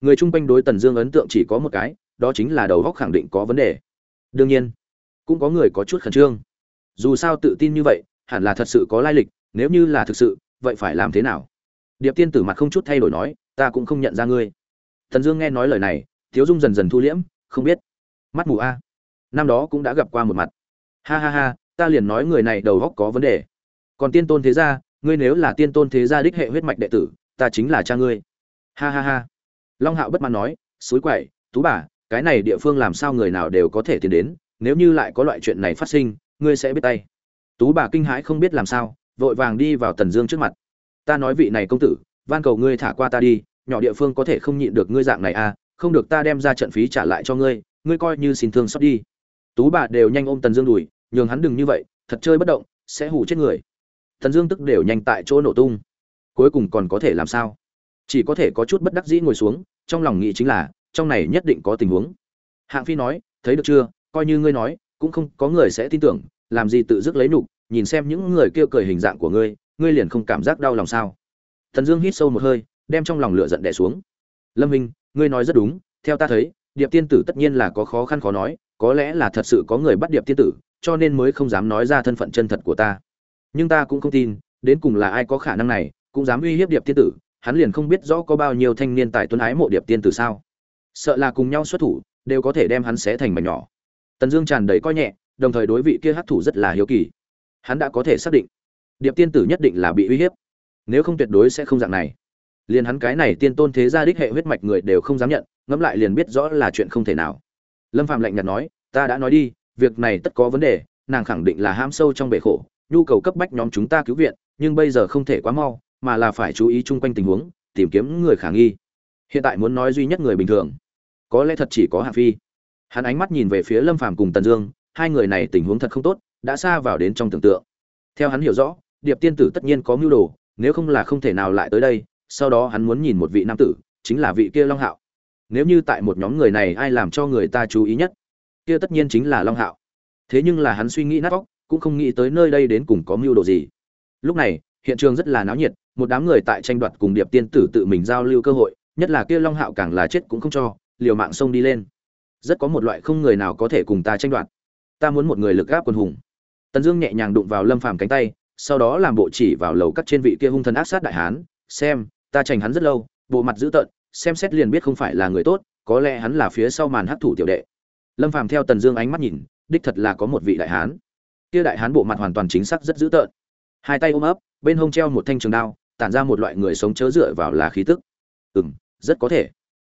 Người chung quanh đối tần dương ấn tượng chỉ có một cái, đó chính là đầu góc khẳng định có vấn đề. Đương nhiên, cũng có người có chút khẩn trương dù sao tự tin như vậy, hẳn là thật sự có lai lịch, nếu như là thực sự, vậy phải làm thế nào? Điệp tiên tử mặt không chút thay đổi nói, ta cũng không nhận ra ngươi. Thần dương nghe nói lời này, thiếu dung dần dần thu liễm, không biết. Mắt mù a. Năm đó cũng đã gặp qua một mặt. Ha ha ha, ta liền nói người này đầu góc có vấn đề. Còn tiên tôn thế gia, ngươi nếu là tiên tôn thế gia đích hệ huyết mạch đệ tử, ta chính là cha ngươi. Ha ha ha. Long hạo bất mãn nói suối quậy, tú bà, cái này địa phương làm sao người nào đều có thể tiến đến, nếu như lại có loại chuyện này phát sinh ngươi sẽ biết tay. Tú bà kinh hãi không biết làm sao, vội vàng đi vào tần dương trước mặt. Ta nói vị này công tử, van cầu ngươi thả qua ta đi, nhỏ địa phương có thể không nhịn được ngươi dạng này à không được ta đem ra trận phí trả lại cho ngươi ngươi coi như xin thương xót đi. Tú bà đều nhanh ôm tần dương đùi, nhường hắn đừng như vậy, thật chơi bất động, sẽ hủ chết người. Tần dương tức đều nhanh tại chỗ nổ tung. Cuối cùng còn có thể làm sao? Chỉ có thể có chút bất đắc dĩ ngồi xuống, trong lòng nghĩ chính là, trong này nhất định có tình huống. Hạng phi nói, thấy được chưa? Coi như ngươi nói cũng không có người sẽ tin tưởng, làm gì tự dứt lấy nục nhìn xem những người kia cười hình dạng của ngươi ngươi liền không cảm giác đau lòng sao? Thần dương hít sâu một hơi, đem trong lòng lửa giận đè xuống. Lâm minh, ngươi nói rất đúng, theo ta thấy, điệp tiên tử tất nhiên là có khó khăn khó nói, có lẽ là thật sự có người bắt điệp tiên tử, cho nên mới không dám nói ra thân phận chân thật của ta. Nhưng ta cũng không tin, đến cùng là ai có khả năng này, cũng dám uy hiếp điệp tiên tử, hắn liền không biết rõ có bao nhiêu thanh niên tài tuấn ái mộ điệp tiên tử sao? Sợ là cùng nhau xuất thủ, đều có thể đem hắn xé thành mảnh nhỏ tần dương tràn đầy coi nhẹ, đồng thời đối vị kia hắc thủ rất là hiếu kỳ. Hắn đã có thể xác định, điệp tiên tử nhất định là bị uy hiếp. Nếu không tuyệt đối sẽ không dạng này. Liền hắn cái này tiên tôn thế gia đích hệ huyết mạch người đều không dám nhận, ngẫm lại liền biết rõ là chuyện không thể nào. Lâm phạm lạnh nhạt nói, ta đã nói đi, việc này tất có vấn đề, nàng khẳng định là ham sâu trong bể khổ, nhu cầu cấp bách nhóm chúng ta cứu viện, nhưng bây giờ không thể quá mau, mà là phải chú ý chung quanh tình huống, tìm kiếm người khả nghi. Hiện tại muốn nói duy nhất người bình thường, có lẽ thật chỉ có hạ phi hắn ánh mắt nhìn về phía lâm phàm cùng tần dương, hai người này tình huống thật không tốt, đã xa vào đến trong tưởng tượng. Theo hắn hiểu rõ, điệp tiên tử tất nhiên có mưu đồ, nếu không là không thể nào lại tới đây, sau đó hắn muốn nhìn một vị nam tử, chính là vị kia long hạo. Nếu như tại một nhóm người này ai làm cho người ta chú ý nhất, kia tất nhiên chính là long hạo. Thế nhưng là hắn suy nghĩ nát óc, cũng không nghĩ tới nơi đây đến cùng có mưu đồ gì. Lúc này, hiện trường rất là náo nhiệt, một đám người tại tranh đoạt cùng điệp tiên tử tự mình giao lưu cơ hội, nhất là kia long hạo càng là chết cũng không cho, liều mạng xông đi lên rất có một loại không người nào có thể cùng ta tranh đoạt. Ta muốn một người lực gáp quân hùng. Tần dương nhẹ nhàng đụng vào lâm phàm cánh tay, sau đó làm bộ chỉ vào lầu cắt trên vị kia hung thần ác sát đại hán, xem, ta trành hắn rất lâu, bộ mặt dữ tợn, xem xét liền biết không phải là người tốt, có lẽ hắn là phía sau màn hắc thủ tiểu đệ. Lâm phàm theo tần dương ánh mắt nhìn, đích thật là có một vị đại hán. Kia đại hán bộ mặt hoàn toàn chính xác rất dữ tợn. Hai tay ôm ấp, bên hông treo một thanh trường đao, tản ra một loại người sống chớ dựa vào là khí tức. Ừ m rất có thể.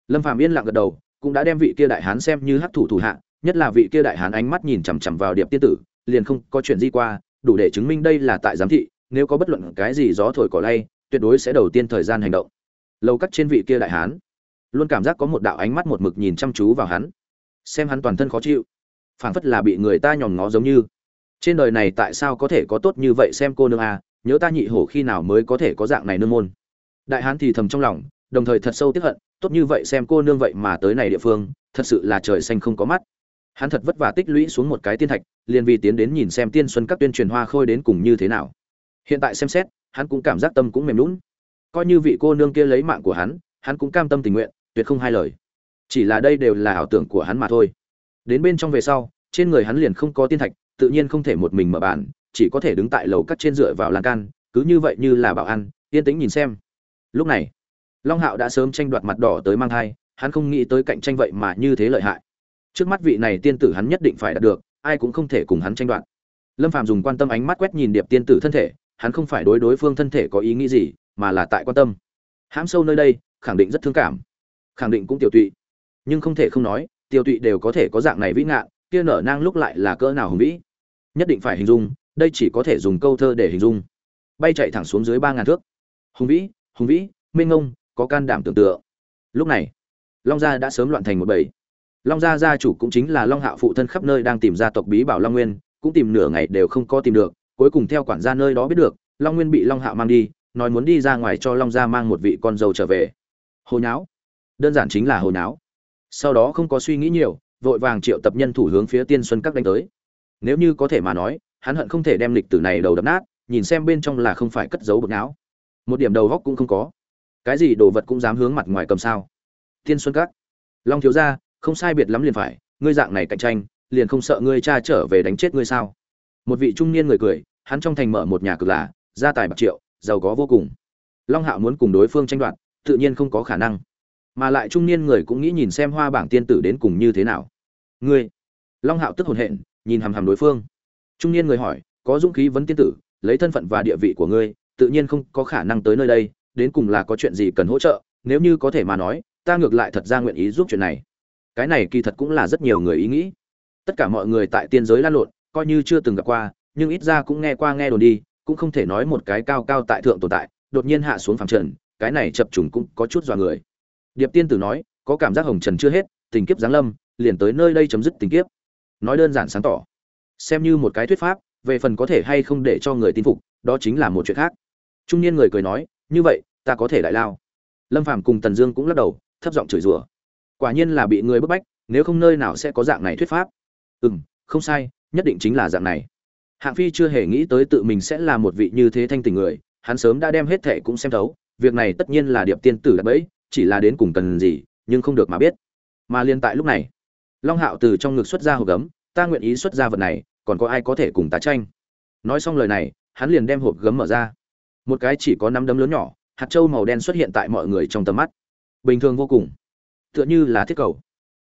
Lâm phàm yên lặng gật đầu cũng đã đem vị kia đại hán xem như hắc thủ thủ hạ nhất là vị kia đại hán ánh mắt nhìn chằm chằm vào điệp tiên tử liền không có chuyện gì qua đủ để chứng minh đây là tại giám thị nếu có bất luận cái gì gió thổi cỏ lay tuyệt đối sẽ đầu tiên thời gian hành động. Lâu cắt trên vị kia đại hán luôn cảm giác có một đạo ánh mắt một mực nhìn chăm chú vào hắn xem hắn toàn thân khó chịu phảng phất là bị người ta nhòm ngó giống như. Trên đời này tại sao có thể có tốt như vậy xem cô nương a à, nhớ ta nhị hổ khi nào mới có thể có dạng này nương môn. Đại hán thì thầm trong lòng đồng thời thật sâu tiếc hận, tốt như vậy xem cô nương vậy mà tới này địa phương, thật sự là trời xanh không có mắt. Hắn thật vất vả tích lũy xuống một cái tiên thạch, liền vì tiến đến nhìn xem tiên xuân các tuyên truyền hoa khôi đến cùng như thế nào. Hiện tại xem xét, hắn cũng cảm giác tâm cũng mềm lún coi như vị cô nương kia lấy mạng của hắn hắn cũng cam tâm tình nguyện, tuyệt không hai lời. Chỉ là đây đều là ảo tưởng của hắn mà thôi. Đến bên trong về sau, trên người hắn liền không có tiên thạch, tự nhiên không thể một mình mở bàn, chỉ có thể đứng tại lầu cắt trên dựa vào lan can, cứ như vậy như là bảo ăn, yên tĩnh nhìn xem. Lúc này long hạo đã sớm tranh đoạt mặt đỏ tới mang thai, hắn không nghĩ tới cạnh tranh vậy mà như thế lợi hại. Trước mắt vị này tiên tử hắn nhất định phải đạt được, ai cũng không thể cùng hắn tranh đoạt. Lâm Phàm dùng quan tâm ánh mắt quét nhìn điệp tiên tử thân thể, hắn không phải đối đối phương thân thể có ý nghĩ gì, mà là tại quan tâm. Hãm sâu nơi đây, khẳng định rất thương cảm. Khẳng định cũng tiểu tụy. Nhưng không thể không nói, tiểu tụy đều có thể có dạng này vĩ ngạn, kia nở nang lúc lại là cỡ nào hùng vĩ. Nhất định phải hình dung, đây chỉ có thể dùng câu thơ để hình dung. Bay chạy thẳng xuống dưới ba ngàn thước. Hùng vĩ hùng vĩ, mênh ngông có can đảm tưởng tượng. Lúc này, long gia đã sớm loạn thành một bầy. Long gia gia chủ cũng chính là long hạo phụ thân khắp nơi đang tìm gia tộc bí bảo long nguyên, cũng tìm nửa ngày đều không có tìm được, cuối cùng theo quản gia nơi đó biết được, long nguyên bị long hạo mang đi, nói muốn đi ra ngoài cho long gia mang một vị con dâu trở về. Hồi nháo. Đơn giản chính là hồi nháo. Sau đó không có suy nghĩ nhiều, vội vàng triệu tập nhân thủ hướng phía tiên xuân các đánh tới. Nếu như có thể mà nói, hắn hận không thể đem lịch tử này đầu đập nát, nhìn xem bên trong là không phải cất giấu bực não một điểm đầu góc cũng không có cái gì đồ vật cũng dám hướng mặt ngoài cầm sao? Tiên xuân các. Long thiếu gia, không sai biệt lắm liền phải, ngươi dạng này cạnh tranh, liền không sợ ngươi cha trở về đánh chết ngươi sao? Một vị trung niên người cười, hắn trong thành mở một nhà cực là, gia tài bạc triệu, giàu có vô cùng. Long hạo muốn cùng đối phương tranh đoạt, tự nhiên không có khả năng. Mà lại trung niên người cũng nghĩ nhìn xem hoa bảng tiên tử đến cùng như thế nào. Ngươi. Long hạo tức hồn hện, nhìn hằm hằm đối phương. Trung niên người hỏi, có dũng khí vấn tiên tử, lấy thân phận và địa vị của ngươi, tự nhiên không có khả năng tới nơi đây đến cùng là có chuyện gì cần hỗ trợ, nếu như có thể mà nói, ta ngược lại thật ra nguyện ý giúp chuyện này. Cái này kỳ thật cũng là rất nhiều người ý nghĩ. Tất cả mọi người tại tiên giới lan lộn, coi như chưa từng gặp qua, nhưng ít ra cũng nghe qua nghe đồn đi, cũng không thể nói một cái cao cao tại thượng tồn tại, đột nhiên hạ xuống phẳng trần, cái này chập trùng cũng có chút dọa người. Điệp tiên tử nói, có cảm giác hồng trần chưa hết, tình kiếp giáng lâm, liền tới nơi đây chấm dứt tình kiếp. Nói đơn giản sáng tỏ. Xem như một cái thuyết pháp, về phần có thể hay không để cho người tin phục, đó chính là một chuyện khác. Trung niên người cười nói như vậy, ta có thể đại lao. Lâm phàm cùng tần dương cũng lắc đầu, thấp giọng chửi rủa. Quả nhiên là bị người bức bách, nếu không nơi nào sẽ có dạng này thuyết pháp. Ừ m không sai, nhất định chính là dạng này. Hạng phi chưa hề nghĩ tới tự mình sẽ là một vị như thế thanh tình người, hắn sớm đã đem hết thệ cũng xem thấu, việc này tất nhiên là điệp tiên tử đã bẫy, chỉ là đến cùng cần gì, nhưng không được mà biết. Mà liên tại lúc này, long hạo từ trong ngực xuất ra hộp gấm, ta nguyện ý xuất ra vật này, còn có ai có thể cùng ta tranh? Nói xong lời này, hắn liền đem hộp gấm mở ra một cái chỉ có năm đấm lớn nhỏ, hạt trâu màu đen xuất hiện tại mọi người trong tầm mắt. Bình thường vô cùng. Tựa như là thiết cầu.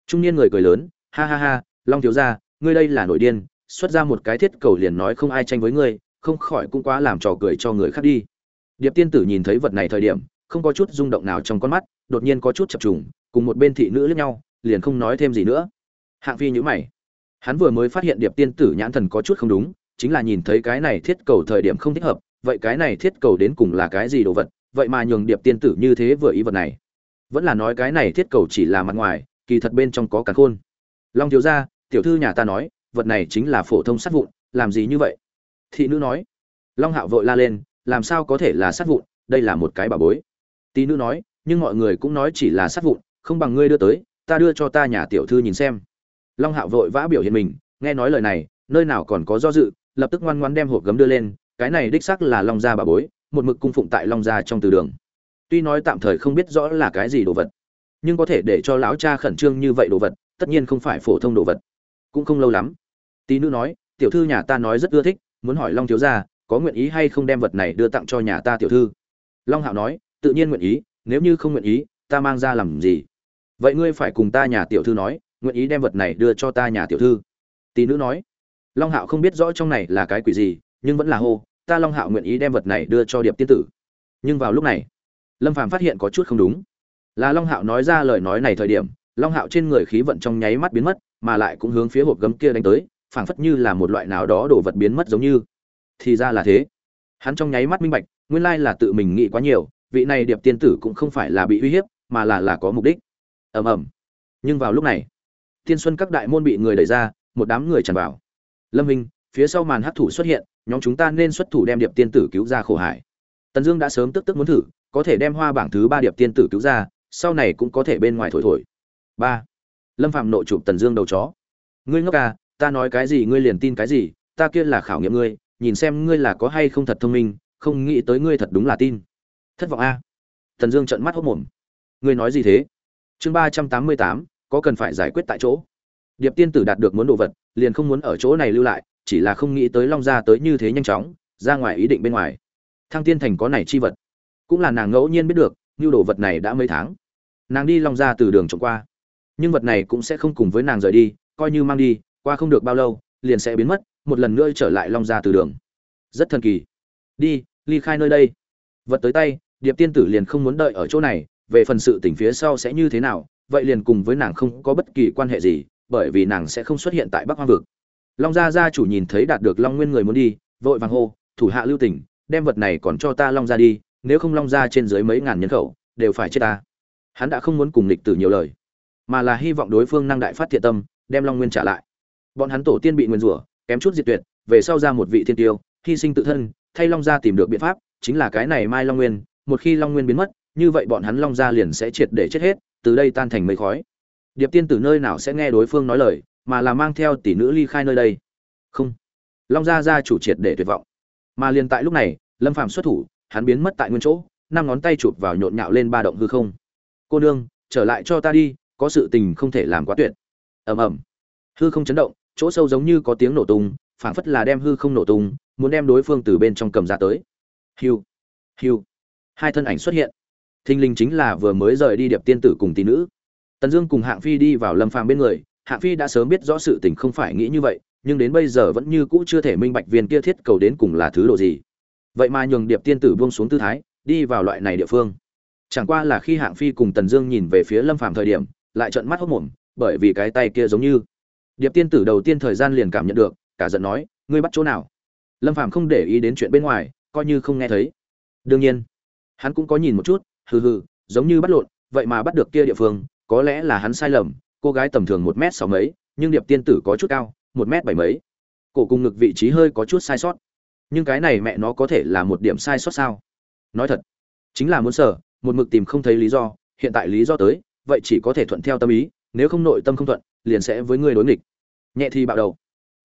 Trung niên người cười lớn, ha ha ha, long thiếu gia, ngươi đây là nổi điên, xuất ra một cái thiết cầu liền nói không ai tranh với ngươi, không khỏi cũng quá làm trò cười cho người khác đi. Điệp tiên tử nhìn thấy vật này thời điểm, không có chút rung động nào trong con mắt, đột nhiên có chút chập trùng, cùng một bên thị nữ lẫn nhau, liền không nói thêm gì nữa. Hạng phi nhữ mày. Hắn vừa mới phát hiện điệp tiên tử nhãn thần có chút không đúng, chính là nhìn thấy cái này thiết cầu thời điểm không thích hợp vậy cái này thiết cầu đến cùng là cái gì đồ vật? Vậy mà nhường điệp tiên tử như thế vừa ý vật này. Vẫn là nói cái này thiết cầu chỉ là mặt ngoài, kỳ thật bên trong có cả khôn. Long thiếu gia, tiểu thư nhà ta nói, vật này chính là phổ thông sát vụn, làm gì như vậy? Thị nữ nói. Long hạo vội la lên, làm sao có thể là sát vụn? Đây là một cái bà bối. Tí nữ nói, nhưng mọi người cũng nói chỉ là sát vụn, không bằng ngươi đưa tới, ta đưa cho ta nhà tiểu thư nhìn xem. Long hạo vội vã biểu hiện mình, nghe nói lời này, nơi nào còn có do dự, lập tức ngoan ngoan đem hộp gấm đưa lên cái này đích xác là long gia bà bối, một mực cung phụng tại long gia trong từ đường. Tuy nói tạm thời không biết rõ là cái gì đồ vật, nhưng có thể để cho lão cha khẩn trương như vậy đồ vật, tất nhiên không phải phổ thông đồ vật. Cũng không lâu lắm tí nữ nói, tiểu thư nhà ta nói rất ưa thích, muốn hỏi long thiếu gia, có nguyện ý hay không đem vật này đưa tặng cho nhà ta tiểu thư? Long hạo nói, tự nhiên nguyện ý, nếu như không nguyện ý, ta mang ra làm gì? Vậy ngươi phải cùng ta nhà tiểu thư nói, nguyện ý đem vật này đưa cho ta nhà tiểu thư. Tỷ nữ nói. Long hạo không biết rõ trong này là cái quỷ gì nhưng vẫn là hô, ta long hạo nguyện ý đem vật này đưa cho điệp tiên tử. Nhưng vào lúc này, lâm phàm phát hiện có chút không đúng. Là long hạo nói ra lời nói này thời điểm, long hạo trên người khí vận trong nháy mắt biến mất, mà lại cũng hướng phía hộp gấm kia đánh tới, phảng phất như là một loại nào đó đồ vật biến mất giống như. Thì ra là thế. Hắn trong nháy mắt minh bạch, nguyên lai là tự mình nghĩ quá nhiều, vị này điệp tiên tử cũng không phải là bị uy hiếp, mà là là có mục đích. Ầm ầm. Nhưng vào lúc này tiên xuân các đại môn bị người đẩy ra, một đám người tràn vào. Lâm minh, phía sau màn hắc thủ xuất hiện nhóm chúng ta nên xuất thủ đem điệp tiên tử cứu ra khổ hải. Tần dương đã sớm tức tức muốn thử, có thể đem hoa bảng thứ ba điệp tiên tử cứu ra, sau này cũng có thể bên ngoài thổi thổi. Ba. Lâm phạm nội chụp tần dương đầu chó. Ngươi ngốc à ta nói cái gì ngươi liền tin cái gì, ta kia là khảo nghiệm ngươi, nhìn xem ngươi là có hay không thật thông minh, không nghĩ tới ngươi thật đúng là tin. Thất vọng a à? tần dương trợn mắt hốc mồm. Ngươi nói gì thế? Chương ba trăm tám mươi tám, có cần phải giải quyết tại chỗ. Điệp tiên tử đạt được muốn đồ vật, liền không muốn ở chỗ này lưu lại chỉ là không nghĩ tới long gia tới như thế nhanh chóng, ra ngoài ý định bên ngoài. Thăng tiên thành có này chi vật. Cũng là nàng ngẫu nhiên biết được, như đồ vật này đã mấy tháng. Nàng đi long gia từ đường trộm qua. Nhưng vật này cũng sẽ không cùng với nàng rời đi, coi như mang đi, qua không được bao lâu, liền sẽ biến mất, một lần nữa trở lại long gia từ đường. Rất thần kỳ. Đi, ly khai nơi đây. Vật tới tay, điệp tiên tử liền không muốn đợi ở chỗ này, về phần sự tỉnh phía sau sẽ như thế nào, vậy liền cùng với nàng không có bất kỳ quan hệ gì, bởi vì nàng sẽ không xuất hiện tại bắc hoa vực long gia gia chủ nhìn thấy đạt được long nguyên người muốn đi, vội vàng hô, thủ hạ lưu tỉnh đem vật này còn cho ta long gia đi, nếu không long gia trên dưới mấy ngàn nhân khẩu, đều phải chết ta. Hắn đã không muốn cùng lịch tử nhiều lời, mà là hy vọng đối phương năng đại phát thiện tâm, đem long nguyên trả lại. Bọn hắn tổ tiên bị nguyên rủa, kém chút diệt tuyệt, về sau ra một vị thiên tiêu, hy sinh tự thân, thay long gia tìm được biện pháp, chính là cái này mai long nguyên, một khi long nguyên biến mất, như vậy bọn hắn long gia liền sẽ triệt để chết hết, từ đây tan thành mây khói. Điệp tiên từ nơi nào sẽ nghe đối phương nói lời mà là mang theo tỷ nữ ly khai nơi đây. Không. Long gia gia chủ triệt để tuyệt vọng. Mà liền tại lúc này, lâm phàm xuất thủ, hắn biến mất tại nguyên chỗ, năm ngón tay chụp vào nhộn nhạo lên ba động hư không. Cô nương, trở lại cho ta đi, có sự tình không thể làm quá tuyệt. Ầm ầm. Hư không chấn động, chỗ sâu giống như có tiếng nổ tung, phảng phất là đem hư không nổ tung, muốn đem đối phương từ bên trong cầm ra tới. Hiu. Hiu. Hai thân ảnh xuất hiện. Thinh linh chính là vừa mới rời đi điệp tiên tử cùng tỷ nữ. Tần dương cùng hạng phi đi vào lâm phàm bên người Hạ phi đã sớm biết rõ sự tình không phải nghĩ như vậy, nhưng đến bây giờ vẫn như cũ chưa thể minh bạch viên kia thiết cầu đến cùng là thứ độ gì. Vậy mà nhường điệp tiên tử buông xuống tư thái, đi vào loại này địa phương. Chẳng qua là khi hạng phi cùng tần dương nhìn về phía lâm phàm thời điểm, lại trợn mắt hốt mồm bởi vì cái tay kia giống như. Điệp tiên tử đầu tiên thời gian liền cảm nhận được, cả giận nói, ngươi bắt chỗ nào? Lâm phàm không để ý đến chuyện bên ngoài, coi như không nghe thấy. Đương nhiên, hắn cũng có nhìn một chút, hừ hừ, giống như bắt lộn, vậy mà bắt được kia địa phương, có lẽ là hắn sai lầm cô gái tầm thường một m sáu mấy, nhưng điệp tiên tử có chút cao, một m bảy mấy. Cổ cùng ngực vị trí hơi có chút sai sót. Nhưng cái này mẹ nó có thể là một điểm sai sót sao? Nói thật, chính là muốn sở một mực tìm không thấy lý do, hiện tại lý do tới, vậy chỉ có thể thuận theo tâm ý, nếu không nội tâm không thuận, liền sẽ với người đối nghịch. Nhẹ thì bạo đầu,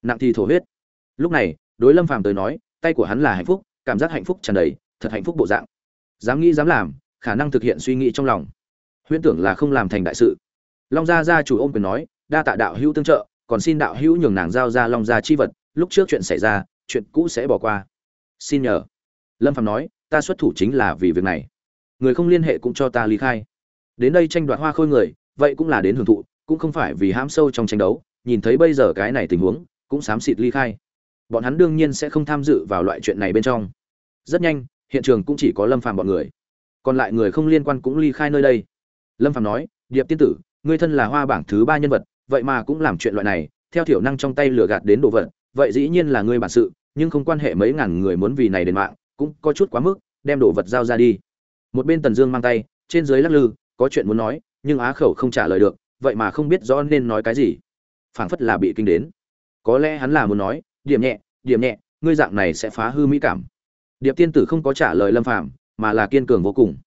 nặng thì thổ huyết. Lúc này, đối lâm phàm tới nói, tay của hắn là hạnh phúc, cảm giác hạnh phúc tràn đầy, thật hạnh phúc bộ dạng. Dám nghĩ dám làm, khả năng thực hiện suy nghĩ trong lòng. Huyễn tưởng là không làm thành đại sự long gia gia chủ ôm quyền nói, đa tạ đạo hữu tương trợ, còn xin đạo hữu nhường nàng giao ra long gia chi vật, lúc trước chuyện xảy ra, chuyện cũ sẽ bỏ qua. Xin nhờ. Lâm phạm nói, ta xuất thủ chính là vì việc này. Người không liên hệ cũng cho ta ly khai. Đến đây tranh đoạt hoa khôi người, vậy cũng là đến hưởng thụ, cũng không phải vì hãm sâu trong tranh đấu, nhìn thấy bây giờ cái này tình huống, cũng xám xịt ly khai. Bọn hắn đương nhiên sẽ không tham dự vào loại chuyện này bên trong. Rất nhanh, hiện trường cũng chỉ có lâm phàm bọn người. Còn lại người không liên quan cũng ly khai nơi đây. Lâm phàm nói, điệp tiên tử ngươi thân là hoa bảng thứ ba nhân vật, vậy mà cũng làm chuyện loại này, theo thiểu năng trong tay lừa gạt đến đồ vật, vậy dĩ nhiên là ngươi bản sự, nhưng không quan hệ mấy ngàn người muốn vì này đến mạng, cũng có chút quá mức, đem đồ vật giao ra đi. Một bên tần dương mang tay, trên dưới lắc lư, có chuyện muốn nói, nhưng á khẩu không trả lời được, vậy mà không biết rõ nên nói cái gì. Phảng phất là bị kinh đến. Có lẽ hắn là muốn nói, điểm nhẹ điểm nhẹ, ngươi dạng này sẽ phá hư mỹ cảm. Điệp tiên tử không có trả lời lâm phàm, mà là kiên cường vô cùng.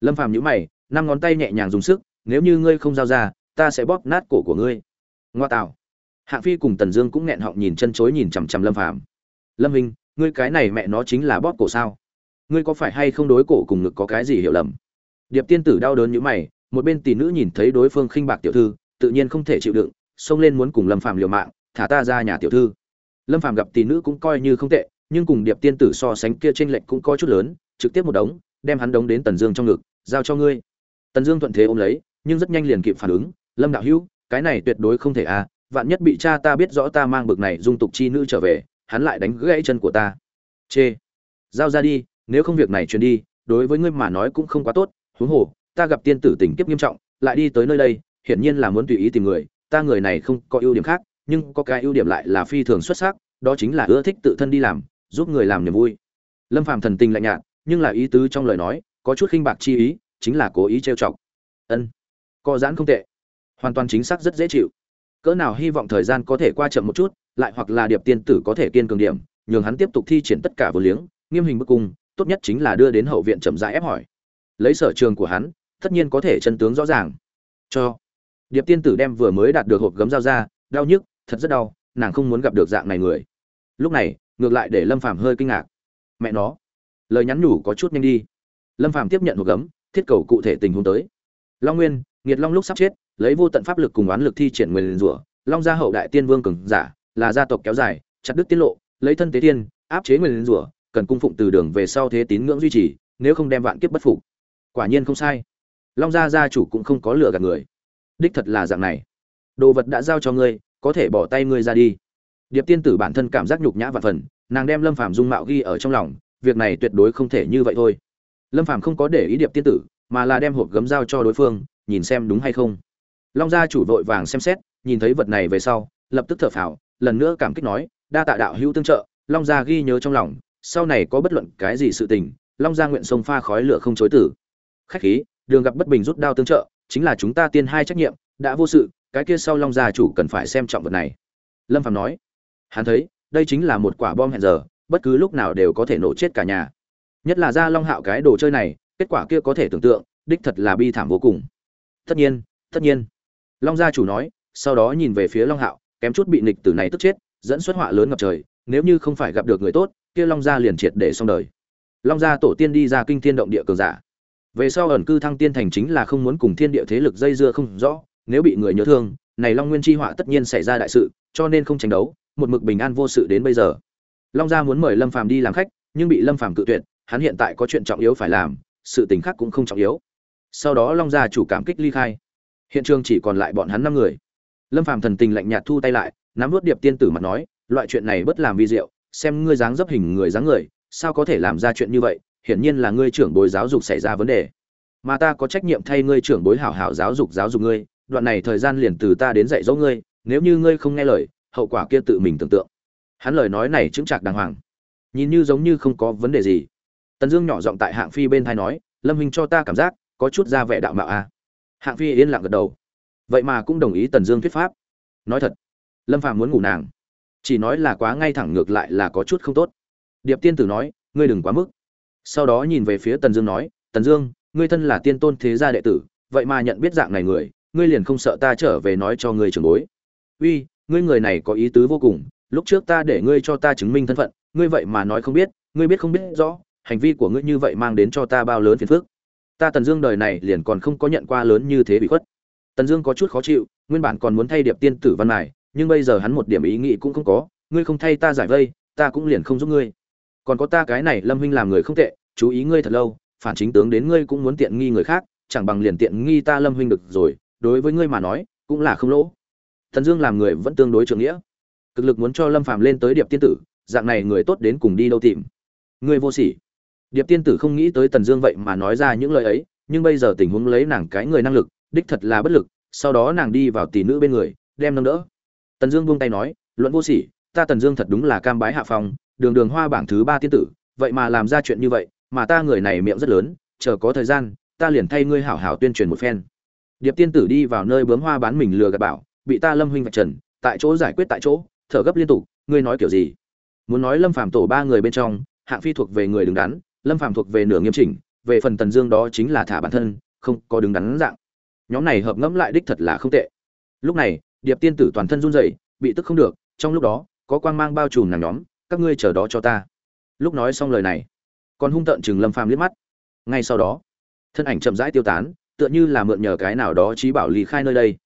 Lâm phàm nhíu mày, năm ngón tay nhẹ nhàng dùng sức nếu như ngươi không giao ra, ta sẽ bóp nát cổ của ngươi. Ngoa tạo. Hạng phi cùng tần dương cũng nghẹn họng nhìn chân chối nhìn chằm chằm lâm phàm. Lâm hình ngươi cái này mẹ nó chính là bóp cổ sao? Ngươi có phải hay không đối cổ cùng ngực có cái gì hiểu lầm? Điệp tiên tử đau đớn như mày, một bên tỷ nữ nhìn thấy đối phương khinh bạc tiểu thư, tự nhiên không thể chịu đựng, xông lên muốn cùng lâm phàm liều mạng, thả ta ra nhà tiểu thư. Lâm phàm gặp tỷ nữ cũng coi như không tệ, nhưng cùng điệp tiên tử so sánh kia tranh lệch cũng có chút lớn, trực tiếp một đống, đem hắn đống đến tần dương trong ngực, giao cho ngươi. Tần dương thuận thế ôm lấy nhưng rất nhanh liền kịp phản ứng, lâm đạo hữu, cái này tuyệt đối không thể à vạn nhất bị cha ta biết rõ ta mang bực này dung tục chi nữ trở về, hắn lại đánh gãy chân của ta. Chê, giao ra đi, nếu không việc này truyền đi, đối với ngươi mà nói cũng không quá tốt, huống hồ, ta gặp tiên tử tình kiếp nghiêm trọng, lại đi tới nơi đây, hiển nhiên là muốn tùy ý tìm người, ta người này không có ưu điểm khác, nhưng có cái ưu điểm lại là phi thường xuất sắc, đó chính là ưa thích tự thân đi làm, giúp người làm niềm vui. Lâm phàm thần tình lạnh nhạt, nhưng là ý tứ trong lời nói, có chút khinh bạc chi ý, chính là cố ý trêu chọc. Ân co giãn không tệ. Hoàn toàn chính xác rất dễ chịu. Cỡ nào hy vọng thời gian có thể qua chậm một chút, lại hoặc là điệp tiên tử có thể kiên cường điểm, nhường hắn tiếp tục thi triển tất cả vừa liếng, nghiêm hình bức cung, tốt nhất chính là đưa đến hậu viện chậm rãi ép hỏi. Lấy sở trường của hắn, tất nhiên có thể chân tướng rõ ràng. Cho. Điệp tiên tử đem vừa mới đạt được hộp gấm dao ra, đau nhức, thật rất đau, nàng không muốn gặp được dạng này người. Lúc này, ngược lại để lâm phàm hơi kinh ngạc. Mẹ nó. Lời nhắn nhủ có chút nhanh đi. Lâm phàm tiếp nhận hộp gấm, thiết cầu cụ thể tình huống tới. Long nguyên nghiệt long lúc sắp chết, lấy vô tận pháp lực cùng oán lực thi triển nguyên rủa, long gia hậu đại tiên vương cường giả, là gia tộc kéo dài, chặt đứt tiết lộ, lấy thân tế tiên, áp chế nguyên rủa, cần cung phụng từ đường về sau thế tín ngưỡng duy trì, nếu không đem vạn kiếp bất phục. Quả nhiên không sai. Long gia gia chủ cũng không có lừa gạt người. Đích thật là dạng này. Đồ vật đã giao cho ngươi, có thể bỏ tay ngươi ra đi. Điệp tiên tử bản thân cảm giác nhục nhã và phần, nàng đem lâm phàm dung mạo ghi ở trong lòng, việc này tuyệt đối không thể như vậy thôi. Lâm phàm không có để ý điệp tiên tử, mà là đem hộp gấm giao cho đối phương nhìn xem đúng hay không. Long gia chủ vội vàng xem xét, nhìn thấy vật này về sau, lập tức thở phào, lần nữa cảm kích nói, đa tạ đạo hữu tương trợ, long gia ghi nhớ trong lòng, sau này có bất luận cái gì sự tình, long gia nguyện sông pha khói lửa không chối tử. Khách khí, đường gặp bất bình rút đao tương trợ, chính là chúng ta tiên hai trách nhiệm, đã vô sự, cái kia sau long gia chủ cần phải xem trọng vật này. Lâm phạm nói, hắn thấy, đây chính là một quả bom hẹn giờ, bất cứ lúc nào đều có thể nổ chết cả nhà. Nhất là ra long hạo cái đồ chơi này, kết quả kia có thể tưởng tượng, đích thật là bi thảm vô cùng tất nhiên tất nhiên. Long gia chủ nói, sau đó nhìn về phía long hạo, kém chút bị nịch tử này tức chết, dẫn xuất họa lớn ngập trời, nếu như không phải gặp được người tốt, kia long gia liền triệt để xong đời. Long gia tổ tiên đi ra kinh thiên động địa cường giả. Về sau ẩn cư thăng tiên thành chính là không muốn cùng thiên địa thế lực dây dưa không rõ, nếu bị người nhớ thương, này long nguyên chi họa tất nhiên xảy ra đại sự, cho nên không tranh đấu, một mực bình an vô sự đến bây giờ. Long gia muốn mời lâm phàm đi làm khách, nhưng bị lâm phàm cự tuyệt, hắn hiện tại có chuyện trọng yếu phải làm, sự tình khác cũng không trọng yếu sau đó long gia chủ cảm kích ly khai. Hiện trường chỉ còn lại bọn hắn năm người. Lâm phàm thần tình lạnh nhạt thu tay lại, nắm vớt điệp tiên tử mặt nói, loại chuyện này bất làm vi diệu, xem ngươi dáng dấp hình người dáng người, sao có thể làm ra chuyện như vậy, hiển nhiên là ngươi trưởng bối giáo dục xảy ra vấn đề. Mà ta có trách nhiệm thay ngươi trưởng bối hảo hảo giáo dục giáo dục ngươi, đoạn này thời gian liền từ ta đến dạy dỗ ngươi, nếu như ngươi không nghe lời, hậu quả kia tự mình tưởng tượng. Hắn lời nói này chứng chạc đàng hoàng. Nhìn như giống như không có vấn đề gì. Tần dương nhỏ giọng tại hạng phi bên thai nói, lâm hình cho ta cảm giác có chút ra vẻ đạo mạo a. À. hạng phi yên lặng gật đầu. Vậy mà cũng đồng ý tần dương thuyết pháp. Nói thật, lâm Phàm muốn ngủ nàng, chỉ nói là quá ngay thẳng ngược lại là có chút không tốt. Điệp tiên tử nói, ngươi đừng quá mức. Sau đó nhìn về phía tần dương nói, tần dương, ngươi thân là tiên tôn thế gia đệ tử, vậy mà nhận biết dạng này người, ngươi liền không sợ ta trở về nói cho ngươi trưởng bối. Uy, ngươi người này có ý tứ vô cùng, lúc trước ta để ngươi cho ta chứng minh thân phận, ngươi vậy mà nói không biết, ngươi biết không biết rõ, hành vi của ngươi như vậy mang đến cho ta bao lớn phiền phức ta tần dương đời này liền còn không có nhận qua lớn như thế bị khuất. Tần dương có chút khó chịu, nguyên bản còn muốn thay điệp tiên tử văn này nhưng bây giờ hắn một điểm ý nghĩ cũng không có, ngươi không thay ta giải vây, ta cũng liền không giúp ngươi. Còn có ta cái này lâm huynh làm người không tệ, chú ý ngươi thật lâu, phản chính tướng đến ngươi cũng muốn tiện nghi người khác, chẳng bằng liền tiện nghi ta lâm huynh được rồi, đối với ngươi mà nói, cũng là không lỗ. Thần dương làm người vẫn tương đối trưởng nghĩa. Cực lực muốn cho lâm phàm lên tới điệp tiên tử, dạng này người tốt đến cùng đi đâu tìm? Ngươi vô sỉ điệp tiên tử không nghĩ tới tần dương vậy mà nói ra những lời ấy, nhưng bây giờ tình huống lấy nàng cái người năng lực, đích thật là bất lực, sau đó nàng đi vào tỷ nữ bên người, đem nâng đỡ. Tần dương buông tay nói, luận vô sỉ, ta tần dương thật đúng là cam bái hạ phòng đường đường hoa bảng thứ ba tiên tử, vậy mà làm ra chuyện như vậy, mà ta người này miệng rất lớn, chờ có thời gian, ta liền thay ngươi hảo hảo tuyên truyền một phen. Điệp tiên tử đi vào nơi bướm hoa bán mình lừa gạt bảo, bị ta lâm huynh vạch trần, tại chỗ giải quyết tại chỗ, thở gấp liên tục, ngươi nói kiểu gì? Muốn nói lâm phàm tổ ba người bên trong, hạng phi thuộc về người đứng đắn lâm phàm thuộc về nửa nghiêm chỉnh, về phần tần dương đó chính là thả bản thân, không có đứng đắn dạng. Nhóm này hợp ngẫm lại đích thật là không tệ. Lúc này, điệp tiên tử toàn thân run rẩy, bị tức không được, trong lúc đó, có quang mang bao trùm nàng nhóm, các ngươi chờ đó cho ta. Lúc nói xong lời này, còn hung tợn chừng lâm phàm liếc mắt. Ngay sau đó, thân ảnh chậm rãi tiêu tán, tựa như là mượn nhờ cái nào đó trí bảo lý khai nơi đây.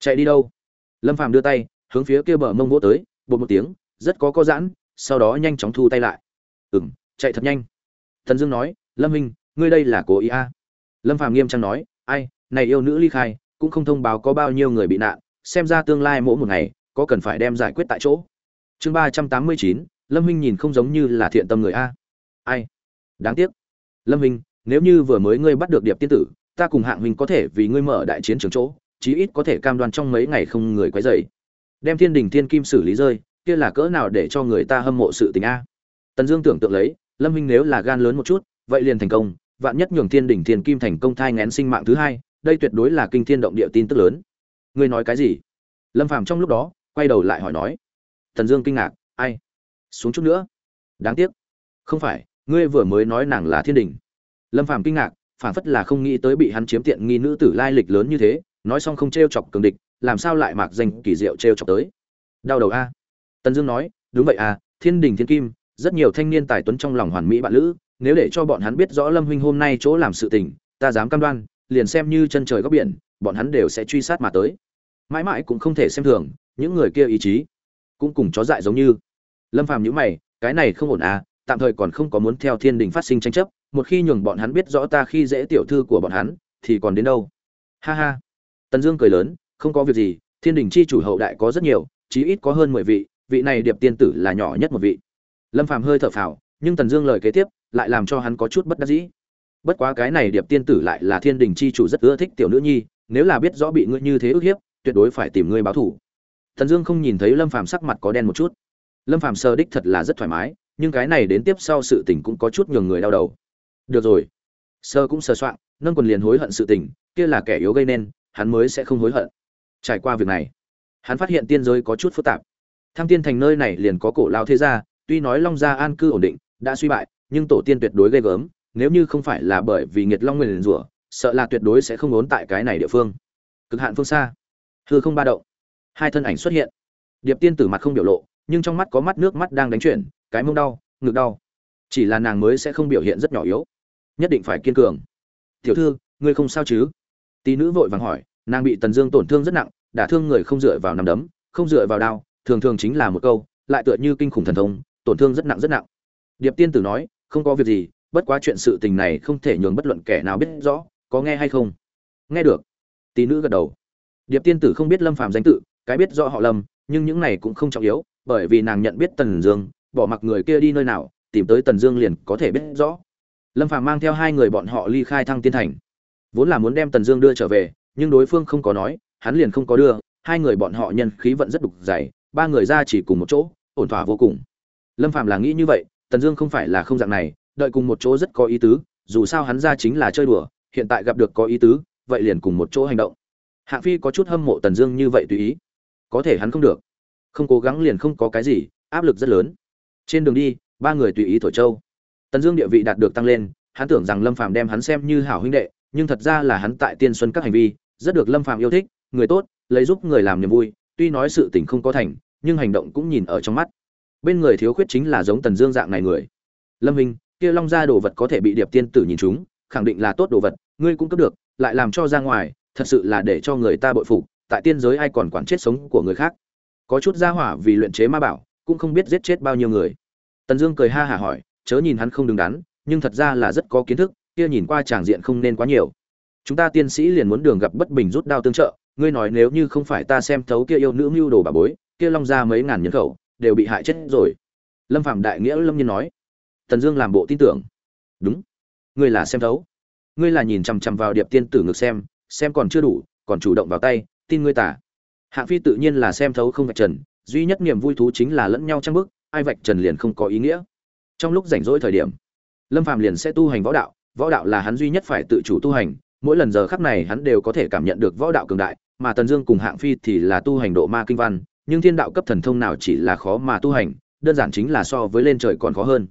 Chạy đi đâu? Lâm phàm đưa tay, hướng phía kia bờ mông vỗ tới bột một tiếng, rất có có giãn, sau đó nhanh chóng thu tay lại. Ừm, chạy thật nhanh thần dương nói, lâm minh, ngươi đây là cố ý a? À. lâm phàm nghiêm trang nói, ai, này yêu nữ ly khai, cũng không thông báo có bao nhiêu người bị nạn, xem ra tương lai mỗi một ngày, có cần phải đem giải quyết tại chỗ. Chương ba trăm tám mươi chín, lâm minh nhìn không giống như là thiện tâm người a. Ai? Đáng tiếc. Lâm minh, nếu như vừa mới ngươi bắt được điệp tiên tử, ta cùng hạng huynh có thể vì ngươi mở đại chiến trường chỗ, chí ít có thể cam đoan trong mấy ngày không người quấy rầy. Đem thiên đình thiên kim xử lý rơi, kia là cỡ nào để cho người ta hâm mộ sự tình a? Tần dương tưởng tượng lấy lâm minh nếu là gan lớn một chút, vậy liền thành công, vạn nhất nhường thiên Đỉnh thiên kim thành công thai ngén sinh mạng thứ hai, đây tuyệt đối là kinh thiên động địa tin tức lớn. Ngươi nói cái gì? Lâm phàm trong lúc đó, quay đầu lại hỏi nói. Tần dương kinh ngạc, ai? Xuống chút nữa. Đáng tiếc. Không phải, ngươi vừa mới nói nàng là thiên đình lâm phàm kinh ngạc phản phất là không nghĩ tới bị hắn chiếm tiện nghi nữ tử lai lịch lớn như thế, nói xong không t r e o chọc cường địch, làm sao lại mạc danh kỳ diệu t r e o chọc tới. Đau đầu a. Tần dương nói, đúng vậy à thiên đình thiên kim rất nhiều thanh niên tài tuấn trong lòng hoàn mỹ bạn lữ, nếu để cho bọn hắn biết rõ lâm huynh hôm nay chỗ làm sự tình, ta dám cam đoan, liền xem như chân trời góc biển, bọn hắn đều sẽ truy sát mà tới. Mãi mãi cũng không thể xem thường, những người kia ý chí cũng cùng chó dại giống như. Lâm phàm nhữ mày, cái này không ổn à tạm thời còn không có muốn theo thiên đình phát sinh tranh chấp, một khi nhường bọn hắn biết rõ ta khi dễ tiểu thư của bọn hắn, thì còn đến đâu? Ha ha. Tần dương cười lớn, không có việc gì, thiên đình chi chủ hậu đại có rất nhiều, chí ít có hơn mười vị vị này điệp tiên tử là nhỏ nhất một vị lâm phàm hơi thở phào, nhưng tần dương lời kế tiếp lại làm cho hắn có chút bất đắc dĩ. Bất quá cái này điệp tiên tử lại là thiên đình chi chủ rất ưa thích tiểu nữ nhi, nếu là biết rõ bị ngươi như thế ức hiếp, tuyệt đối phải tìm ngươi báo thủ tần dương không nhìn thấy lâm phàm sắc mặt có đen một chút. Lâm phàm sơ đích thật là rất thoải mái, nhưng cái này đến tiếp sau sự tình cũng có chút nhường người đau đầu. Được rồi. Sơ cũng sơ soạn, nâng quần liền hối hận sự tình, kia là kẻ yếu gây nên, hắn mới sẽ không hối hận. Trải qua việc này, hắn phát hiện tiên giới có chút phức tạp. Thăng tiên thành nơi này liền có cổ lao thế gia tuy nói long gia an cư ổn định, đã suy bại, nhưng tổ tiên tuyệt đối ghê gớm, nếu như không phải là bởi vì nghiệt long nguyền rủa, sợ là tuyệt đối sẽ không ốn tại cái này địa phương. Cực hạn phương xa. Hư không ba động. Hai thân ảnh xuất hiện. Điệp tiên tử mặt không biểu lộ, nhưng trong mắt có mắt nước mắt đang đánh chuyển, cái mông đau, ngực đau. Chỉ là nàng mới sẽ không biểu hiện rất nhỏ yếu. Nhất định phải kiên cường. Tiểu thư, ngươi không sao chứ? Tỷ nữ vội vàng hỏi, nàng bị tần dương tổn thương rất nặng, đả thương người không dựa vào nằm đấm, không dựa vào đao, thường thường chính là một câu, lại tựa như kinh khủng thần thông tổn thương rất nặng rất nặng. Điệp tiên tử nói, không có việc gì, bất quá chuyện sự tình này không thể nhường bất luận kẻ nào biết rõ, có nghe hay không? Nghe được. Tỷ nữ gật đầu. Điệp tiên tử không biết lâm phàm danh tự, cái biết rõ họ lâm, nhưng những này cũng không trọng yếu, bởi vì nàng nhận biết tần dương, bỏ mặc người kia đi nơi nào, tìm tới tần dương liền có thể biết rõ. Lâm phàm mang theo hai người bọn họ ly khai thăng tiên thành. Vốn là muốn đem tần dương đưa trở về, nhưng đối phương không có nói, hắn liền không có đưa, hai người bọn họ nhân khí vận rất đục dày, ba người ra chỉ cùng một chỗ, ổn thỏa vô cùng lâm phàm là nghĩ như vậy, tần dương không phải là không dạng này, đợi cùng một chỗ rất có ý tứ, dù sao hắn ra chính là chơi đùa, hiện tại gặp được có ý tứ, vậy liền cùng một chỗ hành động. Hạng phi có chút hâm mộ tần dương như vậy tùy ý. Có thể hắn không được. Không cố gắng liền không có cái gì, áp lực rất lớn. Trên đường đi, ba người tùy ý thổi châu. Tần dương địa vị đạt được tăng lên, hắn tưởng rằng lâm phàm đem hắn xem như hảo huynh đệ, nhưng thật ra là hắn tại tiên xuân các hành vi, rất được lâm phàm yêu thích, người tốt, lấy giúp người làm niềm vui, tuy nói sự tình không có thành, nhưng hành động cũng nhìn ở trong mắt bên người thiếu khuyết chính là giống tần dương dạng này người. Lâm hình kia long gia đồ vật có thể bị điệp tiên tử nhìn chúng khẳng định là tốt đồ vật, ngươi cũng cấp được, lại làm cho ra ngoài, thật sự là để cho người ta bội phục, tại tiên giới ai còn quản chết sống của người khác. Có chút gia hỏa vì luyện chế ma bảo, cũng không biết giết chết bao nhiêu người. Tần dương cười ha hả hỏi, chớ nhìn hắn không đứng đắn, nhưng thật ra là rất có kiến thức, kia nhìn qua tràng diện không nên quá nhiều. Chúng ta tiên sĩ liền muốn đường gặp bất bình rút đao tương trợ, ngươi nói nếu như không phải ta xem thấu kia yêu nữ mưu đồ bà bối, kia long ra mấy ngàn nhân khẩu đều bị hại chết rồi. Lâm phạm đại nghĩa lâm nhiên nói, tần dương làm bộ tin tưởng. Đúng. Ngươi là xem thấu. Ngươi là nhìn chằm chằm vào điệp tiên tử ngược xem xem còn chưa đủ, còn chủ động vào tay, tin ngươi tả. Hạng phi tự nhiên là xem thấu không vạch trần, duy nhất niềm vui thú chính là lẫn nhau trang bức ai vạch trần liền không có ý nghĩa. Trong lúc rảnh rỗi thời điểm, lâm phàm liền sẽ tu hành võ đạo võ đạo là hắn duy nhất phải tự chủ tu hành, mỗi lần giờ khắc này hắn đều có thể cảm nhận được võ đạo cường đại, mà tần dương cùng hạng phi thì là tu hành độ ma kinh văn nhưng thiên đạo cấp thần thông nào chỉ là khó mà tu hành, đơn giản chính là so với lên trời còn khó hơn.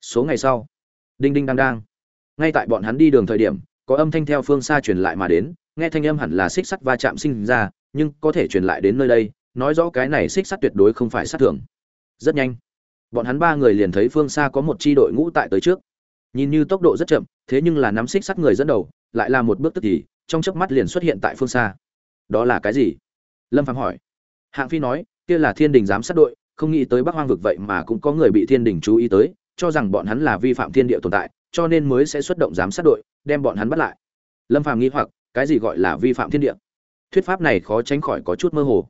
Số ngày sau, đinh đinh đang đang. Ngay tại bọn hắn đi đường thời điểm, có âm thanh theo phương xa truyền lại mà đến, nghe thanh âm hẳn là xích sắt va chạm sinh ra, nhưng có thể truyền lại đến nơi đây, nói rõ cái này xích sắt tuyệt đối không phải sát thường. Rất nhanh, bọn hắn ba người liền thấy phương xa có một chi đội ngũ tại tới trước. Nhìn như tốc độ rất chậm, thế nhưng là nắm xích sắt người dẫn đầu, lại là một bước tức thì, trong chớp mắt liền xuất hiện tại phương xa. Đó là cái gì? Lâm phạm hỏi hạng phi nói, kia là thiên đình giám sát đội, không nghĩ tới bắc hoang vực vậy mà cũng có người bị thiên đình chú ý tới, cho rằng bọn hắn là vi phạm thiên địa tồn tại, cho nên mới sẽ xuất động giám sát đội, đem bọn hắn bắt lại. Lâm phàm nghĩ hoặc, cái gì gọi là vi phạm thiên địa? Thuyết pháp này khó tránh khỏi có chút mơ hồ.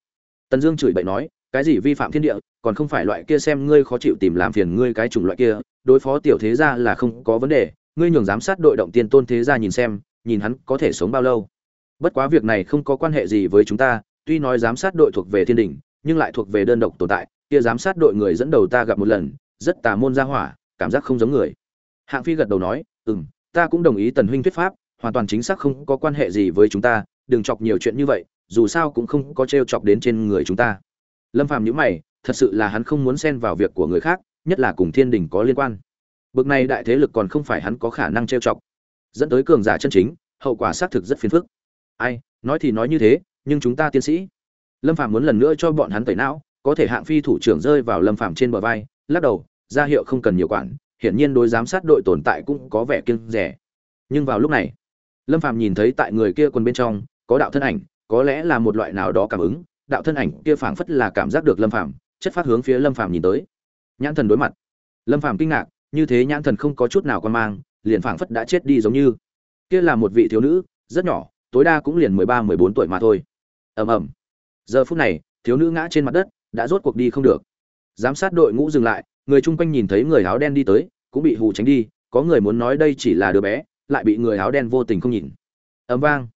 Tần dương chửi bậy nói, cái gì vi phạm thiên địa, còn không phải loại kia xem ngươi khó chịu tìm làm phiền ngươi cái chủng loại kia, đối phó tiểu thế gia là không có vấn đề, ngươi nhường giám sát đội động tiên tôn thế gia nhìn xem, nhìn hắn có thể sống bao lâu. Bất quá việc này không có quan hệ gì với chúng ta tuy nói giám sát đội thuộc về thiên đình nhưng lại thuộc về đơn độc tồn tại, kia giám sát đội người dẫn đầu ta gặp một lần, rất tà môn gia hỏa, cảm giác không giống người. Hạng phi gật đầu nói ừ m ta cũng đồng ý tần huynh thuyết pháp, hoàn toàn chính xác không có quan hệ gì với chúng ta, đừng chọc nhiều chuyện như vậy, dù sao cũng không có t r e o chọc đến trên người chúng ta. Lâm phàm nhữ mày, thật sự là hắn không muốn xen vào việc của người khác, nhất là cùng thiên đình có liên quan. Bực này đại thế lực còn không phải hắn có khả năng t r e o chọc. Dẫn tới cường giả chân chính, hậu quả xác thực rất phiền phức. Ai, nói thì nói như thế nhưng chúng ta tiến sĩ. Lâm phạm muốn lần nữa cho bọn hắn tẩy não, có thể hạng phi thủ trưởng rơi vào lâm phạm trên bờ vai, lắc đầu, ra hiệu không cần nhiều quản, hiển nhiên đối giám sát đội tồn tại cũng có vẻ kiêng rẻ. Nhưng vào lúc này, lâm phạm nhìn thấy tại người kia quần bên trong, có đạo thân ảnh, có lẽ là một loại nào đó cảm ứng, đạo thân ảnh kia phảng phất là cảm giác được lâm phạm chất phát hướng phía lâm phạm nhìn tới. Nhãn thần đối mặt. Lâm phạm kinh ngạc, như thế nhãn thần không có chút nào quan mang, liền phảng phất đã chết đi giống như. Kia là một vị thiếu nữ, rất nhỏ, tối đa cũng liền mười ba, mười bốn tuổi mà thôi ầm ầm. Giờ phút này, thiếu nữ ngã trên mặt đất, đã rốt cuộc đi không được. Giám sát đội ngũ dừng lại, người chung quanh nhìn thấy người áo đen đi tới, cũng bị hù tránh đi, có người muốn nói đây chỉ là đứa bé, lại bị người áo đen vô tình không nhìn. Ầm vang.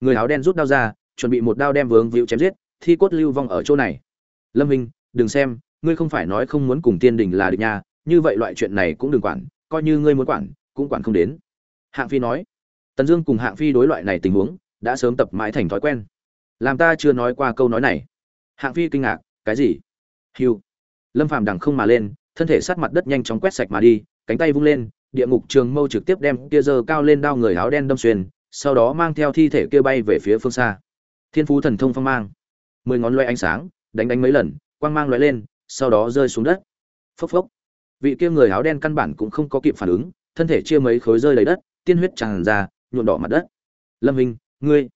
Người áo đen rút đao ra, chuẩn bị một đao đem vướng víu chém giết, thi cốt lưu vong ở chỗ này. Lâm minh, đừng xem, ngươi không phải nói không muốn cùng tiên đình là được nha như vậy loại chuyện này cũng đừng quản, coi như ngươi muốn quản, cũng quản không đến. Hạng phi nói. Tần dương cùng hạng phi đối loại này tình huống, đã sớm tập mãi thành thói quen làm ta chưa nói qua câu nói này. Hạng phi kinh ngạc, cái gì? Hiu lâm phàm đằng không mà lên, thân thể sát mặt đất nhanh chóng quét sạch mà đi, cánh tay vung lên, địa ngục trường mâu trực tiếp đem kia dơ cao lên đao người áo đen đâm xuyên, sau đó mang theo thi thể kia bay về phía phương xa. Thiên phú thần thông phong mang. Mười ngón loay ánh sáng, đánh đánh mấy lần, quang mang loay lên, sau đó rơi xuống đất. Phốc phốc. Vị kia người áo đen căn bản cũng không có kịp phản ứng, thân thể chia mấy khối rơi lấy đất, tiên huyết tràn ra, nhuộm đỏ mặt đất. Lâm hình ngươi.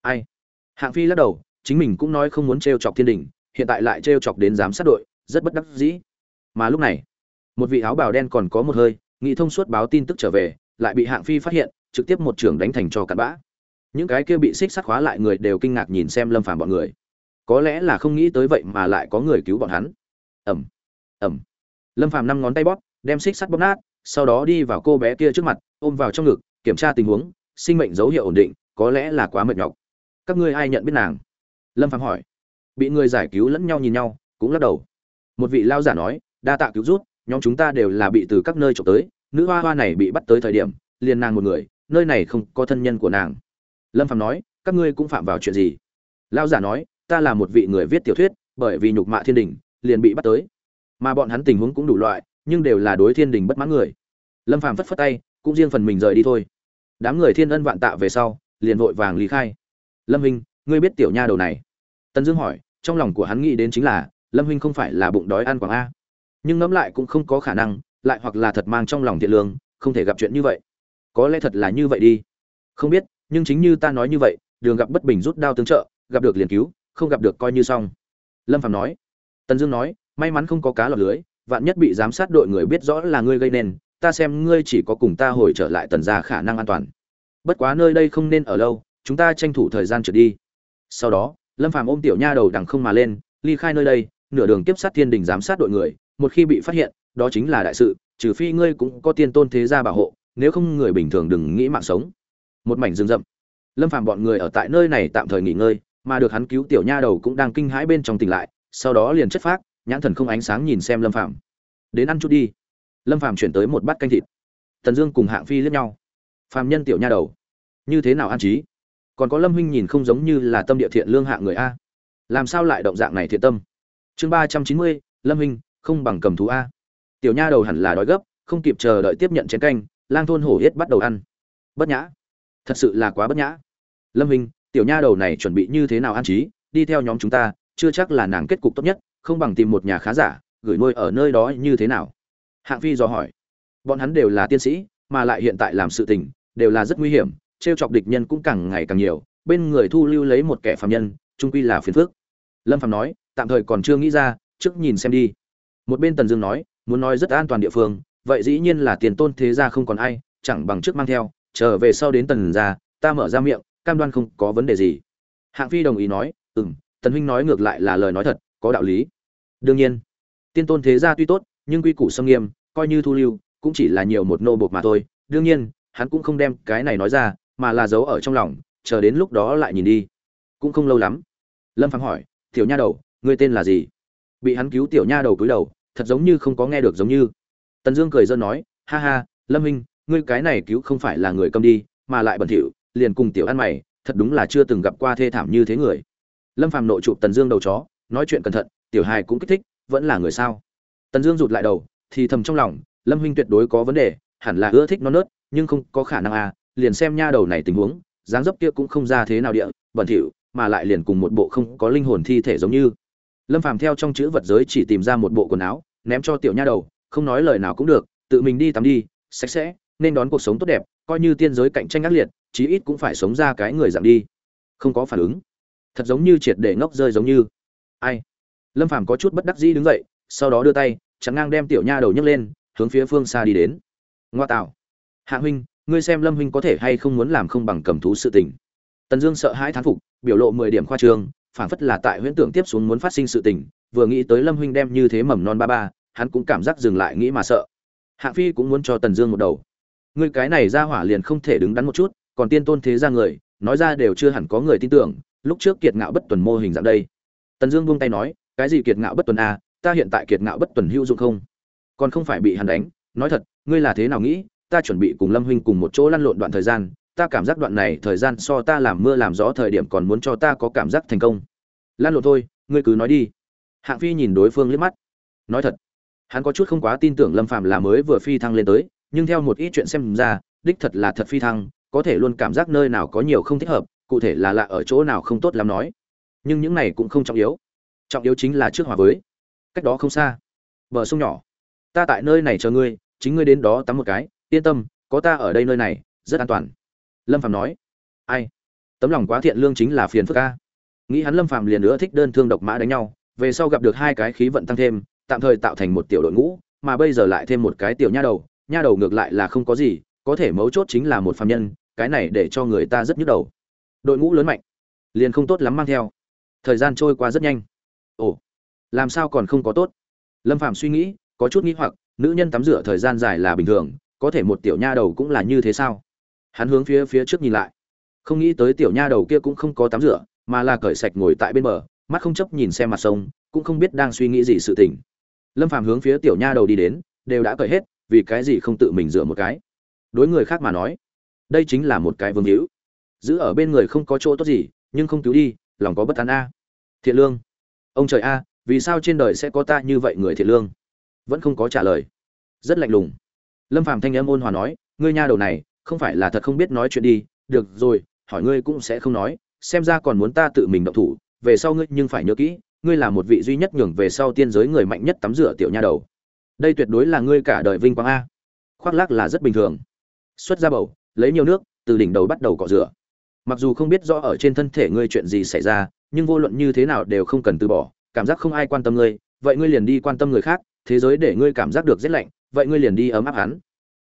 Ai? Hạng phi lắc đầu, chính mình cũng nói không muốn t chọc thiên đình, hiện tại lại t chọc đến giám sát đội, rất bất đắc dĩ. Mà lúc này, một vị áo bào đen còn có một hơi, nghị thông suốt báo tin tức trở về, lại bị hạng phi phát hiện, trực tiếp một trưởng đánh thành cho cặn bã. Những cái kia bị xích sắt khóa lại người đều kinh ngạc nhìn xem lâm phàm bọn người. Có lẽ là không nghĩ tới vậy mà lại có người cứu bọn hắn. Ẩm ẩm lâm phàm năm ngón tay bóp, đem xích sắt bóp nát, sau đó đi vào cô bé kia trước mặt, ôm vào trong ngực, kiểm tra tình huống, sinh mệnh dấu hiệu ổn định, có lẽ là quá mệt nhọc các ngươi ai nhận biết nàng? Lâm phàm hỏi. Bị người giải cứu lẫn nhau nhìn nhau, cũng lắc đầu. Một vị lao giả nói, đa tạ cứu rút nhóm chúng ta đều là bị từ các nơi trộm tới, nữ hoa hoa này bị bắt tới thời điểm, liền nàng một người, nơi này không có thân nhân của nàng. Lâm phạm nói, các ngươi cũng phạm vào chuyện gì? Lao giả nói, ta là một vị người viết tiểu thuyết, bởi vì nhục mạ thiên đình, liền bị bắt tới. Mà bọn hắn tình huống cũng đủ loại, nhưng đều là đối thiên đình bất mãn người. Lâm phàm phất phất tay, cũng riêng phần mình rời đi thôi. Đám người thiên ân vạn tạ về sau, liền vội vàng lý khai lâm huynh, ngươi biết tiểu nha đầu này? Tần dương hỏi, trong lòng của hắn nghĩ đến chính là, lâm huynh không phải là bụng đói ăn quảng a. Nhưng ngẫm lại cũng không có khả năng, lại hoặc là thật mang trong lòng thiện lương, không thể gặp chuyện như vậy. Có lẽ thật là như vậy đi. Không biết, nhưng chính như ta nói như vậy, đường gặp bất bình rút đao tương trợ, gặp được liền cứu, không gặp được coi như xong. Lâm phạm nói. Tần dương nói, may mắn không có cá lọt lưới, vạn nhất bị giám sát đội người biết rõ là ngươi gây nên, ta xem ngươi chỉ có cùng ta hồi trở lại tần ra khả năng an toàn. Bất quá nơi đây không nên ở lâu chúng ta tranh thủ thời gian trượt đi. Sau đó, lâm phàm ôm tiểu nha đầu đằng không mà lên, ly khai nơi đây, nửa đường tiếp sát thiên đình giám sát đội người, một khi bị phát hiện, đó chính là đại sự, trừ phi ngươi cũng có tiên tôn thế gia bảo hộ, nếu không người bình thường đừng nghĩ mạng sống. Một mảnh rừng rậm. Lâm phàm bọn người ở tại nơi này tạm thời nghỉ ngơi, mà được hắn cứu tiểu nha đầu cũng đang kinh hãi bên trong tỉnh lại, sau đó liền chất phác, nhãn thần không ánh sáng nhìn xem lâm phàm. Đến ăn chút đi. Lâm phàm chuyển tới một bát canh thịt. Tần dương cùng hạng phi liếc nhau. Phàm nhân tiểu nha đầu. Như thế nào an trí còn có lâm huynh nhìn không giống như là tâm địa thiện lương hạ người a. Làm sao lại động dạng này thiện tâm? Chương ba trăm chín mươi, lâm huynh không bằng cầm thú a. Tiểu nha đầu hẳn là đói gấp, không kịp chờ đợi tiếp nhận chén canh, lang thôn hổ yết bắt đầu ăn. Bất nhã. Thật sự là quá bất nhã. Lâm huynh tiểu nha đầu này chuẩn bị như thế nào an trí? Đi theo nhóm chúng ta, chưa chắc là nàng kết cục tốt nhất, không bằng tìm một nhà khá giả, gửi nuôi ở nơi đó như thế nào? Hạng phi dò hỏi. Bọn hắn đều là tiên sĩ, mà lại hiện tại làm sự tình, đều là rất nguy hiểm trêu chọc địch nhân cũng càng ngày càng nhiều bên người thu lưu lấy một kẻ phạm nhân trung quy là phiền phước lâm phạm nói tạm thời còn chưa nghĩ ra trước nhìn xem đi. Một bên tần dương nói muốn nói rất an toàn địa phương vậy dĩ nhiên là tiền tôn thế gia không còn ai chẳng bằng trước mang theo trở về sau đến tần gia ta mở ra miệng cam đoan không có vấn đề gì. Hạng phi đồng ý nói ừm, tần huynh nói ngược lại là lời nói thật có đạo lý. Đương nhiên tiên tôn thế gia tuy tốt nhưng quy củ xâm nghiêm coi như thu lưu cũng chỉ là nhiều một nô bộc mà thôi. Đương nhiên hắn cũng không đem cái này nói ra mà là giấu ở trong lòng, chờ đến lúc đó lại nhìn đi. Cũng không lâu lắm, lâm phạm hỏi, tiểu nha đầu, ngươi tên là gì? Bị hắn cứu tiểu nha đầu cúi đầu, thật giống như không có nghe được giống như. Tần dương cười dân nói, ha ha, lâm minh ngươi cái này cứu không phải là người cầm đi, mà lại bẩn thỉu, liền cùng tiểu ăn mày, thật đúng là chưa từng gặp qua thê thảm như thế người. Lâm phàm nội chụp tần dương đầu chó, nói chuyện cẩn thận, tiểu hài cũng kích thích, vẫn là người sao? Tần dương rụt lại đầu, thì thầm trong lòng, lâm huynh tuyệt đối có vấn đề, hẳn là ưa thích non nớt, nhưng không có khả năng à liền xem nha đầu này tình huống, dáng dấp kia cũng không ra thế nào địa, bẩn thỉu, mà lại liền cùng một bộ không có linh hồn thi thể giống như. Lâm phàm theo trong chữ vật giới chỉ tìm ra một bộ quần áo, ném cho tiểu nha đầu, không nói lời nào cũng được, tự mình đi tắm đi, sạch sẽ, nên đón cuộc sống tốt đẹp, coi như tiên giới cạnh tranh ác liệt, chí ít cũng phải sống ra cái người dạng đi. Không có phản ứng. Thật giống như triệt để ngốc rơi giống như. Ai? Lâm phàm có chút bất đắc dĩ đứng dậy, sau đó đưa tay, chắn ngang đem tiểu nha đầu nhấc lên, hướng phía phương xa đi đến. Ngoa tạo. Hạ huynh ngươi xem lâm huynh có thể hay không muốn làm không bằng cầm thú sự tình. Tần dương sợ hãi thán phục biểu lộ mười điểm khoa trương phản phất là tại huyễn tưởng tiếp xuống muốn phát sinh sự tình vừa nghĩ tới lâm huynh đem như thế mầm non ba ba hắn cũng cảm giác dừng lại nghĩ mà sợ. Hạng phi cũng muốn cho tần dương một đầu. Ngươi cái này ra hỏa liền không thể đứng đắn một chút còn tiên tôn thế ra người nói ra đều chưa hẳn có người tin tưởng lúc trước kiệt ngạo bất tuần mô hình dạng đây. Tần dương buông tay nói cái gì kiệt ngạo bất tuần à, ta hiện tại kiệt ngạo bất tuần hữu dụng không? Còn không phải bị hắn đánh nói thật ngươi là thế nào nghĩ ta chuẩn bị cùng lâm huynh cùng một chỗ lăn lộn đoạn thời gian, ta cảm giác đoạn này thời gian so ta làm mưa làm gió thời điểm còn muốn cho ta có cảm giác thành công. Lăn lộn thôi, ngươi cứ nói đi. Hạng phi nhìn đối phương liếc mắt. Nói thật, hắn có chút không quá tin tưởng lâm phàm là mới vừa phi thăng lên tới, nhưng theo một ít chuyện xem ra, đích thật là thật phi thăng, có thể luôn cảm giác nơi nào có nhiều không thích hợp, cụ thể là lạ ở chỗ nào không tốt lắm nói. Nhưng những này cũng không trọng yếu. Trọng yếu chính là trước hòa với. Cách đó không xa. Bờ sông nhỏ. Ta tại nơi này chờ ngươi, chính ngươi đến đó tắm một cái yên tâm, có ta ở đây nơi này, rất an toàn. Lâm phạm nói. Ai? Tấm lòng quá thiện lương chính là phiền phức ca nghĩ hắn lâm phạm liền nữa thích đơn thương độc mã đánh nhau, về sau gặp được hai cái khí vận tăng thêm, tạm thời tạo thành một tiểu đội ngũ, mà bây giờ lại thêm một cái tiểu nha đầu nha đầu ngược lại là không có gì, có thể mấu chốt chính là một phạm nhân, cái này để cho người ta rất nhức đầu. Đội ngũ lớn mạnh, liền không tốt lắm mang theo. Thời gian trôi qua rất nhanh. Ồ, làm sao còn không có tốt? Lâm phạm suy nghĩ, có chút nghĩ hoặc, nữ nhân tắm rửa thời gian dài là bình thường có thể một tiểu nha đầu cũng là như thế sao? Hắn hướng phía phía trước nhìn lại. Không nghĩ tới tiểu nha đầu kia cũng không có tắm rửa, mà là cởi sạch ngồi tại bên bờ, mắt không chấp nhìn xem mặt sông, cũng không biết đang suy nghĩ gì sự tình. Lâm phàm hướng phía tiểu nha đầu đi đến, đều đã cởi hết, vì cái gì không tự mình rửa một cái? Đối người khác mà nói, đây chính là một cái vương hữu. Giữ ở bên người không có chỗ tốt gì, nhưng không cứu đi, lòng có bất an a. Thiện lương. Ông trời a, vì sao trên đời sẽ có ta như vậy người thiện lương? Vẫn không có trả lời. Rất lạnh lùng lâm phàm thanh âm ôn hòa nói, ngươi nha đầu này, không phải là thật không biết nói chuyện đi, được rồi, hỏi ngươi cũng sẽ không nói, xem ra còn muốn ta tự mình động thủ, về sau ngươi nhưng phải nhớ kỹ, ngươi là một vị duy nhất nhường về sau tiên giới người mạnh nhất tắm rửa tiểu nha đầu. Đây tuyệt đối là ngươi cả đời vinh quang a. Khoác lác là rất bình thường. Xuất ra bầu, lấy nhiều nước, từ đỉnh đầu bắt đầu cọ rửa. Mặc dù không biết rõ ở trên thân thể ngươi chuyện gì xảy ra, nhưng vô luận như thế nào đều không cần từ bỏ, cảm giác không ai quan tâm ngươi, vậy ngươi liền đi quan tâm người khác, thế giới để ngươi cảm giác được rét lạnh vậy ngươi liền đi ấm áp hắn.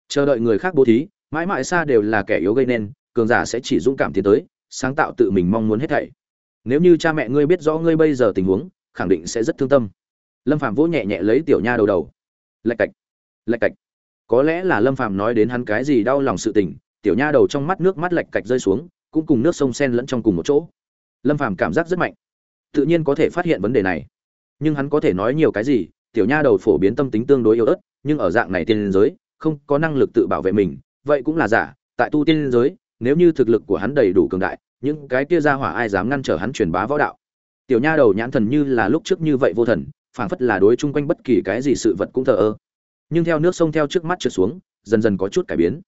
Chờ đợi người khác bố thí, mãi mãi xa đều là kẻ yếu gây nên, cường giả sẽ chỉ dũng cảm tiến tới, sáng tạo tự mình mong muốn hết thảy. Nếu như cha mẹ ngươi biết rõ ngươi bây giờ tình huống, khẳng định sẽ rất thương tâm. Lâm phạm vỗ nhẹ nhẹ lấy tiểu nha đầu đầu. Lạch cạch lạch cạch. Có lẽ là lâm phạm nói đến hắn cái gì đau lòng sự tình, tiểu nha đầu trong mắt nước mắt lạch cạch rơi xuống, cũng cùng nước sông sen lẫn trong cùng một chỗ. Lâm phạm cảm giác rất mạnh. Tự nhiên có thể phát hiện vấn đề này. Nhưng hắn có thể nói nhiều cái gì, tiểu nha đầu phổ biến tâm tính tương đối yếu ớt nhưng ở dạng này tiên giới, không có năng lực tự bảo vệ mình, vậy cũng là giả. Tại tu tiên giới, nếu như thực lực của hắn đầy đủ cường đại, những cái kia ra hỏa ai dám ngăn trở hắn truyền bá võ đạo? Tiểu nha đầu nhãn thần như là lúc trước như vậy vô thần, phảng phất là đối chung quanh bất kỳ cái gì sự vật cũng thờ ơ. Nhưng theo nước sông theo trước mắt trượt xuống, dần dần có chút cải biến.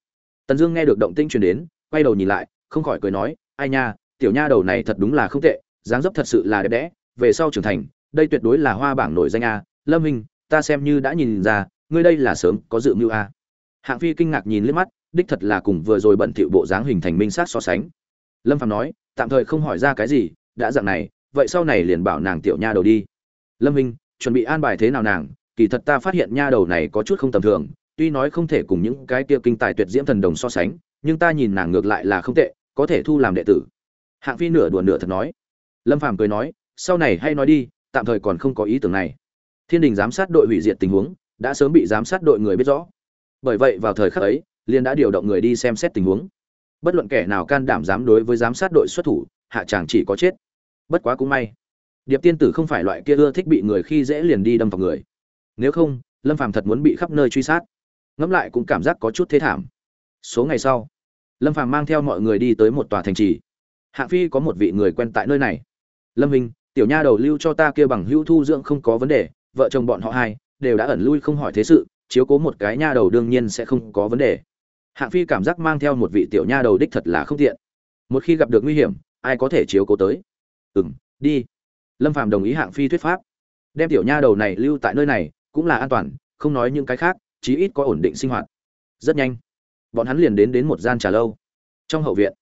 Tần dương nghe được động tĩnh truyền đến, quay đầu nhìn lại, không khỏi cười nói, ai nha, tiểu nha đầu này thật đúng là không tệ, dáng dấp thật sự là đẹp đẽ, về sau trưởng thành, đây tuyệt đối là hoa bảng nổi danh a. Lâm minh, ta xem như đã nhìn ra ngươi đây là sớm có dự mưu a hạng phi kinh ngạc nhìn liếc mắt, đích thật là cùng vừa rồi bận thiệu bộ dáng hình thành minh sát so sánh. Lâm phạm nói, tạm thời không hỏi ra cái gì, đã dạng này, vậy sau này liền bảo nàng tiểu nha đầu đi. Lâm minh, chuẩn bị an bài thế nào nàng? Kỳ thật ta phát hiện nha đầu này có chút không tầm thường, tuy nói không thể cùng những cái kia kinh tài tuyệt diễm thần đồng so sánh, nhưng ta nhìn nàng ngược lại là không tệ, có thể thu làm đệ tử. Hạng phi nửa đùa nửa thật nói. Lâm phàm cười nói, sau này hay nói đi, tạm thời còn không có ý tưởng này. Thiên đình giám sát đội hủy diệt tình huống đã sớm bị giám sát đội người biết rõ. Bởi vậy vào thời khắc ấy, liên đã điều động người đi xem xét tình huống. Bất luận kẻ nào can đảm dám đối với giám sát đội xuất thủ, hạ chàng chỉ có chết. Bất quá cũng may, điệp tiên tử không phải loại kia ưa thích bị người khi dễ liền đi đâm vào người. Nếu không, lâm phàm thật muốn bị khắp nơi truy sát. Ngẫm lại cũng cảm giác có chút thế thảm. Số ngày sau, lâm phàm mang theo mọi người đi tới một tòa thành trì. Hạng phi có một vị người quen tại nơi này. Lâm minh, tiểu nha đầu lưu cho ta kia bằng hữu thu dưỡng không có vấn đề, vợ chồng bọn họ hai đều đã ẩn lui không hỏi thế sự, chiếu cố một cái nha đầu đương nhiên sẽ không có vấn đề. Hạng phi cảm giác mang theo một vị tiểu nha đầu đích thật là không tiện. Một khi gặp được nguy hiểm, ai có thể chiếu cố tới? Ừ m đi. Lâm phạm đồng ý hạng phi thuyết pháp. Đem tiểu nha đầu này lưu tại nơi này, cũng là an toàn, không nói những cái khác, chí ít có ổn định sinh hoạt. Rất nhanh, bọn hắn liền đến đến một gian trà lâu. Trong hậu viện,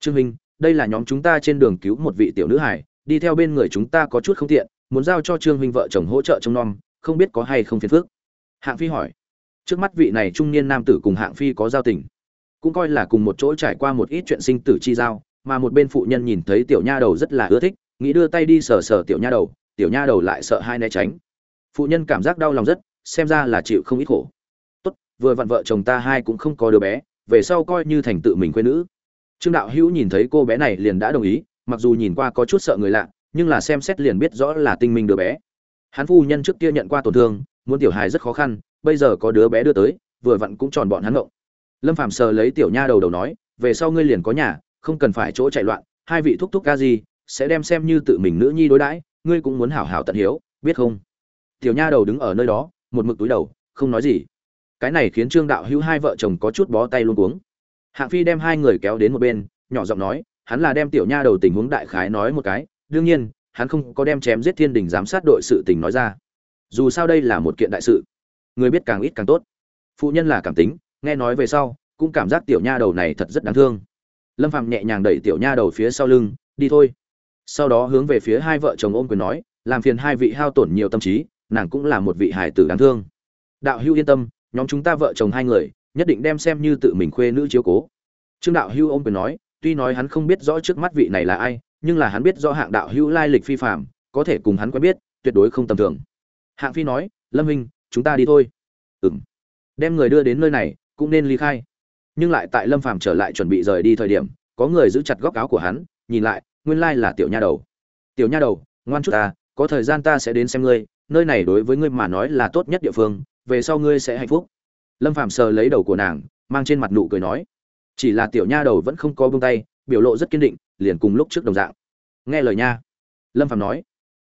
trương minh, đây là nhóm chúng ta trên đường cứu một vị tiểu nữ hải đi theo bên người chúng ta có chút không tiện, muốn giao cho trương minh vợ chồng hỗ trợ trông nom không biết có hay không phiền phước hạng phi hỏi. Trước mắt vị này trung niên nam tử cùng hạng phi có giao tình. Cũng coi là cùng một chỗ trải qua một ít chuyện sinh tử chi giao, mà một bên phụ nhân nhìn thấy tiểu nha đầu rất là ưa thích, nghĩ đưa tay đi sờ sờ tiểu nha đầu, tiểu nha đầu lại sợ hai né tránh. Phụ nhân cảm giác đau lòng rất, xem ra là chịu không ít khổ. Tốt, vừa vặn vợ chồng ta hai cũng không có đứa bé, về sau coi như thành tự mình quê nữ. Trương đạo hữu nhìn thấy cô bé này liền đã đồng ý, mặc dù nhìn qua có chút sợ người lạ, nhưng là xem xét liền biết rõ là tinh minh đứa bé hắn phu nhân trước kia nhận qua tổn thương, muốn tiểu hài rất khó khăn, bây giờ có đứa bé đưa tới, vừa vặn cũng tròn bọn hắn ngộng. Lâm phàm sờ lấy tiểu nha đầu đầu nói, về sau ngươi liền có nhà, không cần phải chỗ chạy loạn, hai vị thúc thúc ca gì, sẽ đem xem như tự mình nữ nhi đối đãi, ngươi cũng muốn hảo hảo tận hiếu, biết không? Tiểu nha đầu đứng ở nơi đó, một mực túi đầu, không nói gì. Cái này khiến trương đạo hữu hai vợ chồng có chút bó tay luôn cuống. Hạng phi đem hai người kéo đến một bên, nhỏ giọng nói, hắn là đem tiểu nha đầu tình huống đại khái nói một cái, đương nhiên hắn không có đem chém giết thiên đình giám sát đội sự tình nói ra. Dù sao đây là một kiện đại sự. Người biết càng ít càng tốt. Phụ nhân là cảm tính, nghe nói về sau, cũng cảm giác tiểu nha đầu này thật rất đáng thương. Lâm phạm nhẹ nhàng đẩy tiểu nha đầu phía sau lưng, đi thôi. Sau đó hướng về phía hai vợ chồng ôm quyền nói, làm phiền hai vị hao tổn nhiều tâm trí, nàng cũng là một vị hải tử đáng thương. Đạo hưu yên tâm, nhóm chúng ta vợ chồng hai người, nhất định đem xem như tự mình khuê nữ chiếu cố. Trương đạo hưu ôm quyền nói, tuy nói hắn không biết rõ trước mắt vị này là ai nhưng là hắn biết rõ hạng đạo hữu lai lịch phi phạm có thể cùng hắn quen biết, tuyệt đối không tầm thường. Hạng phi nói, lâm minh chúng ta đi thôi. Ừ m đem người đưa đến nơi này, cũng nên ly khai. Nhưng lại tại lâm phàm trở lại chuẩn bị rời đi thời điểm, có người giữ chặt góc áo của hắn, nhìn lại, nguyên lai là tiểu nha đầu. Tiểu nha đầu, ngoan chút ta, có thời gian ta sẽ đến xem ngươi, nơi này đối với ngươi mà nói là tốt nhất địa phương, về sau ngươi sẽ hạnh phúc. Lâm phàm sờ lấy đầu của nàng, mang trên mặt nụ cười nói, chỉ là tiểu nha đầu vẫn không có bông tay biểu lộ rất kiên định, liền cùng lúc trước đồng dạng. Nghe lời nha. Lâm phàm nói.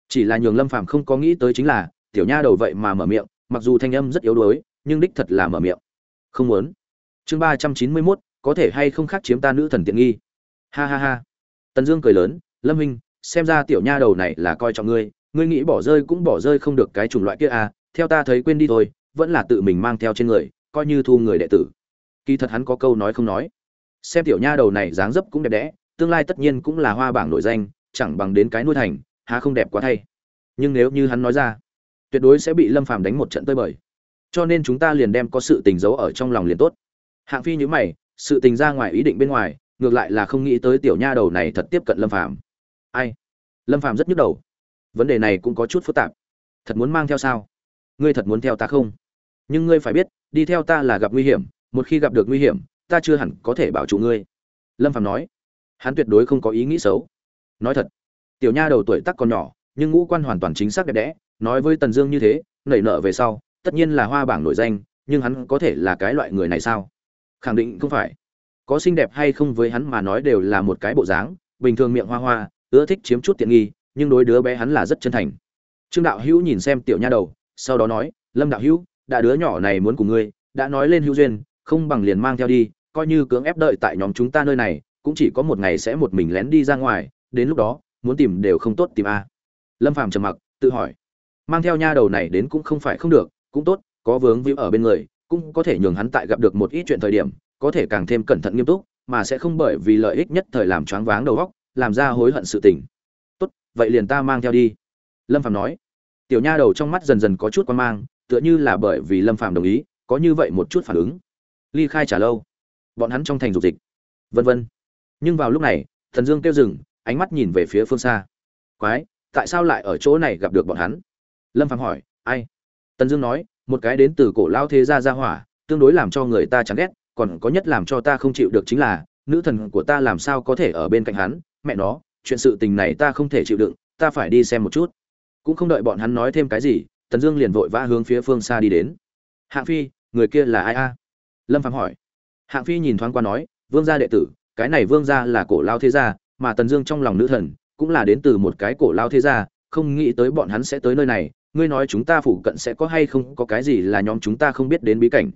Chỉ là nhường lâm phàm không có nghĩ tới chính là, tiểu nha đầu vậy mà mở miệng, mặc dù thanh âm rất yếu đuối, nhưng đích thật là mở miệng. Không muốn. Chương ba trăm chín mươi mốt, có thể hay không khác chiếm ta nữ thần tiện nghi? Ha ha ha. Tần dương cười lớn, lâm minh xem ra tiểu nha đầu này là coi trọng ngươi ngươi nghĩ bỏ rơi cũng bỏ rơi không được cái chủng loại kia à theo ta thấy quên đi thôi, vẫn là tự mình mang theo trên người, coi như thu người đệ tử. Kỳ thật hắn có câu nói không nói xem tiểu nha đầu này dáng dấp cũng đẹp đẽ, tương lai tất nhiên cũng là hoa bảng nổi danh, chẳng bằng đến cái nuôi thành, há không đẹp quá thay. Nhưng nếu như hắn nói ra, tuyệt đối sẽ bị lâm phàm đánh một trận tơi bời. Cho nên chúng ta liền đem có sự tình giấu ở trong lòng liền tốt. Hạng phi nhữ mày, sự tình ra ngoài ý định bên ngoài, ngược lại là không nghĩ tới tiểu nha đầu này thật tiếp cận lâm phàm. Ai? Lâm phàm rất nhức đầu. Vấn đề này cũng có chút phức tạp. Thật muốn mang theo sao? Ngươi thật muốn theo ta không? Nhưng ngươi phải biết, đi theo ta là gặp nguy hiểm, một khi gặp được nguy hiểm ta chưa hẳn có thể bảo trụ ngươi. Lâm Phạm nói. Hắn tuyệt đối không có ý nghĩ xấu. Nói thật, tiểu nha đầu tuổi tác còn nhỏ, nhưng ngũ quan hoàn toàn chính xác đẹp đẽ, nói với tần dương như thế, nảy nợ về sau, tất nhiên là hoa bảng nổi danh, nhưng hắn có thể là cái loại người này sao? Khẳng định không phải. Có xinh đẹp hay không với hắn mà nói đều là một cái bộ dáng, bình thường miệng hoa hoa, ưa thích chiếm chút tiện nghi, nhưng đối đứa bé hắn là rất chân thành. Trương đạo hữu nhìn xem tiểu nha đầu, sau đó nói, lâm đạo hữu, đã đứa nhỏ này muốn cùng ngươi, đã nói lên hữu duyên, không bằng liền mang theo đi coi như cưỡng ép đợi tại nhóm chúng ta nơi này, cũng chỉ có một ngày sẽ một mình lén đi ra ngoài, đến lúc đó, muốn tìm đều không tốt tìm a. Lâm phàm trầm mặc, tự hỏi. Mang theo nha đầu này đến cũng không phải không được, cũng tốt, có vướng víu ở bên người, cũng có thể nhường hắn tại gặp được một ít chuyện thời điểm, có thể càng thêm cẩn thận nghiêm túc, mà sẽ không bởi vì lợi ích nhất thời làm choáng váng đầu óc, làm ra hối hận sự tình. Tốt, vậy liền ta mang theo đi. Lâm phàm nói. Tiểu nha đầu trong mắt dần dần có chút quan mang, tựa như là bởi vì lâm phàm đồng ý, có như vậy một chút phản ứng. Ly khai trả lâu bọn hắn trong thành dục dịch. Vân vân. Nhưng vào lúc này, thần dương kêu dừng, ánh mắt nhìn về phía phương xa. Quái, tại sao lại ở chỗ này gặp được bọn hắn? Lâm phàm hỏi, ai? Tần dương nói, một cái đến từ cổ lao thế gia gia hỏa, tương đối làm cho người ta chán ghét, còn có nhất làm cho ta không chịu được chính là, nữ thần của ta làm sao có thể ở bên cạnh hắn? Mẹ nó, chuyện sự tình này ta không thể chịu đựng, ta phải đi xem một chút. Cũng không đợi bọn hắn nói thêm cái gì, tần dương liền vội vã hướng phía phương xa đi đến. Hạng phi, người kia là ai a? Lâm phạm hỏi hạng phi nhìn thoáng qua nói, vương gia đệ tử, cái này vương gia là cổ lao thế gia, mà tần dương trong lòng nữ thần cũng là đến từ một cái cổ lao thế gia, không nghĩ tới bọn hắn sẽ tới nơi này. Ngươi nói chúng ta phụ cận sẽ có hay không, có cái gì là nhóm chúng ta không biết đến bí cảnh?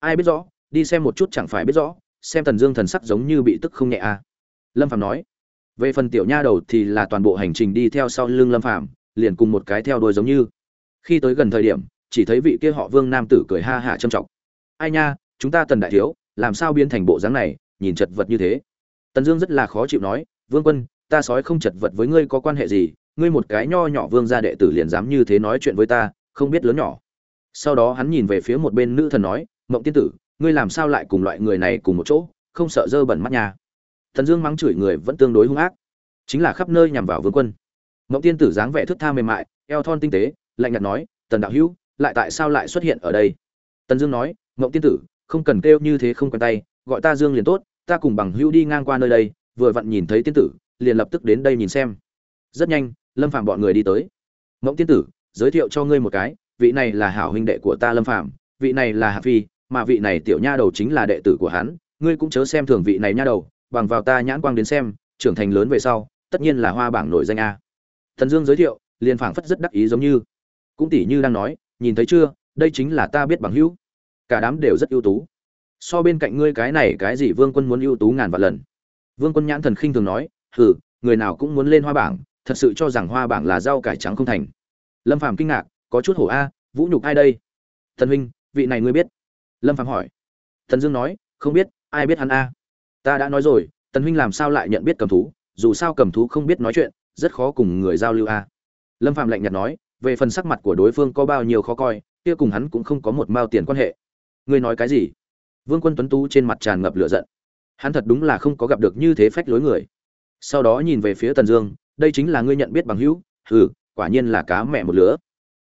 Ai biết rõ, đi xem một chút chẳng phải biết rõ, xem tần dương thần sắc giống như bị tức không nhẹ à. Lâm phạm nói. Về phần tiểu nha đầu thì là toàn bộ hành trình đi theo sau lưng lâm phạm liền cùng một cái theo đuôi giống như. Khi tới gần thời điểm, chỉ thấy vị kia họ vương nam tử cười ha hả trâm trọng. Ai nha, chúng ta tần đại thiếu làm sao biến thành bộ dáng này, nhìn chật vật như thế. Tần dương rất là khó chịu nói, vương quân, ta sói không chật vật với ngươi có quan hệ gì? Ngươi một cái nho nhỏ vương gia đệ tử liền dám như thế nói chuyện với ta, không biết lớn nhỏ. Sau đó hắn nhìn về phía một bên nữ thần nói, mộng tiên tử, ngươi làm sao lại cùng loại người này cùng một chỗ? Không sợ dơ bẩn mắt nhà. Thần dương mắng chửi người vẫn tương đối hung ác. Chính là khắp nơi nhằm vào vương quân. Mộng tiên tử dáng vẻ thức tha mềm mại, eo thon tinh tế, lạnh nhạt nói, tần đạo hữu, lại tại sao lại xuất hiện ở đây? Tần dương nói, mộng tiên tử không cần kêu như thế không quen tay, gọi ta dương liền tốt, ta cùng bằng hữu đi ngang qua nơi đây, vừa vặn nhìn thấy tiên tử, liền lập tức đến đây nhìn xem. Rất nhanh, lâm phạm bọn người đi tới. Mộng tiên tử, giới thiệu cho ngươi một cái, vị này là hảo huynh đệ của ta lâm phạm vị này là hạ phi, mà vị này tiểu nha đầu chính là đệ tử của hắn, ngươi cũng chớ xem thường vị này nha đầu, bằng vào ta nhãn quang đến xem, trưởng thành lớn về sau, tất nhiên là hoa bảng nổi danh a. Thần dương giới thiệu, liền phảng phất rất đắc ý giống như. Cũng tỷ như đang nói, nhìn thấy chưa, đây chính là ta biết bằng hữu cả đám đều rất ưu tú. So bên cạnh ngươi cái này cái gì vương quân muốn ưu tú ngàn vạn lần. Vương quân nhãn thần khinh thường nói, hừ, người nào cũng muốn lên hoa bảng, thật sự cho rằng hoa bảng là rau cải trắng không thành. Lâm phàm kinh ngạc, có chút hổ a, vũ nhục ai đây? Thần huynh, vị này ngươi biết. Lâm phàm hỏi. Thần dương nói, không biết, ai biết hắn a? Ta đã nói rồi tần huynh làm sao lại nhận biết cầm thú? Dù sao cầm thú không biết nói chuyện, rất khó cùng người giao lưu a. Lâm phạm lạnh nhạt nói, về phần sắc mặt của đối phương có bao nhiêu khó coi, kia cùng hắn cũng không có một mao tiền quan hệ ngươi nói cái gì? Vương quân tuấn tú trên mặt tràn ngập lửa giận. Hắn thật đúng là không có gặp được như thế phách lối người. Sau đó nhìn về phía tần dương, đây chính là ngươi nhận biết bằng hữu. Hừ, quả nhiên là cá mẹ một lứa.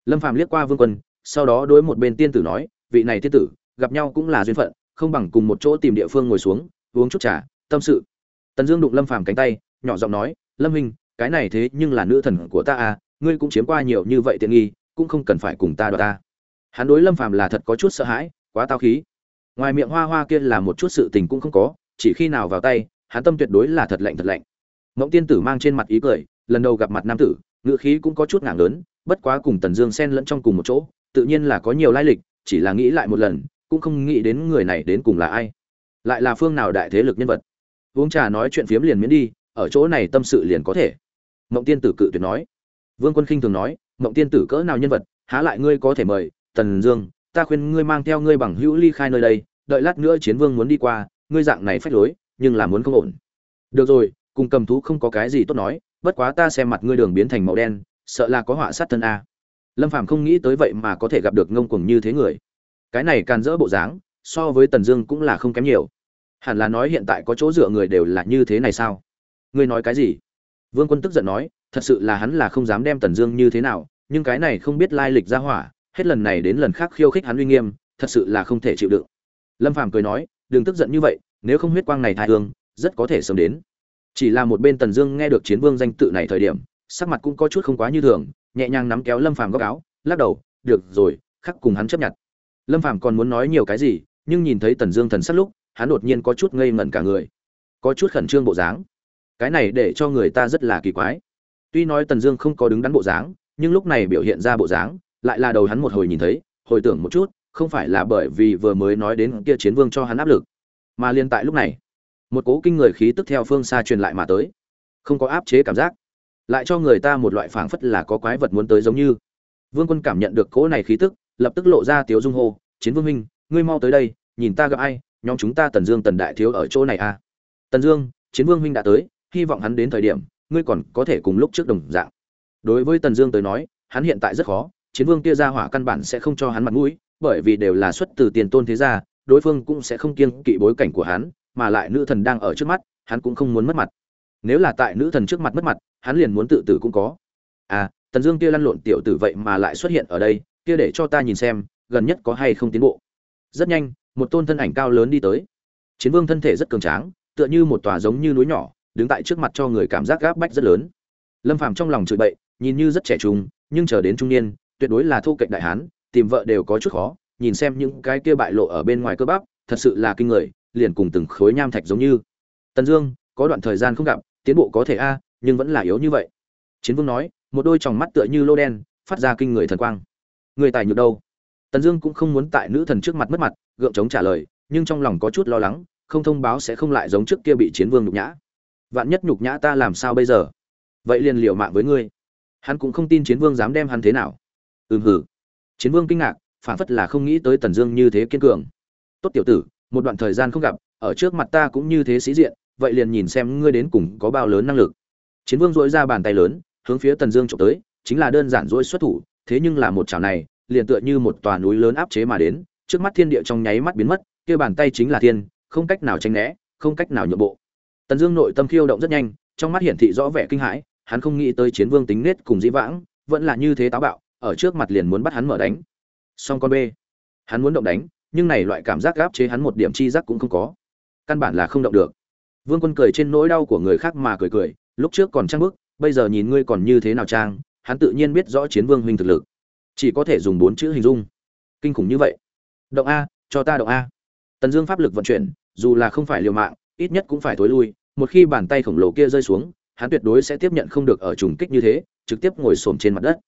Lâm Phàm liếc qua vương quân, sau đó đối một bên tiên tử nói, vị này tiên tử, gặp nhau cũng là duyên phận, không bằng cùng một chỗ tìm địa phương ngồi xuống, uống chút trà, tâm sự. Tần dương đụng lâm phàm cánh tay, nhỏ giọng nói, lâm hình cái này thế nhưng là nữ thần của ta à ngươi cũng chiếm qua nhiều như vậy tiện nghi, cũng không cần phải cùng ta đoạt ta. Hắn đối lâm phàm là thật có chút sợ hãi quá tao khí. Ngoài miệng hoa hoa kia là một chút sự tình cũng không có, chỉ khi nào vào tay, hắn tâm tuyệt đối là thật lạnh thật lạnh. Mộng tiên tử mang trên mặt ý cười, lần đầu gặp mặt nam tử, ngữ khí cũng có chút ngảng lớn, bất quá cùng tần dương xen lẫn trong cùng một chỗ, tự nhiên là có nhiều lai lịch, chỉ là nghĩ lại một lần, cũng không nghĩ đến người này đến cùng là ai. Lại là phương nào đại thế lực nhân vật. Uống trà nói chuyện phiếm liền miễn đi, ở chỗ này tâm sự liền có thể. Mộng tiên tử cự tuyệt nói. Vương quân khinh thường nói, mộng tiên tử cỡ nào nhân vật, há lại ngươi có thể mời, tần dương ta khuyên ngươi mang theo ngươi bằng hữu ly khai nơi đây, đợi lát nữa chiến vương muốn đi qua, ngươi dạng này phách lối, nhưng là muốn không ổn. Được rồi, cùng cầm thú không có cái gì tốt nói, bất quá ta xem mặt ngươi đường biến thành màu đen, sợ là có họa sát thân a. Lâm phàm không nghĩ tới vậy mà có thể gặp được ngông cuồng như thế người. Cái này càn rỡ bộ dáng, so với tần dương cũng là không kém nhiều. Hẳn là nói hiện tại có chỗ dựa người đều là như thế này sao? Ngươi nói cái gì? Vương quân tức giận nói, thật sự là hắn là không dám đem tần dương như thế nào, nhưng cái này không biết lai lịch ra hỏa hết lần này đến lần khác khiêu khích hắn uy nghiêm, thật sự là không thể chịu đựng. Lâm phàm cười nói, đừng tức giận như vậy, nếu không huyết quang này thai hương, rất có thể sớm đến. Chỉ là một bên tần dương nghe được chiến vương danh tự này thời điểm, sắc mặt cũng có chút không quá như thường, nhẹ nhàng nắm kéo lâm phàm góc áo, lắc đầu, được rồi, khắc cùng hắn chấp nhận. Lâm phàm còn muốn nói nhiều cái gì, nhưng nhìn thấy tần dương thần sắc lúc, hắn đột nhiên có chút ngây ngẩn cả người. Có chút khẩn trương bộ dáng. Cái này để cho người ta rất là kỳ quái. Tuy nói tần dương không có đứng đắn bộ dáng, nhưng lúc này biểu hiện ra bộ dáng lại là đầu hắn một hồi nhìn thấy, hồi tưởng một chút, không phải là bởi vì vừa mới nói đến kia chiến vương cho hắn áp lực, mà liên tại lúc này, một cố kinh người khí tức theo phương xa truyền lại mà tới. Không có áp chế cảm giác, lại cho người ta một loại phảng phất là có quái vật muốn tới giống như. Vương quân cảm nhận được cỗ này khí tức, lập tức lộ ra tiếu dung hô, chiến vương minh ngươi mau tới đây, nhìn ta gặp ai, nhóm chúng ta tần dương tần đại thiếu ở chỗ này à? Tần dương, chiến vương huynh đã tới, hy vọng hắn đến thời điểm, ngươi còn có thể cùng lúc trước đồng dạng. Đối với tần dương tới nói, hắn hiện tại rất khó chiến vương kia ra hỏa căn bản sẽ không cho hắn mặt mũi, bởi vì đều là xuất từ tiền tôn thế gia, đối phương cũng sẽ không kiêng kỵ bối cảnh của hắn, mà lại nữ thần đang ở trước mắt, hắn cũng không muốn mất mặt. Nếu là tại nữ thần trước mặt mất mặt, hắn liền muốn tự tử cũng có. À tần dương kia lăn lộn tiểu tử vậy mà lại xuất hiện ở đây, kia để cho ta nhìn xem, gần nhất có hay không tiến bộ. Rất nhanh, một tôn thân ảnh cao lớn đi tới. Chiến vương thân thể rất cường tráng, tựa như một tòa giống như núi nhỏ, đứng tại trước mặt cho người cảm giác gáp bách rất lớn. Lâm phàm trong lòng chửi bậy, nhìn như rất trẻ trung, nhưng chờ đến trung niên tuyệt đối là thu cạnh đại hán, tìm vợ đều có chút khó, nhìn xem những cái kia bại lộ ở bên ngoài cơ bắp, thật sự là kinh người, liền cùng từng khối nham thạch giống như. Tần dương, có đoạn thời gian không gặp, tiến bộ có thể a, nhưng vẫn là yếu như vậy. Chiến vương nói, một đôi tròng mắt tựa như lô đen, phát ra kinh người thần quang. Người tài nhược đâu? Tần dương cũng không muốn tại nữ thần trước mặt mất mặt, gượng chống trả lời, nhưng trong lòng có chút lo lắng, không thông báo sẽ không lại giống trước kia bị chiến vương nhục nhã. Vạn nhất nhục nhã ta làm sao bây giờ? Vậy liền liều mạng với ngươi. Hắn cũng không tin chiến vương dám đem hắn thế nào ừm hử chiến vương kinh ngạc phản phất là không nghĩ tới tần dương như thế kiên cường. Tốt tiểu tử, một đoạn thời gian không gặp, ở trước mặt ta cũng như thế sĩ diện, vậy liền nhìn xem ngươi đến cùng có bao lớn năng lực. Chiến vương dỗi ra bàn tay lớn, hướng phía tần dương trộm tới, chính là đơn giản dỗi xuất thủ, thế nhưng là một chảo này, liền tựa như một tòa núi lớn áp chế mà đến, trước mắt thiên địa trong nháy mắt biến mất, kia bàn tay chính là thiên, không cách nào tránh né, không cách nào nhượng bộ. Tần dương nội tâm khiêu động rất nhanh, trong mắt hiển thị rõ vẻ kinh hãi, hắn không nghĩ tới chiến vương tính nết cùng dĩ vãng, vẫn là như thế táo bạo ở trước mặt liền muốn bắt hắn mở đánh. Song con b hắn muốn động đánh, nhưng này loại cảm giác gáp chế hắn một điểm chi giác cũng không có. Căn bản là không động được. Vương quân cười trên nỗi đau của người khác mà cười cười, lúc trước còn trang bức bây giờ nhìn ngươi còn như thế nào trang, hắn tự nhiên biết rõ chiến vương huynh thực lực. Chỉ có thể dùng bốn chữ hình dung. Kinh khủng như vậy. Động a, cho ta động a. Tần dương pháp lực vận chuyển, dù là không phải liều mạng, ít nhất cũng phải thối lui, một khi bàn tay khổng lồ kia rơi xuống, hắn tuyệt đối sẽ tiếp nhận không được ở trùng kích như thế, trực tiếp ngồi xổm trên mặt đất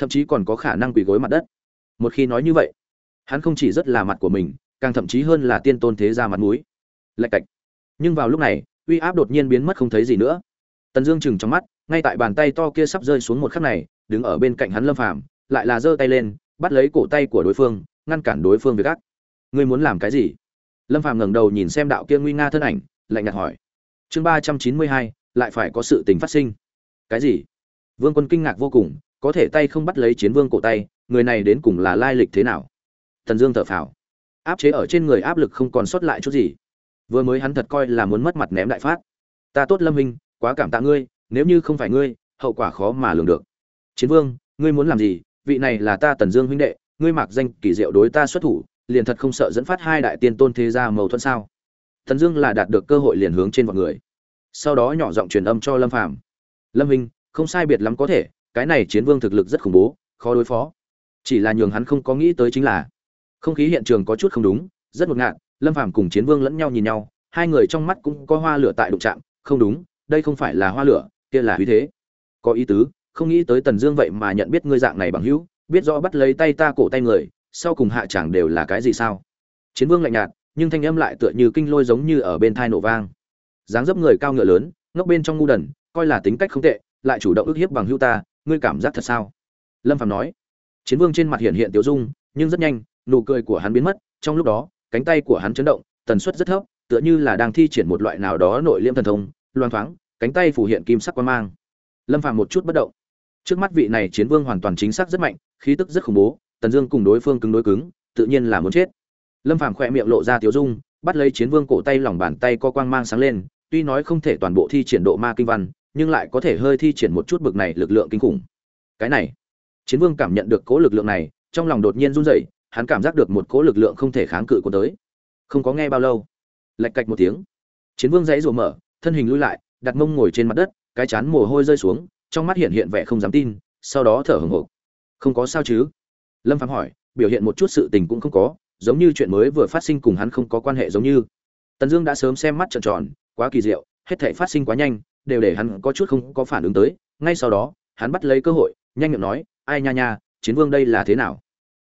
thậm chí còn có khả năng quỳ gối mặt đất. Một khi nói như vậy, hắn không chỉ rất là mặt của mình, càng thậm chí hơn là tiên tôn thế gia mặt mũi. Lạch cạch. Nhưng vào lúc này, uy áp đột nhiên biến mất không thấy gì nữa. Tần dương chừng trong mắt, ngay tại bàn tay to kia sắp rơi xuống một khắc này, đứng ở bên cạnh hắn lâm phàm, lại là giơ tay lên, bắt lấy cổ tay của đối phương, ngăn cản đối phương việc ác. Ngươi muốn làm cái gì? Lâm phàm ngẩng đầu nhìn xem đạo kia nguy nga thân ảnh, lạnh nhạt hỏi. Chương ba trăm chín mươi hai, lại phải có sự tình phát sinh. Cái gì? Vương quân kinh ngạc vô cùng có thể tay không bắt lấy chiến vương cổ tay, người này đến cùng là lai lịch thế nào? Thần dương thở phào. Áp chế ở trên người áp lực không còn sót lại chút gì. Vừa mới hắn thật coi là muốn mất mặt ném đại phát. Ta tốt lâm minh, quá cảm tạ ngươi, nếu như không phải ngươi, hậu quả khó mà lường được. Chiến vương, ngươi muốn làm gì? Vị này là ta tần dương huynh đệ, ngươi mặc danh kỳ diệu đối ta xuất thủ, liền thật không sợ dẫn phát hai đại tiên tôn thế gia mâu thuẫn sao? Tần dương là đạt được cơ hội liền hướng trên mọi người. Sau đó nhỏ giọng truyền âm cho lâm phàm. Lâm minh, không sai biệt lắm có thể cái này chiến vương thực lực rất khủng bố, khó đối phó. Chỉ là nhường hắn không có nghĩ tới chính là, không khí hiện trường có chút không đúng, rất ngột ngạt, lâm phàm cùng chiến vương lẫn nhau nhìn nhau, hai người trong mắt cũng có hoa lửa tại đụng chạm, không đúng, đây không phải là hoa lửa, kia là uy thế. Có ý tứ, không nghĩ tới tần dương vậy mà nhận biết ngươi dạng này bằng hữu, biết rõ bắt lấy tay ta cổ tay người, sau cùng hạ chẳng đều là cái gì sao? Chiến vương lạnh nhạt, nhưng thanh âm lại tựa như kinh lôi giống như ở bên thai nổ vang. Dáng dấp người cao ngựa lớn, ngốc bên trong ngu đần, coi là tính cách không tệ, lại chủ động ức hiếp bằng hữu ta ngươi cảm giác thật sao? Lâm phạm nói. Chiến vương trên mặt hiện hiện tiểu dung, nhưng rất nhanh, nụ cười của hắn biến mất, trong lúc đó, cánh tay của hắn chấn động, tần suất rất thấp, tựa như là đang thi triển một loại nào đó nội liêm thần thông, loang thoáng, cánh tay phủ hiện kim sắc quan mang. Lâm phạm một chút bất động. Trước mắt vị này chiến vương hoàn toàn chính xác rất mạnh, khí tức rất khủng bố, tần dương cùng đối phương cứng đối cứng, tự nhiên là muốn chết. Lâm phạm khỏe miệng lộ ra tiểu dung, bắt lấy chiến vương cổ tay lòng bàn tay co quang mang sáng lên, tuy nói không thể toàn bộ thi triển độ ma kinh văn nhưng lại có thể hơi thi triển một chút bực này lực lượng kinh khủng. Cái này, chiến vương cảm nhận được cố lực lượng này, trong lòng đột nhiên run rẩy, hắn cảm giác được một cố lực lượng không thể kháng cự của tới. Không có nghe bao lâu, lạch cạch một tiếng, chiến vương dãy rủa mở, thân hình lui lại, đặt mông ngồi trên mặt đất, cái chán mồ hôi rơi xuống, trong mắt hiện hiện vẻ không dám tin, sau đó thở hổn hộc. Không có sao chứ? Lâm phạm hỏi, biểu hiện một chút sự tình cũng không có, giống như chuyện mới vừa phát sinh cùng hắn không có quan hệ giống như. Tần dương đã sớm xem mắt trợn tròn, quá kỳ diệu, hết thảy phát sinh quá nhanh đều để hắn có chút không có phản ứng tới. Ngay sau đó, hắn bắt lấy cơ hội, nhanh miệng nói, ai nha nha, chiến vương đây là thế nào?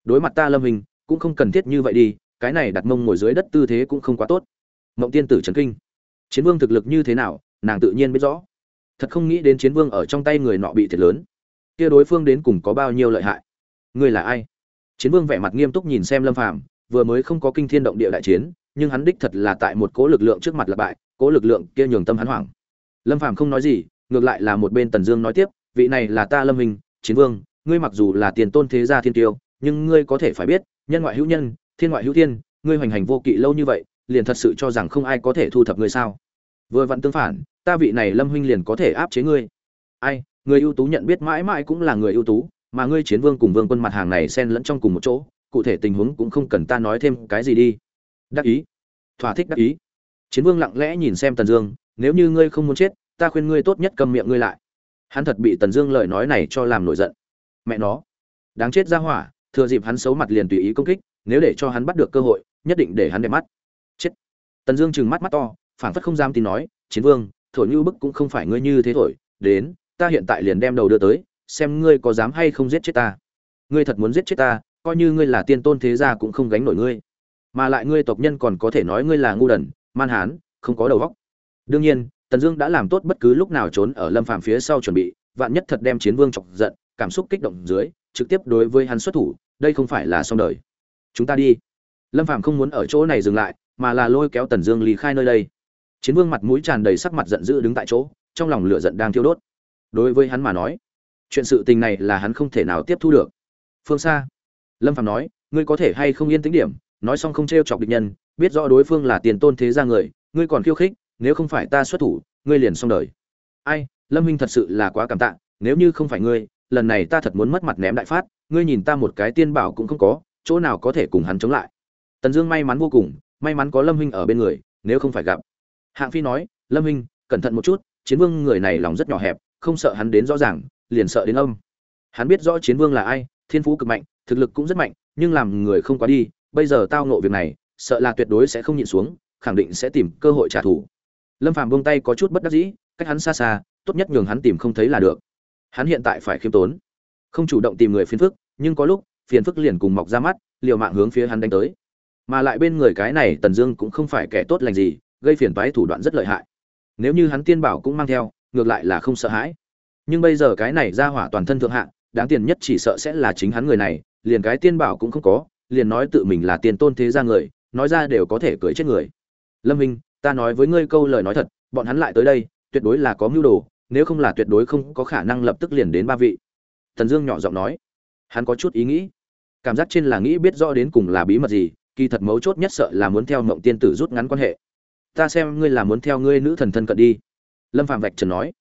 Đối mặt ta lâm hình, cũng không cần thiết như vậy đi, cái này đặt mông ngồi dưới đất tư thế cũng không quá tốt. Mộng tiên tử trấn kinh. Chiến vương thực lực như thế nào, nàng tự nhiên biết rõ. Thật không nghĩ đến chiến vương ở trong tay người nọ bị thiệt lớn. Kia đối phương đến cùng có bao nhiêu lợi hại? Ngươi là ai? Chiến vương vẻ mặt nghiêm túc nhìn xem lâm phàm, vừa mới không có kinh thiên động địa đại chiến, nhưng hắn đích thật là tại một cố lực lượng trước mặt là bại, cố lực lượng kia nhường tâm hắn hoảng lâm phàm không nói gì, ngược lại là một bên tần dương nói tiếp, vị này là ta lâm hình chiến vương, ngươi mặc dù là tiền tôn thế gia thiên tiêu, nhưng ngươi có thể phải biết, nhân ngoại hữu nhân, thiên ngoại hữu thiên, ngươi hoành hành vô kỵ lâu như vậy, liền thật sự cho rằng không ai có thể thu thập ngươi sao? Vừa vặn tương phản, ta vị này lâm huynh liền có thể áp chế ngươi. Ai, người ưu tú nhận biết mãi mãi cũng là người ưu tú, mà ngươi chiến vương cùng vương quân mặt hàng này xen lẫn trong cùng một chỗ, cụ thể tình huống cũng không cần ta nói thêm cái gì đi. Đắc ý. Thỏa thích đắc ý. Chiến vương lặng lẽ nhìn xem tần dương nếu như ngươi không muốn chết, ta khuyên ngươi tốt nhất cầm miệng ngươi lại. Hắn thật bị tần dương lời nói này cho làm nổi giận. Mẹ nó. Đáng chết ra hỏa, thừa dịp hắn xấu mặt liền tùy ý công kích, nếu để cho hắn bắt được cơ hội, nhất định để hắn đẹp mắt. Chết. Tần dương trừng mắt mắt to phản phất không dám tin nói, chiến vương thổi như bức cũng không phải ngươi như thế thổi, đến, ta hiện tại liền đem đầu đưa tới, xem ngươi có dám hay không giết chết ta. Ngươi thật muốn giết chết ta, coi như ngươi là tiên tôn thế gia cũng không gánh nổi ngươi. Mà lại ngươi tộc nhân còn có thể nói ngươi là ngu đần, man hán, không có đầu óc đương nhiên, tần dương đã làm tốt bất cứ lúc nào trốn ở lâm phàm phía sau chuẩn bị, vạn nhất thật đem chiến vương chọc giận, cảm xúc kích động dưới, trực tiếp đối với hắn xuất thủ, đây không phải là xong đời. Chúng ta đi. Lâm phàm không muốn ở chỗ này dừng lại, mà là lôi kéo tần dương ly khai nơi đây. Chiến vương mặt mũi tràn đầy sắc mặt giận dữ đứng tại chỗ, trong lòng lửa giận đang thiêu đốt. Đối với hắn mà nói, chuyện sự tình này là hắn không thể nào tiếp thu được. Phương xa, lâm phàm nói, ngươi có thể hay không yên tĩnh điểm, nói xong không t chọc địch nhân, biết rõ đối phương là tiền tôn thế gia người, ngươi còn khiêu khích nếu không phải ta xuất thủ, ngươi liền xong đời. Ai, lâm huynh thật sự là quá cảm tạ, nếu như không phải ngươi, lần này ta thật muốn mất mặt ném đại phát, ngươi nhìn ta một cái tiên bảo cũng không có, chỗ nào có thể cùng hắn chống lại. Tần dương may mắn vô cùng, may mắn có lâm huynh ở bên người, nếu không phải gặp. Hạng phi nói, lâm huynh cẩn thận một chút, chiến vương người này lòng rất nhỏ hẹp, không sợ hắn đến rõ ràng, liền sợ đến âm. Hắn biết rõ chiến vương là ai, thiên phú cực mạnh, thực lực cũng rất mạnh, nhưng làm người không quá đi, bây giờ tao ngộ việc này, sợ là tuyệt đối sẽ không nhịn xuống, khẳng định sẽ tìm cơ hội trả thù lâm phàm buông tay có chút bất đắc dĩ, cách hắn xa xa, tốt nhất nhường hắn tìm không thấy là được. Hắn hiện tại phải khiêm tốn, không chủ động tìm người phiền phức, nhưng có lúc, phiền phức liền cùng mọc ra mắt, liều mạng hướng phía hắn đánh tới. Mà lại bên người cái này tần dương cũng không phải kẻ tốt lành gì, gây phiền toái thủ đoạn rất lợi hại. Nếu như hắn tiên bảo cũng mang theo, ngược lại là không sợ hãi. Nhưng bây giờ cái này ra hỏa toàn thân thượng hạng đáng tiền nhất chỉ sợ sẽ là chính hắn người này, liền cái tiên bảo cũng không có, liền nói tự mình là tiền tôn thế gia người, nói ra đều có thể cưới chết người. Lâm minh ta nói với ngươi câu lời nói thật, bọn hắn lại tới đây, tuyệt đối là có mưu đồ, nếu không là tuyệt đối không có khả năng lập tức liền đến ba vị. Thần dương nhỏ giọng nói. Hắn có chút ý nghĩ. Cảm giác trên là nghĩ biết rõ đến cùng là bí mật gì, kỳ thật mấu chốt nhất sợ là muốn theo mộng tiên tử rút ngắn quan hệ. Ta xem ngươi là muốn theo ngươi nữ thần thân cận đi. Lâm phạm vạch trần nói.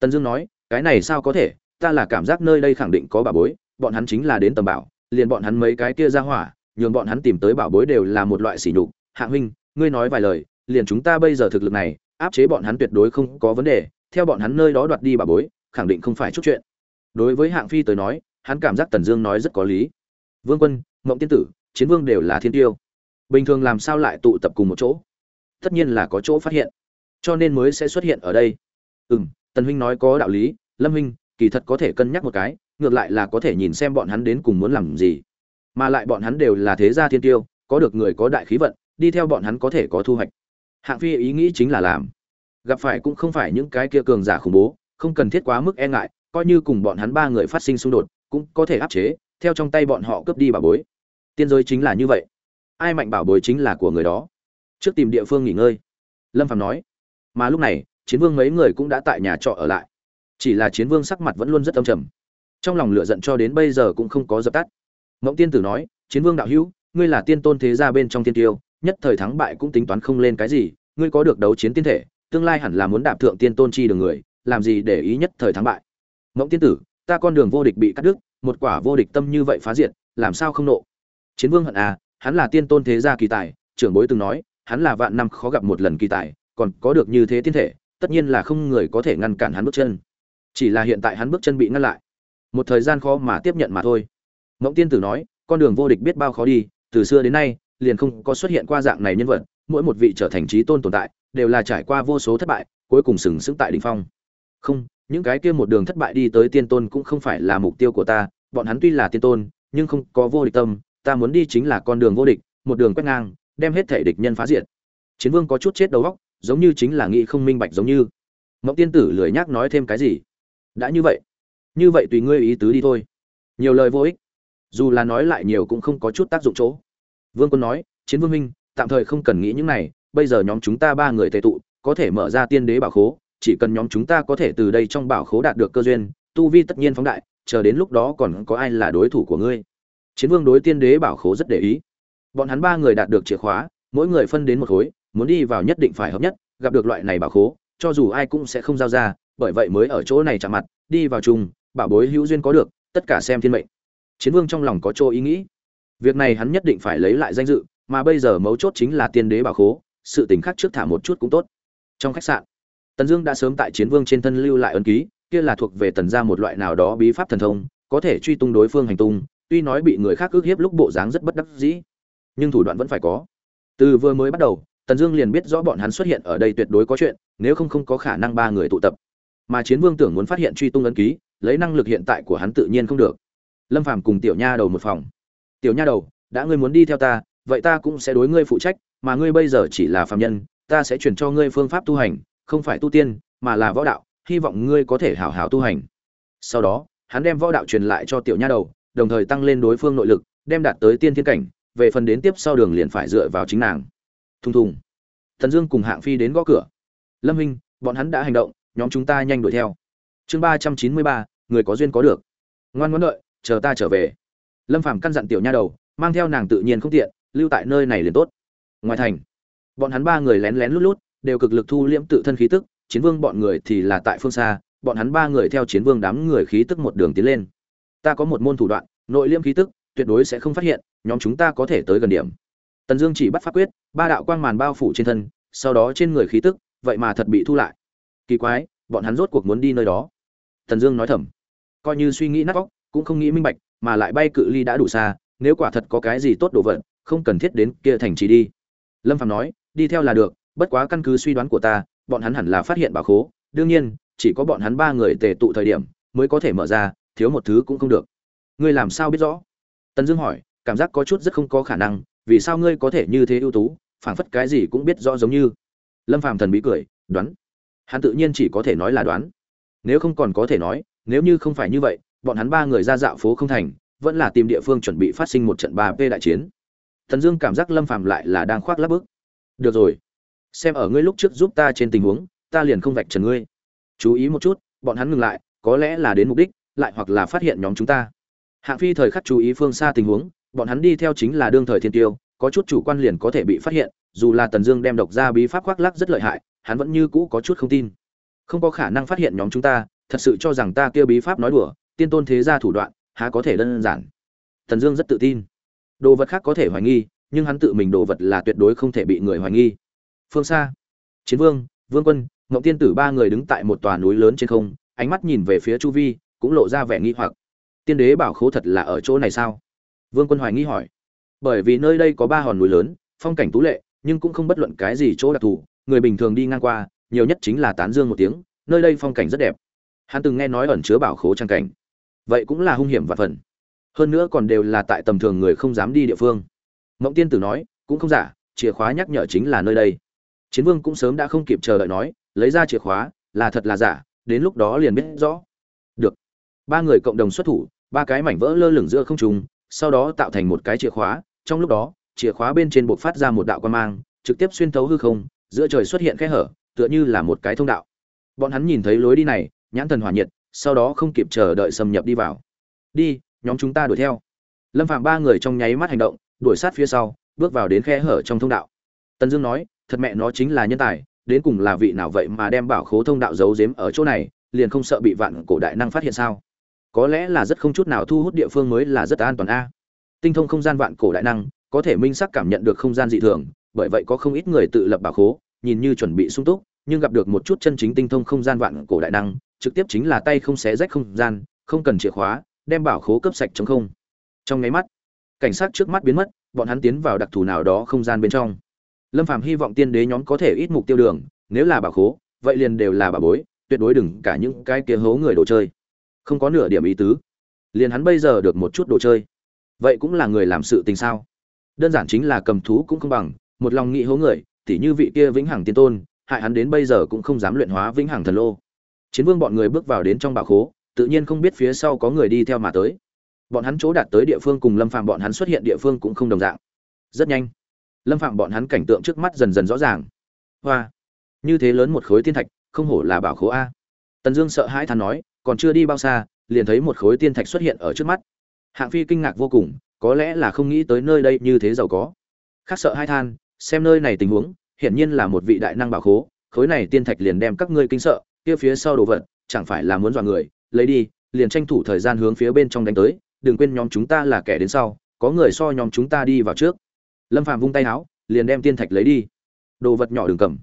Tần dương nói, cái này sao có thể? Ta là cảm giác nơi đây khẳng định có bảo bối, bọn hắn chính là đến tầm bảo, liền bọn hắn mấy cái kia ra hỏa, nhường bọn hắn tìm tới bảo bối đều là một loại sỉ nhục. Hạ huynh, ngươi nói vài lời liền chúng ta bây giờ thực lực này áp chế bọn hắn tuyệt đối không có vấn đề theo bọn hắn nơi đó đoạt đi bảo bối khẳng định không phải chút chuyện. Đối với hạng phi tới nói hắn cảm giác tần dương nói rất có lý. Vương quân mộng tiên tử chiến vương đều là thiên tiêu. Bình thường làm sao lại tụ tập cùng một chỗ? Tất nhiên là có chỗ phát hiện. Cho nên mới sẽ xuất hiện ở đây. Ừm, tần huynh nói có đạo lý lâm huynh kỳ thật có thể cân nhắc một cái ngược lại là có thể nhìn xem bọn hắn đến cùng muốn làm gì. Mà lại bọn hắn đều là thế gia thiên tiêu có được người có đại khí vận đi theo bọn hắn có thể có thu hoạch hạng phi ý nghĩ chính là làm. Gặp phải cũng không phải những cái kia cường giả khủng bố, không cần thiết quá mức e ngại, coi như cùng bọn hắn ba người phát sinh xung đột, cũng có thể áp chế, theo trong tay bọn họ cướp đi bảo bối. Tiên giới chính là như vậy. Ai mạnh bảo bối chính là của người đó. Trước tìm địa phương nghỉ ngơi. Lâm phạm nói. Mà lúc này, chiến vương mấy người cũng đã tại nhà trọ ở lại. Chỉ là chiến vương sắc mặt vẫn luôn rất âm trầm. Trong lòng lửa giận cho đến bây giờ cũng không có dập tắt. Mộng tiên tử nói, chiến vương đạo hữu, ngươi là tiên tôn thế gia bên trong tiên tiêu nhất thời thắng bại cũng tính toán không lên cái gì, ngươi có được đấu chiến tiên thể, tương lai hẳn là muốn đạp thượng tiên tôn chi đường người, làm gì để ý nhất thời thắng bại? Mộng tiên tử, ta con đường vô địch bị cắt đứt, một quả vô địch tâm như vậy phá diệt, làm sao không nộ? Chiến vương hận à hắn là tiên tôn thế gia kỳ tài, trưởng bối từng nói, hắn là vạn năm khó gặp một lần kỳ tài, còn có được như thế tiên thể, tất nhiên là không người có thể ngăn cản hắn bước chân. Chỉ là hiện tại hắn bước chân bị ngăn lại. Một thời gian khó mà tiếp nhận mà thôi. Mộng tiên tử nói, con đường vô địch biết bao khó đi, từ xưa đến nay liền không có xuất hiện qua dạng này nhân vật, mỗi một vị trở thành trí tôn tồn tại, đều là trải qua vô số thất bại, cuối cùng sừng sững tại đỉnh phong. Không, những cái kia một đường thất bại đi tới tiên tôn cũng không phải là mục tiêu của ta, bọn hắn tuy là tiên tôn, nhưng không có vô địch tâm, ta muốn đi chính là con đường vô địch, một đường quét ngang, đem hết thể địch nhân phá diệt. Chiến vương có chút chết đầu óc, giống như chính là nghĩ không minh bạch giống như. Mộng tiên tử lười nhác nói thêm cái gì? Đã như vậy như vậy tùy ngươi ý tứ đi thôi. Nhiều lời vô ích, dù là nói lại nhiều cũng không có chút tác dụng chỗ vương quân nói, chiến vương minh, tạm thời không cần nghĩ những này, bây giờ nhóm chúng ta ba người tề tụ, có thể mở ra tiên đế bảo khố, chỉ cần nhóm chúng ta có thể từ đây trong bảo khố đạt được cơ duyên, tu vi tất nhiên phóng đại, chờ đến lúc đó còn có ai là đối thủ của ngươi? Chiến vương đối tiên đế bảo khố rất để ý. Bọn hắn ba người đạt được chìa khóa, mỗi người phân đến một khối, muốn đi vào nhất định phải hợp nhất, gặp được loại này bảo khố, cho dù ai cũng sẽ không giao ra, bởi vậy mới ở chỗ này chạm mặt, đi vào chung, bảo bối hữu duyên có được, tất cả xem thiên mệnh. Chiến vương trong lòng có chỗ ý nghĩ việc này hắn nhất định phải lấy lại danh dự, mà bây giờ mấu chốt chính là tiên đế bảo khố, sự tình khác trước thả một chút cũng tốt. Trong khách sạn, tần dương đã sớm tại chiến vương trên thân lưu lại ấn ký, kia là thuộc về tần gia một loại nào đó bí pháp thần thông, có thể truy tung đối phương hành tung, tuy nói bị người khác ức hiếp lúc bộ dáng rất bất đắc dĩ, nhưng thủ đoạn vẫn phải có. Từ vừa mới bắt đầu, tần dương liền biết rõ bọn hắn xuất hiện ở đây tuyệt đối có chuyện, nếu không không có khả năng ba người tụ tập. Mà chiến vương tưởng muốn phát hiện truy tung ấn ký, lấy năng lực hiện tại của hắn tự nhiên không được. Lâm phàm cùng tiểu nha đầu một phòng tiểu nha đầu, đã ngươi muốn đi theo ta, vậy ta cũng sẽ đối ngươi phụ trách, mà ngươi bây giờ chỉ là phàm nhân, ta sẽ chuyển cho ngươi phương pháp tu hành, không phải tu tiên, mà là võ đạo, hy vọng ngươi có thể hảo hảo tu hành. Sau đó, hắn đem võ đạo truyền lại cho tiểu nha đầu, đồng thời tăng lên đối phương nội lực, đem đạt tới tiên thiên cảnh, về phần đến tiếp sau đường liền phải dựa vào chính nàng. Thùng thùng. Thần dương cùng hạng phi đến gõ cửa. Lâm huynh, bọn hắn đã hành động, nhóm chúng ta nhanh đuổi theo. Chương ba trăm chín mươi ba, người có duyên có được. Ngoan ngoãn đợi, chờ ta trở về lâm phàm căn dặn tiểu nha đầu, mang theo nàng tự nhiên không tiện, lưu tại nơi này liền tốt. Ngoài thành, bọn hắn ba người lén lén lút lút, đều cực lực thu liễm tự thân khí tức, chiến vương bọn người thì là tại phương xa, bọn hắn ba người theo chiến vương đám người khí tức một đường tiến lên. Ta có một môn thủ đoạn, nội liễm khí tức, tuyệt đối sẽ không phát hiện, nhóm chúng ta có thể tới gần điểm. Tần dương chỉ bắt pháp quyết, ba đạo quang màn bao phủ trên thân, sau đó trên người khí tức, vậy mà thật bị thu lại. Kỳ quái, bọn hắn rốt cuộc muốn đi nơi đó. Tần dương nói thầm, coi như suy nghĩ nát óc, cũng không nghĩ minh bạch mà lại bay cự ly đã đủ xa, nếu quả thật có cái gì tốt đồ vật, không cần thiết đến kia thành trì đi. Lâm phạm nói, đi theo là được, bất quá căn cứ suy đoán của ta, bọn hắn hẳn là phát hiện bảo khố, đương nhiên, chỉ có bọn hắn ba người tề tụ thời điểm mới có thể mở ra, thiếu một thứ cũng không được. Ngươi làm sao biết rõ? Tần dương hỏi, cảm giác có chút rất không có khả năng, vì sao ngươi có thể như thế ưu tú, phảng phất cái gì cũng biết rõ giống như? Lâm phàm thần bí cười, đoán. Hắn tự nhiên chỉ có thể nói là đoán. Nếu không còn có thể nói, nếu như không phải như vậy bọn hắn ba người ra dạo phố không thành, vẫn là tìm địa phương chuẩn bị phát sinh một trận ba p đại chiến. Thần dương cảm giác lâm phàm lại là đang khoác lác bức. Được rồi, xem ở ngươi lúc trước giúp ta trên tình huống, ta liền không vạch trần ngươi. Chú ý một chút, bọn hắn ngừng lại, có lẽ là đến mục đích, lại hoặc là phát hiện nhóm chúng ta. Hạng phi thời khắc chú ý phương xa tình huống, bọn hắn đi theo chính là đương thời thiên tiêu, có chút chủ quan liền có thể bị phát hiện, dù là tần dương đem độc ra bí pháp khoác lắc rất lợi hại, hắn vẫn như cũ có chút không tin. Không có khả năng phát hiện nhóm chúng ta, thật sự cho rằng ta kia bí pháp nói đùa tiên tôn thế gia thủ đoạn, há có thể đơn giản. Thần dương rất tự tin. Đồ vật khác có thể hoài nghi, nhưng hắn tự mình đồ vật là tuyệt đối không thể bị người hoài nghi. Phương xa chiến vương vương quân ngộng tiên tử ba người đứng tại một tòa núi lớn trên không, ánh mắt nhìn về phía chu vi, cũng lộ ra vẻ nghi hoặc. Tiên đế bảo khố thật là ở chỗ này sao? Vương quân hoài nghi hỏi. Bởi vì nơi đây có ba hòn núi lớn, phong cảnh tú lệ, nhưng cũng không bất luận cái gì chỗ đặc thù, người bình thường đi ngang qua, nhiều nhất chính là tán dương một tiếng, nơi đây phong cảnh rất đẹp. Hắn từng nghe nói ẩn chứa bảo khố trang cảnh vậy cũng là hung hiểm và phần. Hơn nữa còn đều là tại tầm thường người không dám đi địa phương. Mộng tiên tử nói, cũng không giả, chìa khóa nhắc nhở chính là nơi đây. Chiến vương cũng sớm đã không kịp chờ đợi nói, lấy ra chìa khóa, là thật là giả, đến lúc đó liền biết rõ. Được. Ba người cộng đồng xuất thủ, ba cái mảnh vỡ lơ lửng giữa không trung, sau đó tạo thành một cái chìa khóa, trong lúc đó, chìa khóa bên trên buộc phát ra một đạo quan mang, trực tiếp xuyên thấu hư không, giữa trời xuất hiện khe hở, tựa như là một cái thông đạo. Bọn hắn nhìn thấy lối đi này, nhãn thần hỏa nhiệt sau đó không kịp chờ đợi xâm nhập đi vào. Đi, nhóm chúng ta đuổi theo. Lâm phạm ba người trong nháy mắt hành động, đuổi sát phía sau, bước vào đến khe hở trong thông đạo. Tần dương nói, thật mẹ nó chính là nhân tài, đến cùng là vị nào vậy mà đem bảo khố thông đạo giấu giếm ở chỗ này, liền không sợ bị vạn cổ đại năng phát hiện sao? Có lẽ là rất không chút nào thu hút địa phương mới là rất an toàn a. Tinh thông không gian vạn cổ đại năng, có thể minh xác cảm nhận được không gian dị thường, bởi vậy có không ít người tự lập bảo khố, nhìn như chuẩn bị sung túc, nhưng gặp được một chút chân chính tinh thông không gian vạn cổ đại năng trực tiếp chính là tay không xé rách không gian, không cần chìa khóa, đem bảo khố cấp sạch trống không. Trong nháy mắt, cảnh sát trước mắt biến mất, bọn hắn tiến vào đặc thù nào đó không gian bên trong. Lâm phàm hy vọng tiên đế nhóm có thể ít mục tiêu đường, nếu là bảo khố, vậy liền đều là bà bối, tuyệt đối đừng cả những cái kia hố người đồ chơi. Không có nửa điểm ý tứ. Liền hắn bây giờ được một chút đồ chơi. Vậy cũng là người làm sự tình sao? Đơn giản chính là cầm thú cũng không bằng, một lòng nghị hố người, tỉ như vị kia vĩnh hằng tiên tôn, hại hắn đến bây giờ cũng không dám luyện hóa vĩnh hằng thần lô chiến vương bọn người bước vào đến trong bảo khố, tự nhiên không biết phía sau có người đi theo mà tới. Bọn hắn chỗ đạt tới địa phương cùng lâm phạm bọn hắn xuất hiện địa phương cũng không đồng dạng. Rất nhanh, lâm phạm bọn hắn cảnh tượng trước mắt dần dần rõ ràng. Hoa, như thế lớn một khối tiên thạch, không hổ là bảo khố a. Tần dương sợ hãi thán nói, còn chưa đi bao xa, liền thấy một khối tiên thạch xuất hiện ở trước mắt. Hạng phi kinh ngạc vô cùng, có lẽ là không nghĩ tới nơi đây như thế giàu có. Khác sợ hai than, xem nơi này tình huống, hiển nhiên là một vị đại năng bảo khố, khối này tiên thạch liền đem các ngươi kinh sợ kia phía sau đồ vật, chẳng phải là muốn dọa người, lấy đi, liền tranh thủ thời gian hướng phía bên trong đánh tới, đừng quên nhóm chúng ta là kẻ đến sau, có người so nhóm chúng ta đi vào trước. Lâm phạm vung tay áo, liền đem tiên thạch lấy đi. Đồ vật nhỏ đừng cầm.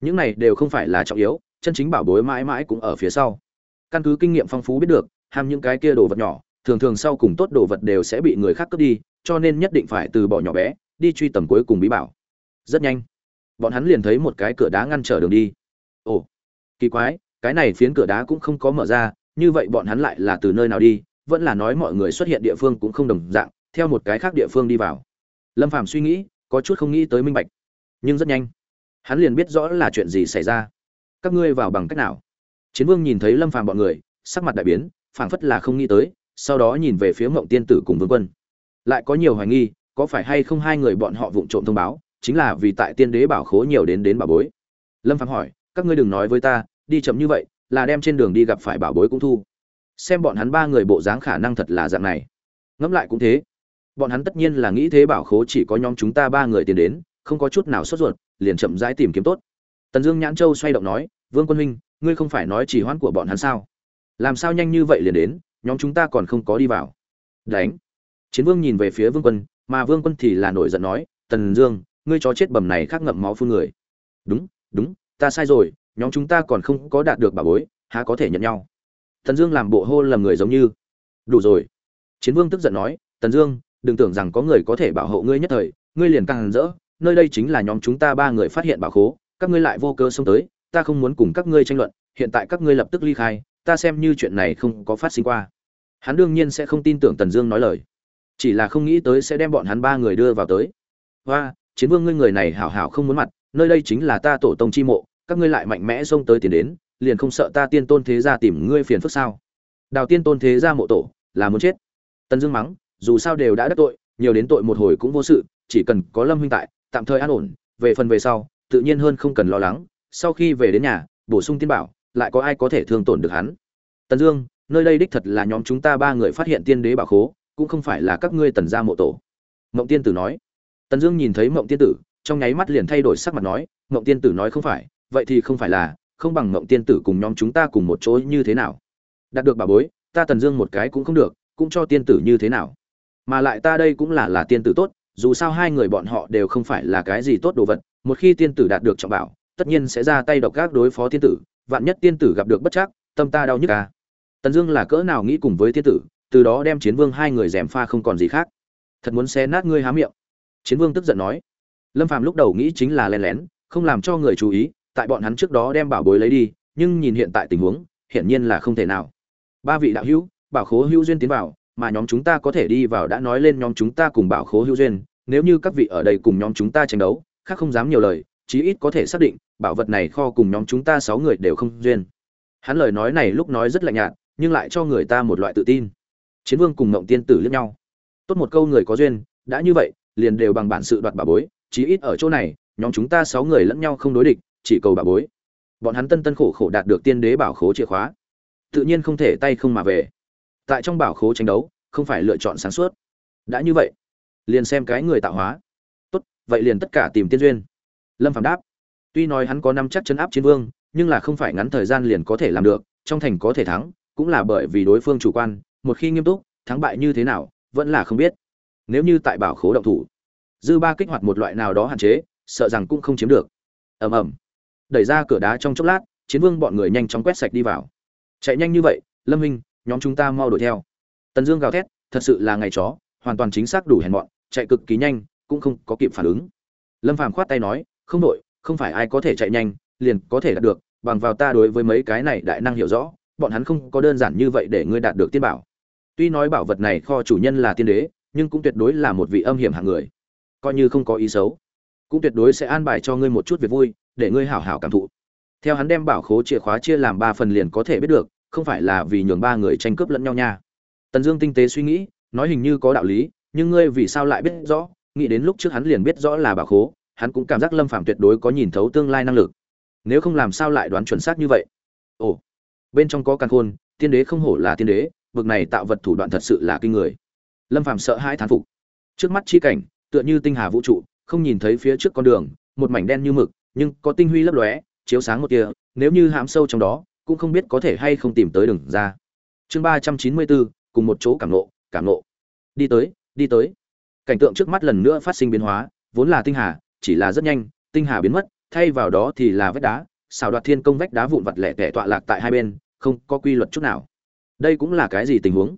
Những này đều không phải là trọng yếu, chân chính bảo bối mãi mãi cũng ở phía sau. Căn cứ kinh nghiệm phong phú biết được, ham những cái kia đồ vật nhỏ, thường thường sau cùng tốt đồ vật đều sẽ bị người khác cướp đi, cho nên nhất định phải từ bỏ nhỏ bé, đi truy tầm cuối cùng bí bảo. Rất nhanh, bọn hắn liền thấy một cái cửa đá ngăn trở đường đi. Ồ, kỳ quái cái này phiến cửa đá cũng không có mở ra, như vậy bọn hắn lại là từ nơi nào đi, vẫn là nói mọi người xuất hiện địa phương cũng không đồng dạng, theo một cái khác địa phương đi vào. Lâm phàm suy nghĩ, có chút không nghĩ tới minh bạch, nhưng rất nhanh, hắn liền biết rõ là chuyện gì xảy ra. Các ngươi vào bằng cách nào? Chiến vương nhìn thấy lâm phàm bọn người, sắc mặt đại biến, phảng phất là không nghĩ tới, sau đó nhìn về phía mộng tiên tử cùng vương quân. Lại có nhiều hoài nghi, có phải hay không hai người bọn họ vụng trộm thông báo, chính là vì tại tiên đế bảo khố nhiều đến đến bà bối. Lâm phàm hỏi, các ngươi đừng nói với ta đi chậm như vậy, là đem trên đường đi gặp phải bảo bối cũng thu. Xem bọn hắn ba người bộ dáng khả năng thật là dạng này. Ngẫm lại cũng thế. Bọn hắn tất nhiên là nghĩ thế bảo khố chỉ có nhóm chúng ta ba người tiến đến, không có chút nào sốt ruột, liền chậm rãi tìm kiếm tốt. Tần dương nhãn châu xoay động nói, vương quân huynh ngươi không phải nói chỉ hoãn của bọn hắn sao? Làm sao nhanh như vậy liền đến, nhóm chúng ta còn không có đi vào? Đánh. Chiến vương nhìn về phía vương quân, mà vương quân thì là nổi giận nói, tần dương, ngươi chó chết bầm này khác ngậm máu phương người. Đúng đúng, ta sai rồi nhóm chúng ta còn không có đạt được bà bối, há có thể nhận nhau? Tần dương làm bộ hô lầm người giống như, đủ rồi. Chiến vương tức giận nói, tần dương, đừng tưởng rằng có người có thể bảo hộ ngươi nhất thời, ngươi liền càng rỡ, nơi đây chính là nhóm chúng ta ba người phát hiện bảo khố, các ngươi lại vô cơ xông tới, ta không muốn cùng các ngươi tranh luận, hiện tại các ngươi lập tức ly khai, ta xem như chuyện này không có phát sinh qua. Hắn đương nhiên sẽ không tin tưởng tần dương nói lời, chỉ là không nghĩ tới sẽ đem bọn hắn ba người đưa vào tới. Hoa chiến vương ngươi người này hảo hảo không muốn mặt, nơi đây chính là ta tổ tông chi mộ các ngươi lại mạnh mẽ xông tới tiền đến, liền không sợ ta tiên tôn thế gia tìm ngươi phiền phức sao? Đào tiên tôn thế gia mộ tổ, là muốn chết. Tần dương mắng, dù sao đều đã đắc tội, nhiều đến tội một hồi cũng vô sự, chỉ cần có lâm huynh tại, tạm thời an ổn, về phần về sau, tự nhiên hơn không cần lo lắng, sau khi về đến nhà, bổ sung tiên bảo, lại có ai có thể thương tổn được hắn? Tần dương, nơi đây đích thật là nhóm chúng ta ba người phát hiện tiên đế bảo khố, cũng không phải là các ngươi tần gia mộ tổ. Mộng tiên tử nói. Tần dương nhìn thấy mộng tiên tử, trong nháy mắt liền thay đổi sắc mặt nói, mộng tiên tử nói không phải vậy thì không phải là, không bằng mộng tiên tử cùng nhóm chúng ta cùng một chỗ như thế nào? Đạt được bà bối, ta tần dương một cái cũng không được, cũng cho tiên tử như thế nào? Mà lại ta đây cũng là là tiên tử tốt, dù sao hai người bọn họ đều không phải là cái gì tốt đồ vật, một khi tiên tử đạt được trọng bảo, tất nhiên sẽ ra tay độc gác đối phó tiên tử, vạn nhất tiên tử gặp được bất chắc, tâm ta đau nhức ca à. tần dương là cỡ nào nghĩ cùng với tiên tử, từ đó đem chiến vương hai người dèm pha không còn gì khác. Thật muốn xé nát ngươi há miệng. Chiến vương tức giận nói. Lâm phàm lúc đầu nghĩ chính là len lén, không làm cho người chú ý tại bọn hắn trước đó đem bảo bối lấy đi, nhưng nhìn hiện tại tình huống, hiển nhiên là không thể nào. Ba vị đạo hữu, bảo khố hữu duyên tiến vào, mà nhóm chúng ta có thể đi vào đã nói lên nhóm chúng ta cùng bảo khố hữu duyên, nếu như các vị ở đây cùng nhóm chúng ta tranh đấu, khác không dám nhiều lời, chí ít có thể xác định, bảo vật này kho cùng nhóm chúng ta sáu người đều không duyên. Hắn lời nói này lúc nói rất lạnh nhạt, nhưng lại cho người ta một loại tự tin. Chiến vương cùng ngộng tiên tử liếc nhau. Tốt một câu người có duyên, đã như vậy, liền đều bằng bản sự đoạt bà bối, chí ít ở chỗ này, nhóm chúng ta sáu người lẫn nhau không đối địch chỉ cầu bà bối. Bọn hắn tân tân khổ khổ đạt được tiên đế bảo khố chìa khóa. Tự nhiên không thể tay không mà về. Tại trong bảo khố tranh đấu, không phải lựa chọn sáng suốt. Đã như vậy, liền xem cái người tạo hóa. Tốt, vậy liền tất cả tìm tiên duyên. Lâm phạm đáp. Tuy nói hắn có năm chắc chấn áp chiến vương, nhưng là không phải ngắn thời gian liền có thể làm được, trong thành có thể thắng, cũng là bởi vì đối phương chủ quan, một khi nghiêm túc, thắng bại như thế nào, vẫn là không biết. Nếu như tại bảo khố động thủ, dư ba kích hoạt một loại nào đó hạn chế, sợ rằng cũng không chiếm được. Ầm ầm đẩy ra cửa đá trong chốc lát, chiến vương bọn người nhanh chóng quét sạch đi vào. Chạy nhanh như vậy, lâm minh, nhóm chúng ta mau đuổi theo. Tần dương gào thét, thật sự là ngày chó, hoàn toàn chính xác đủ hèn bọn chạy cực kỳ nhanh, cũng không có kịp phản ứng. Lâm phàm khoát tay nói, không đội, không phải ai có thể chạy nhanh, liền có thể đạt được, bằng vào ta đối với mấy cái này đại năng hiểu rõ, bọn hắn không có đơn giản như vậy để ngươi đạt được tiên bảo. Tuy nói bảo vật này kho chủ nhân là tiên đế, nhưng cũng tuyệt đối là một vị âm hiểm hạng người. Coi như không có ý xấu, cũng tuyệt đối sẽ an bài cho ngươi một chút việc vui để ngươi hảo hảo cảm thụ. Theo hắn đem bảo khố chìa khóa chia làm ba phần liền có thể biết được, không phải là vì nhường ba người tranh cướp lẫn nhau nha. Tần dương tinh tế suy nghĩ, nói hình như có đạo lý, nhưng ngươi vì sao lại biết rõ? Nghĩ đến lúc trước hắn liền biết rõ là bảo khố, hắn cũng cảm giác lâm phạm tuyệt đối có nhìn thấu tương lai năng lực. Nếu không làm sao lại đoán chuẩn xác như vậy? Ồ, bên trong có căn khôn, tiên đế không hổ là tiên đế vực này tạo vật thủ đoạn thật sự là kinh người. Lâm phạm sợ hãi thán phục. Trước mắt chi cảnh, tựa như tinh hà vũ trụ, không nhìn thấy phía trước con đường, một mảnh đen như mực nhưng có tinh huy lấp lóe, chiếu sáng một kia nếu như hãm sâu trong đó, cũng không biết có thể hay không tìm tới đường ra. Chương ba trăm chín mươi bốn, cùng một chỗ cảm nộ cảm nộ đi tới đi tới. Cảnh tượng trước mắt lần nữa phát sinh biến hóa, vốn là tinh hà, chỉ là rất nhanh, tinh hà biến mất, thay vào đó thì là vách đá xào đoạt thiên công vách đá vụn vặt lẻ tẻ tọa lạc tại hai bên, không có quy luật chút nào. Đây cũng là cái gì tình huống?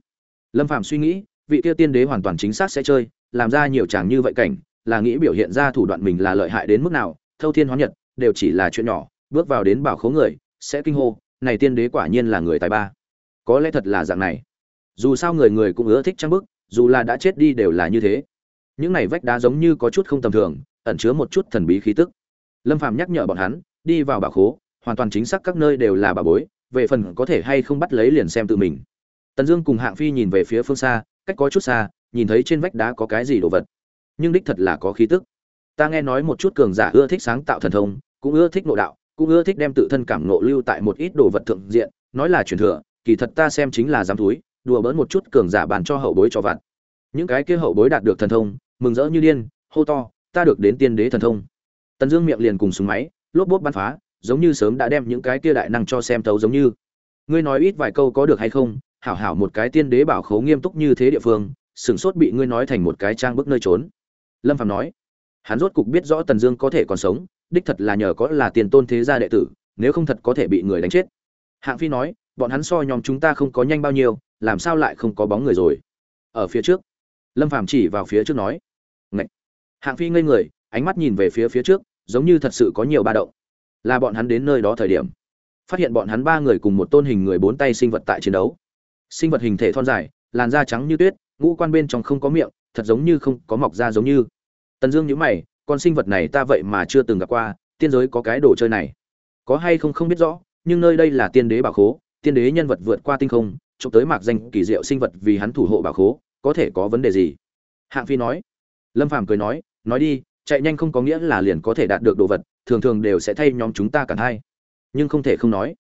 Lâm phạm suy nghĩ, vị tiêu tiên đế hoàn toàn chính xác sẽ chơi, làm ra nhiều chàng như vậy cảnh, là nghĩ biểu hiện ra thủ đoạn mình là lợi hại đến mức nào thâu thiên hóa nhật, đều chỉ là chuyện nhỏ, bước vào đến bảo khố người, sẽ kinh hô, này tiên đế quả nhiên là người tài ba. Có lẽ thật là dạng này. Dù sao người người cũng ưa thích trang bức, dù là đã chết đi đều là như thế. Những này vách đá giống như có chút không tầm thường, ẩn chứa một chút thần bí khí tức. Lâm phàm nhắc nhở bọn hắn, đi vào bảo khố, hoàn toàn chính xác các nơi đều là bà bối, về phần có thể hay không bắt lấy liền xem tự mình. Tần dương cùng hạng phi nhìn về phía phương xa, cách có chút xa, nhìn thấy trên vách đá có cái gì đồ vật. Nhưng đích thật là có khí tức ta nghe nói một chút cường giả ưa thích sáng tạo thần thông, cũng ưa thích nội đạo, cũng ưa thích đem tự thân cảm nộ lưu tại một ít đồ vật thượng diện, nói là truyền thừa, kỳ thật ta xem chính là dám túi, đùa bỡn một chút cường giả bàn cho hậu bối cho vặt. Những cái kia hậu bối đạt được thần thông, mừng rỡ như điên, hô to, ta được đến tiên đế thần thông. Tần dương miệng liền cùng súng máy, lốp bốp bắn phá, giống như sớm đã đem những cái kia đại năng cho xem tấu giống như. Ngươi nói ít vài câu có được hay không? Hảo hảo một cái tiên đế bảo khấu nghiêm túc như thế địa phương sửng sốt bị ngươi nói thành một cái trang bức nơi trốn. Lâm phạm nói hắn rốt cục biết rõ tần dương có thể còn sống, đích thật là nhờ có là tiền tôn thế gia đệ tử, nếu không thật có thể bị người đánh chết. Hạng phi nói, bọn hắn so nhóm chúng ta không có nhanh bao nhiêu, làm sao lại không có bóng người rồi? Ở phía trước, lâm phàm chỉ vào phía trước nói Ngậy! hạng phi ngây người, ánh mắt nhìn về phía phía trước, giống như thật sự có nhiều ba động. Là bọn hắn đến nơi đó thời điểm, phát hiện bọn hắn ba người cùng một tôn hình người bốn tay sinh vật tại chiến đấu. Sinh vật hình thể thon dài, làn da trắng như tuyết, ngũ quan bên trong không có miệng, thật giống như không có mọc da giống như tần dương nhíu mày, con sinh vật này ta vậy mà chưa từng gặp qua, tiên giới có cái đồ chơi này. Có hay không không biết rõ, nhưng nơi đây là tiên đế bảo khố, tiên đế nhân vật vượt qua tinh không trộm tới mạc danh kỳ diệu sinh vật vì hắn thủ hộ bảo khố, có thể có vấn đề gì? Hạng phi nói. Lâm phàm cười nói nói đi, chạy nhanh không có nghĩa là liền có thể đạt được đồ vật, thường thường đều sẽ thay nhóm chúng ta cả hai. Nhưng không thể không nói,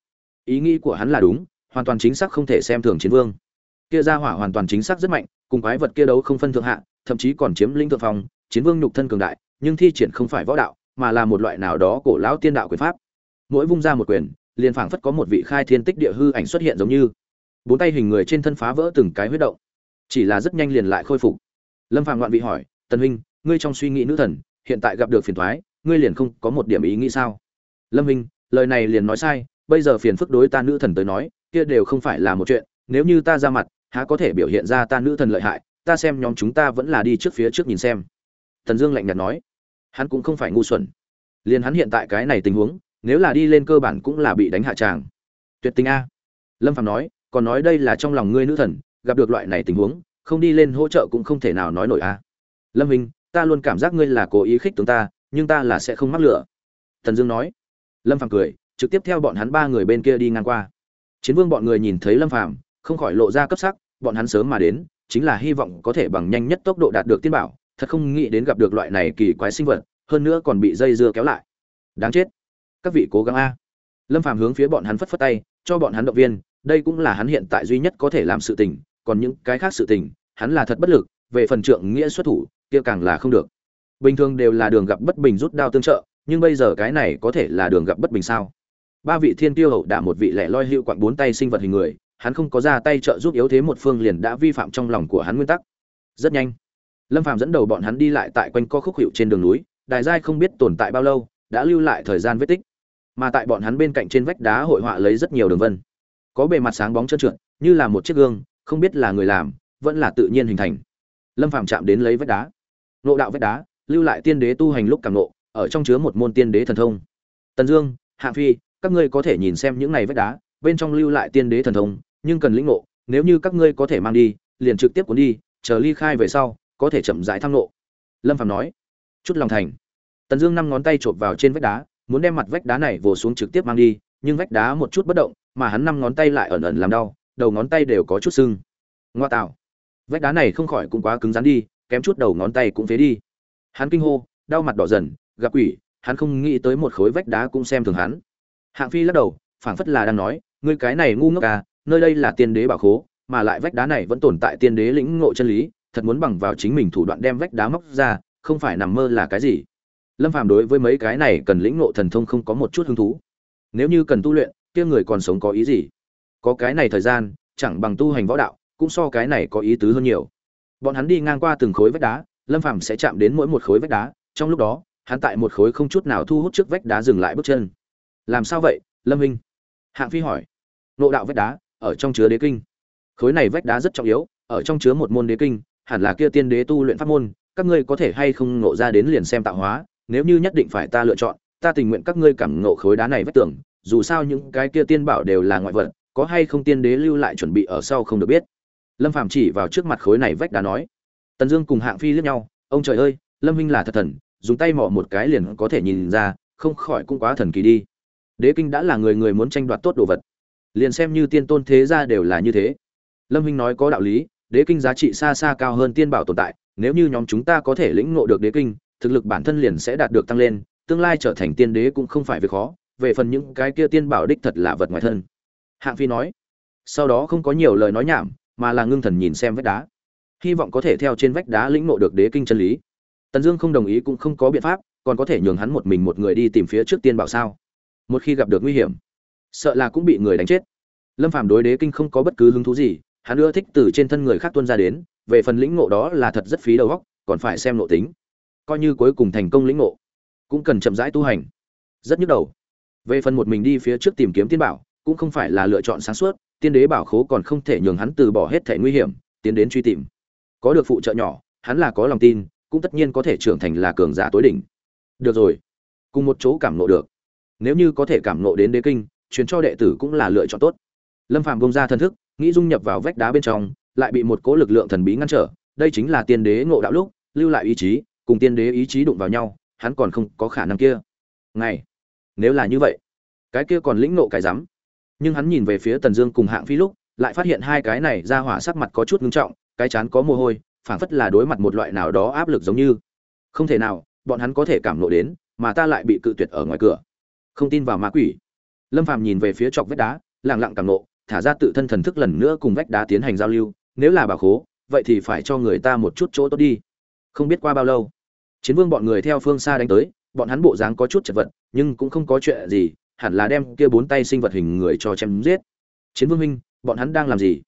ý nghĩ của hắn là đúng, hoàn toàn chính xác không thể xem thường chiến vương. Kia ra hỏa hoàn toàn chính xác rất mạnh, cùng quái vật kia đấu không phân thượng hạ, thậm chí còn chiếm lĩnh thượng phòng chiến vương nhục thân cường đại, nhưng thi triển không phải võ đạo, mà là một loại nào đó cổ lão tiên đạo quyền pháp. Mỗi vung ra một quyền, liền phảng phất có một vị khai thiên tích địa hư ảnh xuất hiện giống như. Bốn tay hình người trên thân phá vỡ từng cái huyết động. Chỉ là rất nhanh liền lại khôi phục. Lâm phàm loạn vị hỏi, tần huynh, ngươi trong suy nghĩ nữ thần, hiện tại gặp được phiền thoái ngươi liền không có một điểm ý nghĩ sao? Lâm huynh, lời này liền nói sai, bây giờ phiền phức đối ta nữ thần tới nói, kia đều không phải là một chuyện, nếu như ta ra mặt, há có thể biểu hiện ra ta nữ thần lợi hại, ta xem nhóm chúng ta vẫn là đi trước phía trước nhìn xem. Thần dương lạnh nhạt nói hắn cũng không phải ngu xuẩn. Liền hắn hiện tại cái này tình huống nếu là đi lên cơ bản cũng là bị đánh hạ tràng. Tuyệt tình a. Lâm Phàm nói còn nói đây là trong lòng ngươi nữ thần gặp được loại này tình huống không đi lên hỗ trợ cũng không thể nào nói nổi a. Lâm Vinh, ta luôn cảm giác ngươi là cố ý khích tướng ta nhưng ta là sẽ không mắc lửa. Thần dương nói. Lâm Phàm cười trực tiếp theo bọn hắn ba người bên kia đi ngang qua. Chiến vương bọn người nhìn thấy lâm Phàm, không khỏi lộ ra cấp sắc bọn hắn sớm mà đến chính là hy vọng có thể bằng nhanh nhất tốc độ đạt được tiên bảo thật không nghĩ đến gặp được loại này kỳ quái sinh vật, hơn nữa còn bị dây dưa kéo lại. Đáng chết. Các vị cố gắng a. Lâm phàm hướng phía bọn hắn phất phất tay, cho bọn hắn động viên, đây cũng là hắn hiện tại duy nhất có thể làm sự tình, còn những cái khác sự tình, hắn là thật bất lực, về phần trượng nghĩa xuất thủ, kia càng là không được. Bình thường đều là đường gặp bất bình rút đao tương trợ, nhưng bây giờ cái này có thể là đường gặp bất bình sao? Ba vị thiên tiêu hậu đả một vị lẻ loi hữu quặng bốn tay sinh vật hình người, hắn không có ra tay trợ giúp yếu thế một phương liền đã vi phạm trong lòng của hắn nguyên tắc. Rất nhanh lâm phàm dẫn đầu bọn hắn đi lại tại quanh co khúc hiệu trên đường núi, đài giai không biết tồn tại bao lâu, đã lưu lại thời gian vết tích. Mà tại bọn hắn bên cạnh trên vách đá hội họa lấy rất nhiều đường vân. Có bề mặt sáng bóng trơn trượt, như là một chiếc gương, không biết là người làm, vẫn là tự nhiên hình thành. Lâm phàm chạm đến lấy vách đá. Nộ đạo vách đá, lưu lại tiên đế tu hành lúc càng nộ ở trong chứa một môn tiên đế thần thông. Tần dương, hạ phi, các ngươi có thể nhìn xem những này vách đá, bên trong lưu lại tiên đế thần thông, nhưng cần lĩnh ngộ, nếu như các ngươi có thể mang đi, liền trực tiếp cuốn đi, chờ ly khai về sau có thể chậm rãi thăng ngộ lâm Phạm nói, chút lòng thành. Tần dương năm ngón tay chộp vào trên vách đá, muốn đem mặt vách đá này vồ xuống trực tiếp mang đi, nhưng vách đá một chút bất động, mà hắn năm ngón tay lại ẩn ẩn làm đau, đầu ngón tay đều có chút sưng. Ngoa tạo. Vách đá này không khỏi cũng quá cứng rắn đi, kém chút đầu ngón tay cũng phế đi. Hắn kinh hô, đau mặt đỏ dần, gặp quỷ, hắn không nghĩ tới một khối vách đá cũng xem thường hắn. Hạng phi lắc đầu, phảng phất là đang nói, ngươi cái này ngu ngốc à nơi đây là tiên đế bảo khố, mà lại vách đá này vẫn tồn tại tiên đế lĩnh ngộ chân lý thật muốn bằng vào chính mình thủ đoạn đem vách đá móc ra, không phải nằm mơ là cái gì. Lâm phàm đối với mấy cái này cần lĩnh ngộ thần thông không có một chút hứng thú. Nếu như cần tu luyện, kia người còn sống có ý gì? Có cái này thời gian, chẳng bằng tu hành võ đạo, cũng so cái này có ý tứ hơn nhiều. Bọn hắn đi ngang qua từng khối vách đá, lâm phàm sẽ chạm đến mỗi một khối vách đá, trong lúc đó, hắn tại một khối không chút nào thu hút trước vách đá dừng lại bước chân. Làm sao vậy, lâm Hinh? hạng phi hỏi. Nộ đạo vách đá, ở trong chứa đế kinh. Khối này vách đá rất trọng yếu, ở trong chứa một môn đế kinh hẳn là kia tiên đế tu luyện pháp môn, các ngươi có thể hay không ngộ ra đến liền xem tạo hóa, nếu như nhất định phải ta lựa chọn, ta tình nguyện các ngươi cảm ngộ khối đá này vách tưởng dù sao những cái kia tiên bảo đều là ngoại vật, có hay không tiên đế lưu lại chuẩn bị ở sau không được biết. Lâm phàm chỉ vào trước mặt khối này vách đá nói, tần dương cùng hạng phi liếc nhau, ông trời ơi, lâm minh là thật thần, dùng tay mò một cái liền có thể nhìn ra, không khỏi cũng quá thần kỳ đi. Đế kinh đã là người người muốn tranh đoạt tốt đồ vật. Liền xem như tiên tôn thế gia đều là như thế. Lâm minh nói có đạo lý đế kinh giá trị xa xa cao hơn tiên bảo tồn tại, nếu như nhóm chúng ta có thể lĩnh ngộ được đế kinh, thực lực bản thân liền sẽ đạt được tăng lên, tương lai trở thành tiên đế cũng không phải việc khó, về phần những cái kia tiên bảo đích thật là vật ngoài thân. Hạng phi nói. Sau đó không có nhiều lời nói nhảm, mà là ngưng thần nhìn xem vách đá. Hy vọng có thể theo trên vách đá lĩnh ngộ được đế kinh chân lý. Tần dương không đồng ý cũng không có biện pháp, còn có thể nhường hắn một mình một người đi tìm phía trước tiên bảo sao? Một khi gặp được nguy hiểm, sợ là cũng bị người đánh chết. Lâm phàm đối đế kinh không có bất cứ hứng thú gì hắn ưa thích từ trên thân người khác tuân ra đến, về phần lĩnh ngộ đó là thật rất phí đầu óc, còn phải xem nội tính. Coi như cuối cùng thành công lĩnh ngộ, cũng cần chậm rãi tu hành. Rất nhức đầu. Về phần một mình đi phía trước tìm kiếm tiên bảo, cũng không phải là lựa chọn sáng suốt, tiên đế bảo khố còn không thể nhường hắn từ bỏ hết thể nguy hiểm, tiến đến truy tìm. Có được phụ trợ nhỏ, hắn là có lòng tin, cũng tất nhiên có thể trưởng thành là cường giả tối đỉnh. Được rồi. Cùng một chỗ cảm nộ được. Nếu như có thể cảm nộ đến đế kinh, truyền cho đệ tử cũng là lựa chọn tốt. Lâm Phạm bông ra thân thức nghĩ dung nhập vào vách đá bên trong, lại bị một cố lực lượng thần bí ngăn trở, đây chính là tiên đế ngộ đạo lúc, lưu lại ý chí, cùng tiên đế ý chí đụng vào nhau, hắn còn không có khả năng kia. Ngày, nếu là như vậy, cái kia còn lĩnh ngộ cái rắm. Nhưng hắn nhìn về phía tần dương cùng hạng phi lúc, lại phát hiện hai cái này ra hỏa sắc mặt có chút ngưng trọng, cái chán có mồ hôi, phảng phất là đối mặt một loại nào đó áp lực giống như. Không thể nào, bọn hắn có thể cảm ngộ đến, mà ta lại bị cự tuyệt ở ngoài cửa. Không tin vào ma quỷ. Lâm phàm nhìn về phía chọc vách đá, lặng lặng cảm nộ thả ra tự thân thần thức lần nữa cùng vách đá tiến hành giao lưu, nếu là bà khố, vậy thì phải cho người ta một chút chỗ tốt đi. Không biết qua bao lâu, chiến vương bọn người theo phương xa đánh tới, bọn hắn bộ dáng có chút chật vật, nhưng cũng không có chuyện gì, hẳn là đem kia bốn tay sinh vật hình người cho chém giết. Chiến vương minh bọn hắn đang làm gì?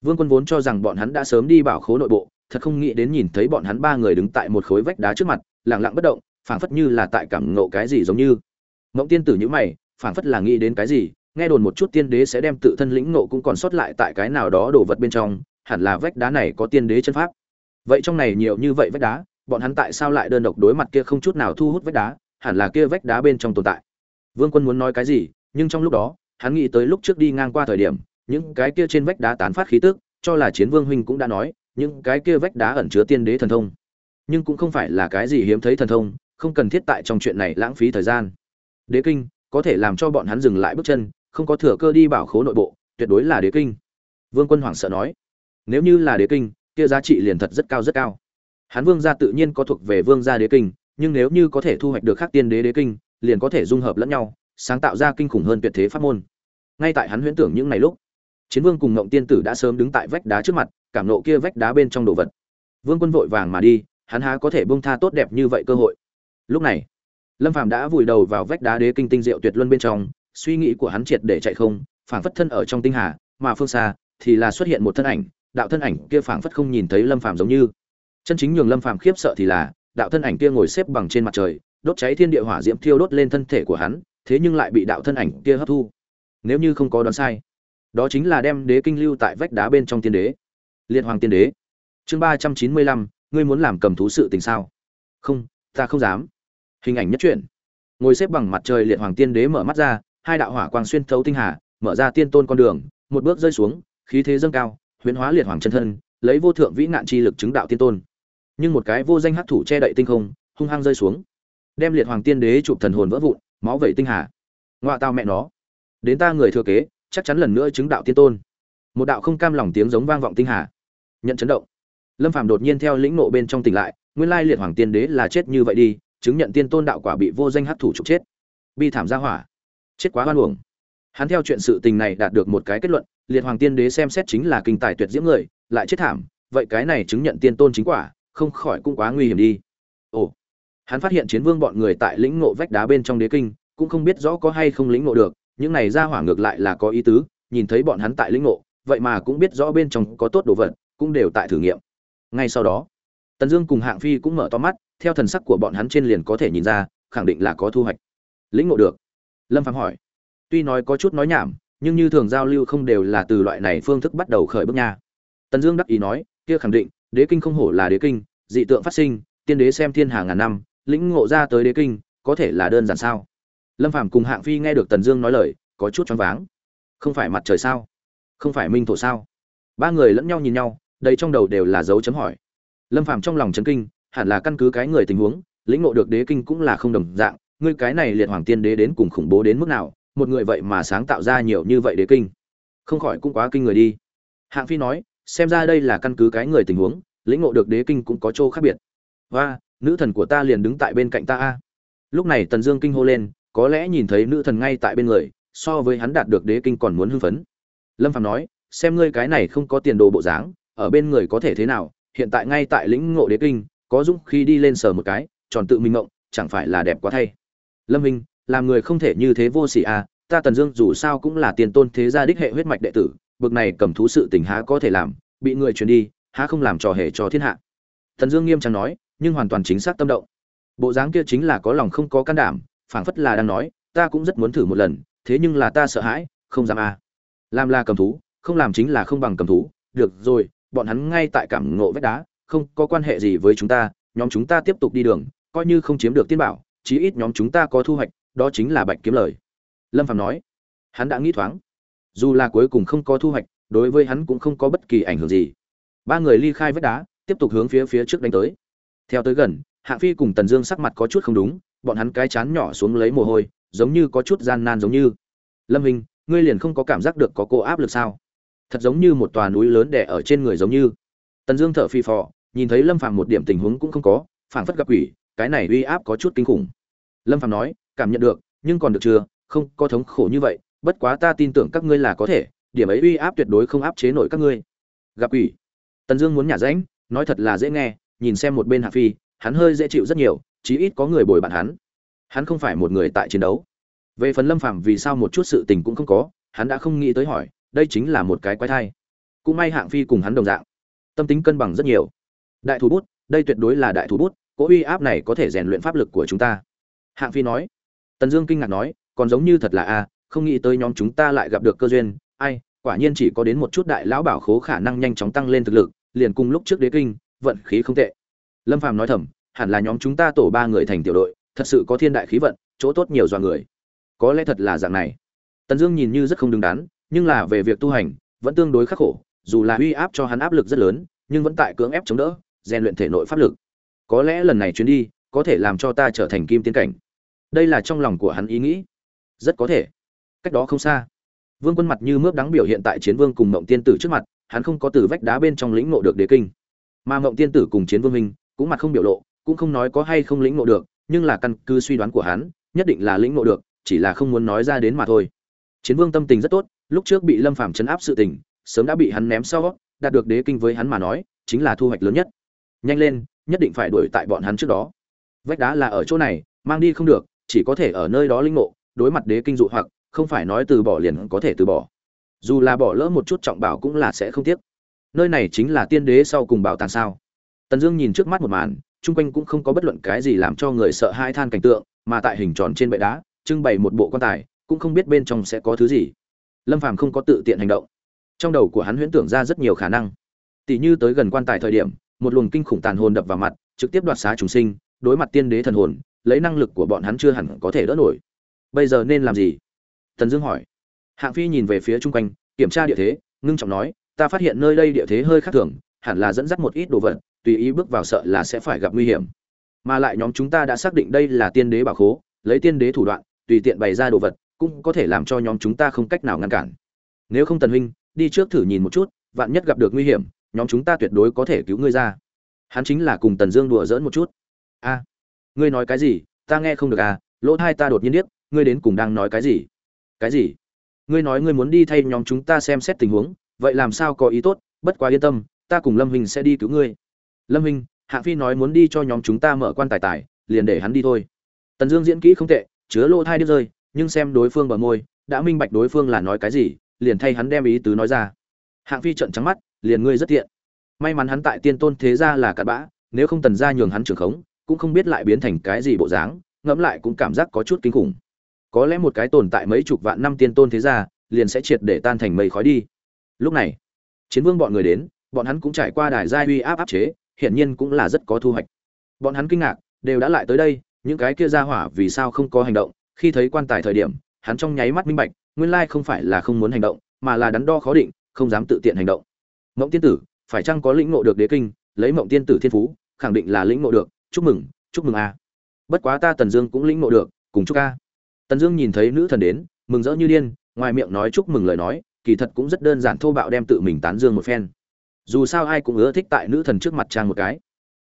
Vương quân vốn cho rằng bọn hắn đã sớm đi bảo khố nội bộ, thật không nghĩ đến nhìn thấy bọn hắn ba người đứng tại một khối vách đá trước mặt, lặng lặng bất động, phảng phất như là tại cảm ngộ cái gì giống như. Mộng tiên tử nhữ mày, phảng phất là nghĩ đến cái gì nghe đồn một chút tiên đế sẽ đem tự thân lĩnh ngộ cũng còn sót lại tại cái nào đó đồ vật bên trong, hẳn là vách đá này có tiên đế chân pháp. Vậy trong này nhiều như vậy vách đá, bọn hắn tại sao lại đơn độc đối mặt kia không chút nào thu hút vách đá, hẳn là kia vách đá bên trong tồn tại. Vương quân muốn nói cái gì, nhưng trong lúc đó, hắn nghĩ tới lúc trước đi ngang qua thời điểm, những cái kia trên vách đá tán phát khí tức, cho là chiến vương huynh cũng đã nói, những cái kia vách đá ẩn chứa tiên đế thần thông. Nhưng cũng không phải là cái gì hiếm thấy thần thông, không cần thiết tại trong chuyện này lãng phí thời gian. Đế kinh, có thể làm cho bọn hắn dừng lại bước chân không có thừa cơ đi bảo khố nội bộ, tuyệt đối là đế kinh. Vương quân hoảng sợ nói, nếu như là đế kinh, kia giá trị liền thật rất cao rất cao. Hán vương gia tự nhiên có thuộc về vương gia đế kinh, nhưng nếu như có thể thu hoạch được khắc tiên đế đế kinh, liền có thể dung hợp lẫn nhau, sáng tạo ra kinh khủng hơn tuyệt thế pháp môn. Ngay tại hắn huyễn tưởng những ngày lúc, chiến vương cùng ngộng tiên tử đã sớm đứng tại vách đá trước mặt, cảm nộ kia vách đá bên trong đồ vật. Vương quân vội vàng mà đi, hắn há có thể bông tha tốt đẹp như vậy cơ hội. Lúc này, lâm phàm đã vùi đầu vào vách đá đế kinh tinh diệu tuyệt luân bên trong suy nghĩ của hắn triệt để chạy không, phảng phất thân ở trong tinh hà, mà phương xa thì là xuất hiện một thân ảnh, đạo thân ảnh kia phảng phất không nhìn thấy lâm phàm giống như. Chân chính nhường lâm phàm khiếp sợ thì là, đạo thân ảnh kia ngồi xếp bằng trên mặt trời, đốt cháy thiên địa hỏa diễm thiêu đốt lên thân thể của hắn, thế nhưng lại bị đạo thân ảnh kia hấp thu. Nếu như không có đoán sai, đó chính là đem đế kinh lưu tại vách đá bên trong tiên đế. Liệt hoàng tiên đế. Chương ba trăm chín mươi lăm, ngươi muốn làm cầm thú sự tình sao? Không, ta không dám. Hình ảnh nhất truyện. Ngồi xếp bằng mặt trời liệt hoàng tiên đế mở mắt ra hai đạo hỏa quang xuyên thấu tinh hà, mở ra tiên tôn con đường, một bước rơi xuống, khí thế dâng cao, huyễn hóa liệt hoàng chân thân, lấy vô thượng vĩ nạn chi lực chứng đạo tiên tôn. Nhưng một cái vô danh hắc thủ che đậy tinh không, hung hăng rơi xuống, đem liệt hoàng tiên đế chụp thần hồn vỡ vụn, máu vẩy tinh hà. Ngoại tao mẹ nó. Đến ta người thừa kế, chắc chắn lần nữa chứng đạo tiên tôn. Một đạo không cam lòng tiếng giống vang vọng tinh hà. Nhận chấn động. Lâm phàm đột nhiên theo lĩnh nộ bên trong tỉnh lại, nguyên lai liệt hoàng tiên đế là chết như vậy đi, chứng nhận tiên tôn đạo quả bị vô danh hắc thủ trục chết. Bi thảm gia hỏa chết quá hoan uổng. Hắn theo chuyện sự tình này đạt được một cái kết luận, liệt hoàng tiên đế xem xét chính là kinh tài tuyệt diễm người, lại chết thảm, vậy cái này chứng nhận tiên tôn chính quả, không khỏi cũng quá nguy hiểm đi. Ồ, hắn phát hiện chiến vương bọn người tại lĩnh ngộ vách đá bên trong đế kinh, cũng không biết rõ có hay không lĩnh ngộ được, những này ra hỏa ngược lại là có ý tứ, nhìn thấy bọn hắn tại lĩnh ngộ, vậy mà cũng biết rõ bên trong có tốt đồ vật, cũng đều tại thử nghiệm. Ngay sau đó, tần dương cùng hạng phi cũng mở to mắt, theo thần sắc của bọn hắn trên liền có thể nhìn ra, khẳng định là có thu hoạch. Lĩnh ngộ được lâm phạm hỏi. Tuy nói có chút nói nhảm, nhưng như thường giao lưu không đều là từ loại này phương thức bắt đầu khởi bước nha. Tần dương đắc ý nói, kia khẳng định, đế kinh không hổ là đế kinh, dị tượng phát sinh, tiên đế xem thiên hàng ngàn năm, lĩnh ngộ ra tới đế kinh, có thể là đơn giản sao? Lâm phàm cùng hạng phi nghe được tần dương nói lời, có chút choáng váng. Không phải mặt trời sao? Không phải minh thổ sao? Ba người lẫn nhau nhìn nhau đây trong đầu đều là dấu chấm hỏi. Lâm phàm trong lòng chấn kinh, hẳn là căn cứ cái người tình huống, lĩnh ngộ được đế kinh cũng là không đồng dạng ngươi cái này liệt hoàng tiên đế đến cùng khủng bố đến mức nào, một người vậy mà sáng tạo ra nhiều như vậy đế kinh. Không khỏi cũng quá kinh người đi. Hạng phi nói, xem ra đây là căn cứ cái người tình huống, lĩnh ngộ được đế kinh cũng có chỗ khác biệt. Và nữ thần của ta liền đứng tại bên cạnh ta a. Lúc này tần dương kinh hô lên, có lẽ nhìn thấy nữ thần ngay tại bên người, so với hắn đạt được đế kinh còn muốn hưng phấn. Lâm phạm nói, xem ngươi cái này không có tiền đồ bộ dáng, ở bên người có thể thế nào, hiện tại ngay tại lĩnh ngộ đế kinh, có dũng khi đi lên sờ một cái, tròn tự mình ngộng, chẳng phải là đẹp quá thay lâm minh làm người không thể như thế vô sỉ à ta tần dương dù sao cũng là tiền tôn thế gia đích hệ huyết mạch đệ tử, bực này cầm thú sự tình há có thể làm, bị người truyền đi, há không làm trò hề cho thiên hạ tần dương nghiêm trang nói, nhưng hoàn toàn chính xác tâm động bộ dáng kia chính là có lòng không có can đảm, phảng phất là đang nói, ta cũng rất muốn thử một lần, thế nhưng là ta sợ hãi, không dám à. làm là cầm thú, không làm chính là không bằng cầm thú, được rồi, bọn hắn ngay tại cảm ngộ vách đá, không có quan hệ gì với chúng ta, nhóm chúng ta tiếp tục đi đường, coi như không chiếm được tiên bảo chí ít nhóm chúng ta có thu hoạch, đó chính là bạch kiếm lời. Lâm Phàm nói. Hắn đã nghĩ thoáng. Dù là cuối cùng không có thu hoạch, đối với hắn cũng không có bất kỳ ảnh hưởng gì. Ba người ly khai vách đá, tiếp tục hướng phía phía trước đánh tới. Theo tới gần Hạ phi cùng tần dương sắc mặt có chút không đúng, bọn hắn cái chán nhỏ xuống lấy mồ hôi, giống như có chút gian nan giống như. Lâm hình, ngươi liền không có cảm giác được có cô áp lực sao? Thật giống như một tòa núi lớn đè ở trên người giống như. Tần dương thở phì phò, nhìn thấy lâm phàm một điểm tình huống cũng không có, phảng phất gặp quỷ cái này uy áp có chút kinh khủng. Lâm phàm nói, cảm nhận được, nhưng còn được chưa? Không, có thống khổ như vậy, bất quá ta tin tưởng các ngươi là có thể, điểm ấy uy áp tuyệt đối không áp chế nổi các ngươi. Gặp quỷ. Tần dương muốn nhả rãnh nói thật là dễ nghe, nhìn xem một bên hạ phi, hắn hơi dễ chịu rất nhiều, chí ít có người bồi bạn hắn. Hắn không phải một người tại chiến đấu. Về phần lâm phàm vì sao một chút sự tình cũng không có, hắn đã không nghĩ tới hỏi, đây chính là một cái quái thai. Cũng may hạng phi cùng hắn đồng dạng, tâm tính cân bằng rất nhiều. Đại thủ bút, đây tuyệt đối là đại thủ bút cỗ uy áp này có thể rèn luyện pháp lực của chúng ta. Hạng phi nói. Tần dương kinh ngạc nói, còn giống như thật là a, không nghĩ tới nhóm chúng ta lại gặp được cơ duyên. Ai, quả nhiên chỉ có đến một chút đại lão bảo khố khả năng nhanh chóng tăng lên thực lực, liền cùng lúc trước đế kinh, vận khí không tệ. Lâm phàm nói thầm, hẳn là nhóm chúng ta tổ ba người thành tiểu đội, thật sự có thiên đại khí vận, chỗ tốt nhiều dọa người. Có lẽ thật là dạng này. Tần dương nhìn như rất không đứng đắn, nhưng là về việc tu hành, vẫn tương đối khắc khổ, dù là uy áp cho hắn áp lực rất lớn, nhưng vẫn tại cưỡng ép chống đỡ, rèn luyện thể nội pháp lực có lẽ lần này chuyến đi có thể làm cho ta trở thành kim tiên cảnh. Đây là trong lòng của hắn ý nghĩ. Rất có thể. Cách đó không xa, vương quân mặt như mướp đắng biểu hiện tại chiến vương cùng mộng tiên tử trước mặt, hắn không có từ vách đá bên trong lĩnh ngộ được đế kinh. Mà mộng tiên tử cùng chiến vương minh cũng mặt không biểu lộ, cũng không nói có hay không lĩnh ngộ được, nhưng là căn cứ suy đoán của hắn, nhất định là lĩnh ngộ được, chỉ là không muốn nói ra đến mà thôi. Chiến vương tâm tình rất tốt, lúc trước bị lâm phàm chấn áp sự tình, sớm đã bị hắn ném sau, đạt được đế kinh với hắn mà nói, chính là thu hoạch lớn nhất. Nhanh lên nhất định phải đuổi tại bọn hắn trước đó. Vách đá là ở chỗ này, mang đi không được, chỉ có thể ở nơi đó linh ngộ, đối mặt đế kinh dụ hoặc, không phải nói từ bỏ liền có thể từ bỏ. Dù là bỏ lỡ một chút trọng bảo cũng là sẽ không tiếc. Nơi này chính là tiên đế sau cùng bảo tàng sao? Tần dương nhìn trước mắt một màn, chung quanh cũng không có bất luận cái gì làm cho người sợ hai than cảnh tượng, mà tại hình tròn trên bệ đá, trưng bày một bộ quan tài, cũng không biết bên trong sẽ có thứ gì. Lâm phàm không có tự tiện hành động. Trong đầu của hắn huyễn tưởng ra rất nhiều khả năng. Tỷ như tới gần quan tài thời điểm một luồng kinh khủng tàn hồn đập vào mặt trực tiếp đoạt xá chúng sinh đối mặt tiên đế thần hồn lấy năng lực của bọn hắn chưa hẳn có thể đỡ nổi bây giờ nên làm gì Tần Dương hỏi. Hạng Phi nhìn về phía chung quanh, kiểm tra địa thế, ngưng trọng nói, ta phát hiện nơi đây địa thế hơi khác thường, hẳn là dẫn dắt một ít đồ vật, tùy ý bước vào sợ là sẽ phải gặp nguy hiểm. Mà lại nhóm chúng ta đã xác định đây là tiên đế bảo khố, lấy tiên đế thủ đoạn, tùy tiện bày ra đồ vật, cũng có thể làm cho nhóm chúng ta không cách nào ngăn cản. Nếu không Tần huynh, đi trước thử nhìn một chút, vạn nhất gặp được nguy hiểm, nhóm chúng ta tuyệt đối có thể cứu ngươi ra. Hắn chính là cùng Tần Dương đùa dỡn một chút. A, ngươi nói cái gì? Ta nghe không được à? Lỗ thai ta đột nhiên điếc, ngươi đến cùng đang nói cái gì? cái gì ngươi nói ngươi muốn đi thay nhóm chúng ta xem xét tình huống vậy làm sao có ý tốt bất quá yên tâm ta cùng lâm hình sẽ đi cứu ngươi lâm hình hạng phi nói muốn đi cho nhóm chúng ta mở quan tài tài liền để hắn đi thôi tần dương diễn kỹ không tệ chứa lỗ thai đứt rơi nhưng xem đối phương bờ môi đã minh bạch đối phương là nói cái gì liền thay hắn đem ý tứ nói ra hạng phi trận trắng mắt liền ngươi rất tiện. May mắn hắn tại tiên tôn thế gia là cặn bã, nếu không tần gia nhường hắn trưởng khống, cũng không biết lại biến thành cái gì bộ dáng, ngẫm lại cũng cảm giác có chút kinh khủng. Có lẽ một cái tồn tại mấy chục vạn năm tiên tôn thế gia, liền sẽ triệt để tan thành mây khói đi. Lúc này, chiến vương bọn người đến, bọn hắn cũng trải qua đài giai uy áp áp chế, hiển nhiên cũng là rất có thu hoạch. Bọn hắn kinh ngạc, đều đã lại tới đây, những cái kia ra hỏa vì sao không có hành động? Khi thấy quan tài thời điểm, hắn trong nháy mắt minh bạch, nguyên lai không phải là không muốn hành động, mà là đắn đo khó định, không dám tự tiện hành động mộng tiên tử phải chăng có lĩnh ngộ được đế kinh lấy mộng tiên tử thiên phú khẳng định là lĩnh ngộ được chúc mừng chúc mừng a bất quá ta tần dương cũng lĩnh ngộ được cùng chúc a Tần Dương nhìn thấy nữ thần đến, mừng rỡ như điên, ngoài miệng nói chúc mừng lời nói, kỳ thật cũng rất đơn giản thô bạo đem tự mình tán dương một phen. Dù sao ai cũng ưa thích tại nữ thần trước mặt trang một cái.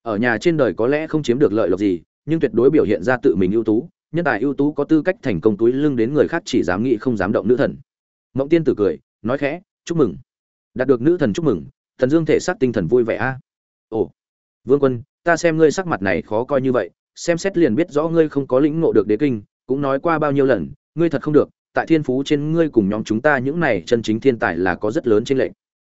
Ở nhà trên đời có lẽ không chiếm được lợi lộc gì, nhưng tuyệt đối biểu hiện ra tự mình ưu tú, nhân tài ưu tú có tư cách thành công túi lưng đến người khác chỉ dám nghĩ không dám động nữ thần. Mộng Tiên tử cười, nói khẽ, "Chúc mừng." Đạt được nữ thần chúc mừng, Thần Dương thể xác tinh thần vui vẻ a. Ồ, Vương Quân, ta xem ngươi sắc mặt này khó coi như vậy, xem xét liền biết rõ ngươi không có lĩnh ngộ được đế kinh, cũng nói qua bao nhiêu lần ngươi thật không được tại thiên phú trên ngươi cùng nhóm chúng ta những này chân chính thiên tài là có rất lớn trên lệnh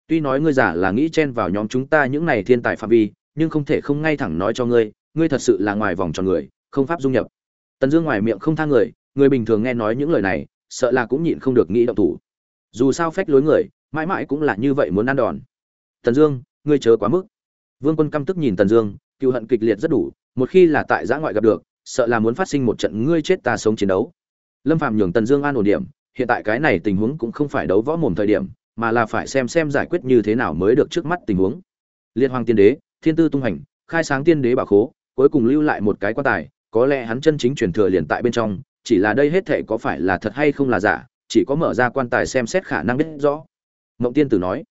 tuy nói ngươi giả là nghĩ chen vào nhóm chúng ta những này thiên tài phạm vi nhưng không thể không ngay thẳng nói cho ngươi ngươi thật sự là ngoài vòng tròn người không pháp dung nhập. Tần dương ngoài miệng không tha người người bình thường nghe nói những lời này sợ là cũng nhịn không được nghĩ động thủ. Dù sao phách lối người mãi mãi cũng là như vậy muốn ăn đòn. Tần dương, ngươi chớ quá mức. Vương quân căm tức nhìn tần dương, cựu hận kịch liệt rất đủ, một khi là tại giã ngoại gặp được, sợ là muốn phát sinh một trận ngươi chết ta sống chiến đấu. Lâm phạm nhường tần dương an ổn điểm, hiện tại cái này tình huống cũng không phải đấu võ mồm thời điểm, mà là phải xem xem giải quyết như thế nào mới được trước mắt tình huống. Liệt hoàng tiên đế, thiên tư tung hành, khai sáng tiên đế bảo khố, cuối cùng lưu lại một cái quan tài, có lẽ hắn chân chính truyền thừa liền tại bên trong, chỉ là đây hết thệ có phải là thật hay không là giả, chỉ có mở ra quan tài xem xét khả năng biết rõ. Ngộng tiên tử nói.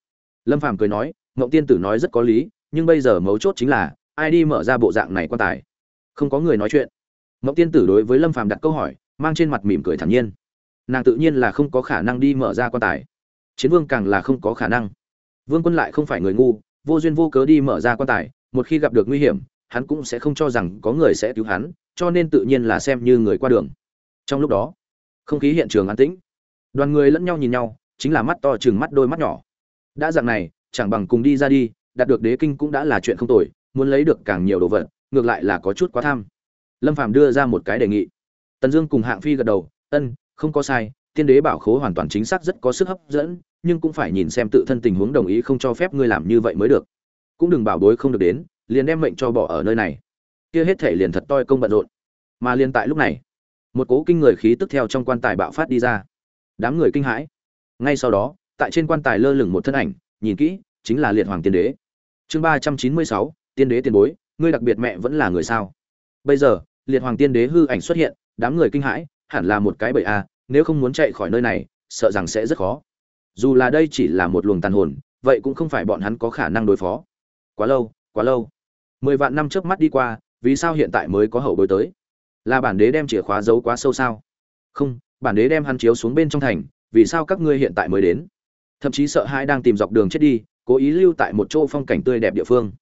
Lâm phàm cười nói Ngộng tiên tử nói rất có lý, nhưng bây giờ mấu chốt chính là, ai đi mở ra bộ dạng này quan tài? Không có người nói chuyện. Ngộng tiên tử đối với lâm phàm đặt câu hỏi, mang trên mặt mỉm cười thản nhiên. Nàng tự nhiên là không có khả năng đi mở ra quan tài. Chiến vương càng là không có khả năng. Vương quân lại không phải người ngu, vô duyên vô cớ đi mở ra quan tài, một khi gặp được nguy hiểm, hắn cũng sẽ không cho rằng có người sẽ cứu hắn, cho nên tự nhiên là xem như người qua đường. Trong lúc đó, không khí hiện trường an tĩnh. Đoàn người lẫn nhau nhìn nhau chính là mắt to chừng mắt đôi mắt nhỏ. Đã dạng này, chẳng bằng cùng đi ra đi, đạt được đế kinh cũng đã là chuyện không tồi, muốn lấy được càng nhiều đồ vật, ngược lại là có chút quá tham. Lâm phàm đưa ra một cái đề nghị. Tần dương cùng hạng phi gật đầu, ân, không có sai, tiên đế bảo khố hoàn toàn chính xác rất có sức hấp dẫn, nhưng cũng phải nhìn xem tự thân tình huống đồng ý không cho phép ngươi làm như vậy mới được. Cũng đừng bảo bối không được đến, liền đem mệnh cho bỏ ở nơi này. Kia hết thể liền thật toi công bận rộn. Mà liền tại lúc này, một cố kinh người khí tức theo trong quan tài bạo phát đi ra. Đám người kinh hãi ngay sau đó, tại trên quan tài lơ lửng một thân ảnh, nhìn kỹ, chính là liệt hoàng tiên đế. Chương ba trăm chín mươi sáu, tiên đế tiền bối, ngươi đặc biệt mẹ vẫn là người sao? Bây giờ, liệt hoàng tiên đế hư ảnh xuất hiện, đám người kinh hãi, hẳn là một cái bậy a, nếu không muốn chạy khỏi nơi này, sợ rằng sẽ rất khó. Dù là đây chỉ là một luồng tàn hồn, vậy cũng không phải bọn hắn có khả năng đối phó. Quá lâu quá lâu. Mười vạn năm trước mắt đi qua, vì sao hiện tại mới có hậu bối tới? Là bản đế đem chìa khóa giấu quá sâu sao? Không, bản đế đem hắn chiếu xuống bên trong thành vì sao các ngươi hiện tại mới đến? Thậm chí sợ hãi đang tìm dọc đường chết đi, cố ý lưu tại một chỗ phong cảnh tươi đẹp địa phương.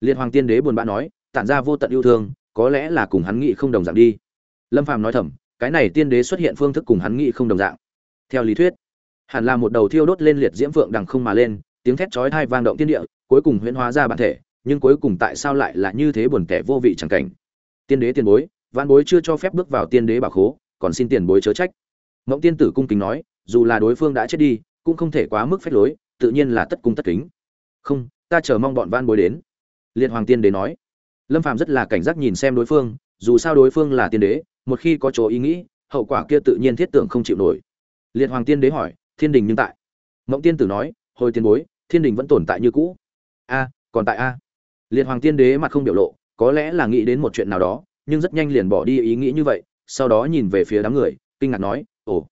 Liên hoàng tiên đế buồn bã nói, tản ra vô tận yêu thương, có lẽ là cùng hắn nghị không đồng dạng đi. Lâm phàm nói thầm, cái này tiên đế xuất hiện phương thức cùng hắn nghị không đồng dạng. Theo lý thuyết, hẳn là một đầu thiêu đốt lên liệt diễm phượng đằng không mà lên, tiếng thét chói tai vang động tiên địa, cuối cùng huyễn hóa ra bản thể, nhưng cuối cùng tại sao lại là như thế buồn kẻ vô vị chẳng cảnh? Tiên đế tiền bối vạn bối chưa cho phép bước vào tiên đế bảo khố, còn xin tiền bối chớ trách. Mộng tiên tử cung kính nói dù là đối phương đã chết đi, cũng không thể quá mức phép lối, tự nhiên là tất cung tất kính. Không, ta chờ mong bọn van bối đến. Liệt hoàng tiên đế nói. Lâm phàm rất là cảnh giác nhìn xem đối phương, dù sao đối phương là tiên đế, một khi có chỗ ý nghĩ, hậu quả kia tự nhiên thiết tưởng không chịu nổi. Liệt hoàng tiên đế hỏi, thiên đình nhưng tại? Mộng tiên tử nói, hồi tiên bối, thiên đình vẫn tồn tại như cũ. A, còn tại a. Liệt hoàng tiên đế mặt không biểu lộ, có lẽ là nghĩ đến một chuyện nào đó, nhưng rất nhanh liền bỏ đi ý nghĩ như vậy, sau đó nhìn về phía đám người, kinh ngạc nói, ồ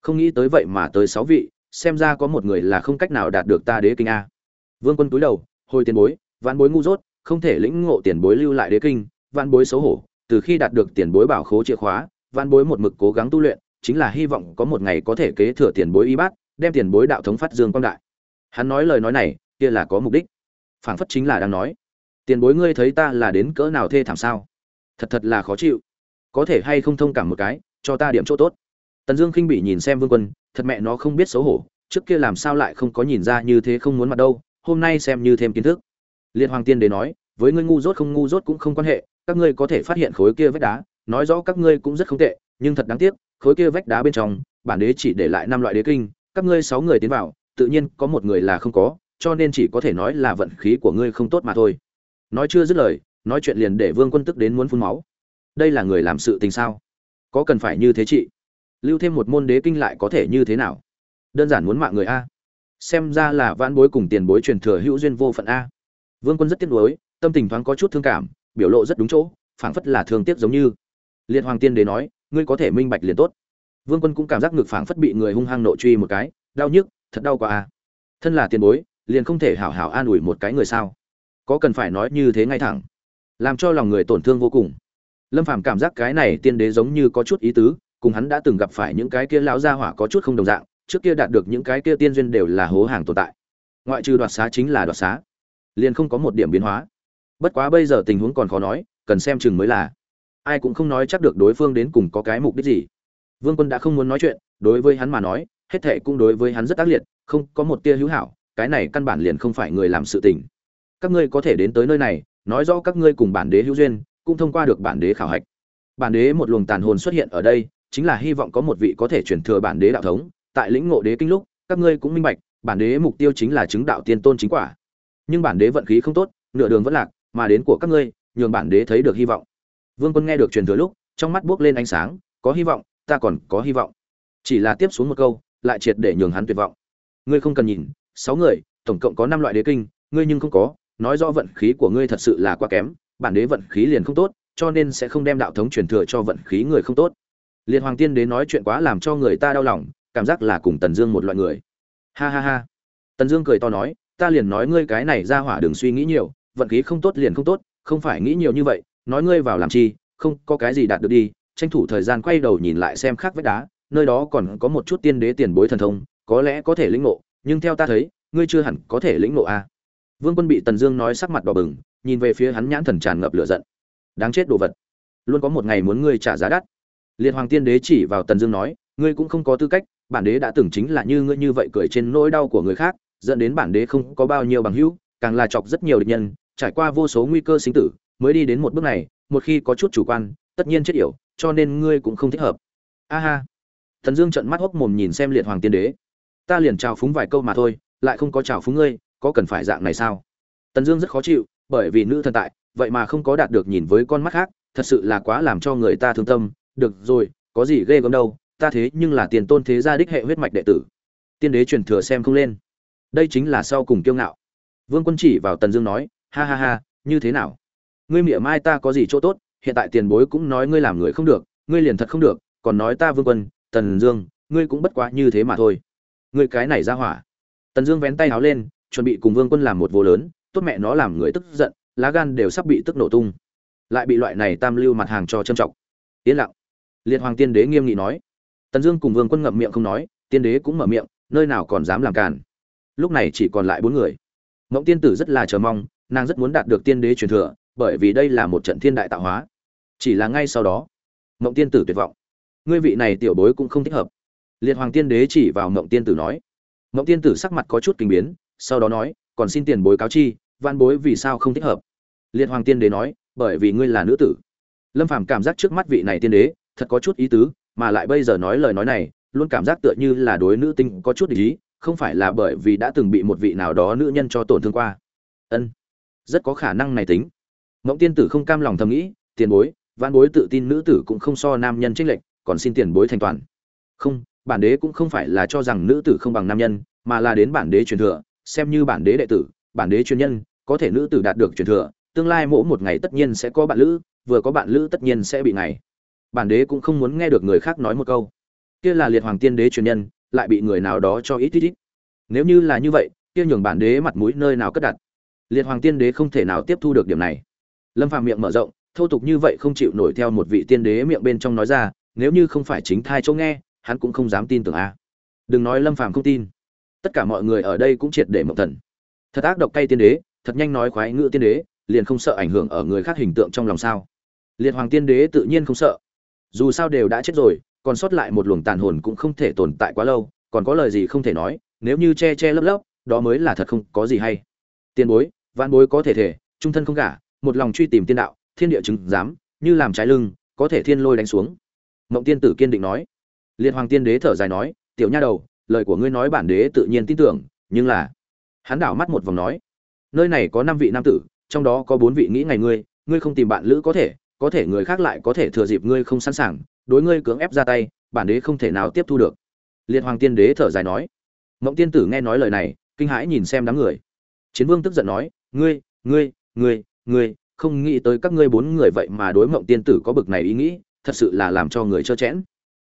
không nghĩ tới vậy mà tới sáu vị, xem ra có một người là không cách nào đạt được ta đế kinh a. Vương quân túi đầu, hồi tiền bối, vạn bối ngu dốt, không thể lĩnh ngộ tiền bối lưu lại đế kinh, vạn bối xấu hổ, từ khi đạt được tiền bối bảo khố chìa khóa, vạn bối một mực cố gắng tu luyện, chính là hy vọng có một ngày có thể kế thừa tiền bối y bát, đem tiền bối đạo thống phát dương quang đại. Hắn nói lời nói này, kia là có mục đích. Phảng phất chính là đang nói, tiền bối ngươi thấy ta là đến cỡ nào thê thảm sao? Thật thật là khó chịu. Có thể hay không thông cảm một cái, cho ta điểm chỗ tốt tần dương khinh bị nhìn xem vương quân, thật mẹ nó không biết xấu hổ, trước kia làm sao lại không có nhìn ra như thế không muốn mặt đâu, hôm nay xem như thêm kiến thức. Liên hoàng tiên đế nói, với ngươi ngu dốt không ngu dốt cũng không quan hệ, các ngươi có thể phát hiện khối kia vách đá, nói rõ các ngươi cũng rất không tệ, nhưng thật đáng tiếc, khối kia vách đá bên trong, bản đế chỉ để lại năm loại đế kinh, các ngươi sáu người tiến vào, tự nhiên có một người là không có, cho nên chỉ có thể nói là vận khí của ngươi không tốt mà thôi. Nói chưa dứt lời, nói chuyện liền để vương quân tức đến muốn phun máu. Đây là người làm sự tình sao? Có cần phải như thế chị? Lưu thêm một môn đế kinh lại có thể như thế nào? Đơn giản muốn mạng người a. Xem ra là vãn bối cùng tiền bối truyền thừa hữu duyên vô phận a. Vương quân rất tiếc nuối, tâm tình thoáng có chút thương cảm, biểu lộ rất đúng chỗ, phảng phất là thương tiếc giống như. Liệt hoàng tiên đế nói, ngươi có thể minh bạch liền tốt. Vương quân cũng cảm giác ngực phảng phất bị người hung hăng nộ truy một cái, đau nhức, thật đau quá a. Thân là tiền bối, liền không thể hảo hảo an ủi một cái người sao? Có cần phải nói như thế ngay thẳng? Làm cho lòng người tổn thương vô cùng. Lâm phàm cảm giác cái này tiên đế giống như có chút ý tứ cùng hắn đã từng gặp phải những cái kia lão gia hỏa có chút không đồng dạng, trước kia đạt được những cái kia tiên duyên đều là hố hàng tồn tại. Ngoại trừ đoạt xá chính là đoạt xá, liền không có một điểm biến hóa. Bất quá bây giờ tình huống còn khó nói, cần xem chừng mới là. Ai cũng không nói chắc được đối phương đến cùng có cái mục đích gì. Vương quân đã không muốn nói chuyện, đối với hắn mà nói, hết thệ cũng đối với hắn rất ác liệt, không có một tia hữu hảo, cái này căn bản liền không phải người làm sự tình. Các ngươi có thể đến tới nơi này, nói rõ các ngươi cùng bản đế hữu duyên, cũng thông qua được bản đế khảo hạch. Bản đế một luồng tàn hồn xuất hiện ở đây chính là hy vọng có một vị có thể truyền thừa bản đế đạo thống. Tại lĩnh ngộ đế kinh lúc, các ngươi cũng minh bạch, bản đế mục tiêu chính là chứng đạo tiên tôn chính quả. Nhưng bản đế vận khí không tốt, nửa đường vẫn lạc, mà đến của các ngươi, nhường bản đế thấy được hy vọng. Vương quân nghe được truyền thừa lúc, trong mắt buốc lên ánh sáng, có hy vọng, ta còn có hy vọng. Chỉ là tiếp xuống một câu, lại triệt để nhường hắn tuyệt vọng. Ngươi không cần nhìn, sáu người, tổng cộng có năm loại đế kinh, ngươi nhưng không có, nói rõ vận khí của ngươi thật sự là quá kém, bản đế vận khí liền không tốt, cho nên sẽ không đem đạo thống truyền thừa cho vận khí người không tốt liệt hoàng tiên đế nói chuyện quá làm cho người ta đau lòng, cảm giác là cùng tần dương một loại người. Ha ha ha. Tần dương cười to nói, ta liền nói ngươi cái này ra hỏa đừng suy nghĩ nhiều, vận khí không tốt liền không tốt, không phải nghĩ nhiều như vậy, nói ngươi vào làm chi, không có cái gì đạt được đi, tranh thủ thời gian quay đầu nhìn lại xem khác vách đá, nơi đó còn có một chút tiên đế tiền bối thần thông, có lẽ có thể lĩnh ngộ, nhưng theo ta thấy, ngươi chưa hẳn có thể lĩnh ngộ a vương quân bị tần dương nói sắc mặt đỏ bừng, nhìn về phía hắn nhãn thần tràn ngập lửa giận. Đáng chết đồ vật. Luôn có một ngày muốn ngươi trả giá đắt liệt hoàng tiên đế chỉ vào tần dương nói, ngươi cũng không có tư cách, bản đế đã từng chính là như ngươi như vậy cười trên nỗi đau của người khác, dẫn đến bản đế không có bao nhiêu bằng hữu, càng là chọc rất nhiều địch nhân, trải qua vô số nguy cơ sinh tử, mới đi đến một bước này, một khi có chút chủ quan, tất nhiên chết yểu, cho nên ngươi cũng không thích hợp. A ha. Thần dương trợn mắt hốc mồm nhìn xem liệt hoàng tiên đế. Ta liền chào phúng vài câu mà thôi, lại không có chào phúng ngươi, có cần phải dạng này sao? Tần dương rất khó chịu, bởi vì nữ thần tại, vậy mà không có đạt được nhìn với con mắt khác, thật sự là quá làm cho người ta thương tâm được rồi, có gì ghê gớm đâu, ta thế nhưng là tiền tôn thế gia đích hệ huyết mạch đệ tử. Tiên đế truyền thừa xem không lên. Đây chính là sau cùng kiêu ngạo. Vương quân chỉ vào tần dương nói, ha ha ha, như thế nào? Ngươi mỉa mai ta có gì chỗ tốt, hiện tại tiền bối cũng nói ngươi làm người không được, ngươi liền thật không được, còn nói ta vương quân, tần dương, ngươi cũng bất quá như thế mà thôi. Ngươi cái này ra hỏa. Tần dương vén tay áo lên, chuẩn bị cùng vương quân làm một vô lớn, tốt mẹ nó làm người tức giận, lá gan đều sắp bị tức nổ tung. Lại bị loại này tam lưu mặt hàng cho trân trọng. Yên lặng liệt hoàng tiên đế nghiêm nghị nói. Tần dương cùng vương quân ngậm miệng không nói, tiên đế cũng mở miệng, nơi nào còn dám làm càn. Lúc này chỉ còn lại bốn người. Mộng tiên tử rất là chờ mong, nàng rất muốn đạt được tiên đế truyền thừa, bởi vì đây là một trận thiên đại tạo hóa. Chỉ là ngay sau đó, mộng tiên tử tuyệt vọng. Ngươi vị này tiểu bối cũng không thích hợp. Liệt hoàng tiên đế chỉ vào mộng tiên tử nói. Mộng tiên tử sắc mặt có chút kinh biến, sau đó nói, còn xin tiền bối cáo chi van bối vì sao không thích hợp? Liệt hoàng tiên đế nói, bởi vì ngươi là nữ tử. Lâm phàm cảm giác trước mắt vị này tiên đế thật có chút ý tứ, mà lại bây giờ nói lời nói này, luôn cảm giác tựa như là đối nữ tinh có chút ý, không phải là bởi vì đã từng bị một vị nào đó nữ nhân cho tổn thương qua. Ân, rất có khả năng này tính. Mộng tiên tử không cam lòng thầm nghĩ, tiền bối văn bối tự tin nữ tử cũng không so nam nhân trích lệnh còn xin tiền bối thành toàn. Không, bản đế cũng không phải là cho rằng nữ tử không bằng nam nhân, mà là đến bản đế truyền thừa, xem như bản đế đệ tử, bản đế chuyên nhân, có thể nữ tử đạt được truyền thừa, tương lai mỗi một ngày tất nhiên sẽ có bạn lữ, vừa có bạn lữ tất nhiên sẽ bị ngày bản đế cũng không muốn nghe được người khác nói một câu. Kia là liệt hoàng tiên đế truyền nhân, lại bị người nào đó cho ít ít ít. Nếu như là như vậy, kia nhường bản đế mặt mũi nơi nào cất đặt? Liệt hoàng tiên đế không thể nào tiếp thu được điểm này. Lâm phàm miệng mở rộng, thô tục như vậy không chịu nổi theo một vị tiên đế miệng bên trong nói ra, nếu như không phải chính thai chỗ nghe, hắn cũng không dám tin tưởng a. Đừng nói lâm phàm không tin. Tất cả mọi người ở đây cũng triệt để mộng thần. Thật ác độc cay tiên đế, thật nhanh nói khoái ngữ tiên đế, liền không sợ ảnh hưởng ở người khác hình tượng trong lòng sao. Liệt hoàng tiên đế tự nhiên không sợ dù sao đều đã chết rồi, còn sót lại một luồng tàn hồn cũng không thể tồn tại quá lâu, còn có lời gì không thể nói, nếu như che che lấp lấp, đó mới là thật không có gì hay. Tiên bối văn bối có thể thể, trung thân không gả, một lòng truy tìm tiên đạo, thiên địa chứng giám, như làm trái lưng, có thể thiên lôi đánh xuống. Mộng tiên tử kiên định nói. Liệt hoàng tiên đế thở dài nói, tiểu nha đầu, lời của ngươi nói bản đế tự nhiên tin tưởng, nhưng là, hắn đảo mắt một vòng nói, nơi này có năm vị nam tử, trong đó có bốn vị nghĩ ngày ngươi ngươi không tìm bạn lữ có thể có thể người khác lại có thể thừa dịp ngươi không sẵn sàng, đối ngươi cưỡng ép ra tay, bản đế không thể nào tiếp thu được. Liệt hoàng tiên đế thở dài nói. Mộng tiên tử nghe nói lời này, kinh hãi nhìn xem đám người. Chiến vương tức giận nói, ngươi ngươi ngươi ngươi, không nghĩ tới các ngươi bốn người vậy mà đối mộng tiên tử có bực này ý nghĩ, thật sự là làm cho người trơ chẽn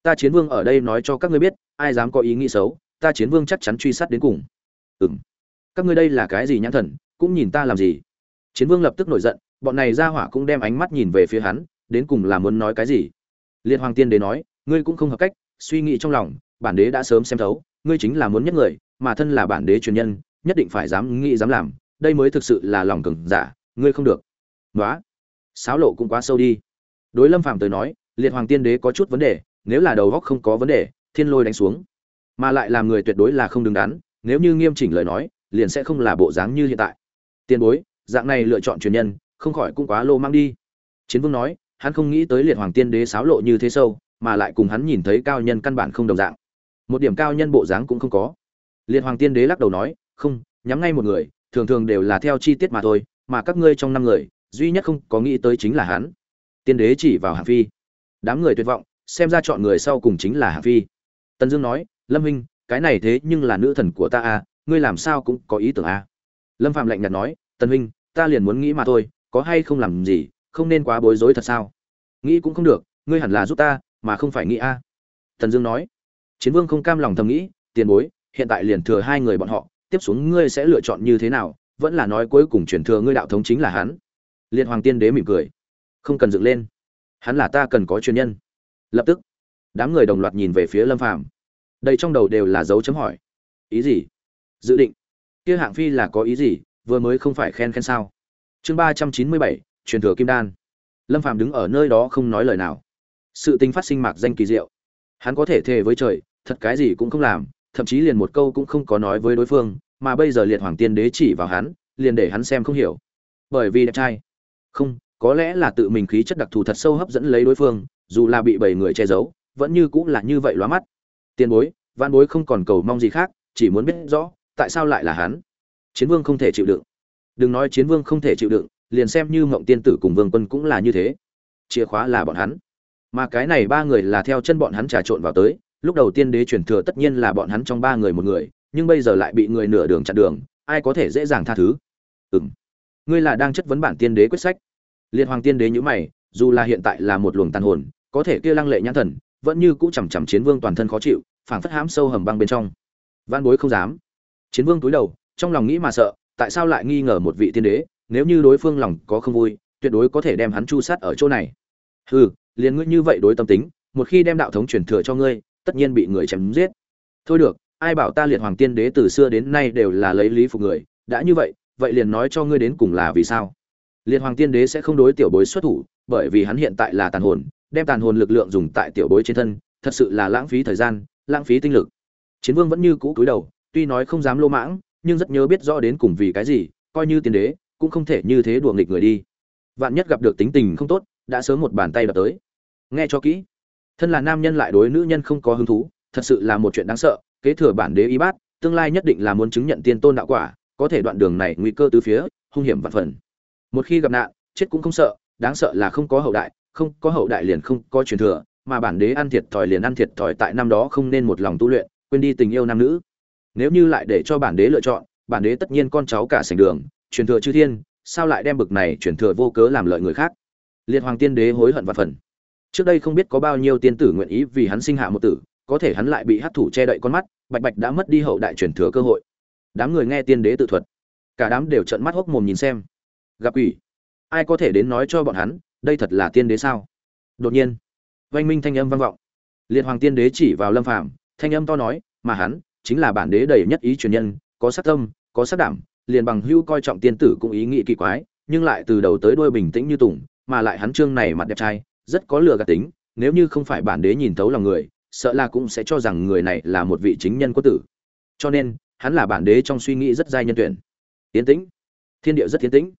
ta chiến vương ở đây nói cho các ngươi biết, ai dám có ý nghĩ xấu, ta chiến vương chắc chắn truy sát đến cùng. Ừ m các ngươi đây là cái gì nhãn thần, cũng nhìn ta làm gì? Chiến vương lập tức nổi giận bọn này ra hỏa cũng đem ánh mắt nhìn về phía hắn, đến cùng là muốn nói cái gì? Liệt hoàng tiên đế nói, ngươi cũng không hợp cách, suy nghĩ trong lòng, bản đế đã sớm xem thấu, ngươi chính là muốn nhất người, mà thân là bản đế truyền nhân, nhất định phải dám nghĩ dám làm, đây mới thực sự là lòng cừng giả, ngươi không được. Nói sáo lộ cũng quá sâu đi. Đối lâm phàm tới nói, liệt hoàng tiên đế có chút vấn đề, nếu là đầu góc không có vấn đề, thiên lôi đánh xuống, mà lại làm người tuyệt đối là không đứng đắn, nếu như nghiêm chỉnh lời nói, liền sẽ không là bộ dáng như hiện tại. Tiền bối, dạng này lựa chọn truyền nhân không khỏi cũng quá lô mang đi. Chiến vương nói, hắn không nghĩ tới liệt hoàng tiên đế sáo lộ như thế sâu, mà lại cùng hắn nhìn thấy cao nhân căn bản không đồng dạng. Một điểm cao nhân bộ dáng cũng không có. Liệt hoàng tiên đế lắc đầu nói, không, nhắm ngay một người, thường thường đều là theo chi tiết mà thôi, mà các ngươi trong năm người, duy nhất không có nghĩ tới chính là hắn. Tiên đế chỉ vào hạng phi. Đám người tuyệt vọng, xem ra chọn người sau cùng chính là hạng phi. Tần dương nói, lâm huynh, cái này thế nhưng là nữ thần của ta à ngươi làm sao cũng có ý tưởng à. Lâm phạm lạnh nhạt nói, tần huynh, ta liền muốn nghĩ mà thôi có hay không làm gì, không nên quá bối rối thật sao? Nghĩ cũng không được, ngươi hẳn là giúp ta, mà không phải nghĩ a. Tần dương nói. Chiến vương không cam lòng thầm nghĩ, tiền bối, hiện tại liền thừa hai người bọn họ, tiếp xuống ngươi sẽ lựa chọn như thế nào, vẫn là nói cuối cùng chuyển thừa ngươi đạo thống chính là hắn. Liệt hoàng tiên đế mỉm cười. Không cần dựng lên. Hắn là ta cần có chuyên nhân. Lập tức, đám người đồng loạt nhìn về phía lâm phàm. Đây trong đầu đều là dấu chấm hỏi. Ý gì? Dự định. Kia hạng phi là có ý gì? Vừa mới không phải khen khen sao? Chương ba trăm chín mươi bảy, truyền thừa kim đan. Lâm phàm đứng ở nơi đó không nói lời nào. Sự tình phát sinh mạc danh kỳ diệu. Hắn có thể thề với trời, thật cái gì cũng không làm, thậm chí liền một câu cũng không có nói với đối phương, mà bây giờ liệt hoàng tiên đế chỉ vào hắn, liền để hắn xem không hiểu. Bởi vì đẹp trai. Không, có lẽ là tự mình khí chất đặc thù thật sâu hấp dẫn lấy đối phương, dù là bị bảy người che giấu, vẫn như cũng là như vậy lóa mắt. Tiền bối văn bối không còn cầu mong gì khác, chỉ muốn biết rõ, tại sao lại là hắn? Chiến vương không thể chịu đựng đừng nói chiến vương không thể chịu đựng, liền xem như mộng tiên tử cùng vương quân cũng là như thế. Chìa khóa là bọn hắn. Mà cái này ba người là theo chân bọn hắn trà trộn vào tới, lúc đầu tiên đế truyền thừa tất nhiên là bọn hắn trong ba người một người, nhưng bây giờ lại bị người nửa đường chặn đường, ai có thể dễ dàng tha thứ? Ừng ngươi là đang chất vấn bản tiên đế quyết sách. Liệt hoàng tiên đế nhữ mày, dù là hiện tại là một luồng tàn hồn, có thể kia lăng lệ nhãn thần, vẫn như cũ chằm chằm chiến vương toàn thân khó chịu, phảng phất hãm sâu hầm băng bên trong. Van bối không dám. Chiến vương túi đầu, trong lòng nghĩ mà sợ tại sao lại nghi ngờ một vị tiên đế, nếu như đối phương lòng có không vui, tuyệt đối có thể đem hắn chu sát ở chỗ này. Hừ, liền ngươi như vậy đối tâm tính, một khi đem đạo thống truyền thừa cho ngươi, tất nhiên bị người chém giết. Thôi được, ai bảo ta liệt hoàng tiên đế từ xưa đến nay đều là lấy lý phục người, đã như vậy vậy liền nói cho ngươi đến cùng là vì sao? Liệt hoàng tiên đế sẽ không đối tiểu bối xuất thủ, bởi vì hắn hiện tại là tàn hồn, đem tàn hồn lực lượng dùng tại tiểu bối trên thân, thật sự là lãng phí thời gian, lãng phí tinh lực. Chiến vương vẫn như cũ cúi đầu, tuy nói không dám lô mãng nhưng rất nhớ biết rõ đến cùng vì cái gì, coi như tiên đế, cũng không thể như thế đùa nghịch người đi. Vạn nhất gặp được tính tình không tốt, đã sớm một bàn tay đập tới. Nghe cho kỹ. Thân là nam nhân lại đối nữ nhân không có hứng thú, thật sự là một chuyện đáng sợ, kế thừa bản đế y bát, tương lai nhất định là muốn chứng nhận tiên tôn đạo quả, có thể đoạn đường này nguy cơ từ phía, hung hiểm vạn phần. Một khi gặp nạn, chết cũng không sợ, đáng sợ là không có hậu đại, không có hậu đại liền không có truyền thừa, mà bản đế ăn thiệt thòi liền ăn thiệt thòi tại năm đó không nên một lòng tu luyện, quên đi tình yêu nam nữ nếu như lại để cho bản đế lựa chọn, bản đế tất nhiên con cháu cả sành đường, truyền thừa chư thiên, sao lại đem bực này truyền thừa vô cớ làm lợi người khác? Liệt hoàng tiên đế hối hận và phần. Trước đây không biết có bao nhiêu tiên tử nguyện ý vì hắn sinh hạ một tử, có thể hắn lại bị hát thủ che đậy con mắt, bạch bạch đã mất đi hậu đại truyền thừa cơ hội. Đám người nghe tiên đế tự thuật, cả đám đều trợn mắt hốc mồm nhìn xem. Gặp quỷ. Ai có thể đến nói cho bọn hắn, đây thật là tiên đế sao? Đột nhiên oanh minh thanh âm vang vọng. Liệt hoàng tiên đế chỉ vào lâm phàm, thanh âm to nói, mà hắn chính là bản đế đầy nhất ý truyền nhân, có sát tâm, có sát đảm, liền bằng hưu coi trọng tiên tử cũng ý nghĩ kỳ quái, nhưng lại từ đầu tới đuôi bình tĩnh như tùng, mà lại hắn trương này mặt đẹp trai, rất có lừa gạt tính, nếu như không phải bản đế nhìn thấu lòng người, sợ là cũng sẽ cho rằng người này là một vị chính nhân quốc tử. Cho nên, hắn là bản đế trong suy nghĩ rất giai nhân tuyển. Tiến tĩnh. Thiên địa rất tiến tĩnh.